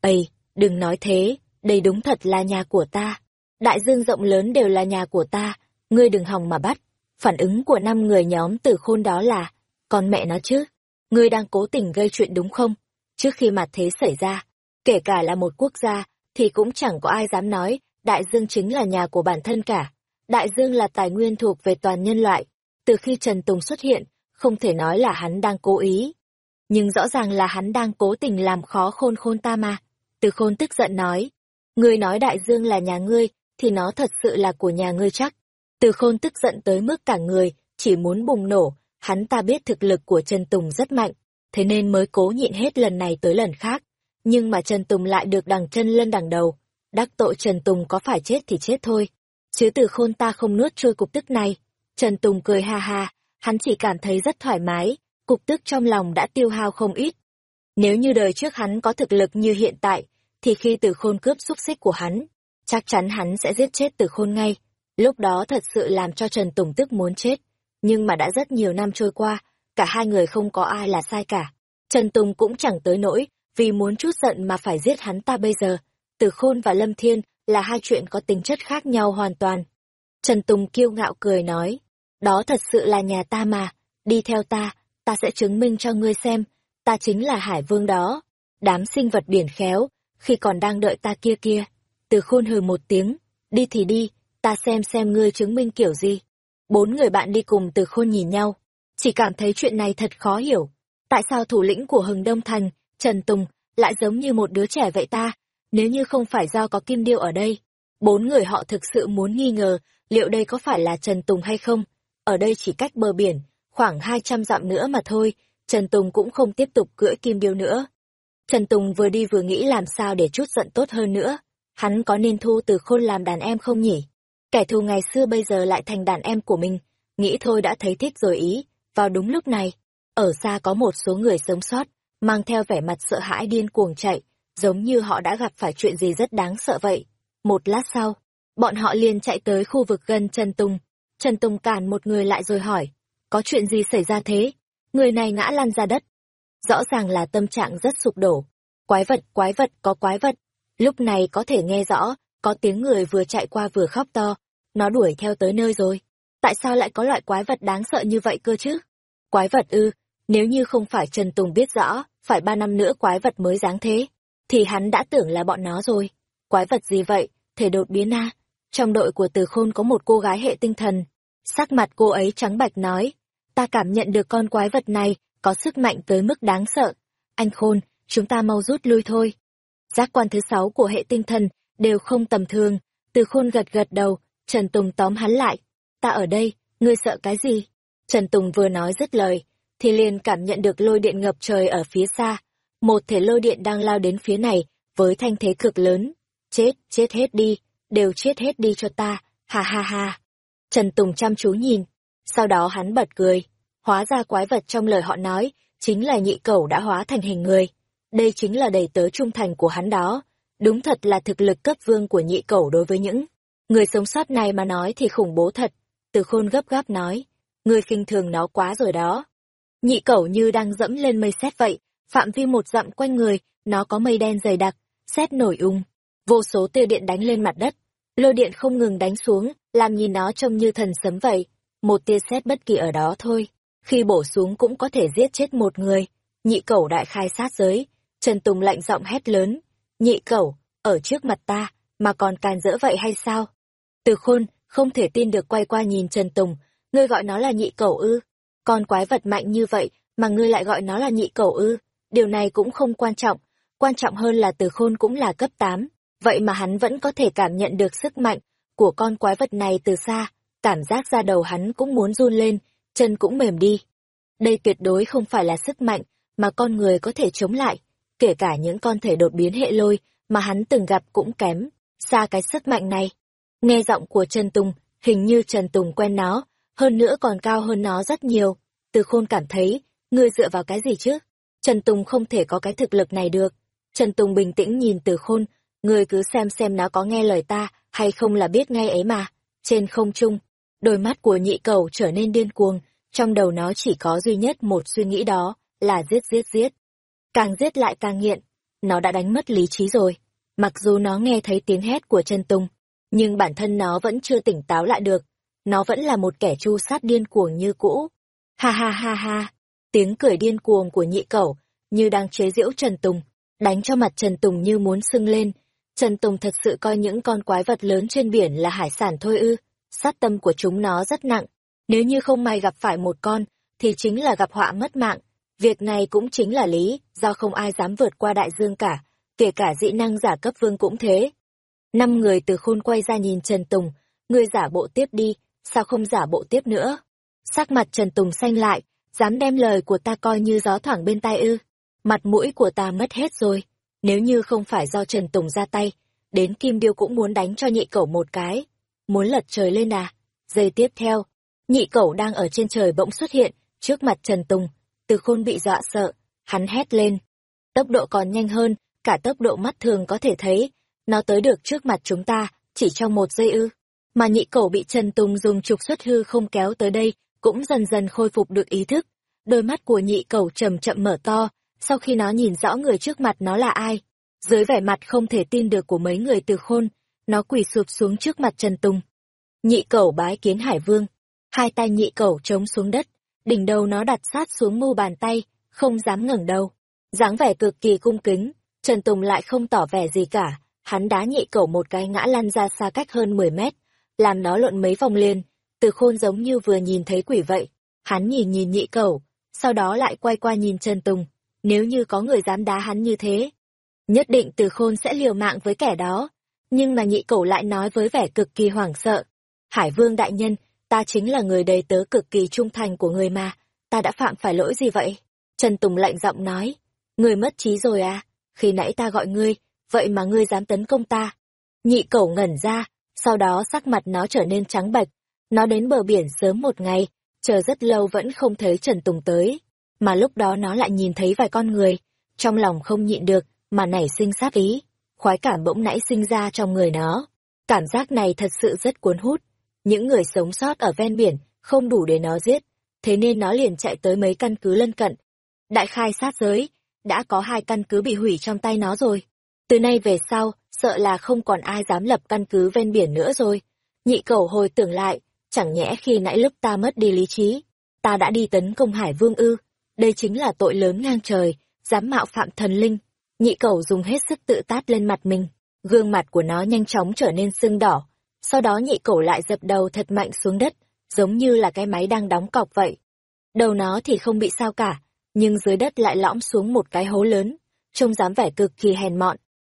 Ây, đừng nói thế, đây đúng thật là nhà của ta. Đại dương rộng lớn đều là nhà của ta, ngươi đừng hòng mà bắt. Phản ứng của năm người nhóm từ khôn đó là, con mẹ nó chứ, ngươi đang cố tình gây chuyện đúng không? Trước khi mặt thế xảy ra, kể cả là một quốc gia, thì cũng chẳng có ai dám nói, đại dương chính là nhà của bản thân cả. Đại dương là tài nguyên thuộc về toàn nhân loại. Từ khi Trần Tùng xuất hiện, không thể nói là hắn đang cố ý. Nhưng rõ ràng là hắn đang cố tình làm khó khôn khôn ta mà. Từ khôn tức giận nói, ngươi nói đại dương là nhà ngươi, thì nó thật sự là của nhà ngươi chắc. Từ khôn tức giận tới mức cả người, chỉ muốn bùng nổ, hắn ta biết thực lực của Trần Tùng rất mạnh, thế nên mới cố nhịn hết lần này tới lần khác. Nhưng mà Trần Tùng lại được đằng chân lên đằng đầu, đắc tội Trần Tùng có phải chết thì chết thôi. Chứ từ khôn ta không nuốt trôi cục tức này. Trần Tùng cười ha ha, hắn chỉ cảm thấy rất thoải mái, cục tức trong lòng đã tiêu hao không ít. Nếu như đời trước hắn có thực lực như hiện tại, thì khi từ khôn cướp xúc xích của hắn, chắc chắn hắn sẽ giết chết từ khôn ngay. Lúc đó thật sự làm cho Trần Tùng tức muốn chết. Nhưng mà đã rất nhiều năm trôi qua, cả hai người không có ai là sai cả. Trần Tùng cũng chẳng tới nỗi, vì muốn chút giận mà phải giết hắn ta bây giờ. Từ Khôn và Lâm Thiên là hai chuyện có tính chất khác nhau hoàn toàn. Trần Tùng kiêu ngạo cười nói, đó thật sự là nhà ta mà, đi theo ta, ta sẽ chứng minh cho ngươi xem, ta chính là Hải Vương đó. Đám sinh vật biển khéo, khi còn đang đợi ta kia kia. Từ Khôn hừ một tiếng, đi thì đi, ta xem xem ngươi chứng minh kiểu gì. Bốn người bạn đi cùng từ khôn nhìn nhau, chỉ cảm thấy chuyện này thật khó hiểu. Tại sao thủ lĩnh của Hừng Đông Thành, Trần Tùng, lại giống như một đứa trẻ vậy ta? Nếu như không phải do có kim điêu ở đây, bốn người họ thực sự muốn nghi ngờ liệu đây có phải là Trần Tùng hay không. Ở đây chỉ cách bờ biển, khoảng 200 dặm nữa mà thôi, Trần Tùng cũng không tiếp tục cưỡi kim điêu nữa. Trần Tùng vừa đi vừa nghĩ làm sao để chút giận tốt hơn nữa. Hắn có nên thu từ khôn làm đàn em không nhỉ? Kẻ thù ngày xưa bây giờ lại thành đàn em của mình. Nghĩ thôi đã thấy thích rồi ý. Vào đúng lúc này, ở xa có một số người sống sót, mang theo vẻ mặt sợ hãi điên cuồng chạy, giống như họ đã gặp phải chuyện gì rất đáng sợ vậy. Một lát sau, bọn họ liền chạy tới khu vực gần Trần Tùng. Trần Tùng cản một người lại rồi hỏi, có chuyện gì xảy ra thế? Người này ngã lăn ra đất. Rõ ràng là tâm trạng rất sụp đổ. Quái vật, quái vật, có quái vật. Lúc này có thể nghe rõ, có tiếng người vừa chạy qua vừa khóc to. Nó đuổi theo tới nơi rồi. Tại sao lại có loại quái vật đáng sợ như vậy cơ chứ? Quái vật ư, nếu như không phải Trần Tùng biết rõ, phải ba năm nữa quái vật mới dáng thế, thì hắn đã tưởng là bọn nó rồi. Quái vật gì vậy? Thể đột biến a Trong đội của Từ Khôn có một cô gái hệ tinh thần. Sắc mặt cô ấy trắng bạch nói, ta cảm nhận được con quái vật này có sức mạnh tới mức đáng sợ. Anh Khôn, chúng ta mau rút lui thôi. Giác quan thứ sáu của hệ tinh thần đều không tầm thường. Từ Khôn gật gật đầu, Trần Tùng tóm hắn lại. Ta ở đây, ngươi sợ cái gì? Trần Tùng vừa nói dứt lời, thì liền cảm nhận được lôi điện ngập trời ở phía xa. Một thể lôi điện đang lao đến phía này, với thanh thế cực lớn. Chết, chết hết đi, đều chết hết đi cho ta, ha ha ha. Trần Tùng chăm chú nhìn, sau đó hắn bật cười. Hóa ra quái vật trong lời họ nói, chính là nhị cẩu đã hóa thành hình người. Đây chính là đầy tớ trung thành của hắn đó. Đúng thật là thực lực cấp vương của nhị cẩu đối với những người sống sót này mà nói thì khủng bố thật. Từ khôn gấp gáp nói, người khinh thường nó quá rồi đó. Nhị cẩu như đang dẫm lên mây xét vậy, phạm vi một dặm quanh người, nó có mây đen dày đặc, xét nổi ung. Vô số tia điện đánh lên mặt đất, lôi điện không ngừng đánh xuống, làm nhìn nó trông như thần sấm vậy. Một tia sét bất kỳ ở đó thôi, khi bổ xuống cũng có thể giết chết một người. Nhị cẩu đại khai sát giới, Trần Tùng lạnh giọng hét lớn. Nhị cẩu, ở trước mặt ta, mà còn càn rỡ vậy hay sao? Từ khôn, không thể tin được quay qua nhìn Trần Tùng, ngươi gọi nó là nhị cẩu ư. Con quái vật mạnh như vậy, mà ngươi lại gọi nó là nhị cẩu ư. Điều này cũng không quan trọng, quan trọng hơn là từ khôn cũng là cấp 8, vậy mà hắn vẫn có thể cảm nhận được sức mạnh của con quái vật này từ xa, cảm giác ra đầu hắn cũng muốn run lên, chân cũng mềm đi. Đây tuyệt đối không phải là sức mạnh mà con người có thể chống lại, kể cả những con thể đột biến hệ lôi mà hắn từng gặp cũng kém, xa cái sức mạnh này. Nghe giọng của Trần Tùng, hình như Trần Tùng quen nó, hơn nữa còn cao hơn nó rất nhiều. Từ khôn cảm thấy, ngươi dựa vào cái gì chứ? Trần Tùng không thể có cái thực lực này được. Trần Tùng bình tĩnh nhìn từ khôn, ngươi cứ xem xem nó có nghe lời ta hay không là biết ngay ấy mà. Trên không trung, đôi mắt của nhị cầu trở nên điên cuồng, trong đầu nó chỉ có duy nhất một suy nghĩ đó, là giết giết giết. Càng giết lại càng nghiện, nó đã đánh mất lý trí rồi. Mặc dù nó nghe thấy tiếng hét của Trần Tùng, nhưng bản thân nó vẫn chưa tỉnh táo lại được. Nó vẫn là một kẻ chu sát điên cuồng như cũ. Ha ha ha ha, tiếng cười điên cuồng của nhị cẩu, như đang chế giễu Trần Tùng, đánh cho mặt Trần Tùng như muốn sưng lên. Trần Tùng thật sự coi những con quái vật lớn trên biển là hải sản thôi ư, sát tâm của chúng nó rất nặng. Nếu như không may gặp phải một con, thì chính là gặp họa mất mạng. Việc này cũng chính là lý, do không ai dám vượt qua đại dương cả, kể cả dị năng giả cấp vương cũng thế. Năm người từ khôn quay ra nhìn Trần Tùng, người giả bộ tiếp đi, sao không giả bộ tiếp nữa? Sắc mặt Trần Tùng xanh lại, dám đem lời của ta coi như gió thoảng bên tai ư. Mặt mũi của ta mất hết rồi, nếu như không phải do Trần Tùng ra tay, đến Kim Điêu cũng muốn đánh cho nhị cẩu một cái. Muốn lật trời lên à? Giây tiếp theo, nhị cẩu đang ở trên trời bỗng xuất hiện, trước mặt Trần Tùng, từ khôn bị dọa sợ, hắn hét lên. Tốc độ còn nhanh hơn, cả tốc độ mắt thường có thể thấy, nó tới được trước mặt chúng ta, chỉ trong một giây ư. Mà nhị cẩu bị Trần Tùng dùng trục xuất hư không kéo tới đây, cũng dần dần khôi phục được ý thức. Đôi mắt của nhị cẩu chậm chậm mở to, sau khi nó nhìn rõ người trước mặt nó là ai. Dưới vẻ mặt không thể tin được của mấy người từ khôn, nó quỳ sụp xuống trước mặt Trần Tùng. Nhị cẩu bái kiến Hải Vương, hai tay nhị cẩu trống xuống đất, đỉnh đầu nó đặt sát xuống mu bàn tay, không dám ngẩng đầu. dáng vẻ cực kỳ cung kính, Trần Tùng lại không tỏ vẻ gì cả, hắn đá nhị cẩu một cái ngã lăn ra xa cách hơn 10 mét, làm nó lộn mấy vòng liền. Từ khôn giống như vừa nhìn thấy quỷ vậy. Hắn nhìn nhìn nhị cẩu, sau đó lại quay qua nhìn Trần Tùng. Nếu như có người dám đá hắn như thế, nhất định từ khôn sẽ liều mạng với kẻ đó. Nhưng mà nhị cẩu lại nói với vẻ cực kỳ hoảng sợ. Hải vương đại nhân, ta chính là người đầy tớ cực kỳ trung thành của người mà, ta đã phạm phải lỗi gì vậy? Trần Tùng lạnh giọng nói, người mất trí rồi à, khi nãy ta gọi ngươi, vậy mà ngươi dám tấn công ta. Nhị cẩu ngẩn ra, sau đó sắc mặt nó trở nên trắng bệch. Nó đến bờ biển sớm một ngày, chờ rất lâu vẫn không thấy Trần Tùng tới. Mà lúc đó nó lại nhìn thấy vài con người, trong lòng không nhịn được, mà nảy sinh sát ý. Khoái cảm bỗng nãy sinh ra trong người nó. Cảm giác này thật sự rất cuốn hút. Những người sống sót ở ven biển không đủ để nó giết, thế nên nó liền chạy tới mấy căn cứ lân cận. Đại khai sát giới, đã có hai căn cứ bị hủy trong tay nó rồi. Từ nay về sau, sợ là không còn ai dám lập căn cứ ven biển nữa rồi. Nhị cầu hồi tưởng lại, chẳng nhẽ khi nãy lúc ta mất đi lý trí, ta đã đi tấn công Hải Vương ư, đây chính là tội lớn ngang trời, dám mạo phạm thần linh. Nhị Cẩu dùng hết sức tự tát lên mặt mình, gương mặt của nó nhanh chóng trở nên sưng đỏ, sau đó nhị Cẩu lại dập đầu thật mạnh xuống đất, giống như là cái máy đang đóng cọc vậy. Đầu nó thì không bị sao cả, nhưng dưới đất lại lõm xuống một cái hố lớn, trông dám vẻ cực kỳ hèn mọn.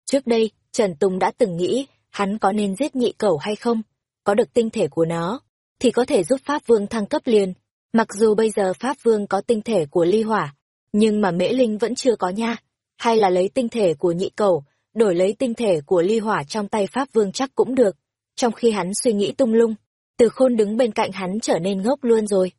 Trước đây, Trần Tùng đã từng nghĩ hắn có nên giết nhị cẩu hay không, có được tinh thể của nó, thì có thể giúp Pháp Vương thăng cấp liền. Mặc dù bây giờ Pháp Vương có tinh thể của ly hỏa, nhưng mà Mễ Linh vẫn chưa có nha. Hay là lấy tinh thể của nhị cầu đổi lấy tinh thể của ly hỏa trong tay Pháp Vương chắc cũng được. Trong khi hắn suy nghĩ tung lung, từ khôn đứng bên cạnh hắn trở nên ngốc luôn rồi.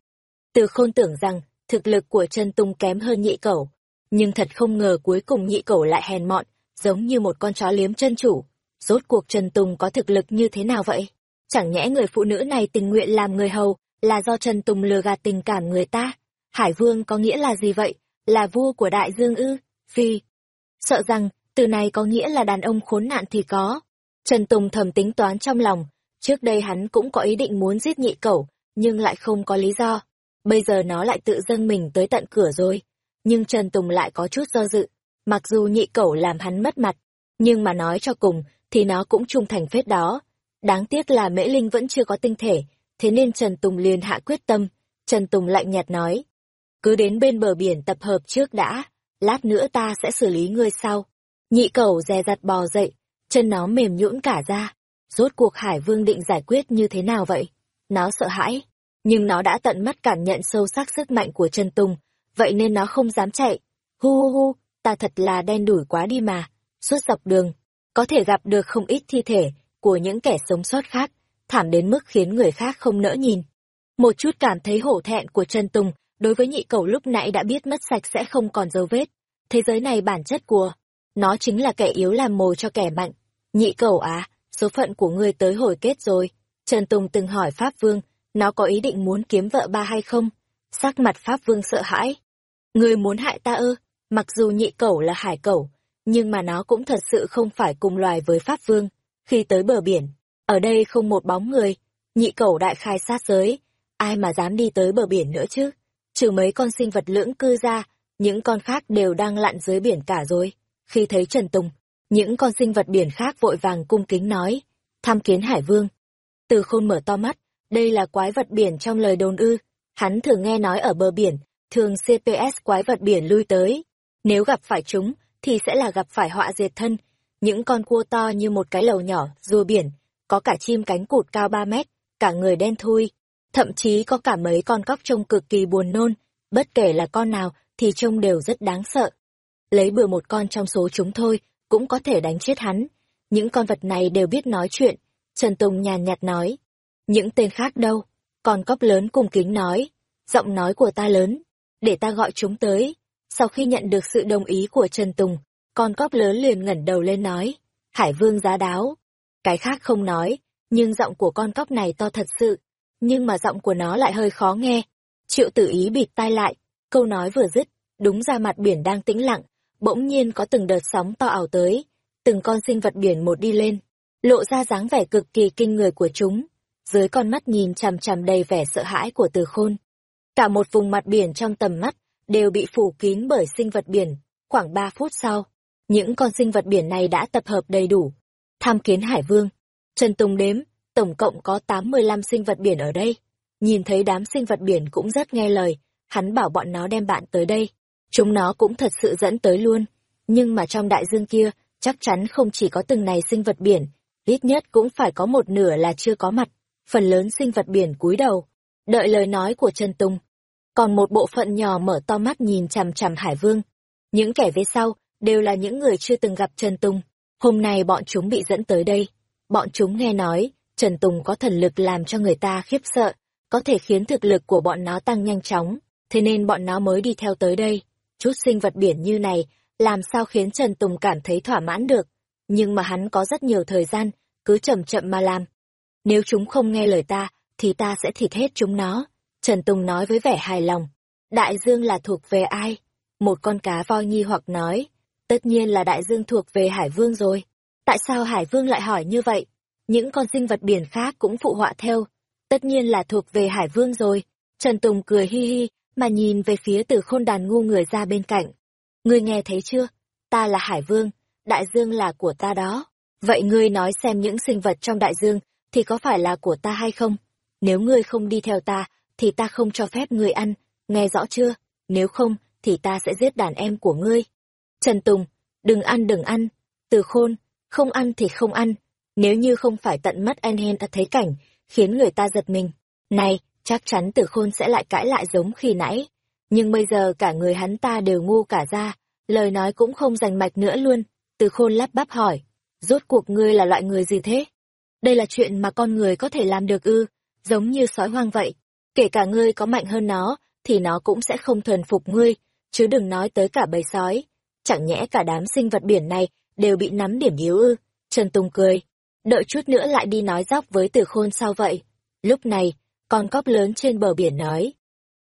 Từ khôn tưởng rằng thực lực của Trần Tùng kém hơn nhị cẩu, nhưng thật không ngờ cuối cùng nhị cẩu lại hèn mọn, giống như một con chó liếm chân chủ. Rốt cuộc Trần Tùng có thực lực như thế nào vậy? Chẳng nhẽ người phụ nữ này tình nguyện làm người hầu, là do Trần Tùng lừa gạt tình cảm người ta? Hải Vương có nghĩa là gì vậy? Là vua của đại dương ư? Phi. Sợ rằng, từ này có nghĩa là đàn ông khốn nạn thì có. Trần Tùng thầm tính toán trong lòng, trước đây hắn cũng có ý định muốn giết nhị cẩu, nhưng lại không có lý do. Bây giờ nó lại tự dâng mình tới tận cửa rồi. Nhưng Trần Tùng lại có chút do dự. Mặc dù nhị cẩu làm hắn mất mặt, nhưng mà nói cho cùng, thì nó cũng trung thành phết đó. Đáng tiếc là Mễ Linh vẫn chưa có tinh thể, thế nên Trần Tùng liền hạ quyết tâm. Trần Tùng lạnh nhạt nói, cứ đến bên bờ biển tập hợp trước đã, lát nữa ta sẽ xử lý ngươi sau. Nhị cẩu dè dặt bò dậy, chân nó mềm nhũn cả ra. Rốt cuộc Hải Vương định giải quyết như thế nào vậy? Nó sợ hãi, nhưng nó đã tận mắt cảm nhận sâu sắc sức mạnh của Trần Tùng, vậy nên nó không dám chạy. Hu hu hu, ta thật là đen đủi quá đi mà. Suốt dọc đường, có thể gặp được không ít thi thể của những kẻ sống sót khác, thảm đến mức khiến người khác không nỡ nhìn. Một chút cảm thấy hổ thẹn của Trần Tùng đối với nhị cầu lúc nãy đã biết mất sạch sẽ không còn dấu vết. Thế giới này bản chất của nó chính là kẻ yếu làm mồi cho kẻ mạnh. Nhị cầu à, số phận của ngươi tới hồi kết rồi. Trần Tùng từng hỏi Pháp Vương, nó có ý định muốn kiếm vợ ba hay không? Sắc mặt Pháp Vương sợ hãi. Ngươi muốn hại ta ư? Mặc dù nhị cẩu là hải cẩu, nhưng mà nó cũng thật sự không phải cùng loài với Pháp Vương. Khi tới bờ biển, ở đây không một bóng người, nhị cẩu đại khai sát giới, ai mà dám đi tới bờ biển nữa chứ? Trừ mấy con sinh vật lưỡng cư ra, những con khác đều đang lặn dưới biển cả rồi. Khi thấy Trần Tùng, những con sinh vật biển khác vội vàng cung kính nói, tham kiến Hải Vương. Từ khôn mở to mắt, đây là quái vật biển trong lời đồn ư. Hắn thường nghe nói ở bờ biển, thường CPS quái vật biển lui tới. Nếu gặp phải chúng, thì sẽ là gặp phải họa diệt thân. Những con cua to như một cái lầu nhỏ, rùa biển, có cả chim cánh cụt cao 3 mét, cả người đen thui. Thậm chí có cả mấy con cóc trông cực kỳ buồn nôn, bất kể là con nào thì trông đều rất đáng sợ. Lấy bừa một con trong số chúng thôi, cũng có thể đánh chết hắn. Những con vật này đều biết nói chuyện. Trần Tùng nhàn nhạt nói. Những tên khác đâu? Con cóc lớn cùng kính nói. Giọng nói của ta lớn. Để ta gọi chúng tới. Sau khi nhận được sự đồng ý của Trần Tùng, con cóc lớn liền ngẩng đầu lên nói. Hải vương giá đáo. Cái khác không nói, nhưng giọng của con cóc này to thật sự. Nhưng mà giọng của nó lại hơi khó nghe. Triệu tử ý bịt tai lại. Câu nói vừa dứt, đúng ra mặt biển đang tĩnh lặng. Bỗng nhiên có từng đợt sóng to ảo tới. Từng con sinh vật biển một đi lên. Lộ ra dáng vẻ cực kỳ kinh người của chúng. Dưới con mắt nhìn chằm chằm đầy vẻ sợ hãi của từ khôn. Cả một vùng mặt biển trong tầm mắt đều bị phủ kín bởi sinh vật biển. Khoảng 3 phút sau, những con sinh vật biển này đã tập hợp đầy đủ. Tham kiến Hải Vương, Trần Tùng đếm, tổng cộng có 85 sinh vật biển ở đây. nhìn thấy đám sinh vật biển cũng rất nghe lời, hắn bảo bọn nó đem bạn tới đây. Chúng nó cũng thật sự dẫn tới luôn. Nhưng mà trong đại dương kia, chắc chắn không chỉ có từng này sinh vật biển, ít nhất cũng phải có một nửa là chưa có mặt. Phần lớn sinh vật biển cúi đầu, đợi lời nói của Trần Tùng. Còn một bộ phận nhỏ mở to mắt nhìn chằm chằm Hải Vương. Những kẻ về sau, đều là những người chưa từng gặp Trần Tùng. Hôm nay bọn chúng bị dẫn tới đây. Bọn chúng nghe nói, Trần Tùng có thần lực làm cho người ta khiếp sợ, có thể khiến thực lực của bọn nó tăng nhanh chóng, thế nên bọn nó mới đi theo tới đây. Chút sinh vật biển như này, làm sao khiến Trần Tùng cảm thấy thỏa mãn được. Nhưng mà hắn có rất nhiều thời gian, cứ chậm chậm mà làm. Nếu chúng không nghe lời ta, thì ta sẽ thịt hết chúng nó. Trần Tùng nói với vẻ hài lòng. Đại dương là thuộc về ai? Một con cá voi nghi hoặc nói. Tất nhiên là đại dương thuộc về Hải Vương rồi. Tại sao Hải Vương lại hỏi như vậy? Những con sinh vật biển khác cũng phụ họa theo. Tất nhiên là thuộc về Hải Vương rồi. Trần Tùng cười hi hi, mà nhìn về phía từ khôn đàn ngu người ra bên cạnh. Ngươi nghe thấy chưa? Ta là Hải Vương, đại dương là của ta đó. Vậy ngươi nói xem những sinh vật trong đại dương thì có phải là của ta hay không? Nếu ngươi không đi theo ta, thì ta không cho phép ngươi ăn, nghe rõ chưa? Nếu không, thì ta sẽ giết đàn em của ngươi. Trần Tùng, đừng ăn đừng ăn. Từ khôn, không ăn thì không ăn. Nếu như không phải tận mắt anh hen thấy cảnh, khiến người ta giật mình. Này, chắc chắn từ khôn sẽ lại cãi lại giống khi nãy. Nhưng bây giờ cả người hắn ta đều ngu cả ra, lời nói cũng không rành mạch nữa luôn. Từ khôn lắp bắp hỏi, rốt cuộc ngươi là loại người gì thế? Đây là chuyện mà con người có thể làm được ư, giống như sói hoang vậy. Kể cả ngươi có mạnh hơn nó, thì nó cũng sẽ không thuần phục ngươi, chứ đừng nói tới cả bầy sói. Chẳng nhẽ cả đám sinh vật biển này đều bị nắm điểm yếu ư? Trần Tùng cười, đợi chút nữa lại đi nói dóc với từ khôn sao vậy? Lúc này, con cóp lớn trên bờ biển nói.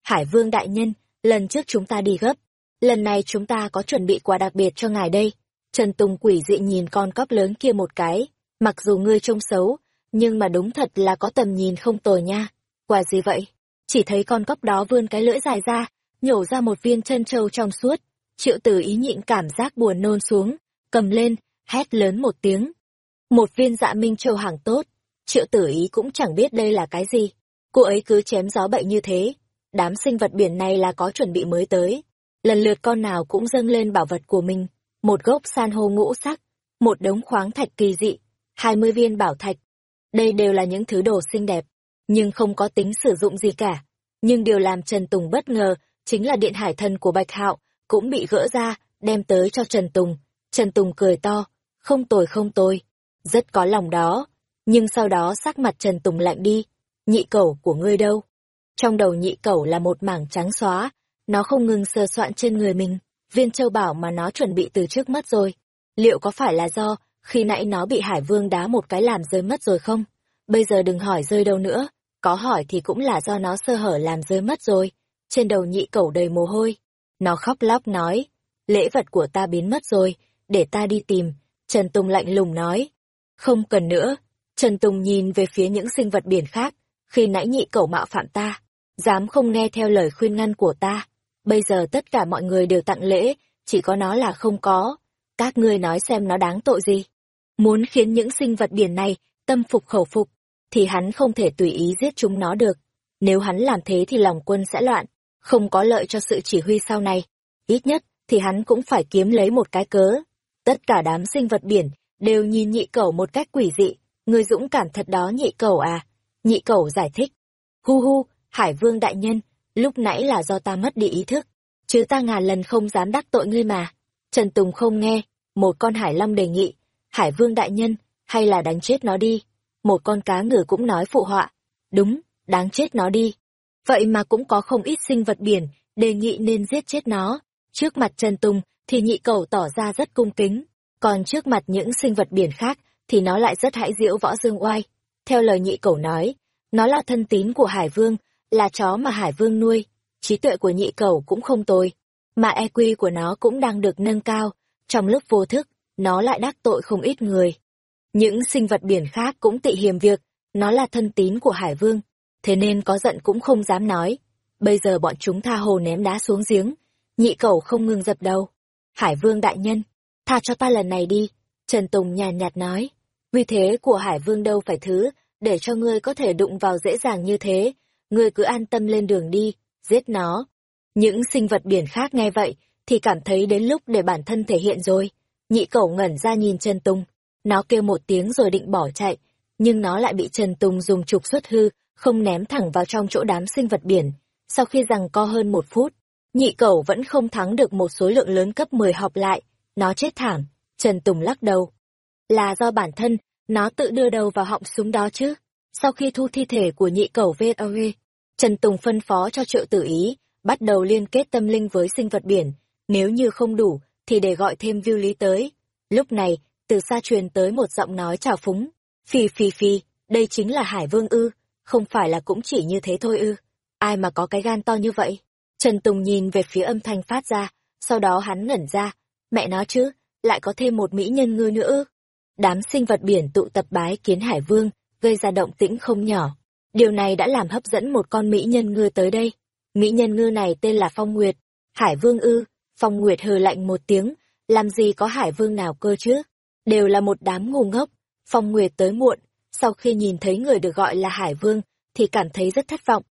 Hải vương đại nhân, lần trước chúng ta đi gấp, lần này chúng ta có chuẩn bị quà đặc biệt cho ngài đây. Trần Tùng quỷ dị nhìn con cóp lớn kia một cái, mặc dù ngươi trông xấu, nhưng mà đúng thật là có tầm nhìn không tồi nha. Quà gì vậy? Chỉ thấy con cóc đó vươn cái lưỡi dài ra, nhổ ra một viên chân trâu trong suốt. Triệu tử ý nhịn cảm giác buồn nôn xuống, cầm lên, hét lớn một tiếng. Một viên dạ minh châu hàng tốt, triệu tử ý cũng chẳng biết đây là cái gì. Cô ấy cứ chém gió bậy như thế. Đám sinh vật biển này là có chuẩn bị mới tới. Lần lượt con nào cũng dâng lên bảo vật của mình. Một gốc san hô ngũ sắc, một đống khoáng thạch kỳ dị, hai mươi viên bảo thạch. Đây đều là những thứ đồ xinh đẹp, nhưng không có tính sử dụng gì cả. Nhưng điều làm Trần Tùng bất ngờ chính là điện hải thần của Bạch Hạo cũng bị gỡ ra, đem tới cho Trần Tùng. Trần Tùng cười to, không tồi không tồi, rất có lòng đó. Nhưng sau đó sắc mặt Trần Tùng lạnh đi, nhị cẩu của ngươi đâu? Trong đầu nhị cẩu là một mảng trắng xóa, nó không ngừng sờ soạn trên người mình, viên châu bảo mà nó chuẩn bị từ trước mất rồi. Liệu có phải là do khi nãy nó bị Hải Vương đá một cái làm rơi mất rồi không? Bây giờ đừng hỏi rơi đâu nữa, có hỏi thì cũng là do nó sơ hở làm rơi mất rồi. Trên đầu nhị cẩu đầy mồ hôi. Nó khóc lóc nói, lễ vật của ta biến mất rồi, để ta đi tìm. Trần Tùng lạnh lùng nói, không cần nữa. Trần Tùng nhìn về phía những sinh vật biển khác, khi nãy nhị cẩu mạo phạm ta, dám không nghe theo lời khuyên ngăn của ta. Bây giờ tất cả mọi người đều tặng lễ, chỉ có nó là không có. Các ngươi nói xem nó đáng tội gì. Muốn khiến những sinh vật biển này tâm phục khẩu phục, thì hắn không thể tùy ý giết chúng nó được. Nếu hắn làm thế thì lòng quân sẽ loạn, không có lợi cho sự chỉ huy sau này. Ít nhất thì hắn cũng phải kiếm lấy một cái cớ. Tất cả đám sinh vật biển đều nhìn nhị cẩu một cách quỷ dị. Người dũng cảm thật đó nhị cẩu à? Nhị cẩu giải thích. Hu hu, Hải Vương đại nhân, lúc nãy là do ta mất đi ý thức. Chứ ta ngàn lần không dám đắc tội ngươi mà. Trần Tùng không nghe, một con hải long đề nghị. Hải Vương đại nhân, hay là đánh chết nó đi. Một con cá ngừ cũng nói phụ họa. Đúng, đáng chết nó đi. Vậy mà cũng có không ít sinh vật biển, đề nghị nên giết chết nó. Trước mặt Trần Tùng, thì nhị cầu tỏ ra rất cung kính. Còn trước mặt những sinh vật biển khác, thì nó lại rất hãi diễu võ dương oai. Theo lời nhị cầu nói, nó là thân tín của Hải Vương, là chó mà Hải Vương nuôi. Trí tuệ của nhị cầu cũng không tồi, mà EQ của nó cũng đang được nâng cao. Trong lúc vô thức, nó lại đắc tội không ít người. Những sinh vật biển khác cũng tị hiềm việc, nó là thân tín của Hải Vương, thế nên có giận cũng không dám nói. Bây giờ bọn chúng tha hồ ném đá xuống giếng, nhị cầu không ngừng dập đầu. Hải Vương đại nhân, tha cho ta lần này đi, Trần Tùng nhàn nhạt nói. Vì thế của Hải Vương đâu phải thứ, để cho ngươi có thể đụng vào dễ dàng như thế. ngươi cứ an tâm lên đường đi, giết nó. Những sinh vật biển khác nghe vậy, thì cảm thấy đến lúc để bản thân thể hiện rồi. Nhị cẩu ngẩn ra nhìn Trần Tùng, nó kêu một tiếng rồi định bỏ chạy, nhưng nó lại bị Trần Tùng dùng trục xuất hư, không ném thẳng vào trong chỗ đám sinh vật biển. Sau khi rằng co hơn một phút, nhị cẩu vẫn không thắng được một số lượng lớn cấp 10 họp lại, nó chết thảm, Trần Tùng lắc đầu. Là do bản thân, nó tự đưa đầu vào họng súng đó chứ. Sau khi thu thi thể của nhị cẩu VOE, Trần Tùng phân phó cho triệu tử ý, bắt đầu liên kết tâm linh với sinh vật biển, nếu như không đủ, thì để gọi thêm viu lý tới. Lúc này, từ xa truyền tới một giọng nói trào phúng. Phi phi phi, đây chính là Hải Vương ư, không phải là cũng chỉ như thế thôi ư. Ai mà có cái gan to như vậy? Trần Tùng nhìn về phía âm thanh phát ra, sau đó hắn ngẩn ra. Mẹ nó chứ, lại có thêm một mỹ nhân ngư nữa. Đám sinh vật biển tụ tập bái kiến Hải Vương, gây ra động tĩnh không nhỏ. Điều này đã làm hấp dẫn một con mỹ nhân ngư tới đây. Mỹ nhân ngư này tên là Phong Nguyệt. Hải Vương ư, Phong Nguyệt hừ lạnh một tiếng, làm gì có Hải Vương nào cơ chứ? Đều là một đám ngu ngốc. Phong Nguyệt tới muộn, sau khi nhìn thấy người được gọi là Hải Vương, thì cảm thấy rất thất vọng.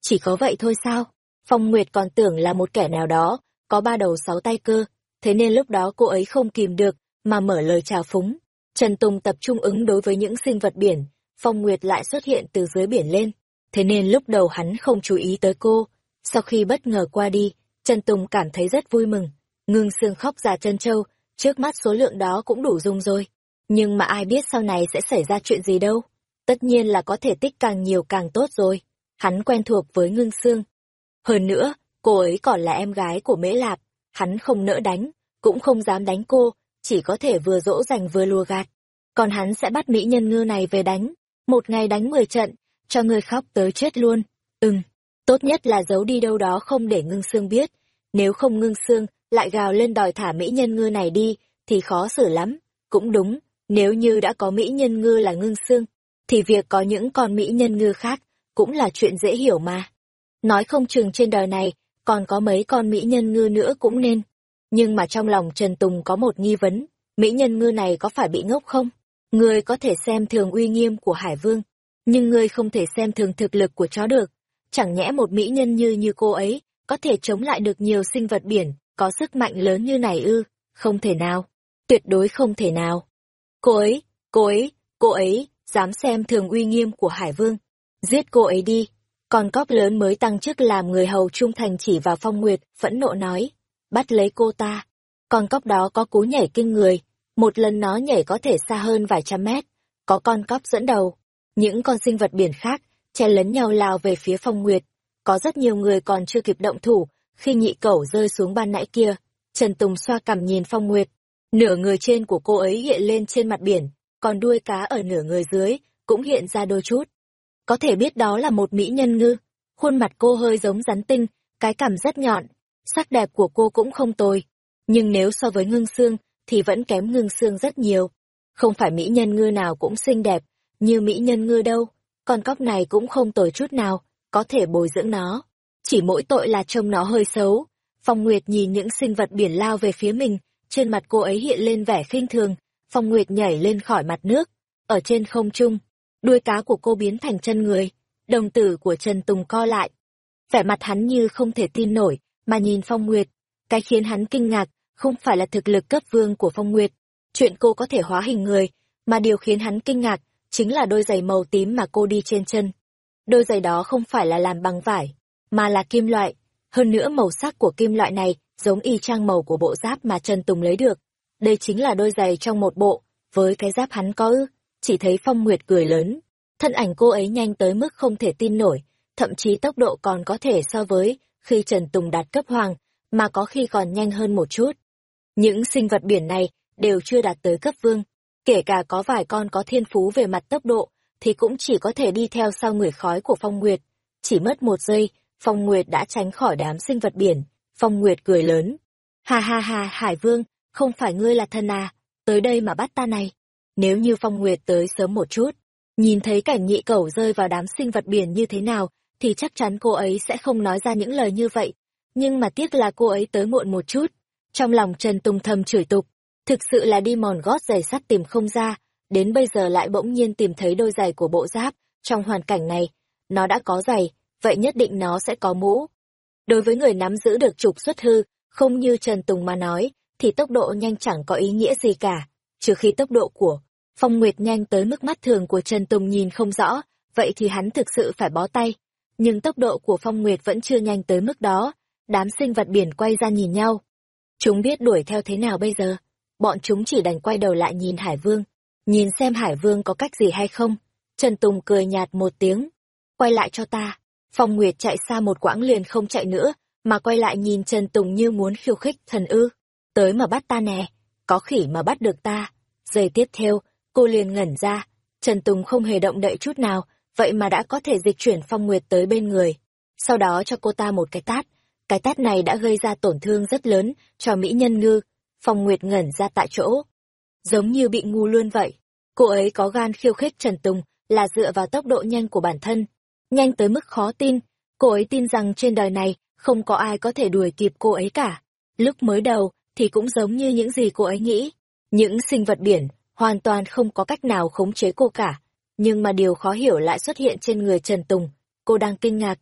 Chỉ có vậy thôi sao? Phong Nguyệt còn tưởng là một kẻ nào đó, có ba đầu sáu tay cơ, thế nên lúc đó cô ấy không kìm được, mà mở lời chào phúng. Trần Tùng tập trung ứng đối với những sinh vật biển, Phong Nguyệt lại xuất hiện từ dưới biển lên, thế nên lúc đầu hắn không chú ý tới cô. Sau khi bất ngờ qua đi, Trần Tùng cảm thấy rất vui mừng. Ngưng xương khóc ra chân châu, trước mắt số lượng đó cũng đủ dùng rồi. Nhưng mà ai biết sau này sẽ xảy ra chuyện gì đâu. Tất nhiên là có thể tích càng nhiều càng tốt rồi. Hắn quen thuộc với ngưng xương. Hơn nữa, cô ấy còn là em gái của Mễ Lạp. Hắn không nỡ đánh, cũng không dám đánh cô, chỉ có thể vừa dỗ dành vừa lùa gạt. Còn hắn sẽ bắt mỹ nhân ngư này về đánh. Một ngày đánh mười trận, cho người khóc tới chết luôn. Ừm, tốt nhất là giấu đi đâu đó không để ngưng xương biết. Nếu không ngưng xương, lại gào lên đòi thả mỹ nhân ngư này đi, thì khó xử lắm. Cũng đúng, nếu như đã có mỹ nhân ngư là ngưng xương, thì việc có những con mỹ nhân ngư khác cũng là chuyện dễ hiểu mà. Nói không chừng trên đời này, còn có mấy con mỹ nhân ngư nữa cũng nên. Nhưng mà trong lòng Trần Tùng có một nghi vấn, mỹ nhân ngư này có phải bị ngốc không? Ngươi có thể xem thường uy nghiêm của Hải Vương, nhưng ngươi không thể xem thường thực lực của chó được. Chẳng nhẽ một mỹ nhân như như cô ấy, có thể chống lại được nhiều sinh vật biển, có sức mạnh lớn như này ư? Không thể nào. Tuyệt đối không thể nào. Cô ấy, cô ấy, cô ấy, dám xem thường uy nghiêm của Hải Vương. Giết cô ấy đi. Còn cóc lớn mới tăng chức làm người hầu trung thành chỉ vào phong nguyệt, phẫn nộ nói. Bắt lấy cô ta. Con cóc đó có cú nhảy kinh người. Một lần nó nhảy có thể xa hơn vài trăm mét. Có con cóc dẫn đầu. Những con sinh vật biển khác, che lấn nhau lao về phía phong nguyệt. Có rất nhiều người còn chưa kịp động thủ, khi nhị cẩu rơi xuống ban nãy kia. Trần Tùng xoa cằm nhìn phong nguyệt. Nửa người trên của cô ấy hiện lên trên mặt biển, còn đuôi cá ở nửa người dưới cũng hiện ra đôi chút. Có thể biết đó là một mỹ nhân ngư. Khuôn mặt cô hơi giống rắn tinh, cái cằm rất nhọn, sắc đẹp của cô cũng không tồi. Nhưng nếu so với ngưng xương, thì vẫn kém ngưng xương rất nhiều. Không phải mỹ nhân ngư nào cũng xinh đẹp, như mỹ nhân ngư đâu. Con cóc này cũng không tồi chút nào, có thể bồi dưỡng nó. Chỉ mỗi tội là trông nó hơi xấu. Phong Nguyệt nhìn những sinh vật biển lao về phía mình, trên mặt cô ấy hiện lên vẻ khinh thường, Phong Nguyệt nhảy lên khỏi mặt nước, ở trên không trung, đuôi cá của cô biến thành chân người, đồng tử của Trần Tùng co lại. Vẻ mặt hắn như không thể tin nổi, mà nhìn Phong Nguyệt, cái khiến hắn kinh ngạc, không phải là thực lực cấp vương của Phong Nguyệt, chuyện cô có thể hóa hình người, mà điều khiến hắn kinh ngạc, chính là đôi giày màu tím mà cô đi trên chân. Đôi giày đó không phải là làm bằng vải, mà là kim loại, hơn nữa màu sắc của kim loại này giống y chang màu của bộ giáp mà Trần Tùng lấy được. Đây chính là đôi giày trong một bộ, với cái giáp hắn có ư, chỉ thấy Phong Nguyệt cười lớn. Thân ảnh cô ấy nhanh tới mức không thể tin nổi, thậm chí tốc độ còn có thể so với khi Trần Tùng đạt cấp hoàng, mà có khi còn nhanh hơn một chút. Những sinh vật biển này đều chưa đạt tới cấp vương, kể cả có vài con có thiên phú về mặt tốc độ, thì cũng chỉ có thể đi theo sau người khói của Phong Nguyệt. Chỉ mất một giây, Phong Nguyệt đã tránh khỏi đám sinh vật biển, Phong Nguyệt cười lớn. Ha ha ha, Hải Vương, không phải ngươi là thân à, tới đây mà bắt ta này. Nếu như Phong Nguyệt tới sớm một chút, nhìn thấy cảnh nhị cẩu rơi vào đám sinh vật biển như thế nào, thì chắc chắn cô ấy sẽ không nói ra những lời như vậy. Nhưng mà tiếc là cô ấy tới muộn một chút. Trong lòng Trần Tùng thầm chửi tục, thực sự là đi mòn gót giày sắt tìm không ra, đến bây giờ lại bỗng nhiên tìm thấy đôi giày của bộ giáp. Trong hoàn cảnh này, nó đã có giày, vậy nhất định nó sẽ có mũ. Đối với người nắm giữ được trục xuất hư, không như Trần Tùng mà nói, thì tốc độ nhanh chẳng có ý nghĩa gì cả, trừ khi tốc độ của Phong Nguyệt nhanh tới mức mắt thường của Trần Tùng nhìn không rõ, vậy thì hắn thực sự phải bó tay. Nhưng tốc độ của Phong Nguyệt vẫn chưa nhanh tới mức đó, đám sinh vật biển quay ra nhìn nhau. Chúng biết đuổi theo thế nào bây giờ? Bọn chúng chỉ đành quay đầu lại nhìn Hải Vương, nhìn xem Hải Vương có cách gì hay không. Trần Tùng cười nhạt một tiếng. Quay lại cho ta. Phong Nguyệt chạy xa một quãng liền không chạy nữa, mà quay lại nhìn Trần Tùng như muốn khiêu khích thần ư. Tới mà bắt ta nè, có khỉ mà bắt được ta. Giây tiếp theo, cô liền ngẩn ra. Trần Tùng không hề động đậy chút nào, vậy mà đã có thể dịch chuyển Phong Nguyệt tới bên người. Sau đó cho cô ta một cái tát. Cái tát này đã gây ra tổn thương rất lớn cho Mỹ Nhân Ngư. Phong Nguyệt ngẩn ra tại chỗ. Giống như bị ngu luôn vậy. Cô ấy có gan khiêu khích Trần Tùng là dựa vào tốc độ nhanh của bản thân. Nhanh tới mức khó tin. Cô ấy tin rằng trên đời này không có ai có thể đuổi kịp cô ấy cả. Lúc mới đầu thì cũng giống như những gì cô ấy nghĩ. Những sinh vật biển hoàn toàn không có cách nào khống chế cô cả. Nhưng mà điều khó hiểu lại xuất hiện trên người Trần Tùng. Cô đang kinh ngạc.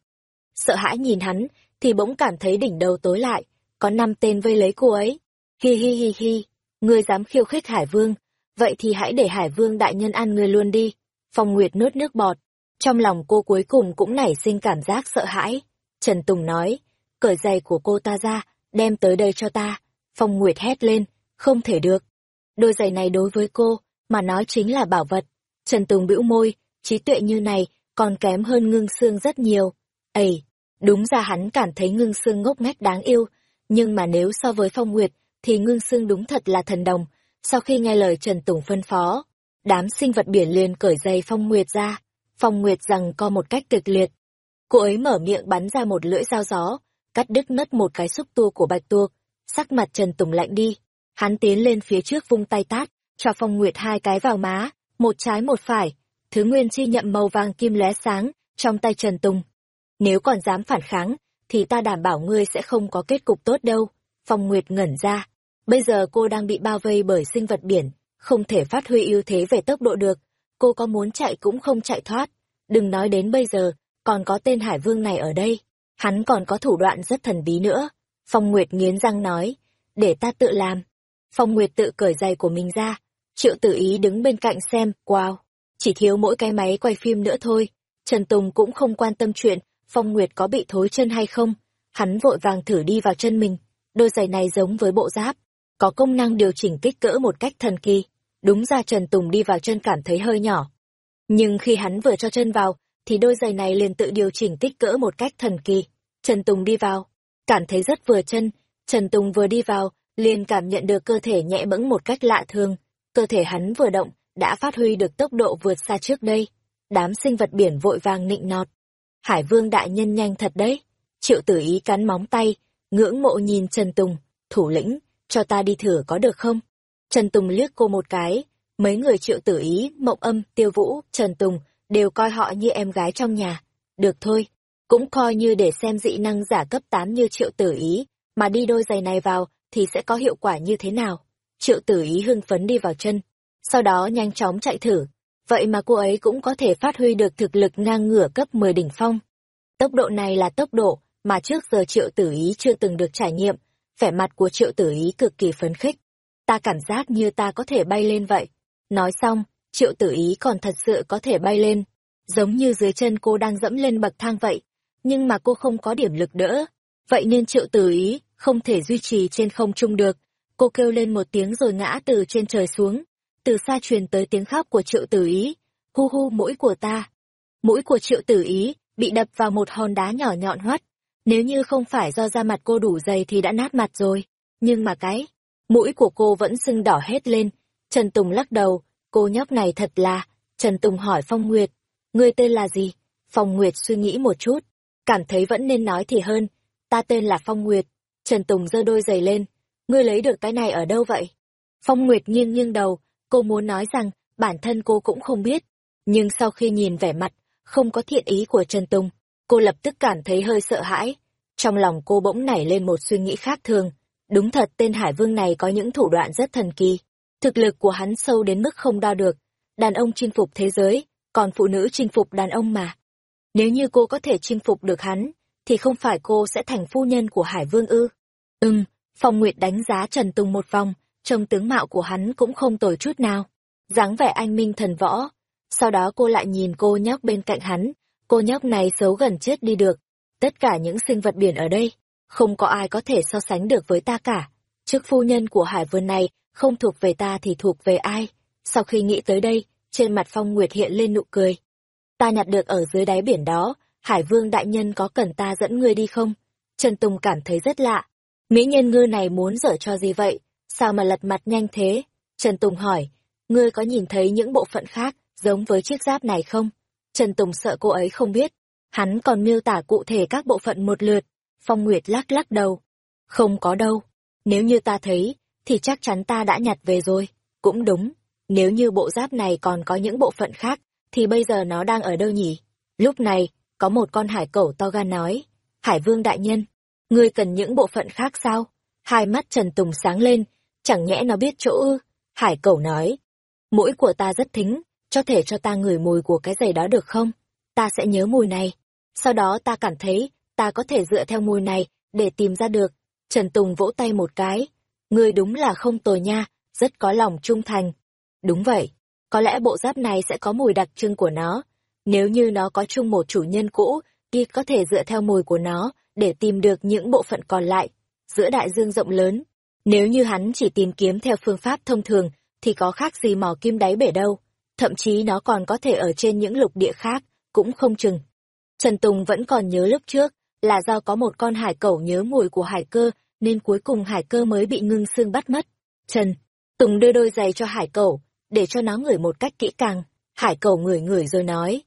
Sợ hãi nhìn hắn, thì bỗng cảm thấy đỉnh đầu tối lại. Có năm tên vây lấy cô ấy. Hi hi hi hi, ngươi dám khiêu khích Hải Vương. Vậy thì hãy để Hải Vương đại nhân ăn ngươi luôn đi. Phong Nguyệt nuốt nước bọt. Trong lòng cô cuối cùng cũng nảy sinh cảm giác sợ hãi. Trần Tùng nói, cởi giày của cô ta ra, đem tới đây cho ta. Phong Nguyệt hét lên, không thể được. Đôi giày này đối với cô, mà nói chính là bảo vật. Trần Tùng bĩu môi, trí tuệ như này, còn kém hơn ngưng xương rất nhiều. Ây, đúng ra hắn cảm thấy ngưng xương ngốc nghếch đáng yêu, nhưng mà nếu so với Phong Nguyệt, thì ngưng xương đúng thật là thần đồng. Sau khi nghe lời Trần Tùng phân phó, đám sinh vật biển liền cởi giày Phong Nguyệt ra. Phong Nguyệt rằng co một cách kịch liệt. Cô ấy mở miệng bắn ra một lưỡi dao gió, cắt đứt mất một cái xúc tua của bạch tuộc. Sắc mặt Trần Tùng lạnh đi, Hắn tiến lên phía trước vung tay tát, cho Phong Nguyệt hai cái vào má, một trái một phải. Thứ nguyên chi nhậm màu vàng kim lóe sáng, trong tay Trần Tùng. Nếu còn dám phản kháng, thì ta đảm bảo ngươi sẽ không có kết cục tốt đâu. Phong Nguyệt ngẩn ra. Bây giờ cô đang bị bao vây bởi sinh vật biển, không thể phát huy ưu thế về tốc độ được. Cô có muốn chạy cũng không chạy thoát. Đừng nói đến bây giờ, còn có tên Hải Vương này ở đây. Hắn còn có thủ đoạn rất thần bí nữa. Phong Nguyệt nghiến răng nói, để ta tự làm. Phong Nguyệt tự cởi giày của mình ra. Triệu tử ý đứng bên cạnh xem, wow, chỉ thiếu mỗi cái máy quay phim nữa thôi. Trần Tùng cũng không quan tâm chuyện, Phong Nguyệt có bị thối chân hay không. Hắn vội vàng thử đi vào chân mình. Đôi giày này giống với bộ giáp, có công năng điều chỉnh kích cỡ một cách thần kỳ. Đúng ra Trần Tùng đi vào chân cảm thấy hơi nhỏ. Nhưng khi hắn vừa cho chân vào, thì đôi giày này liền tự điều chỉnh kích cỡ một cách thần kỳ. Trần Tùng đi vào, cảm thấy rất vừa chân. Trần Tùng vừa đi vào, liền cảm nhận được cơ thể nhẹ bẫng một cách lạ thường. Cơ thể hắn vừa động, đã phát huy được tốc độ vượt xa trước đây. Đám sinh vật biển vội vàng nịnh nọt. Hải vương đại nhân nhanh thật đấy. Triệu tử ý cắn móng tay, ngưỡng mộ nhìn Trần Tùng, thủ lĩnh, cho ta đi thử có được không? Trần Tùng liếc cô một cái, mấy người triệu tử ý, mộng âm, tiêu vũ, Trần Tùng, đều coi họ như em gái trong nhà. Được thôi, cũng coi như để xem dị năng giả cấp 8 như triệu tử ý, mà đi đôi giày này vào, thì sẽ có hiệu quả như thế nào? Triệu tử ý hưng phấn đi vào chân, sau đó nhanh chóng chạy thử. Vậy mà cô ấy cũng có thể phát huy được thực lực ngang ngửa cấp 10 đỉnh phong. Tốc độ này là tốc độ mà trước giờ triệu tử ý chưa từng được trải nghiệm, vẻ mặt của triệu tử ý cực kỳ phấn khích. Ta cảm giác như ta có thể bay lên vậy. Nói xong, triệu tử ý còn thật sự có thể bay lên, giống như dưới chân cô đang dẫm lên bậc thang vậy. Nhưng mà cô không có điểm lực đỡ, vậy nên triệu tử ý không thể duy trì trên không trung được. Cô kêu lên một tiếng rồi ngã từ trên trời xuống. Từ xa truyền tới tiếng khóc của triệu tử ý. Hu hu mũi của ta. Mũi của triệu tử ý bị đập vào một hòn đá nhỏ nhọn hoắt. Nếu như không phải do da mặt cô đủ dày thì đã nát mặt rồi. Nhưng mà cái, mũi của cô vẫn sưng đỏ hết lên. Trần Tùng lắc đầu, cô nhóc này thật là... Trần Tùng hỏi Phong Nguyệt, ngươi tên là gì? Phong Nguyệt suy nghĩ một chút, cảm thấy vẫn nên nói thì hơn. Ta tên là Phong Nguyệt, Trần Tùng giơ đôi giày lên. Ngươi lấy được cái này ở đâu vậy? Phong Nguyệt nghiêng nghiêng đầu, cô muốn nói rằng bản thân cô cũng không biết. Nhưng sau khi nhìn vẻ mặt, không có thiện ý của Trần Tùng, cô lập tức cảm thấy hơi sợ hãi. Trong lòng cô bỗng nảy lên một suy nghĩ khác thường. Đúng thật tên Hải Vương này có những thủ đoạn rất thần kỳ. Thực lực của hắn sâu đến mức không đo được. Đàn ông chinh phục thế giới, còn phụ nữ chinh phục đàn ông mà. Nếu như cô có thể chinh phục được hắn, thì không phải cô sẽ thành phu nhân của Hải Vương ư. Ừm, Phong Nguyệt đánh giá Trần Tùng một vòng, trông tướng mạo của hắn cũng không tồi chút nào. dáng vẻ anh minh thần võ. Sau đó cô lại nhìn cô nhóc bên cạnh hắn, cô nhóc này xấu gần chết đi được. Tất cả những sinh vật biển ở đây, không có ai có thể so sánh được với ta cả. Trước phu nhân của Hải Vương này, không thuộc về ta thì thuộc về ai? Sau khi nghĩ tới đây, trên mặt Phong Nguyệt hiện lên nụ cười. Ta nhặt được ở dưới đáy biển đó, Hải Vương đại nhân có cần ta dẫn ngươi đi không? Trần Tùng cảm thấy rất lạ. Mỹ nhân ngư này muốn dở cho gì vậy? Sao mà lật mặt nhanh thế? Trần Tùng hỏi, ngươi có nhìn thấy những bộ phận khác giống với chiếc giáp này không? Trần Tùng sợ cô ấy không biết. Hắn còn miêu tả cụ thể các bộ phận một lượt. Phong Nguyệt lắc lắc đầu. Không có đâu. Nếu như ta thấy, thì chắc chắn ta đã nhặt về rồi. Cũng đúng. Nếu như bộ giáp này còn có những bộ phận khác, thì bây giờ nó đang ở đâu nhỉ? Lúc này, có một con hải cẩu to gan nói. Hải vương đại nhân, ngươi cần những bộ phận khác sao? Hai mắt Trần Tùng sáng lên, chẳng nhẽ nó biết chỗ ư? Hải cẩu nói. Mũi của ta rất thính, cho thể cho ta ngửi mùi của cái giày đó được không? Ta sẽ nhớ mùi này. Sau đó ta cảm thấy, ta có thể dựa theo mùi này, để tìm ra được. Trần Tùng vỗ tay một cái. Ngươi đúng là không tồi nha, rất có lòng trung thành. Đúng vậy, có lẽ bộ giáp này sẽ có mùi đặc trưng của nó. Nếu như nó có chung một chủ nhân cũ, kia có thể dựa theo mùi của nó để tìm được những bộ phận còn lại. Giữa đại dương rộng lớn, nếu như hắn chỉ tìm kiếm theo phương pháp thông thường, thì có khác gì mò kim đáy bể đâu. Thậm chí nó còn có thể ở trên những lục địa khác, cũng không chừng. Trần Tùng vẫn còn nhớ lúc trước, là do có một con hải cẩu nhớ mùi của hải cơ, nên cuối cùng hải cơ mới bị ngưng xương bắt mất. Trần, Tùng đưa đôi giày cho hải cẩu, để cho nó ngửi một cách kỹ càng. Hải cẩu ngửi ngửi rồi nói.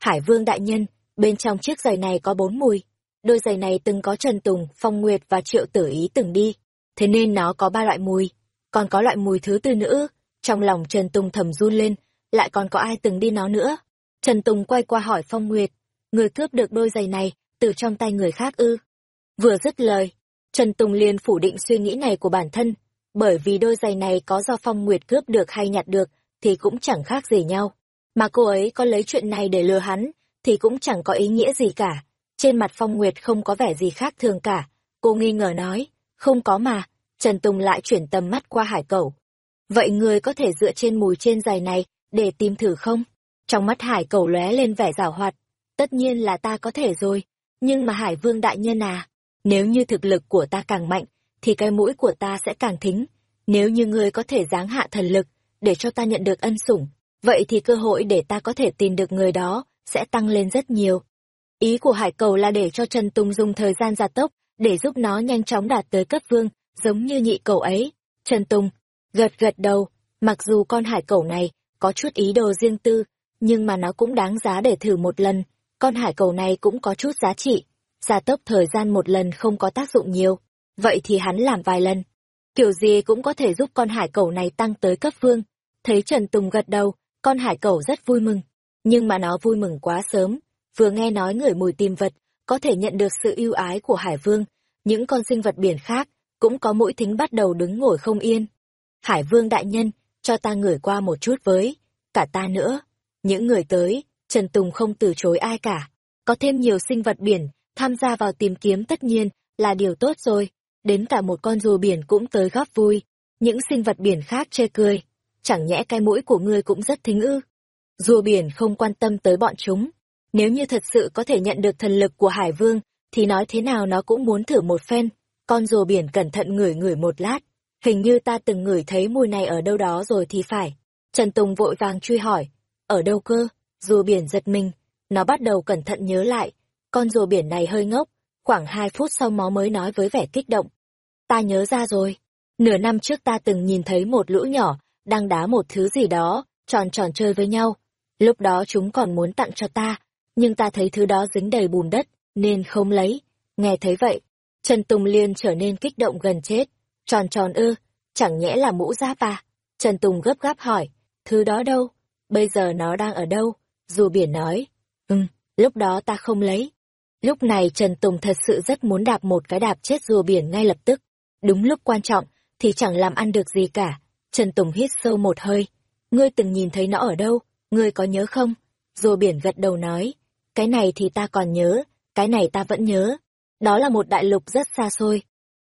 Hải vương đại nhân, bên trong chiếc giày này có bốn mùi. Đôi giày này từng có Trần Tùng, Phong Nguyệt và Triệu Tử Ý từng đi. Thế nên nó có ba loại mùi. Còn có loại mùi thứ tư nữa. Trong lòng Trần Tùng thầm run lên, lại còn có ai từng đi nó nữa. Trần Tùng quay qua hỏi Phong Nguyệt. Người cướp được đôi giày này, từ trong tay người khác ư. Vừa dứt lời, Trần Tùng liền phủ định suy nghĩ này của bản thân, bởi vì đôi giày này có do Phong Nguyệt cướp được hay nhặt được, thì cũng chẳng khác gì nhau. Mà cô ấy có lấy chuyện này để lừa hắn, thì cũng chẳng có ý nghĩa gì cả. Trên mặt Phong Nguyệt không có vẻ gì khác thường cả. Cô nghi ngờ nói, không có mà. Trần Tùng lại chuyển tầm mắt qua hải cẩu. Vậy người có thể dựa trên mùi trên giày này để tìm thử không? Trong mắt hải cẩu lóe lên vẻ giảo hoạt. Tất nhiên là ta có thể rồi. Nhưng mà hải vương đại nhân à, nếu như thực lực của ta càng mạnh, thì cái mũi của ta sẽ càng thính. Nếu như ngươi có thể giáng hạ thần lực, để cho ta nhận được ân sủng, vậy thì cơ hội để ta có thể tìm được người đó sẽ tăng lên rất nhiều. Ý của hải cầu là để cho Trần Tùng dùng thời gian gia tốc, để giúp nó nhanh chóng đạt tới cấp vương, giống như nhị cầu ấy. Trần Tùng, gật gật đầu, mặc dù con hải cầu này có chút ý đồ riêng tư, nhưng mà nó cũng đáng giá để thử một lần. Con hải cầu này cũng có chút giá trị. Gia tốc thời gian một lần không có tác dụng nhiều, vậy thì hắn làm vài lần. Kiểu gì cũng có thể giúp con hải cầu này tăng tới cấp vương. Thấy Trần Tùng gật đầu, con hải cầu rất vui mừng. Nhưng mà nó vui mừng quá sớm. Vừa nghe nói người mùi tìm vật, có thể nhận được sự ưu ái của hải vương. Những con sinh vật biển khác, cũng có mũi thính bắt đầu đứng ngồi không yên. Hải vương đại nhân, cho ta ngửi qua một chút với, cả ta nữa. Những người tới, Trần Tùng không từ chối ai cả. Có thêm nhiều sinh vật biển, tham gia vào tìm kiếm tất nhiên là điều tốt rồi đến cả một con rùa biển cũng tới góp vui. Những sinh vật biển khác chê cười, chẳng nhẽ cái mũi của ngươi cũng rất thính ư. Rùa biển không quan tâm tới bọn chúng. Nếu như thật sự có thể nhận được thần lực của Hải Vương, thì nói thế nào nó cũng muốn thử một phen. Con rùa biển cẩn thận ngửi ngửi một lát. Hình như ta từng ngửi thấy mùi này ở đâu đó rồi thì phải. Trần Tùng vội vàng truy hỏi. Ở đâu cơ? Rùa biển giật mình. Nó bắt đầu cẩn thận nhớ lại. Con rùa biển này hơi ngốc, Khoảng hai phút sau nó mới nói với vẻ kích động. Ta nhớ ra rồi. Nửa năm trước ta từng nhìn thấy một lũ nhỏ, đang đá một thứ gì đó, tròn tròn chơi với nhau. Lúc đó chúng còn muốn tặng cho ta, nhưng ta thấy thứ đó dính đầy bùn đất, nên không lấy. Nghe thấy vậy, Trần Tùng Liên trở nên kích động gần chết. Tròn tròn ư, chẳng nhẽ là mũ giáp à? Trần Tùng gấp gáp hỏi, thứ đó đâu? Bây giờ nó đang ở đâu? Dù biển nói, ừm, lúc đó ta không lấy. Lúc này Trần Tùng thật sự rất muốn đạp một cái đạp chết rùa biển ngay lập tức. Đúng lúc quan trọng, thì chẳng làm ăn được gì cả. Trần Tùng hít sâu một hơi. Ngươi từng nhìn thấy nó ở đâu? Ngươi có nhớ không? Rùa biển gật đầu nói cái này thì ta còn nhớ, cái này ta vẫn nhớ. Đó là một đại lục rất xa xôi.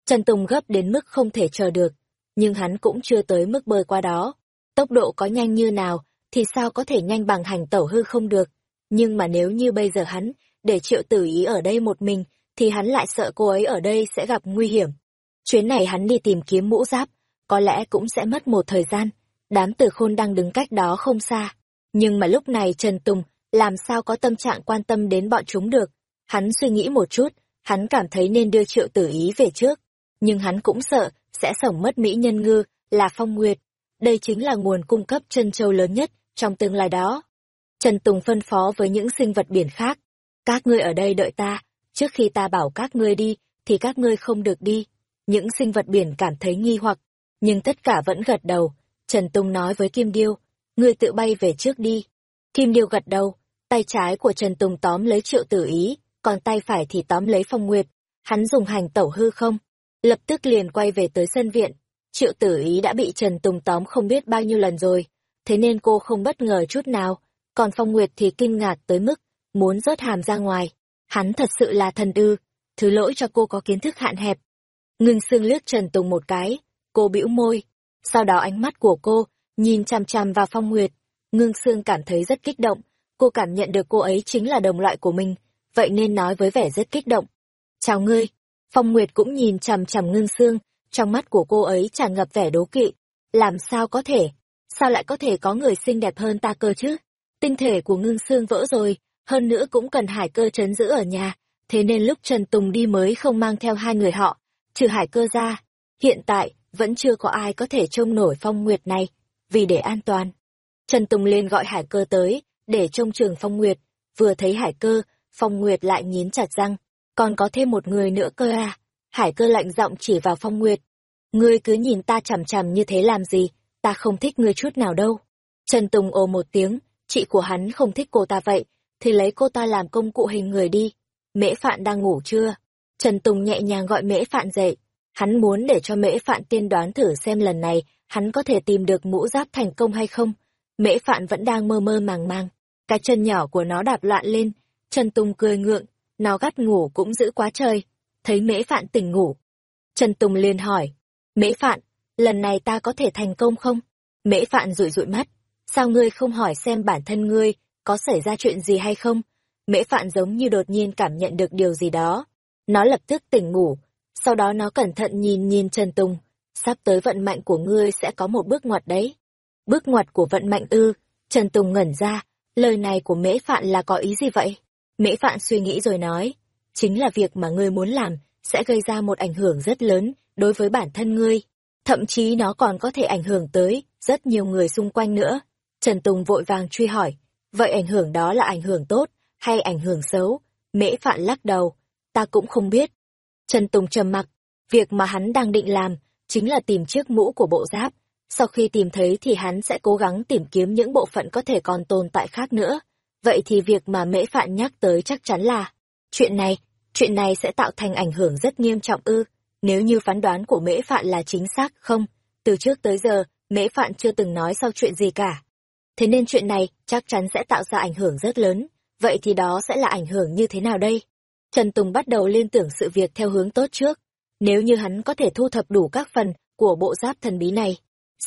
Trần Tùng gấp đến mức không thể chờ được, nhưng hắn cũng chưa tới mức bơi qua đó. Tốc độ có nhanh như nào, thì sao có thể nhanh bằng hành tẩu hư không được. Nhưng mà nếu như bây giờ hắn, để triệu tử ý ở đây một mình, thì hắn lại sợ cô ấy ở đây sẽ gặp nguy hiểm. Chuyến này hắn đi tìm kiếm mũ giáp, có lẽ cũng sẽ mất một thời gian. Đám tử khôn đang đứng cách đó không xa. Nhưng mà lúc này Trần Tùng làm sao có tâm trạng quan tâm đến bọn chúng được. Hắn suy nghĩ một chút, hắn cảm thấy nên đưa triệu tử ý về trước. Nhưng hắn cũng sợ, sẽ sổng mất Mỹ nhân ngư, là phong nguyệt. Đây chính là nguồn cung cấp chân châu lớn nhất trong tương lai đó. Trần Tùng phân phó với những sinh vật biển khác. Các ngươi ở đây đợi ta, trước khi ta bảo các ngươi đi, thì các ngươi không được đi. Những sinh vật biển cảm thấy nghi hoặc, nhưng tất cả vẫn gật đầu. Trần Tùng nói với Kim Điêu, ngươi tự bay về trước đi. Kim Điêu gật đầu, tay trái của Trần Tùng tóm lấy triệu tử ý, còn tay phải thì tóm lấy phong nguyệt. Hắn dùng hành tẩu hư không, lập tức liền quay về tới sân viện. Triệu tử ý đã bị Trần Tùng tóm không biết bao nhiêu lần rồi, thế nên cô không bất ngờ chút nào, còn Phong Nguyệt thì kinh ngạc tới mức, muốn rớt hàm ra ngoài. Hắn thật sự là thần ư, thứ lỗi cho cô có kiến thức hạn hẹp. Ngưng xương liếc Trần Tùng một cái, cô bĩu môi, sau đó ánh mắt của cô, nhìn chằm chằm vào Phong Nguyệt. Ngưng xương cảm thấy rất kích động, cô cảm nhận được cô ấy chính là đồng loại của mình, vậy nên nói với vẻ rất kích động. Chào ngươi, Phong Nguyệt cũng nhìn chằm chằm ngưng xương, trong mắt của cô ấy tràn ngập vẻ đố kỵ. Làm sao có thể? Sao lại có thể có người xinh đẹp hơn ta cơ chứ? Tinh thể của ngưng xương vỡ rồi, hơn nữa cũng cần hải cơ chấn giữ ở nhà, thế nên lúc Trần Tùng đi mới không mang theo hai người họ, trừ hải cơ ra. Hiện tại, vẫn chưa có ai có thể trông nổi phong nguyệt này, vì để an toàn. Trần Tùng liền gọi hải cơ tới, để trông trường phong nguyệt, vừa thấy hải cơ, phong nguyệt lại nhín chặt răng, còn có thêm một người nữa cơ à. Hải cơ lạnh giọng chỉ vào phong nguyệt. Ngươi cứ nhìn ta chằm chằm như thế làm gì, ta không thích ngươi chút nào đâu. Trần Tùng ồ một tiếng, chị của hắn không thích cô ta vậy, thì lấy cô ta làm công cụ hình người đi. Mễ Phạn đang ngủ chưa? Trần Tùng nhẹ nhàng gọi Mễ Phạn dậy. Hắn muốn để cho Mễ Phạn tiên đoán thử xem lần này hắn có thể tìm được mũ giáp thành công hay không. Mễ Phạn vẫn đang mơ mơ màng màng. Cái chân nhỏ của nó đạp loạn lên. Trần Tùng cười ngượng, nó gắt ngủ cũng giữ quá trời. Thấy Mễ Phạn tỉnh ngủ. Trần Tùng liền hỏi, Mễ Phạn, lần này ta có thể thành công không? Mễ Phạn rụi rụi mắt, sao ngươi không hỏi xem bản thân ngươi có xảy ra chuyện gì hay không? Mễ Phạn giống như đột nhiên cảm nhận được điều gì đó. Nó lập tức tỉnh ngủ, sau đó nó cẩn thận nhìn nhìn Trần Tùng, sắp tới vận mạnh của ngươi sẽ có một bước ngoặt đấy. Bước ngoặt của vận mạnh ư, Trần Tùng ngẩn ra, lời này của Mễ Phạn là có ý gì vậy? Mễ Phạn suy nghĩ rồi nói, chính là việc mà ngươi muốn làm, sẽ gây ra một ảnh hưởng rất lớn đối với bản thân ngươi. Thậm chí nó còn có thể ảnh hưởng tới rất nhiều người xung quanh nữa. Trần Tùng vội vàng truy hỏi, vậy ảnh hưởng đó là ảnh hưởng tốt hay ảnh hưởng xấu? Mễ Phạn lắc đầu, ta cũng không biết. Trần Tùng trầm mặc, việc mà hắn đang định làm chính là tìm chiếc mũ của bộ giáp. Sau khi tìm thấy thì hắn sẽ cố gắng tìm kiếm những bộ phận có thể còn tồn tại khác nữa. Vậy thì việc mà Mễ Phạn nhắc tới chắc chắn là chuyện này, chuyện này sẽ tạo thành ảnh hưởng rất nghiêm trọng ư. Nếu như phán đoán của Mễ Phạn là chính xác không, từ trước tới giờ, Mễ Phạn chưa từng nói sau chuyện gì cả. Thế nên chuyện này chắc chắn sẽ tạo ra ảnh hưởng rất lớn. Vậy thì đó sẽ là ảnh hưởng như thế nào đây? Trần Tùng bắt đầu liên tưởng sự việc theo hướng tốt trước. Nếu như hắn có thể thu thập đủ các phần của bộ giáp thần bí này,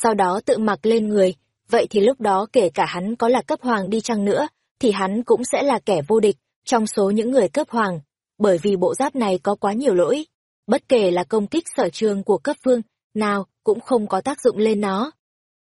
sau đó tự mặc lên người, vậy thì lúc đó kể cả hắn có là cấp hoàng đi chăng nữa, thì hắn cũng sẽ là kẻ vô địch trong số những người cấp hoàng, bởi vì bộ giáp này có quá nhiều lỗi. Bất kể là công kích sở trường của cấp vương, nào cũng không có tác dụng lên nó.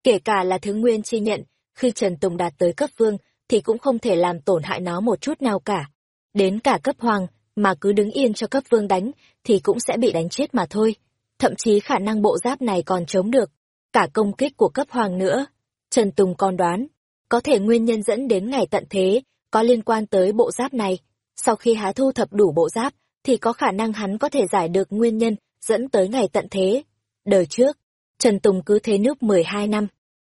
Kể cả là thứ nguyên chi nhận, khi Trần Tùng đạt tới cấp vương, thì cũng không thể làm tổn hại nó một chút nào cả. Đến cả cấp hoàng, mà cứ đứng yên cho cấp vương đánh, thì cũng sẽ bị đánh chết mà thôi. Thậm chí khả năng bộ giáp này còn chống được. Cả công kích của cấp hoàng nữa. Trần Tùng còn đoán, có thể nguyên nhân dẫn đến ngày tận thế, có liên quan tới bộ giáp này. Sau khi há thu thập đủ bộ giáp, thì có khả năng hắn có thể giải được nguyên nhân dẫn tới ngày tận thế. Đời trước, Trần Tùng cứ thế nước 12 năm,